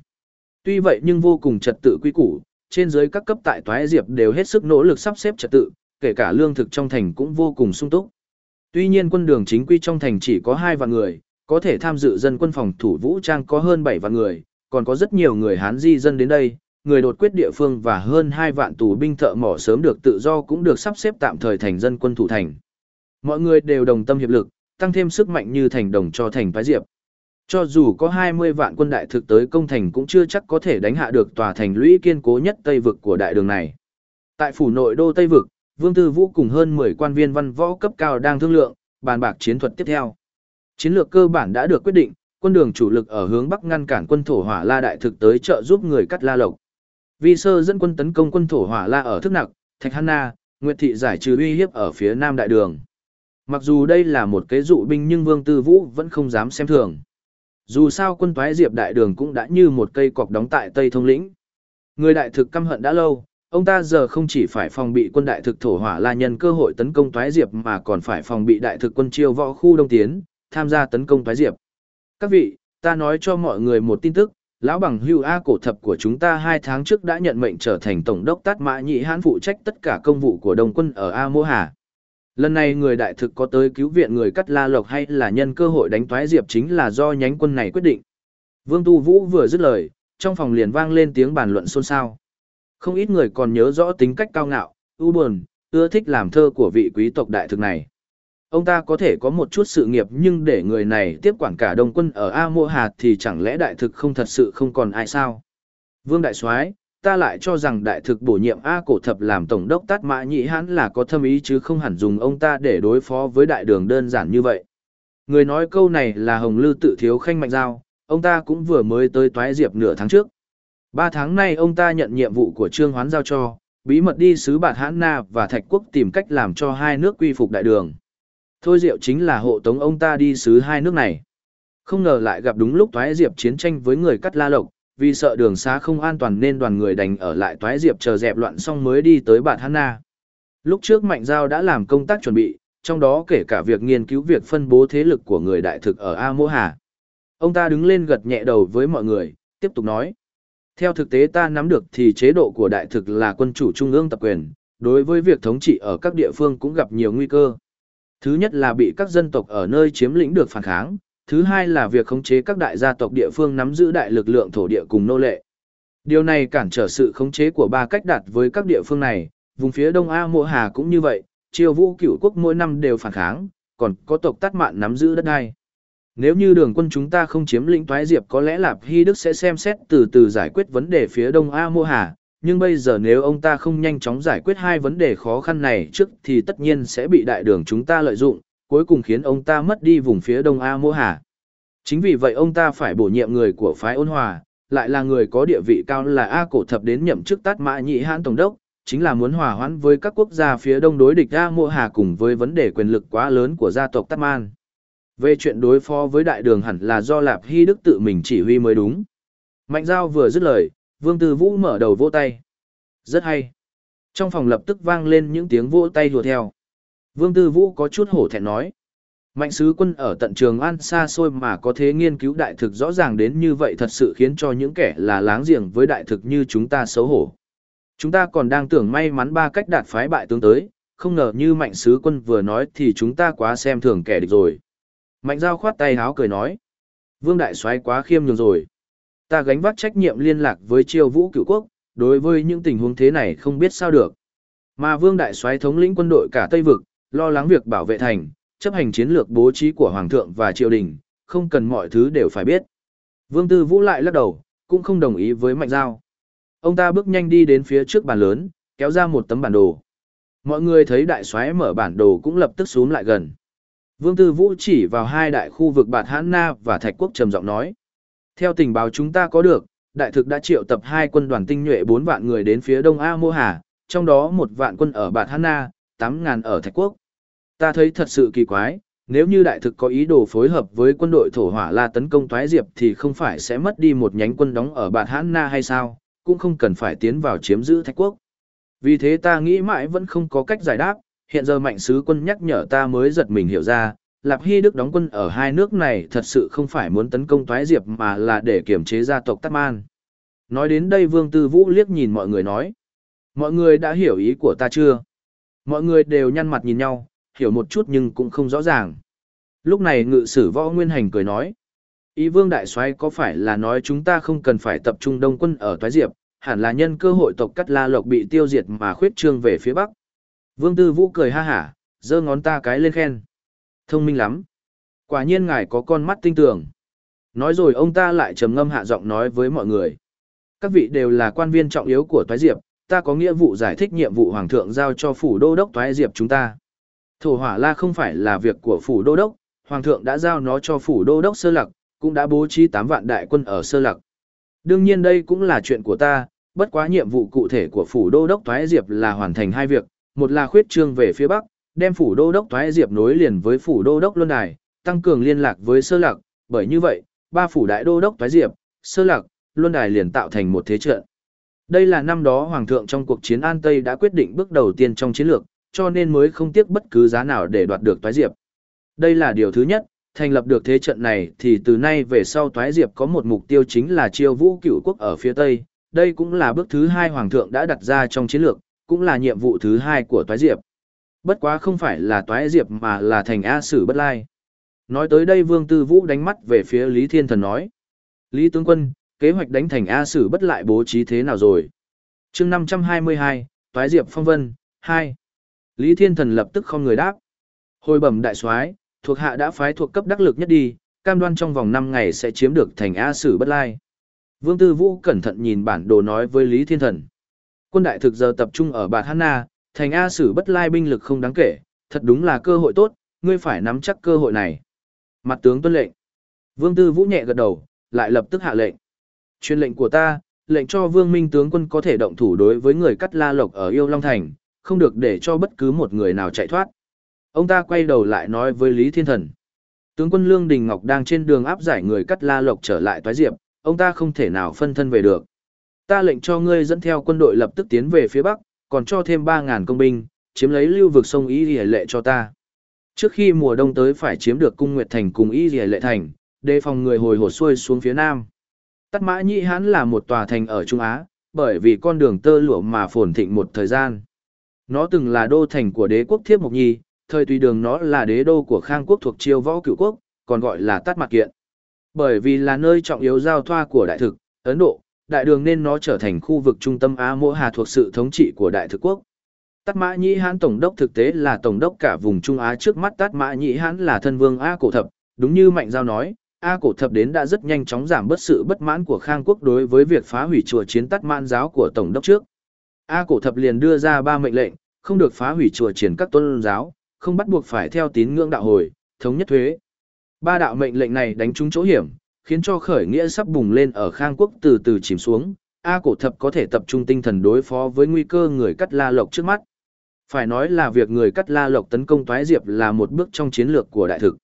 Tuy vậy nhưng vô cùng trật tự quy củ, trên dưới các cấp tại Thái diệp đều hết sức nỗ lực sắp xếp trật tự, kể cả lương thực trong thành cũng vô cùng sung túc. Tuy nhiên quân đường chính quy trong thành chỉ có 2 vạn người, có thể tham dự dân quân phòng thủ vũ trang có hơn 7 vạn người, còn có rất nhiều người Hán di dân đến đây, người đột quyết địa phương và hơn 2 vạn tù binh thợ mỏ sớm được tự do cũng được sắp xếp tạm thời thành dân quân thủ thành. Mọi người đều đồng tâm hiệp lực, tăng thêm sức mạnh như thành đồng cho thành phái diệp. Cho dù có 20 vạn quân đại thực tới công thành cũng chưa chắc có thể đánh hạ được tòa thành lũy kiên cố nhất Tây vực của đại đường này. Tại phủ nội đô Tây vực, Vương Tư Vũ cùng hơn 10 quan viên văn võ cấp cao đang thương lượng, bàn bạc chiến thuật tiếp theo. Chiến lược cơ bản đã được quyết định, quân đường chủ lực ở hướng bắc ngăn cản quân thổ hỏa la đại thực tới trợ giúp người cắt la lộc. Vi sơ dẫn quân tấn công quân thổ hỏa la ở thức nặc, Thạch Hanna, Nguyệt Thị giải trừ uy hiếp ở phía nam đại đường. Mặc dù đây là một kế dụ binh nhưng Vương Tư Vũ vẫn không dám xem thường. Dù sao quân toái diệp đại đường cũng đã như một cây cọc đóng tại Tây Thông Lĩnh. Người đại thực căm hận đã lâu, ông ta giờ không chỉ phải phòng bị quân đại thực thổ hỏa la nhân cơ hội tấn công toái diệp mà còn phải phòng bị đại thực quân chiêu võ khu đông tiến, tham gia tấn công toái diệp. Các vị, ta nói cho mọi người một tin tức, lão bằng hưu A cổ thập của chúng ta hai tháng trước đã nhận mệnh trở thành tổng đốc tát mã nhị hãn phụ trách tất cả công vụ của đồng quân ở A Mô Hà. Lần này người đại thực có tới cứu viện người cắt la lộc hay là nhân cơ hội đánh toái diệp chính là do nhánh quân này quyết định. Vương Tu Vũ vừa dứt lời, trong phòng liền vang lên tiếng bàn luận xôn xao. Không ít người còn nhớ rõ tính cách cao ngạo, u buồn, ưa thích làm thơ của vị quý tộc đại thực này. Ông ta có thể có một chút sự nghiệp nhưng để người này tiếp quản cả đông quân ở A Mô Hà thì chẳng lẽ đại thực không thật sự không còn ai sao? Vương Đại soái ta lại cho rằng đại thực bổ nhiệm A Cổ Thập làm tổng đốc tát mã nhị hãn là có thâm ý chứ không hẳn dùng ông ta để đối phó với đại đường đơn giản như vậy. Người nói câu này là Hồng Lư tự thiếu khanh mạnh giao, ông ta cũng vừa mới tới toái diệp nửa tháng trước. Ba tháng nay ông ta nhận nhiệm vụ của Trương Hoán giao cho, bí mật đi sứ Bạt Hãn Na và Thạch Quốc tìm cách làm cho hai nước quy phục đại đường. Thôi Diệu chính là hộ tống ông ta đi xứ hai nước này. Không ngờ lại gặp đúng lúc Toái Diệp chiến tranh với người cắt la lộc, vì sợ đường xá không an toàn nên đoàn người đành ở lại Toái Diệp chờ dẹp loạn xong mới đi tới Bạt Hanna. Lúc trước Mạnh Giao đã làm công tác chuẩn bị, trong đó kể cả việc nghiên cứu việc phân bố thế lực của người đại thực ở A Mô Hà. Ông ta đứng lên gật nhẹ đầu với mọi người, tiếp tục nói. Theo thực tế ta nắm được thì chế độ của đại thực là quân chủ trung ương tập quyền, đối với việc thống trị ở các địa phương cũng gặp nhiều nguy cơ. Thứ nhất là bị các dân tộc ở nơi chiếm lĩnh được phản kháng, thứ hai là việc khống chế các đại gia tộc địa phương nắm giữ đại lực lượng thổ địa cùng nô lệ. Điều này cản trở sự khống chế của ba cách đạt với các địa phương này, vùng phía Đông A Mộ Hà cũng như vậy, triều vũ cửu quốc mỗi năm đều phản kháng, còn có tộc tát mạn nắm giữ đất đai. Nếu như đường quân chúng ta không chiếm lĩnh toái diệp có lẽ Lạp Hy Đức sẽ xem xét từ từ giải quyết vấn đề phía Đông A Mộ Hà, nhưng bây giờ nếu ông ta không nhanh chóng giải quyết hai vấn đề khó khăn này trước thì tất nhiên sẽ bị đại đường chúng ta lợi dụng, cuối cùng khiến ông ta mất đi vùng phía đông A Mô Hà. Chính vì vậy ông ta phải bổ nhiệm người của phái ôn hòa, lại là người có địa vị cao là A cổ thập đến nhậm chức tát mã nhị hãn tổng đốc, chính là muốn hòa hoãn với các quốc gia phía đông đối địch A Mô Hà cùng với vấn đề quyền lực quá lớn của gia tộc Tát Man. Về chuyện đối phó với đại đường hẳn là do Lạp Hy Đức tự mình chỉ huy mới đúng. Mạnh Giao vừa dứt lời, Vương Tư Vũ mở đầu vỗ tay. Rất hay. Trong phòng lập tức vang lên những tiếng vỗ tay đùa theo. Vương Tư Vũ có chút hổ thẹn nói. Mạnh sứ quân ở tận trường An xa xôi mà có thế nghiên cứu đại thực rõ ràng đến như vậy thật sự khiến cho những kẻ là láng giềng với đại thực như chúng ta xấu hổ. Chúng ta còn đang tưởng may mắn ba cách đạt phái bại tướng tới, không ngờ như mạnh sứ quân vừa nói thì chúng ta quá xem thường kẻ địch rồi. Mạnh giao khoát tay háo cười nói. Vương đại soái quá khiêm nhường rồi. Ta gánh vác trách nhiệm liên lạc với triều vũ cửu quốc, đối với những tình huống thế này không biết sao được. Mà vương đại soái thống lĩnh quân đội cả Tây Vực, lo lắng việc bảo vệ thành, chấp hành chiến lược bố trí của Hoàng thượng và triều đình, không cần mọi thứ đều phải biết. Vương Tư Vũ lại lắc đầu, cũng không đồng ý với Mạnh Giao. Ông ta bước nhanh đi đến phía trước bàn lớn, kéo ra một tấm bản đồ. Mọi người thấy đại soái mở bản đồ cũng lập tức xuống lại gần. Vương Tư Vũ chỉ vào hai đại khu vực Bạt Hãn Na và Thạch Quốc trầm giọng nói. Theo tình báo chúng ta có được, đại thực đã triệu tập hai quân đoàn tinh nhuệ 4 vạn người đến phía đông A Mô Hà, trong đó một vạn quân ở Bạt Hãn Na, 8 ngàn ở Thạch Quốc. Ta thấy thật sự kỳ quái, nếu như đại thực có ý đồ phối hợp với quân đội thổ hỏa la tấn công Toái Diệp thì không phải sẽ mất đi một nhánh quân đóng ở Bạt Hãn Na hay sao, cũng không cần phải tiến vào chiếm giữ Thạch Quốc. Vì thế ta nghĩ mãi vẫn không có cách giải đáp, hiện giờ mạnh sứ quân nhắc nhở ta mới giật mình hiểu ra, Lạp Hy Đức đóng quân ở hai nước này thật sự không phải muốn tấn công Toái Diệp mà là để kiểm chế gia tộc Tát Man. Nói đến đây Vương Tư Vũ liếc nhìn mọi người nói. Mọi người đã hiểu ý của ta chưa? Mọi người đều nhăn mặt nhìn nhau, hiểu một chút nhưng cũng không rõ ràng. Lúc này ngự sử võ nguyên hành cười nói. Ý vương đại soái có phải là nói chúng ta không cần phải tập trung đông quân ở Toái Diệp, hẳn là nhân cơ hội tộc cắt la lộc bị tiêu diệt mà khuyết trương về phía bắc. Vương Tư Vũ cười ha hả, giơ ngón ta cái lên khen. Thông minh lắm. Quả nhiên ngài có con mắt tinh tường. Nói rồi ông ta lại trầm ngâm hạ giọng nói với mọi người. Các vị đều là quan viên trọng yếu của Toái Diệp, ta có nghĩa vụ giải thích nhiệm vụ Hoàng thượng giao cho phủ đô đốc Toái Diệp chúng ta. Thổ hỏa la không phải là việc của phủ đô đốc, Hoàng thượng đã giao nó cho phủ đô đốc sơ lặc, cũng đã bố trí 8 vạn đại quân ở sơ lặc. Đương nhiên đây cũng là chuyện của ta, bất quá nhiệm vụ cụ thể của phủ đô đốc Toái Diệp là hoàn thành hai việc, một là khuyết trương về phía bắc, đem phủ đô đốc Thoái Diệp nối liền với phủ đô đốc Luân Đài, tăng cường liên lạc với sơ lạc. bởi như vậy, ba phủ đại đô đốc Thoái Diệp, sơ lạc, Luân Đài liền tạo thành một thế trận. Đây là năm đó Hoàng thượng trong cuộc chiến An Tây đã quyết định bước đầu tiên trong chiến lược, cho nên mới không tiếc bất cứ giá nào để đoạt được Thoái Diệp. Đây là điều thứ nhất, thành lập được thế trận này thì từ nay về sau Thoái Diệp có một mục tiêu chính là chiêu vũ cửu quốc ở phía Tây, đây cũng là bước thứ hai Hoàng thượng đã đặt ra trong chiến lược, cũng là nhiệm vụ thứ hai của Thoái Diệp. Bất quá không phải là Toái Diệp mà là thành A Sử Bất Lai. Nói tới đây Vương Tư Vũ đánh mắt về phía Lý Thiên Thần nói. Lý Tướng Quân, kế hoạch đánh thành A Sử Bất lại bố trí thế nào rồi? chương 522, Toái Diệp Phong Vân, 2. Lý Thiên Thần lập tức không người đáp. Hồi bẩm đại soái, thuộc hạ đã phái thuộc cấp đắc lực nhất đi, cam đoan trong vòng 5 ngày sẽ chiếm được thành A Sử Bất Lai. Vương Tư Vũ cẩn thận nhìn bản đồ nói với Lý Thiên Thần. Quân đại thực giờ tập trung ở Bạt Hanna, thành A Sử Bất Lai binh lực không đáng kể, thật đúng là cơ hội tốt, ngươi phải nắm chắc cơ hội này. Mặt tướng tuân lệnh. Vương Tư Vũ nhẹ gật đầu, lại lập tức hạ lệnh. Chuyên lệnh của ta, lệnh cho Vương Minh tướng quân có thể động thủ đối với người cắt La Lộc ở Yêu Long Thành, không được để cho bất cứ một người nào chạy thoát. Ông ta quay đầu lại nói với Lý Thiên Thần. Tướng quân Lương Đình Ngọc đang trên đường áp giải người cắt La Lộc trở lại Toái Diệp, ông ta không thể nào phân thân về được. Ta lệnh cho ngươi dẫn theo quân đội lập tức tiến về phía Bắc, còn cho thêm 3.000 công binh, chiếm lấy lưu vực sông Y Lệ Lệ cho ta. Trước khi mùa đông tới phải chiếm được cung Nguyệt Thành cùng Y Lệ Thành, đề phòng người hồi hột xuôi xuống phía Nam. Tắt Mã Nhĩ Hán là một tòa thành ở Trung Á, bởi vì con đường tơ lụa mà phồn thịnh một thời gian. Nó từng là đô thành của đế quốc Thiếp Mộc Nhi, thời tùy đường nó là đế đô của Khang quốc thuộc chiêu võ cửu quốc, còn gọi là Tát Mạc Kiện. Bởi vì là nơi trọng yếu giao thoa của đại thực, Ấn Độ, đại đường nên nó trở thành khu vực trung tâm Á Mỗ Hà thuộc sự thống trị của đại thực quốc. Tát Mã Nhĩ Hán tổng đốc thực tế là tổng đốc cả vùng Trung Á trước mắt Tát Mã Nhĩ Hán là thân vương A cổ thập, đúng như Mạnh Giao nói, A cổ thập đến đã rất nhanh chóng giảm bớt sự bất mãn của Khang quốc đối với việc phá hủy chùa chiến Tát mãn giáo của Tổng đốc trước. A cổ thập liền đưa ra ba mệnh lệnh, không được phá hủy chùa chiến các tôn giáo, không bắt buộc phải theo tín ngưỡng đạo hồi, thống nhất thuế. Ba đạo mệnh lệnh này đánh trúng chỗ hiểm, khiến cho khởi nghĩa sắp bùng lên ở Khang quốc từ từ chìm xuống, A cổ thập có thể tập trung tinh thần đối phó với nguy cơ người cắt la lộc trước mắt. Phải nói là việc người cắt la lộc tấn công Toái Diệp là một bước trong chiến lược của đại thực.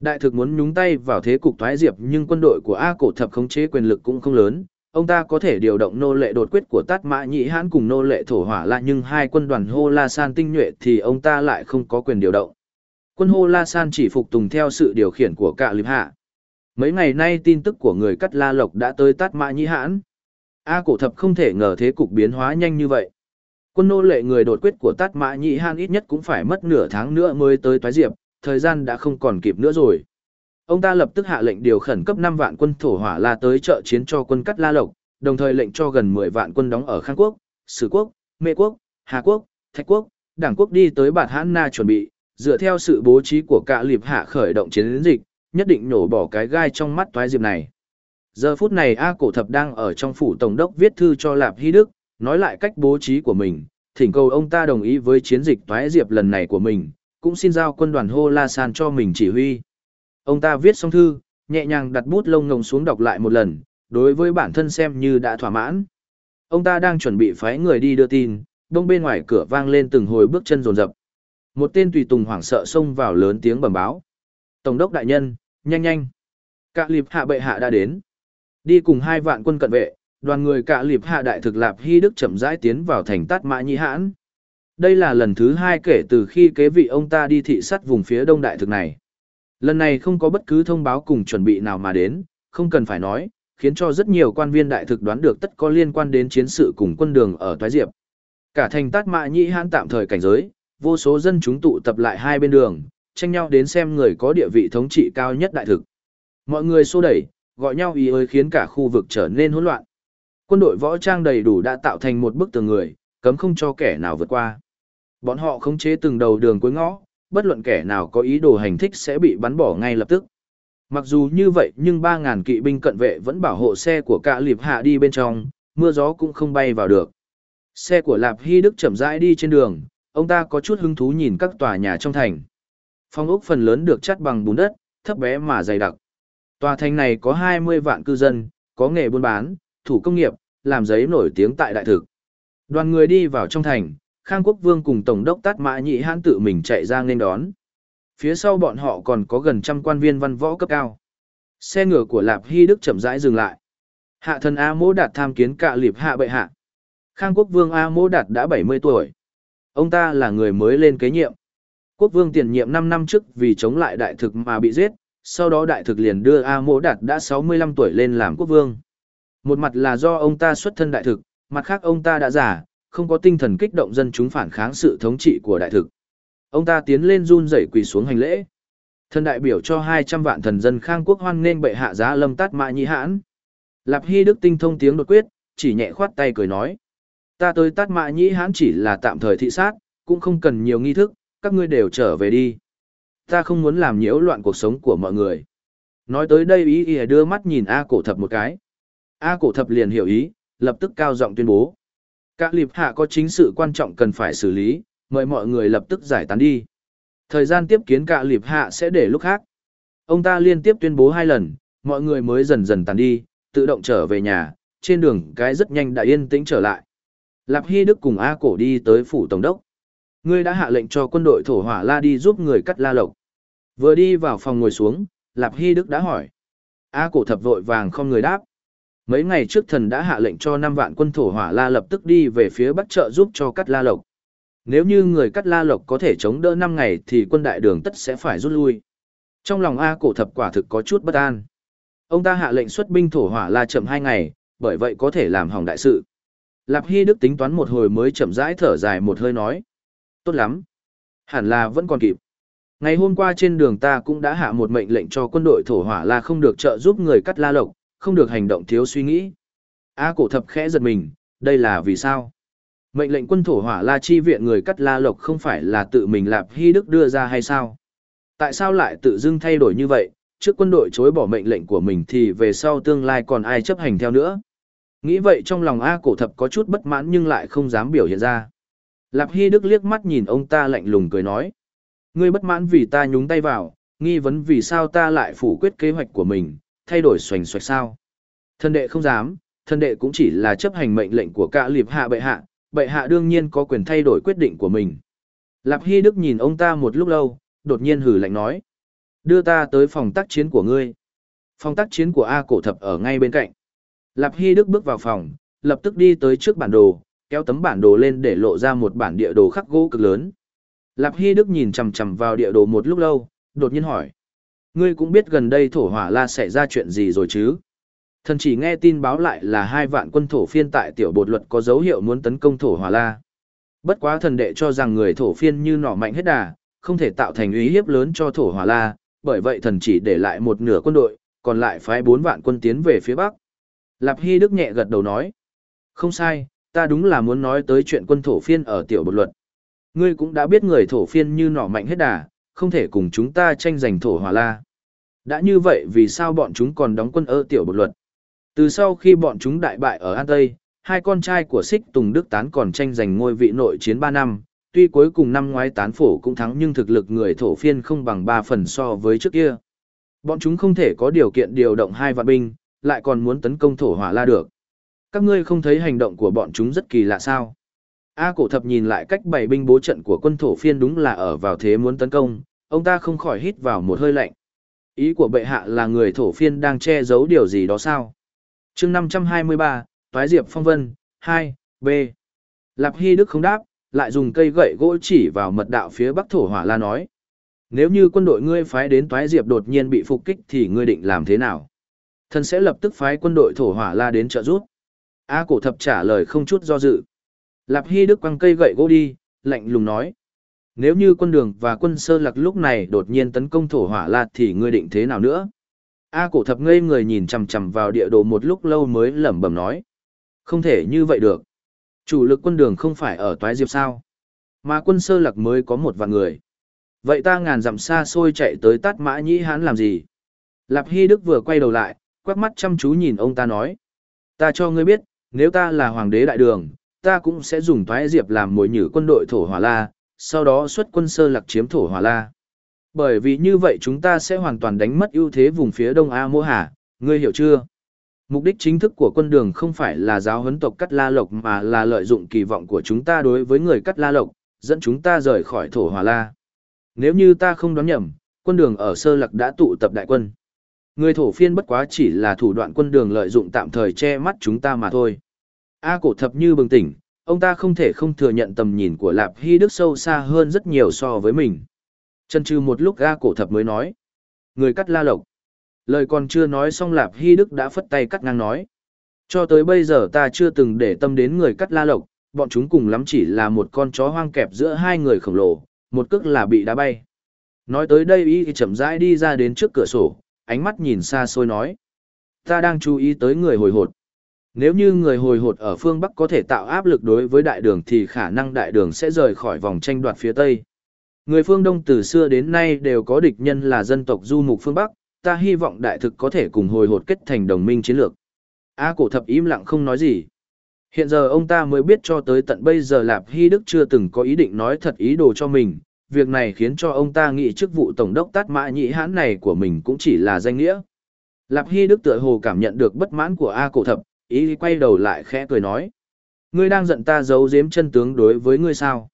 Đại thực muốn nhúng tay vào thế cục Toái Diệp nhưng quân đội của A cổ thập khống chế quyền lực cũng không lớn, ông ta có thể điều động nô lệ đột quyết của Tát Mã Nhĩ Hãn cùng nô lệ thổ hỏa la nhưng hai quân đoàn Hô La San tinh nhuệ thì ông ta lại không có quyền điều động. Quân Hô La San chỉ phục tùng theo sự điều khiển của cả Liệp Hạ. Mấy ngày nay tin tức của người cắt La Lộc đã tới Tát Mã Nhĩ Hãn. A cổ thập không thể ngờ thế cục biến hóa nhanh như vậy. Quân nô lệ người đột quyết của Tát Mã Nhĩ Hãn ít nhất cũng phải mất nửa tháng nữa mới tới Toái Diệp, thời gian đã không còn kịp nữa rồi. Ông ta lập tức hạ lệnh điều khẩn cấp 5 vạn quân thổ hỏa la tới trợ chiến cho quân cắt La Lộc, đồng thời lệnh cho gần 10 vạn quân đóng ở Khang Quốc, Sử Quốc, Mê Quốc, Hà Quốc, Thạch Quốc, Đảng Quốc đi tới Bạt Hãn Na chuẩn bị, dựa theo sự bố trí của cả liệp hạ khởi động chiến dịch, nhất định nổ bỏ cái gai trong mắt toái diệp này. Giờ phút này A Cổ Thập đang ở trong phủ tổng đốc viết thư cho Lạp Hy Đức, nói lại cách bố trí của mình, thỉnh cầu ông ta đồng ý với chiến dịch toái diệp lần này của mình, cũng xin giao quân đoàn Hô La San cho mình chỉ huy. Ông ta viết xong thư, nhẹ nhàng đặt bút lông ngồng xuống đọc lại một lần, đối với bản thân xem như đã thỏa mãn. Ông ta đang chuẩn bị phái người đi đưa tin, đông bên ngoài cửa vang lên từng hồi bước chân rồn rập. Một tên tùy tùng hoảng sợ xông vào lớn tiếng bẩm báo. Tổng đốc đại nhân, nhanh nhanh. Cạ liệp hạ bệ hạ đã đến. Đi cùng hai vạn quân cận vệ, đoàn người cạ liệp hạ đại thực lạp hy đức chậm rãi tiến vào thành tát mã nhĩ hãn. Đây là lần thứ hai kể từ khi kế vị ông ta đi thị sát vùng phía đông đại thực này. Lần này không có bất cứ thông báo cùng chuẩn bị nào mà đến, không cần phải nói, khiến cho rất nhiều quan viên đại thực đoán được tất có liên quan đến chiến sự cùng quân đường ở Thoái Diệp. Cả thành Tát Mã Nhĩ Hãn tạm thời cảnh giới, vô số dân chúng tụ tập lại hai bên đường, tranh nhau đến xem người có địa vị thống trị cao nhất đại thực. Mọi người xô đẩy, gọi nhau ý ơi khiến cả khu vực trở nên hỗn loạn. Quân đội võ trang đầy đủ đã tạo thành một bức tường người, cấm không cho kẻ nào vượt qua. Bọn họ khống chế từng đầu đường cuối ngõ, bất luận kẻ nào có ý đồ hành thích sẽ bị bắn bỏ ngay lập tức. Mặc dù như vậy nhưng 3.000 kỵ binh cận vệ vẫn bảo hộ xe của cả liệp hạ đi bên trong, mưa gió cũng không bay vào được. Xe của Lạp Hy Đức chậm rãi đi trên đường, ông ta có chút hứng thú nhìn các tòa nhà trong thành. Phong ốc phần lớn được chắt bằng bùn đất, thấp bé mà dày đặc. Tòa thành này có 20 vạn cư dân, có nghề buôn bán, thủ công nghiệp, làm giấy nổi tiếng tại đại thực. Đoàn người đi vào trong thành, Khang Quốc Vương cùng Tổng đốc Tát Mã Nhị Hãn tự mình chạy ra nên đón. Phía sau bọn họ còn có gần trăm quan viên văn võ cấp cao. Xe ngựa của Lạp Hy Đức chậm rãi dừng lại. Hạ thần A Mỗ Đạt tham kiến cạ liệp hạ bệ hạ. Khang quốc vương A Mỗ Đạt đã 70 tuổi. Ông ta là người mới lên kế nhiệm. Quốc vương tiền nhiệm 5 năm trước vì chống lại đại thực mà bị giết, sau đó đại thực liền đưa A Mỗ Đạt đã 65 tuổi lên làm quốc vương. Một mặt là do ông ta xuất thân đại thực, mặt khác ông ta đã già, không có tinh thần kích động dân chúng phản kháng sự thống trị của đại thực. Ông ta tiến lên run rẩy quỳ xuống hành lễ. Thần đại biểu cho 200 vạn thần dân khang quốc hoan nên bệ hạ giá lâm tát mã nhị hãn. Lạp Hy Đức tinh thông tiếng đột quyết, chỉ nhẹ khoát tay cười nói. Ta tới tát mã nhị hãn chỉ là tạm thời thị sát, cũng không cần nhiều nghi thức, các ngươi đều trở về đi. Ta không muốn làm nhiễu loạn cuộc sống của mọi người. Nói tới đây ý ý đưa mắt nhìn A cổ thập một cái. A cổ thập liền hiểu ý, lập tức cao giọng tuyên bố. Các liệp hạ có chính sự quan trọng cần phải xử lý, mời mọi người lập tức giải tán đi. Thời gian tiếp kiến cả liệp hạ sẽ để lúc khác. Ông ta liên tiếp tuyên bố hai lần, mọi người mới dần dần tàn đi, tự động trở về nhà, trên đường cái rất nhanh đã yên tĩnh trở lại. Lạp Hy Đức cùng A Cổ đi tới phủ tổng đốc. Ngươi đã hạ lệnh cho quân đội thổ hỏa la đi giúp người cắt la lộc. Vừa đi vào phòng ngồi xuống, Lạp Hy Đức đã hỏi. A Cổ thập vội vàng không người đáp. Mấy ngày trước thần đã hạ lệnh cho năm vạn quân thổ hỏa la lập tức đi về phía bắc trợ giúp cho cắt la lộc. Nếu như người cắt la lộc có thể chống đỡ năm ngày thì quân đại đường tất sẽ phải rút lui. Trong lòng A cổ thập quả thực có chút bất an. Ông ta hạ lệnh xuất binh thổ hỏa la chậm hai ngày, bởi vậy có thể làm hỏng đại sự. Lạp Hy Đức tính toán một hồi mới chậm rãi thở dài một hơi nói. Tốt lắm. Hẳn là vẫn còn kịp. Ngày hôm qua trên đường ta cũng đã hạ một mệnh lệnh cho quân đội thổ hỏa là không được trợ giúp người cắt la lộc, không được hành động thiếu suy nghĩ. A cổ thập khẽ giật mình, đây là vì sao? Mệnh lệnh quân thổ hỏa la chi viện người cắt la lộc không phải là tự mình lạp hy đức đưa ra hay sao? Tại sao lại tự dưng thay đổi như vậy, trước quân đội chối bỏ mệnh lệnh của mình thì về sau tương lai còn ai chấp hành theo nữa. Nghĩ vậy trong lòng A cổ thập có chút bất mãn nhưng lại không dám biểu hiện ra. Lạp Hy Đức liếc mắt nhìn ông ta lạnh lùng cười nói. Ngươi bất mãn vì ta nhúng tay vào, nghi vấn vì sao ta lại phủ quyết kế hoạch của mình, thay đổi xoành xoạch sao. Thân đệ không dám, thân đệ cũng chỉ là chấp hành mệnh lệnh của cả liệp hạ bệ hạ, bệ hạ đương nhiên có quyền thay đổi quyết định của mình. Lạp Hy Đức nhìn ông ta một lúc lâu, đột nhiên hử lạnh nói. Đưa ta tới phòng tác chiến của ngươi. Phòng tác chiến của A cổ thập ở ngay bên cạnh. Lạp Hy Đức bước vào phòng, lập tức đi tới trước bản đồ, kéo tấm bản đồ lên để lộ ra một bản địa đồ khắc gỗ cực lớn. Lạp Hy Đức nhìn chằm chằm vào địa đồ một lúc lâu, đột nhiên hỏi. Ngươi cũng biết gần đây thổ hỏa la xảy ra chuyện gì rồi chứ? Thần chỉ nghe tin báo lại là hai vạn quân thổ phiên tại tiểu bột luật có dấu hiệu muốn tấn công thổ hỏa la. Bất quá thần đệ cho rằng người thổ phiên như nỏ mạnh hết đà, không thể tạo thành uy hiếp lớn cho thổ hỏa la, bởi vậy thần chỉ để lại một nửa quân đội, còn lại phái bốn vạn quân tiến về phía bắc. Lạp Hy Đức nhẹ gật đầu nói. Không sai, ta đúng là muốn nói tới chuyện quân thổ phiên ở tiểu bột luật. Ngươi cũng đã biết người thổ phiên như nỏ mạnh hết đà, không thể cùng chúng ta tranh giành thổ hòa la. Đã như vậy vì sao bọn chúng còn đóng quân ở tiểu bột luật? Từ sau khi bọn chúng đại bại ở An Tây, hai con trai của Sích Tùng Đức Tán còn tranh giành ngôi vị nội chiến 3 năm, tuy cuối cùng năm ngoái tán phổ cũng thắng nhưng thực lực người thổ phiên không bằng 3 phần so với trước kia. Bọn chúng không thể có điều kiện điều động hai vạn binh, lại còn muốn tấn công thổ hỏa la được. Các ngươi không thấy hành động của bọn chúng rất kỳ lạ sao? A cổ thập nhìn lại cách bày binh bố trận của quân thổ phiên đúng là ở vào thế muốn tấn công, ông ta không khỏi hít vào một hơi lạnh. Ý của bệ hạ là người thổ phiên đang che giấu điều gì đó sao? chương 523, Toái Diệp Phong Vân, 2, B. Lạp Hy Đức không đáp, lại dùng cây gậy gỗ chỉ vào mật đạo phía bắc thổ hỏa la nói. Nếu như quân đội ngươi phái đến Toái Diệp đột nhiên bị phục kích thì ngươi định làm thế nào? Thần sẽ lập tức phái quân đội thổ hỏa la đến trợ giúp. A cổ thập trả lời không chút do dự. Lạp Hy Đức quăng cây gậy gỗ đi, lạnh lùng nói. Nếu như quân đường và quân sơ lạc lúc này đột nhiên tấn công thổ hỏa la thì ngươi định thế nào nữa? A cổ thập ngây người nhìn chằm chằm vào địa đồ một lúc lâu mới lẩm bẩm nói. Không thể như vậy được. Chủ lực quân đường không phải ở toái diệp sao. Mà quân sơ lạc mới có một vạn người. Vậy ta ngàn dặm xa xôi chạy tới tát mã nhĩ hán làm gì? Lạp Hy Đức vừa quay đầu lại, quét mắt chăm chú nhìn ông ta nói. Ta cho ngươi biết, nếu ta là hoàng đế đại đường, ta cũng sẽ dùng thoái diệp làm mồi nhử quân đội thổ hỏa la, sau đó xuất quân sơ lạc chiếm thổ hỏa la. Bởi vì như vậy chúng ta sẽ hoàn toàn đánh mất ưu thế vùng phía đông A Mô Hà, ngươi hiểu chưa? Mục đích chính thức của quân đường không phải là giáo huấn tộc Cắt La Lộc mà là lợi dụng kỳ vọng của chúng ta đối với người Cắt La Lộc, dẫn chúng ta rời khỏi thổ Hòa La. Nếu như ta không đoán nhầm, quân đường ở Sơ Lạc đã tụ tập đại quân. Người thổ phiên bất quá chỉ là thủ đoạn quân đường lợi dụng tạm thời che mắt chúng ta mà thôi. A cổ thập như bừng tỉnh, ông ta không thể không thừa nhận tầm nhìn của Lạp Hy Đức sâu xa hơn rất nhiều so với mình. Chân trừ một lúc A cổ thập mới nói. Người cắt la lộc. Lời còn chưa nói xong Lạp Hy Đức đã phất tay cắt ngang nói. Cho tới bây giờ ta chưa từng để tâm đến người cắt la lộc, bọn chúng cùng lắm chỉ là một con chó hoang kẹp giữa hai người khổng lồ, một cước là bị đá bay. Nói tới đây Y chậm rãi đi ra đến trước cửa sổ, ánh mắt nhìn xa xôi nói. Ta đang chú ý tới người hồi hột. Nếu như người hồi hột ở phương Bắc có thể tạo áp lực đối với đại đường thì khả năng đại đường sẽ rời khỏi vòng tranh đoạt phía Tây. Người phương Đông từ xưa đến nay đều có địch nhân là dân tộc du mục phương Bắc, ta hy vọng đại thực có thể cùng hồi hột kết thành đồng minh chiến lược. A cổ thập im lặng không nói gì. Hiện giờ ông ta mới biết cho tới tận bây giờ Lạp Hy Đức chưa từng có ý định nói thật ý đồ cho mình, việc này khiến cho ông ta nghĩ chức vụ tổng đốc tát mã nhị hãn này của mình cũng chỉ là danh nghĩa. Lạp Hy Đức tựa hồ cảm nhận được bất mãn của A cổ thập, ý quay đầu lại khẽ cười nói. Ngươi đang giận ta giấu giếm chân tướng đối với ngươi sao?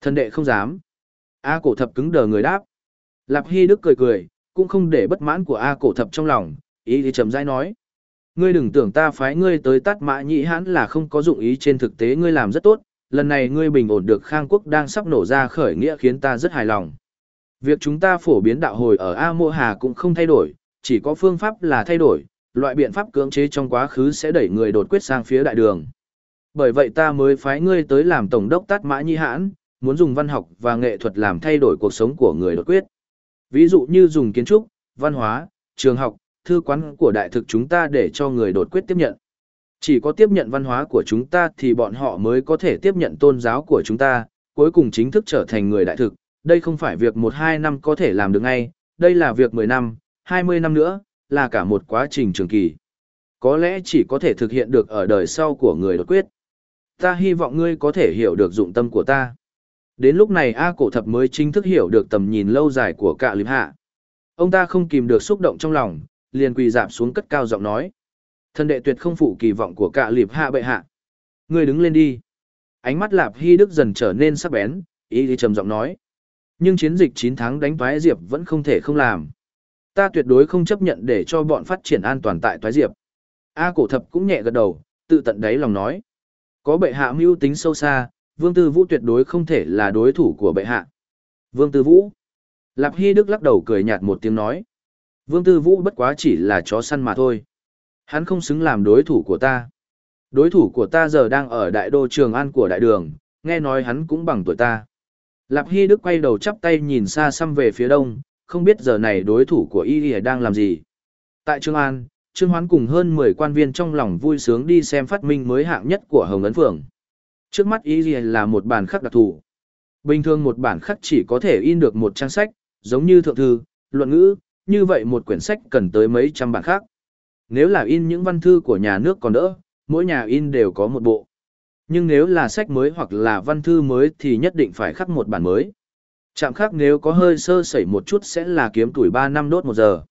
Thần đệ không dám. A cổ thập cứng đờ người đáp. Lạp Hy Đức cười cười, cũng không để bất mãn của A cổ thập trong lòng, ý thì chậm rãi nói. Ngươi đừng tưởng ta phái ngươi tới tát mã nhị hãn là không có dụng ý trên thực tế ngươi làm rất tốt, lần này ngươi bình ổn được khang quốc đang sắp nổ ra khởi nghĩa khiến ta rất hài lòng. Việc chúng ta phổ biến đạo hồi ở A Mộ Hà cũng không thay đổi, chỉ có phương pháp là thay đổi, loại biện pháp cưỡng chế trong quá khứ sẽ đẩy người đột quyết sang phía đại đường. Bởi vậy ta mới phái ngươi tới làm tổng đốc tát mã nhị hãn, muốn dùng văn học và nghệ thuật làm thay đổi cuộc sống của người đột quyết. Ví dụ như dùng kiến trúc, văn hóa, trường học, thư quán của đại thực chúng ta để cho người đột quyết tiếp nhận. Chỉ có tiếp nhận văn hóa của chúng ta thì bọn họ mới có thể tiếp nhận tôn giáo của chúng ta, cuối cùng chính thức trở thành người đại thực. Đây không phải việc 1-2 năm có thể làm được ngay, đây là việc 10 năm, 20 năm nữa, là cả một quá trình trường kỳ. Có lẽ chỉ có thể thực hiện được ở đời sau của người đột quyết. Ta hy vọng ngươi có thể hiểu được dụng tâm của ta. Đến lúc này A cổ thập mới chính thức hiểu được tầm nhìn lâu dài của cạ liệp hạ. Ông ta không kìm được xúc động trong lòng, liền quỳ dạp xuống cất cao giọng nói. Thân đệ tuyệt không phụ kỳ vọng của cạ liệp hạ bệ hạ. Ngươi đứng lên đi. Ánh mắt lạp hy đức dần trở nên sắc bén, ý thì trầm giọng nói. Nhưng chiến dịch 9 tháng đánh phái diệp vẫn không thể không làm. Ta tuyệt đối không chấp nhận để cho bọn phát triển an toàn tại toái diệp. A cổ thập cũng nhẹ gật đầu, tự tận đáy lòng nói. Có bệ hạ mưu tính sâu xa, Vương Tư Vũ tuyệt đối không thể là đối thủ của bệ hạ. Vương Tư Vũ. Lạp Hy Đức lắc đầu cười nhạt một tiếng nói. Vương Tư Vũ bất quá chỉ là chó săn mà thôi. Hắn không xứng làm đối thủ của ta. Đối thủ của ta giờ đang ở đại đô trường an của đại đường, nghe nói hắn cũng bằng tuổi ta. Lạp Hy Đức quay đầu chắp tay nhìn xa xăm về phía đông, không biết giờ này đối thủ của y đang làm gì. Tại Trường An, Trương Hoán cùng hơn 10 quan viên trong lòng vui sướng đi xem phát minh mới hạng nhất của Hồng Ấn Phường. Trước mắt y là một bản khắc đặc thù. Bình thường một bản khắc chỉ có thể in được một trang sách, giống như thượng thư, luận ngữ, như vậy một quyển sách cần tới mấy trăm bản khác. Nếu là in những văn thư của nhà nước còn đỡ, mỗi nhà in đều có một bộ. Nhưng nếu là sách mới hoặc là văn thư mới thì nhất định phải khắc một bản mới. Chạm khắc nếu có hơi sơ sẩy một chút sẽ là kiếm tuổi 3 năm đốt một giờ.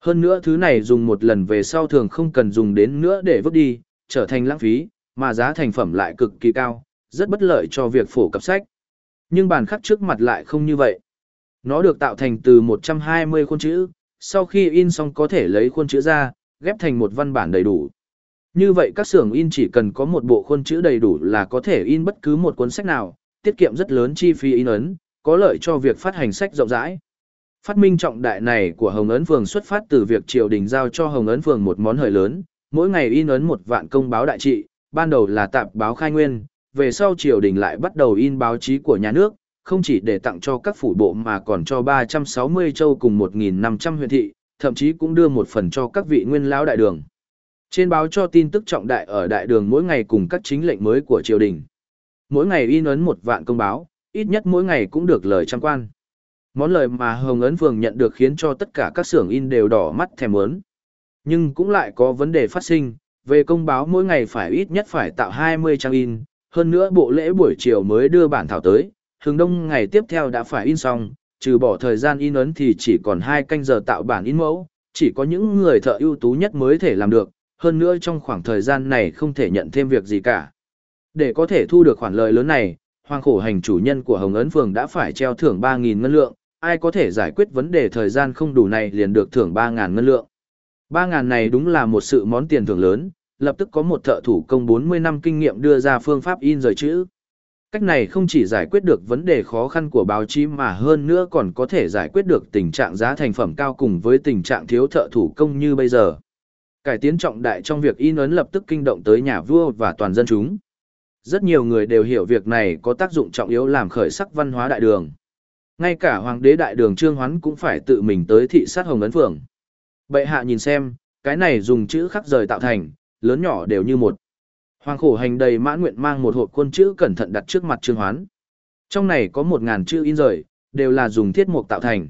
Hơn nữa thứ này dùng một lần về sau thường không cần dùng đến nữa để vứt đi, trở thành lãng phí, mà giá thành phẩm lại cực kỳ cao, rất bất lợi cho việc phổ cập sách. Nhưng bản khắc trước mặt lại không như vậy. Nó được tạo thành từ 120 khuôn chữ, sau khi in xong có thể lấy khuôn chữ ra, ghép thành một văn bản đầy đủ. Như vậy các xưởng in chỉ cần có một bộ khuôn chữ đầy đủ là có thể in bất cứ một cuốn sách nào, tiết kiệm rất lớn chi phí in ấn, có lợi cho việc phát hành sách rộng rãi. Phát minh trọng đại này của Hồng Ấn Phường xuất phát từ việc triều đình giao cho Hồng Ấn Phường một món hời lớn, mỗi ngày in ấn một vạn công báo đại trị, ban đầu là tạp báo khai nguyên, về sau triều đình lại bắt đầu in báo chí của nhà nước, không chỉ để tặng cho các phủ bộ mà còn cho 360 châu cùng 1.500 huyện thị, thậm chí cũng đưa một phần cho các vị nguyên lão đại đường. Trên báo cho tin tức trọng đại ở đại đường mỗi ngày cùng các chính lệnh mới của triều đình. Mỗi ngày in ấn một vạn công báo, ít nhất mỗi ngày cũng được lời trăm quan. Món lời mà Hồng Ấn Phường nhận được khiến cho tất cả các xưởng in đều đỏ mắt thèm muốn. Nhưng cũng lại có vấn đề phát sinh, về công báo mỗi ngày phải ít nhất phải tạo 20 trang in, hơn nữa bộ lễ buổi chiều mới đưa bản thảo tới, hướng đông ngày tiếp theo đã phải in xong, trừ bỏ thời gian in ấn thì chỉ còn 2 canh giờ tạo bản in mẫu, chỉ có những người thợ ưu tú nhất mới thể làm được, hơn nữa trong khoảng thời gian này không thể nhận thêm việc gì cả. Để có thể thu được khoản lợi lớn này, Hoàng khổ hành chủ nhân của Hồng Ấn Phường đã phải treo thưởng 3.000 ngân lượng, ai có thể giải quyết vấn đề thời gian không đủ này liền được thưởng 3.000 ngân lượng. 3.000 này đúng là một sự món tiền thưởng lớn, lập tức có một thợ thủ công 40 năm kinh nghiệm đưa ra phương pháp in rời chữ. Cách này không chỉ giải quyết được vấn đề khó khăn của báo chí mà hơn nữa còn có thể giải quyết được tình trạng giá thành phẩm cao cùng với tình trạng thiếu thợ thủ công như bây giờ. Cải tiến trọng đại trong việc in ấn lập tức kinh động tới nhà vua và toàn dân chúng. Rất nhiều người đều hiểu việc này có tác dụng trọng yếu làm khởi sắc văn hóa đại đường. Ngay cả hoàng đế đại đường Trương Hoán cũng phải tự mình tới thị sát Hồng Ấn Phường. Bệ hạ nhìn xem, cái này dùng chữ khắc rời tạo thành, lớn nhỏ đều như một. Hoàng khổ hành đầy mãn nguyện mang một hộp quân chữ cẩn thận đặt trước mặt Trương Hoán. Trong này có một ngàn chữ in rời, đều là dùng thiết mục tạo thành.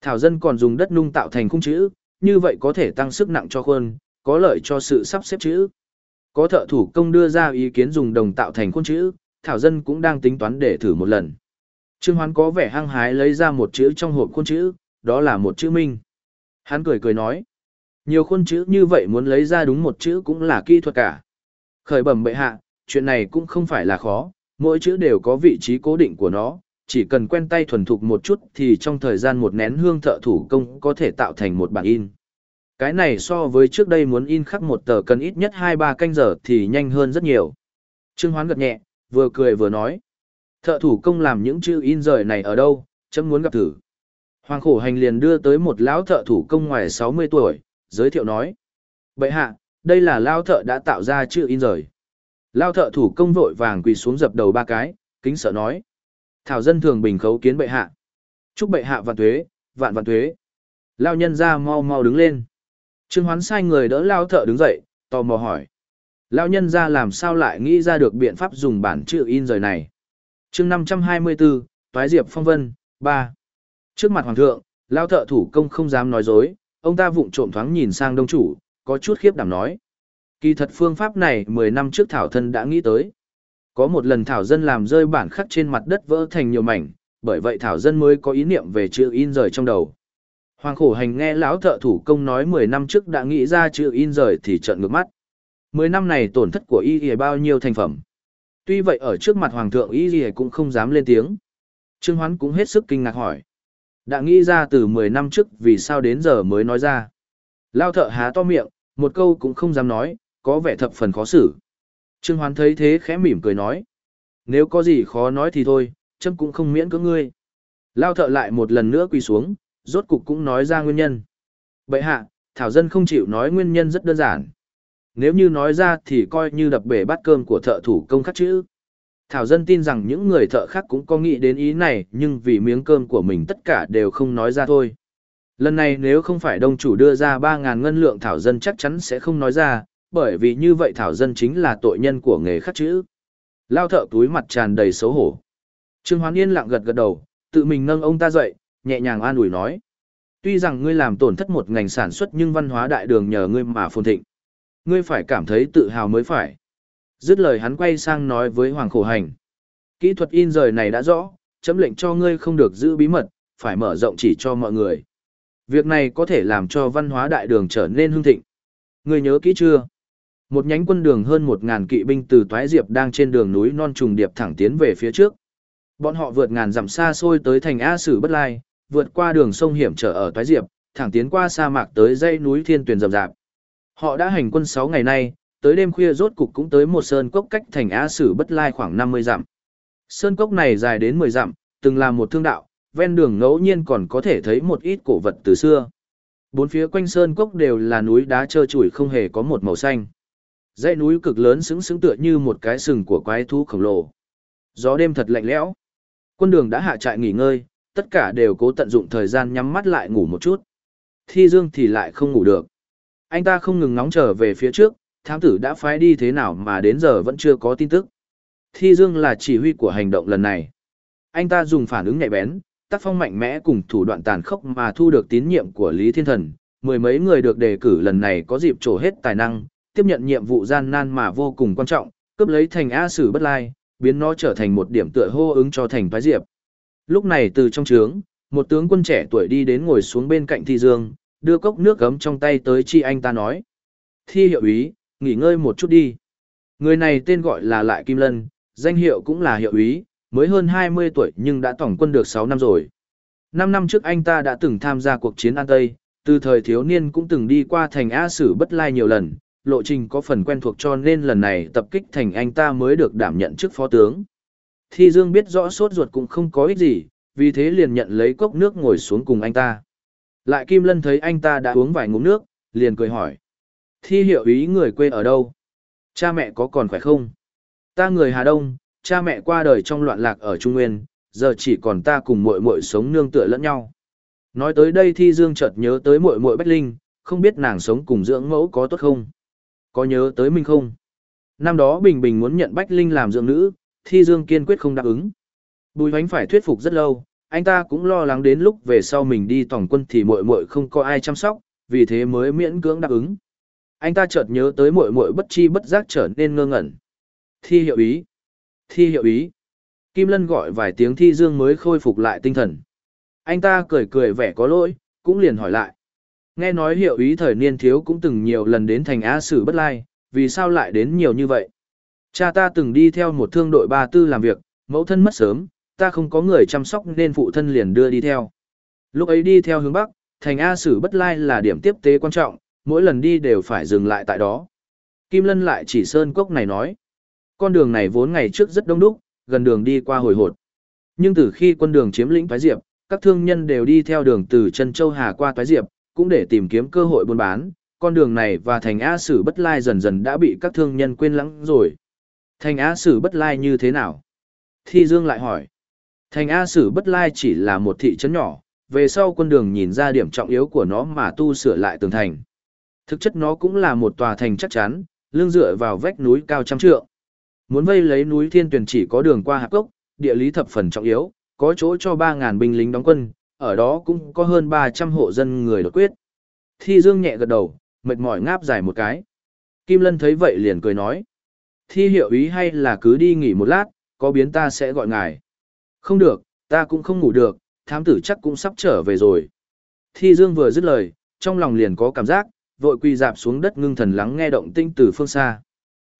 Thảo dân còn dùng đất nung tạo thành khung chữ, như vậy có thể tăng sức nặng cho khuôn, có lợi cho sự sắp xếp chữ. Có thợ thủ công đưa ra ý kiến dùng đồng tạo thành khuôn chữ, Thảo dân cũng đang tính toán để thử một lần. Trương Hoán có vẻ hăng hái lấy ra một chữ trong hộp khuôn chữ, đó là một chữ minh. Hắn cười cười nói, nhiều khuôn chữ như vậy muốn lấy ra đúng một chữ cũng là kỹ thuật cả. Khởi bẩm bệ hạ, chuyện này cũng không phải là khó, mỗi chữ đều có vị trí cố định của nó, chỉ cần quen tay thuần thục một chút thì trong thời gian một nén hương thợ thủ công có thể tạo thành một bản in. Cái này so với trước đây muốn in khắc một tờ cần ít nhất 2-3 canh giờ thì nhanh hơn rất nhiều. Trương Hoán gật nhẹ, vừa cười vừa nói. Thợ thủ công làm những chữ in rời này ở đâu, chấm muốn gặp thử. Hoàng khổ hành liền đưa tới một lão thợ thủ công ngoài 60 tuổi, giới thiệu nói. Bậy hạ, đây là lao thợ đã tạo ra chữ in rời. Lao thợ thủ công vội vàng quỳ xuống dập đầu ba cái, kính sợ nói. Thảo dân thường bình khấu kiến bệ hạ. Chúc bệ hạ vạn tuế, vạn vạn tuế. Lao nhân ra mau mau đứng lên. Trương Hoán sai người đỡ Lao thợ đứng dậy, tò mò hỏi. Lao nhân ra làm sao lại nghĩ ra được biện pháp dùng bản chữ in rời này. chương 524, Toái Diệp Phong Vân, 3. Trước mặt Hoàng thượng, Lao thợ thủ công không dám nói dối, ông ta vụng trộm thoáng nhìn sang đông chủ, có chút khiếp đảm nói. Kỳ thật phương pháp này 10 năm trước Thảo Thân đã nghĩ tới. Có một lần Thảo Dân làm rơi bản khắc trên mặt đất vỡ thành nhiều mảnh, bởi vậy Thảo Dân mới có ý niệm về chữ in rời trong đầu. Hoàng khổ hành nghe lão thợ thủ công nói 10 năm trước đã nghĩ ra chữ in rời thì trợn ngược mắt. 10 năm này tổn thất của y y bao nhiêu thành phẩm. Tuy vậy ở trước mặt Hoàng thượng y y cũng không dám lên tiếng. Trương Hoán cũng hết sức kinh ngạc hỏi. Đã nghĩ ra từ 10 năm trước vì sao đến giờ mới nói ra. Lao thợ há to miệng, một câu cũng không dám nói, có vẻ thập phần khó xử. Trương Hoán thấy thế khẽ mỉm cười nói. Nếu có gì khó nói thì thôi, chấm cũng không miễn cưỡng ngươi. Lao thợ lại một lần nữa quỳ xuống, rốt cục cũng nói ra nguyên nhân. Bệ hạ, Thảo Dân không chịu nói nguyên nhân rất đơn giản. Nếu như nói ra thì coi như đập bể bát cơm của thợ thủ công khắc chữ. Thảo Dân tin rằng những người thợ khác cũng có nghĩ đến ý này nhưng vì miếng cơm của mình tất cả đều không nói ra thôi. Lần này nếu không phải đông chủ đưa ra 3.000 ngân lượng Thảo Dân chắc chắn sẽ không nói ra, bởi vì như vậy Thảo Dân chính là tội nhân của nghề khắc chữ. Lao thợ túi mặt tràn đầy xấu hổ. Trương Hoán Yên lặng gật gật đầu, tự mình nâng ông ta dậy, nhẹ nhàng an ủi nói. Tuy rằng ngươi làm tổn thất một ngành sản xuất nhưng văn hóa đại đường nhờ ngươi mà phồn thịnh. Ngươi phải cảm thấy tự hào mới phải. Dứt lời hắn quay sang nói với Hoàng Khổ Hành. Kỹ thuật in rời này đã rõ, chấm lệnh cho ngươi không được giữ bí mật, phải mở rộng chỉ cho mọi người. Việc này có thể làm cho văn hóa đại đường trở nên hưng thịnh. Ngươi nhớ kỹ chưa? Một nhánh quân đường hơn một ngàn kỵ binh từ Toái Diệp đang trên đường núi non trùng điệp thẳng tiến về phía trước. Bọn họ vượt ngàn dặm xa xôi tới thành A Sử Bất Lai, vượt qua đường sông hiểm trở ở Toái Diệp, thẳng tiến qua sa mạc tới dãy núi Thiên Tuyền rậm rạp. Họ đã hành quân 6 ngày nay, tới đêm khuya rốt cục cũng tới một sơn cốc cách thành Á Sử Bất Lai khoảng 50 dặm. Sơn cốc này dài đến 10 dặm, từng là một thương đạo, ven đường ngẫu nhiên còn có thể thấy một ít cổ vật từ xưa. Bốn phía quanh sơn cốc đều là núi đá trơ trụi không hề có một màu xanh. Dãy núi cực lớn sững sững tựa như một cái sừng của quái thú khổng lồ. Gió đêm thật lạnh lẽo. Quân đường đã hạ trại nghỉ ngơi, tất cả đều cố tận dụng thời gian nhắm mắt lại ngủ một chút. Thi Dương thì lại không ngủ được. Anh ta không ngừng ngóng trở về phía trước, thám tử đã phái đi thế nào mà đến giờ vẫn chưa có tin tức. Thi Dương là chỉ huy của hành động lần này. Anh ta dùng phản ứng nhạy bén, tác phong mạnh mẽ cùng thủ đoạn tàn khốc mà thu được tín nhiệm của Lý Thiên Thần. Mười mấy người được đề cử lần này có dịp trổ hết tài năng, tiếp nhận nhiệm vụ gian nan mà vô cùng quan trọng, cướp lấy thành A Sử Bất Lai, biến nó trở thành một điểm tựa hô ứng cho thành Phái Diệp. Lúc này từ trong trướng, một tướng quân trẻ tuổi đi đến ngồi xuống bên cạnh Thi Dương, đưa cốc nước gấm trong tay tới chi anh ta nói. Thi hiệu ý, nghỉ ngơi một chút đi. Người này tên gọi là Lại Kim Lân, danh hiệu cũng là hiệu ý, mới hơn 20 tuổi nhưng đã tổng quân được 6 năm rồi. 5 năm trước anh ta đã từng tham gia cuộc chiến An Tây, từ thời thiếu niên cũng từng đi qua thành A Sử Bất Lai nhiều lần, lộ trình có phần quen thuộc cho nên lần này tập kích thành anh ta mới được đảm nhận chức phó tướng. Thi Dương biết rõ sốt ruột cũng không có ích gì, vì thế liền nhận lấy cốc nước ngồi xuống cùng anh ta. Lại Kim Lân thấy anh ta đã uống vài ngụm nước, liền cười hỏi. Thi hiệu ý người quê ở đâu? Cha mẹ có còn khỏe không? Ta người Hà Đông, cha mẹ qua đời trong loạn lạc ở Trung Nguyên, giờ chỉ còn ta cùng muội muội sống nương tựa lẫn nhau. Nói tới đây Thi Dương chợt nhớ tới muội muội Bách Linh, không biết nàng sống cùng dưỡng mẫu có tốt không? Có nhớ tới mình không? Năm đó Bình Bình muốn nhận Bách Linh làm dưỡng nữ, Thi Dương kiên quyết không đáp ứng. Bùi hoánh phải thuyết phục rất lâu, anh ta cũng lo lắng đến lúc về sau mình đi tổng quân thì muội muội không có ai chăm sóc, vì thế mới miễn cưỡng đáp ứng. Anh ta chợt nhớ tới muội muội bất chi bất giác trở nên ngơ ngẩn. Thi hiệu ý. Thi hiệu ý. Kim Lân gọi vài tiếng Thi Dương mới khôi phục lại tinh thần. Anh ta cười cười vẻ có lỗi, cũng liền hỏi lại. Nghe nói hiệu ý thời niên thiếu cũng từng nhiều lần đến thành Á Sử bất lai, vì sao lại đến nhiều như vậy? Cha ta từng đi theo một thương đội ba tư làm việc, mẫu thân mất sớm, ta không có người chăm sóc nên phụ thân liền đưa đi theo. Lúc ấy đi theo hướng Bắc, thành A Sử bất lai là điểm tiếp tế quan trọng, mỗi lần đi đều phải dừng lại tại đó. Kim Lân lại chỉ sơn cốc này nói. Con đường này vốn ngày trước rất đông đúc, gần đường đi qua hồi hột. Nhưng từ khi quân đường chiếm lĩnh Thái Diệp, các thương nhân đều đi theo đường từ Trân Châu Hà qua Thái Diệp, cũng để tìm kiếm cơ hội buôn bán. Con đường này và thành A Sử bất lai dần dần đã bị các thương nhân quên lãng rồi. Thành A Sử bất lai như thế nào? Thi Dương lại hỏi. Thành A Sử bất lai chỉ là một thị trấn nhỏ, về sau quân đường nhìn ra điểm trọng yếu của nó mà tu sửa lại tường thành. Thực chất nó cũng là một tòa thành chắc chắn, lưng dựa vào vách núi cao trăm trượng. Muốn vây lấy núi Thiên Tuyền chỉ có đường qua hạp cốc, địa lý thập phần trọng yếu, có chỗ cho 3.000 binh lính đóng quân, ở đó cũng có hơn 300 hộ dân người đột quyết. Thi Dương nhẹ gật đầu, mệt mỏi ngáp dài một cái. Kim Lân thấy vậy liền cười nói. Thi hiệu ý hay là cứ đi nghỉ một lát, có biến ta sẽ gọi ngài. Không được, ta cũng không ngủ được, thám tử chắc cũng sắp trở về rồi. Thi Dương vừa dứt lời, trong lòng liền có cảm giác, vội quỳ dạp xuống đất ngưng thần lắng nghe động tinh từ phương xa.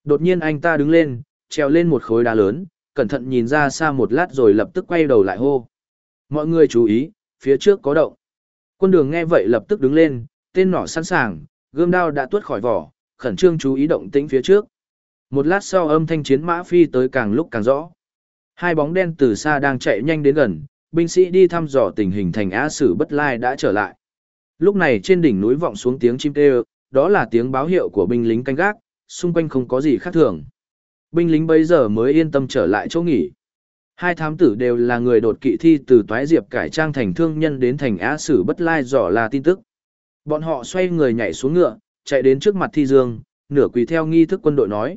Đột nhiên anh ta đứng lên, treo lên một khối đá lớn, cẩn thận nhìn ra xa một lát rồi lập tức quay đầu lại hô. Mọi người chú ý, phía trước có động. Quân đường nghe vậy lập tức đứng lên, tên nỏ sẵn sàng, gươm đao đã tuốt khỏi vỏ, khẩn trương chú ý động tĩnh phía trước. Một lát sau âm thanh chiến mã phi tới càng lúc càng rõ. Hai bóng đen từ xa đang chạy nhanh đến gần, binh sĩ đi thăm dò tình hình thành á sử bất lai đã trở lại. Lúc này trên đỉnh núi vọng xuống tiếng chim kêu, đó là tiếng báo hiệu của binh lính canh gác, xung quanh không có gì khác thường. Binh lính bây giờ mới yên tâm trở lại chỗ nghỉ. Hai thám tử đều là người đột kỵ thi từ toái diệp cải trang thành thương nhân đến thành á sử bất lai dò là tin tức. Bọn họ xoay người nhảy xuống ngựa, chạy đến trước mặt thi dương, nửa quỳ theo nghi thức quân đội nói.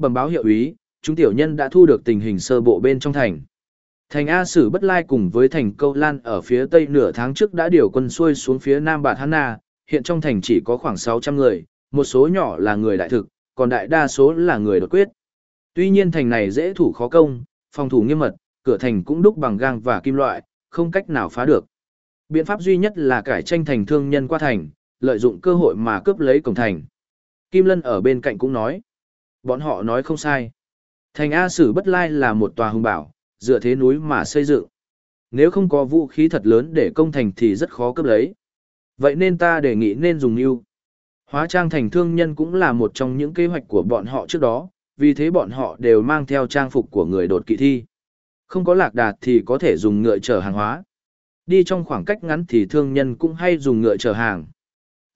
Bẩm báo hiệu ý, chúng tiểu nhân đã thu được tình hình sơ bộ bên trong thành. Thành A Sử Bất Lai cùng với thành Câu Lan ở phía tây nửa tháng trước đã điều quân xuôi xuống phía nam Bạt Hanna, hiện trong thành chỉ có khoảng 600 người, một số nhỏ là người đại thực, còn đại đa số là người đột quyết. Tuy nhiên thành này dễ thủ khó công, phòng thủ nghiêm mật, cửa thành cũng đúc bằng gang và kim loại, không cách nào phá được. Biện pháp duy nhất là cải tranh thành thương nhân qua thành, lợi dụng cơ hội mà cướp lấy cổng thành. Kim Lân ở bên cạnh cũng nói. Bọn họ nói không sai. Thành A Sử Bất Lai là một tòa hùng bảo, dựa thế núi mà xây dựng. Nếu không có vũ khí thật lớn để công thành thì rất khó cướp lấy. Vậy nên ta đề nghị nên dùng yêu. Hóa trang thành thương nhân cũng là một trong những kế hoạch của bọn họ trước đó, vì thế bọn họ đều mang theo trang phục của người đột kỵ thi. Không có lạc đạt thì có thể dùng ngựa chở hàng hóa. Đi trong khoảng cách ngắn thì thương nhân cũng hay dùng ngựa chở hàng.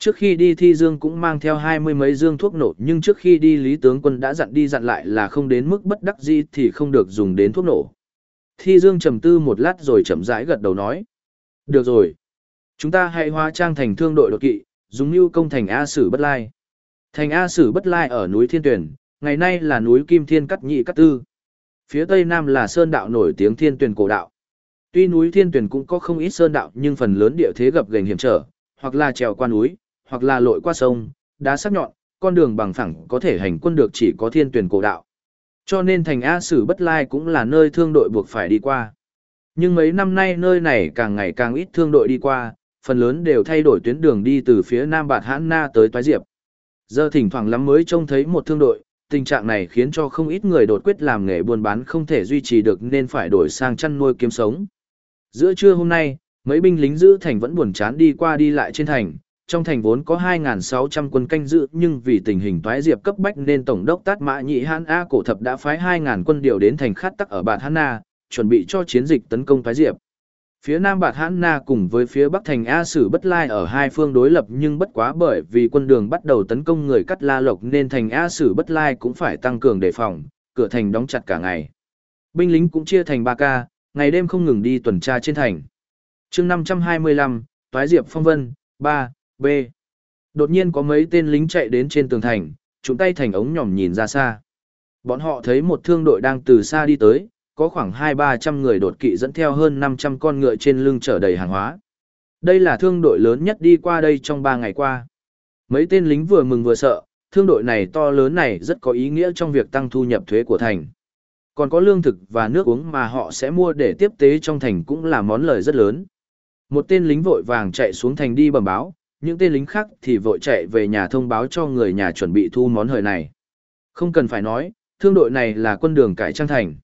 Trước khi đi thi dương cũng mang theo hai mươi mấy dương thuốc nổ nhưng trước khi đi lý tướng quân đã dặn đi dặn lại là không đến mức bất đắc dĩ thì không được dùng đến thuốc nổ. Thi dương trầm tư một lát rồi chậm rãi gật đầu nói. Được rồi. Chúng ta hãy hóa trang thành thương đội đột kỵ, dùng mưu công thành A Sử Bất Lai. Thành A Sử Bất Lai ở núi Thiên Tuyển, ngày nay là núi Kim Thiên Cắt Nhị Cắt Tư. Phía tây nam là sơn đạo nổi tiếng Thiên Tuyển cổ đạo. Tuy núi Thiên Tuyển cũng có không ít sơn đạo nhưng phần lớn địa thế gập ghềnh hiểm trở, hoặc là trèo qua núi, hoặc là lội qua sông, đá sắc nhọn, con đường bằng phẳng có thể hành quân được chỉ có Thiên Tuyển cổ đạo. Cho nên thành A Sử Bất Lai cũng là nơi thương đội buộc phải đi qua. Nhưng mấy năm nay nơi này càng ngày càng ít thương đội đi qua, phần lớn đều thay đổi tuyến đường đi từ phía Nam Bạt Hãn Na tới Toái Diệp. Giờ thỉnh thoảng lắm mới trông thấy một thương đội, tình trạng này khiến cho không ít người đột quyết làm nghề buôn bán không thể duy trì được nên phải đổi sang chăn nuôi kiếm sống. Giữa trưa hôm nay, mấy binh lính giữ thành vẫn buồn chán đi qua đi lại trên thành, trong thành vốn có 2.600 quân canh giữ nhưng vì tình hình toái diệp cấp bách nên Tổng đốc Tát Mã Nhị Hán A Cổ Thập đã phái 2.000 quân điều đến thành Khát Tắc ở Bạt Hán Na, chuẩn bị cho chiến dịch tấn công toái diệp. Phía Nam Bạt Hán Na cùng với phía Bắc thành A Sử Bất Lai ở hai phương đối lập nhưng bất quá bởi vì quân đường bắt đầu tấn công người cắt La Lộc nên thành A Sử Bất Lai cũng phải tăng cường đề phòng, cửa thành đóng chặt cả ngày. Binh lính cũng chia thành 3 ca, ngày đêm không ngừng đi tuần tra trên thành. chương 525, Toái Diệp Phong Vân, 3, B. Đột nhiên có mấy tên lính chạy đến trên tường thành, chúng tay thành ống nhỏm nhìn ra xa. Bọn họ thấy một thương đội đang từ xa đi tới, có khoảng hai ba trăm người đột kỵ dẫn theo hơn năm trăm con ngựa trên lưng chở đầy hàng hóa. Đây là thương đội lớn nhất đi qua đây trong ba ngày qua. Mấy tên lính vừa mừng vừa sợ, thương đội này to lớn này rất có ý nghĩa trong việc tăng thu nhập thuế của thành. Còn có lương thực và nước uống mà họ sẽ mua để tiếp tế trong thành cũng là món lời rất lớn. Một tên lính vội vàng chạy xuống thành đi bẩm báo, những tên lính khác thì vội chạy về nhà thông báo cho người nhà chuẩn bị thu món hời này. Không cần phải nói, thương đội này là quân đường cải trang thành.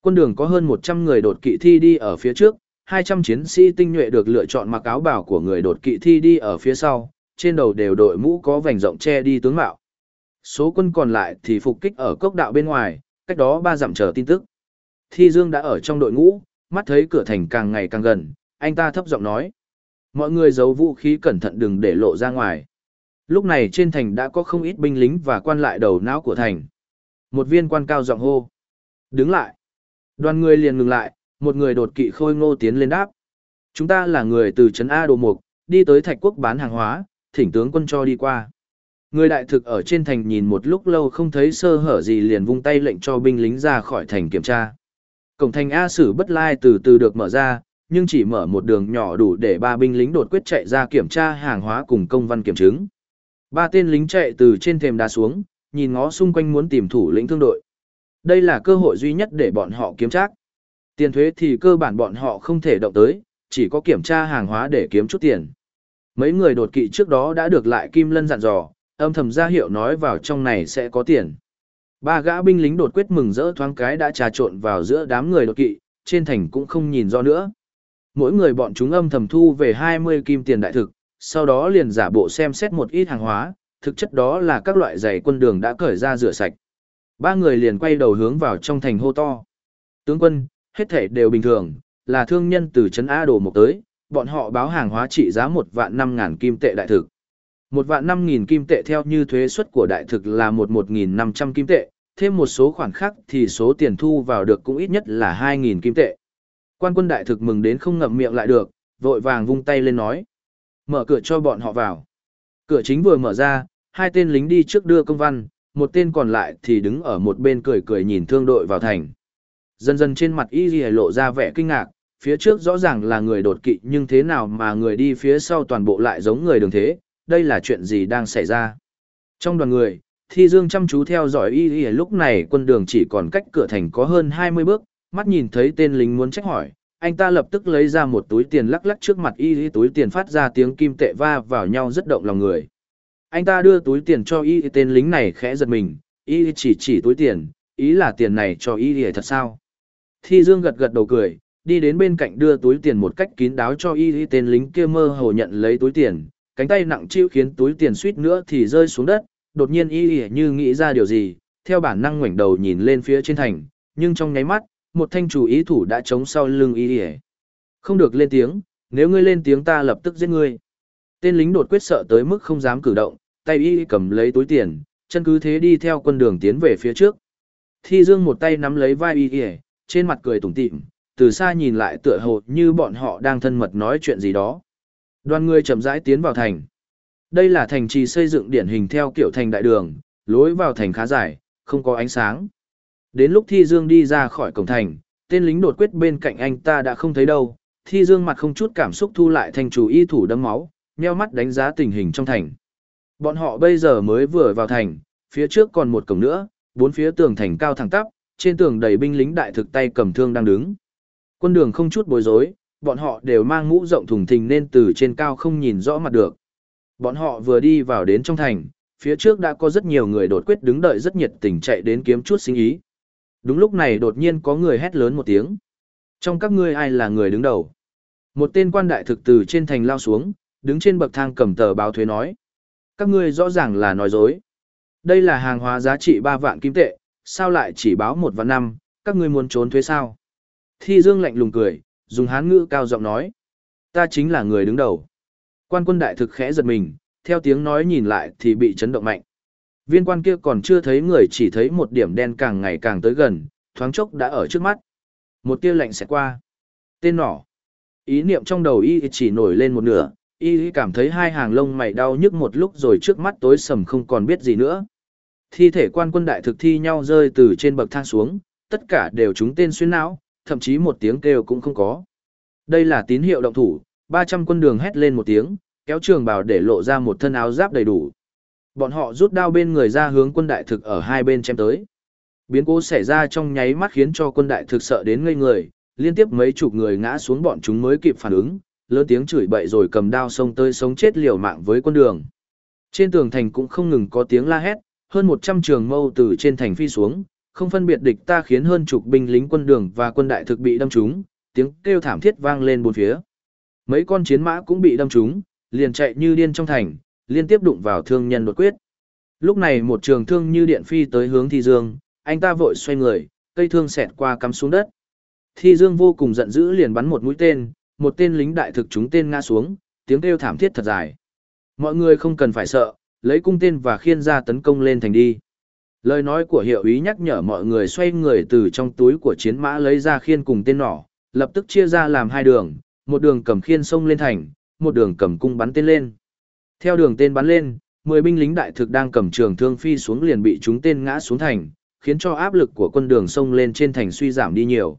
Quân đường có hơn 100 người đột kỵ thi đi ở phía trước, 200 chiến sĩ tinh nhuệ được lựa chọn mặc áo bảo của người đột kỵ thi đi ở phía sau, trên đầu đều đội mũ có vành rộng che đi tướng mạo. Số quân còn lại thì phục kích ở cốc đạo bên ngoài, cách đó ba dặm chờ tin tức. Thi Dương đã ở trong đội ngũ, mắt thấy cửa thành càng ngày càng gần, anh ta thấp giọng nói. Mọi người giấu vũ khí cẩn thận đừng để lộ ra ngoài. Lúc này trên thành đã có không ít binh lính và quan lại đầu não của thành. Một viên quan cao giọng hô. Đứng lại. Đoàn người liền ngừng lại, một người đột kỵ khôi ngô tiến lên đáp. Chúng ta là người từ Trấn A Đồ Mục, đi tới Thạch Quốc bán hàng hóa, thỉnh tướng quân cho đi qua. Người đại thực ở trên thành nhìn một lúc lâu không thấy sơ hở gì liền vung tay lệnh cho binh lính ra khỏi thành kiểm tra. Cổng thành A Sử Bất Lai từ từ được mở ra, nhưng chỉ mở một đường nhỏ đủ để ba binh lính đột quyết chạy ra kiểm tra hàng hóa cùng công văn kiểm chứng. Ba tên lính chạy từ trên thềm đá xuống, nhìn ngó xung quanh muốn tìm thủ lĩnh thương đội. Đây là cơ hội duy nhất để bọn họ kiếm trác. Tiền thuế thì cơ bản bọn họ không thể động tới, chỉ có kiểm tra hàng hóa để kiếm chút tiền. Mấy người đột kỵ trước đó đã được lại Kim Lân dặn dò, âm thầm ra hiệu nói vào trong này sẽ có tiền. Ba gã binh lính đột quyết mừng rỡ thoáng cái đã trà trộn vào giữa đám người đột kỵ, trên thành cũng không nhìn do nữa. Mỗi người bọn chúng âm thầm thu về 20 kim tiền đại thực, sau đó liền giả bộ xem xét một ít hàng hóa, thực chất đó là các loại giày quân đường đã cởi ra rửa sạch. Ba người liền quay đầu hướng vào trong thành hô to. Tướng quân, hết thể đều bình thường, là thương nhân từ trấn A Đồ một tới, bọn họ báo hàng hóa trị giá một vạn năm ngàn kim tệ đại thực. Một vạn năm nghìn kim tệ theo như thuế suất của đại thực là một một nghìn năm trăm kim tệ, thêm một số khoản khác thì số tiền thu vào được cũng ít nhất là hai nghìn kim tệ. Quan quân đại thực mừng đến không ngậm miệng lại được, vội vàng vung tay lên nói. Mở cửa cho bọn họ vào. Cửa chính vừa mở ra, hai tên lính đi trước đưa công văn, một tên còn lại thì đứng ở một bên cười cười nhìn thương đội vào thành. Dần dần trên mặt y ghi lộ ra vẻ kinh ngạc, phía trước rõ ràng là người đột kỵ nhưng thế nào mà người đi phía sau toàn bộ lại giống người đường thế, đây là chuyện gì đang xảy ra. Trong đoàn người, Thi Dương chăm chú theo dõi y y lúc này quân đường chỉ còn cách cửa thành có hơn 20 bước, mắt nhìn thấy tên lính muốn trách hỏi, anh ta lập tức lấy ra một túi tiền lắc lắc trước mặt y y túi tiền phát ra tiếng kim tệ va vào nhau rất động lòng người. Anh ta đưa túi tiền cho y tên lính này khẽ giật mình, y chỉ chỉ túi tiền, ý là tiền này cho y y thật sao. Thi Dương gật gật đầu cười, đi đến bên cạnh đưa túi tiền một cách kín đáo cho y tên lính kia mơ hồ nhận lấy túi tiền, cánh tay nặng chịu khiến túi tiền suýt nữa thì rơi xuống đất, đột nhiên y như nghĩ ra điều gì, theo bản năng ngoảnh đầu nhìn lên phía trên thành, nhưng trong nháy mắt, một thanh chủ ý thủ đã chống sau lưng y Không được lên tiếng, nếu ngươi lên tiếng ta lập tức giết ngươi. Tên lính đột quyết sợ tới mức không dám cử động, tay y cầm lấy túi tiền, chân cứ thế đi theo quân đường tiến về phía trước. Thi Dương một tay nắm lấy vai y trên mặt cười tủm tỉm, từ xa nhìn lại tựa hồ như bọn họ đang thân mật nói chuyện gì đó. Đoàn người chậm rãi tiến vào thành. Đây là thành trì xây dựng điển hình theo kiểu thành đại đường, lối vào thành khá dài, không có ánh sáng. Đến lúc Thi Dương đi ra khỏi cổng thành, tên lính đột quyết bên cạnh anh ta đã không thấy đâu. Thi Dương mặt không chút cảm xúc thu lại thành chủ y thủ đấm máu, nheo mắt đánh giá tình hình trong thành. Bọn họ bây giờ mới vừa vào thành, phía trước còn một cổng nữa, bốn phía tường thành cao thẳng tắp, trên tường đầy binh lính đại thực tay cầm thương đang đứng. Quân đường không chút bối rối, bọn họ đều mang mũ rộng thùng thình nên từ trên cao không nhìn rõ mặt được. Bọn họ vừa đi vào đến trong thành, phía trước đã có rất nhiều người đột quyết đứng đợi rất nhiệt tình chạy đến kiếm chút sinh ý. Đúng lúc này đột nhiên có người hét lớn một tiếng. Trong các ngươi ai là người đứng đầu? Một tên quan đại thực từ trên thành lao xuống, đứng trên bậc thang cầm tờ báo thuế nói. Các ngươi rõ ràng là nói dối. Đây là hàng hóa giá trị 3 vạn kim tệ, sao lại chỉ báo một vạn năm, các ngươi muốn trốn thuế sao? Thi Dương lạnh lùng cười, dùng hán ngữ cao giọng nói. Ta chính là người đứng đầu. Quan quân đại thực khẽ giật mình, theo tiếng nói nhìn lại thì bị chấn động mạnh. Viên quan kia còn chưa thấy người chỉ thấy một điểm đen càng ngày càng tới gần, thoáng chốc đã ở trước mắt. Một tia lạnh sẽ qua. Tên nỏ. Ý niệm trong đầu y chỉ nổi lên một nửa, y cảm thấy hai hàng lông mày đau nhức một lúc rồi trước mắt tối sầm không còn biết gì nữa. Thi thể quan quân đại thực thi nhau rơi từ trên bậc thang xuống, tất cả đều trúng tên xuyên não, thậm chí một tiếng kêu cũng không có. Đây là tín hiệu động thủ, 300 quân đường hét lên một tiếng, kéo trường bào để lộ ra một thân áo giáp đầy đủ. Bọn họ rút đao bên người ra hướng quân đại thực ở hai bên chém tới. Biến cố xảy ra trong nháy mắt khiến cho quân đại thực sợ đến ngây người, liên tiếp mấy chục người ngã xuống bọn chúng mới kịp phản ứng, lớn tiếng chửi bậy rồi cầm đao xông tới sống chết liều mạng với quân đường. Trên tường thành cũng không ngừng có tiếng la hét, hơn 100 trường mâu từ trên thành phi xuống, không phân biệt địch ta khiến hơn chục binh lính quân đường và quân đại thực bị đâm trúng, tiếng kêu thảm thiết vang lên bốn phía. Mấy con chiến mã cũng bị đâm trúng, liền chạy như điên trong thành, liên tiếp đụng vào thương nhân đột quyết. Lúc này một trường thương như điện phi tới hướng Thi Dương, anh ta vội xoay người, cây thương xẹt qua cắm xuống đất. Thi Dương vô cùng giận dữ liền bắn một mũi tên, một tên lính đại thực chúng tên ngã xuống, tiếng kêu thảm thiết thật dài. Mọi người không cần phải sợ, lấy cung tên và khiên ra tấn công lên thành đi. Lời nói của hiệu ý nhắc nhở mọi người xoay người từ trong túi của chiến mã lấy ra khiên cùng tên nỏ, lập tức chia ra làm hai đường, một đường cầm khiên sông lên thành, một đường cầm cung bắn tên lên. Theo đường tên bắn lên, 10 binh lính đại thực đang cầm trường thương phi xuống liền bị chúng tên ngã xuống thành, khiến cho áp lực của quân đường sông lên trên thành suy giảm đi nhiều.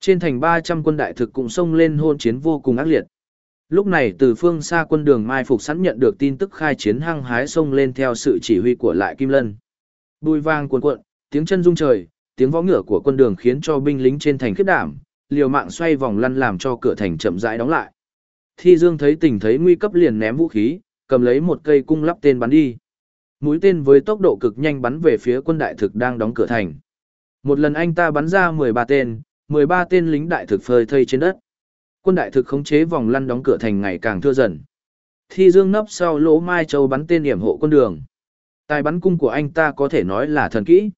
Trên thành 300 quân đại thực cũng xông lên hôn chiến vô cùng ác liệt. Lúc này từ phương xa quân đường mai phục sẵn nhận được tin tức khai chiến hăng hái xông lên theo sự chỉ huy của lại Kim Lân. Bùi vang cuồn cuộn, tiếng chân rung trời, tiếng võ ngựa của quân đường khiến cho binh lính trên thành khiếp đảm, liều mạng xoay vòng lăn làm cho cửa thành chậm rãi đóng lại. Thi Dương thấy tình thấy nguy cấp liền ném vũ khí, cầm lấy một cây cung lắp tên bắn đi. Mũi tên với tốc độ cực nhanh bắn về phía quân đại thực đang đóng cửa thành. Một lần anh ta bắn ra 13 tên, 13 tên lính đại thực phơi thây trên đất. Quân đại thực khống chế vòng lăn đóng cửa thành ngày càng thưa dần. Thi Dương nấp sau lỗ mai châu bắn tên điểm hộ quân đường. Tài bắn cung của anh ta có thể nói là thần kỹ.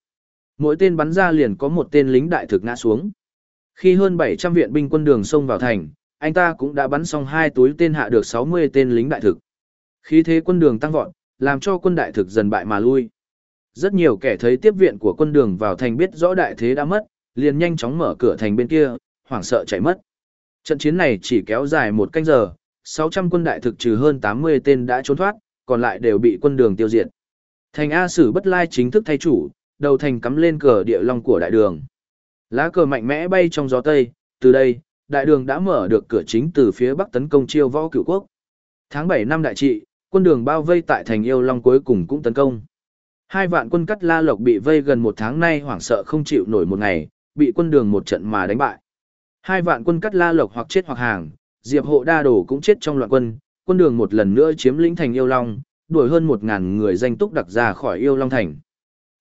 Mỗi tên bắn ra liền có một tên lính đại thực ngã xuống. Khi hơn 700 viện binh quân đường xông vào thành, anh ta cũng đã bắn xong hai túi tên hạ được 60 tên lính đại thực khí thế quân đường tăng vọt, làm cho quân đại thực dần bại mà lui. Rất nhiều kẻ thấy tiếp viện của quân đường vào thành biết rõ đại thế đã mất, liền nhanh chóng mở cửa thành bên kia, hoảng sợ chạy mất. Trận chiến này chỉ kéo dài một canh giờ, 600 quân đại thực trừ hơn 80 tên đã trốn thoát, còn lại đều bị quân đường tiêu diệt. Thành A Sử Bất Lai chính thức thay chủ, đầu thành cắm lên cờ địa long của đại đường. Lá cờ mạnh mẽ bay trong gió tây, từ đây, đại đường đã mở được cửa chính từ phía bắc tấn công chiêu võ cửu quốc. Tháng 7 năm đại trị, quân đường bao vây tại thành yêu long cuối cùng cũng tấn công. Hai vạn quân cắt la lộc bị vây gần một tháng nay hoảng sợ không chịu nổi một ngày, bị quân đường một trận mà đánh bại. Hai vạn quân cắt la lộc hoặc chết hoặc hàng, diệp hộ đa đồ cũng chết trong loạn quân, quân đường một lần nữa chiếm lĩnh thành yêu long, đuổi hơn một ngàn người danh túc đặc ra khỏi yêu long thành.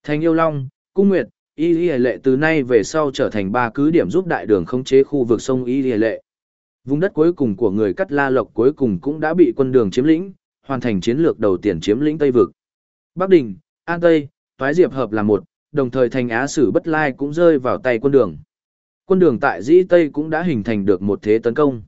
Thành yêu long, cung nguyệt, y y lệ từ nay về sau trở thành ba cứ điểm giúp đại đường khống chế khu vực sông y y lệ. Vùng đất cuối cùng của người cắt la lộc cuối cùng cũng đã bị quân đường chiếm lĩnh, hoàn thành chiến lược đầu tiên chiếm lĩnh Tây Vực. Bắc Đình, An Tây, Toái Diệp hợp là một, đồng thời thành Á Sử Bất Lai cũng rơi vào tay quân đường. Quân đường tại Dĩ Tây cũng đã hình thành được một thế tấn công.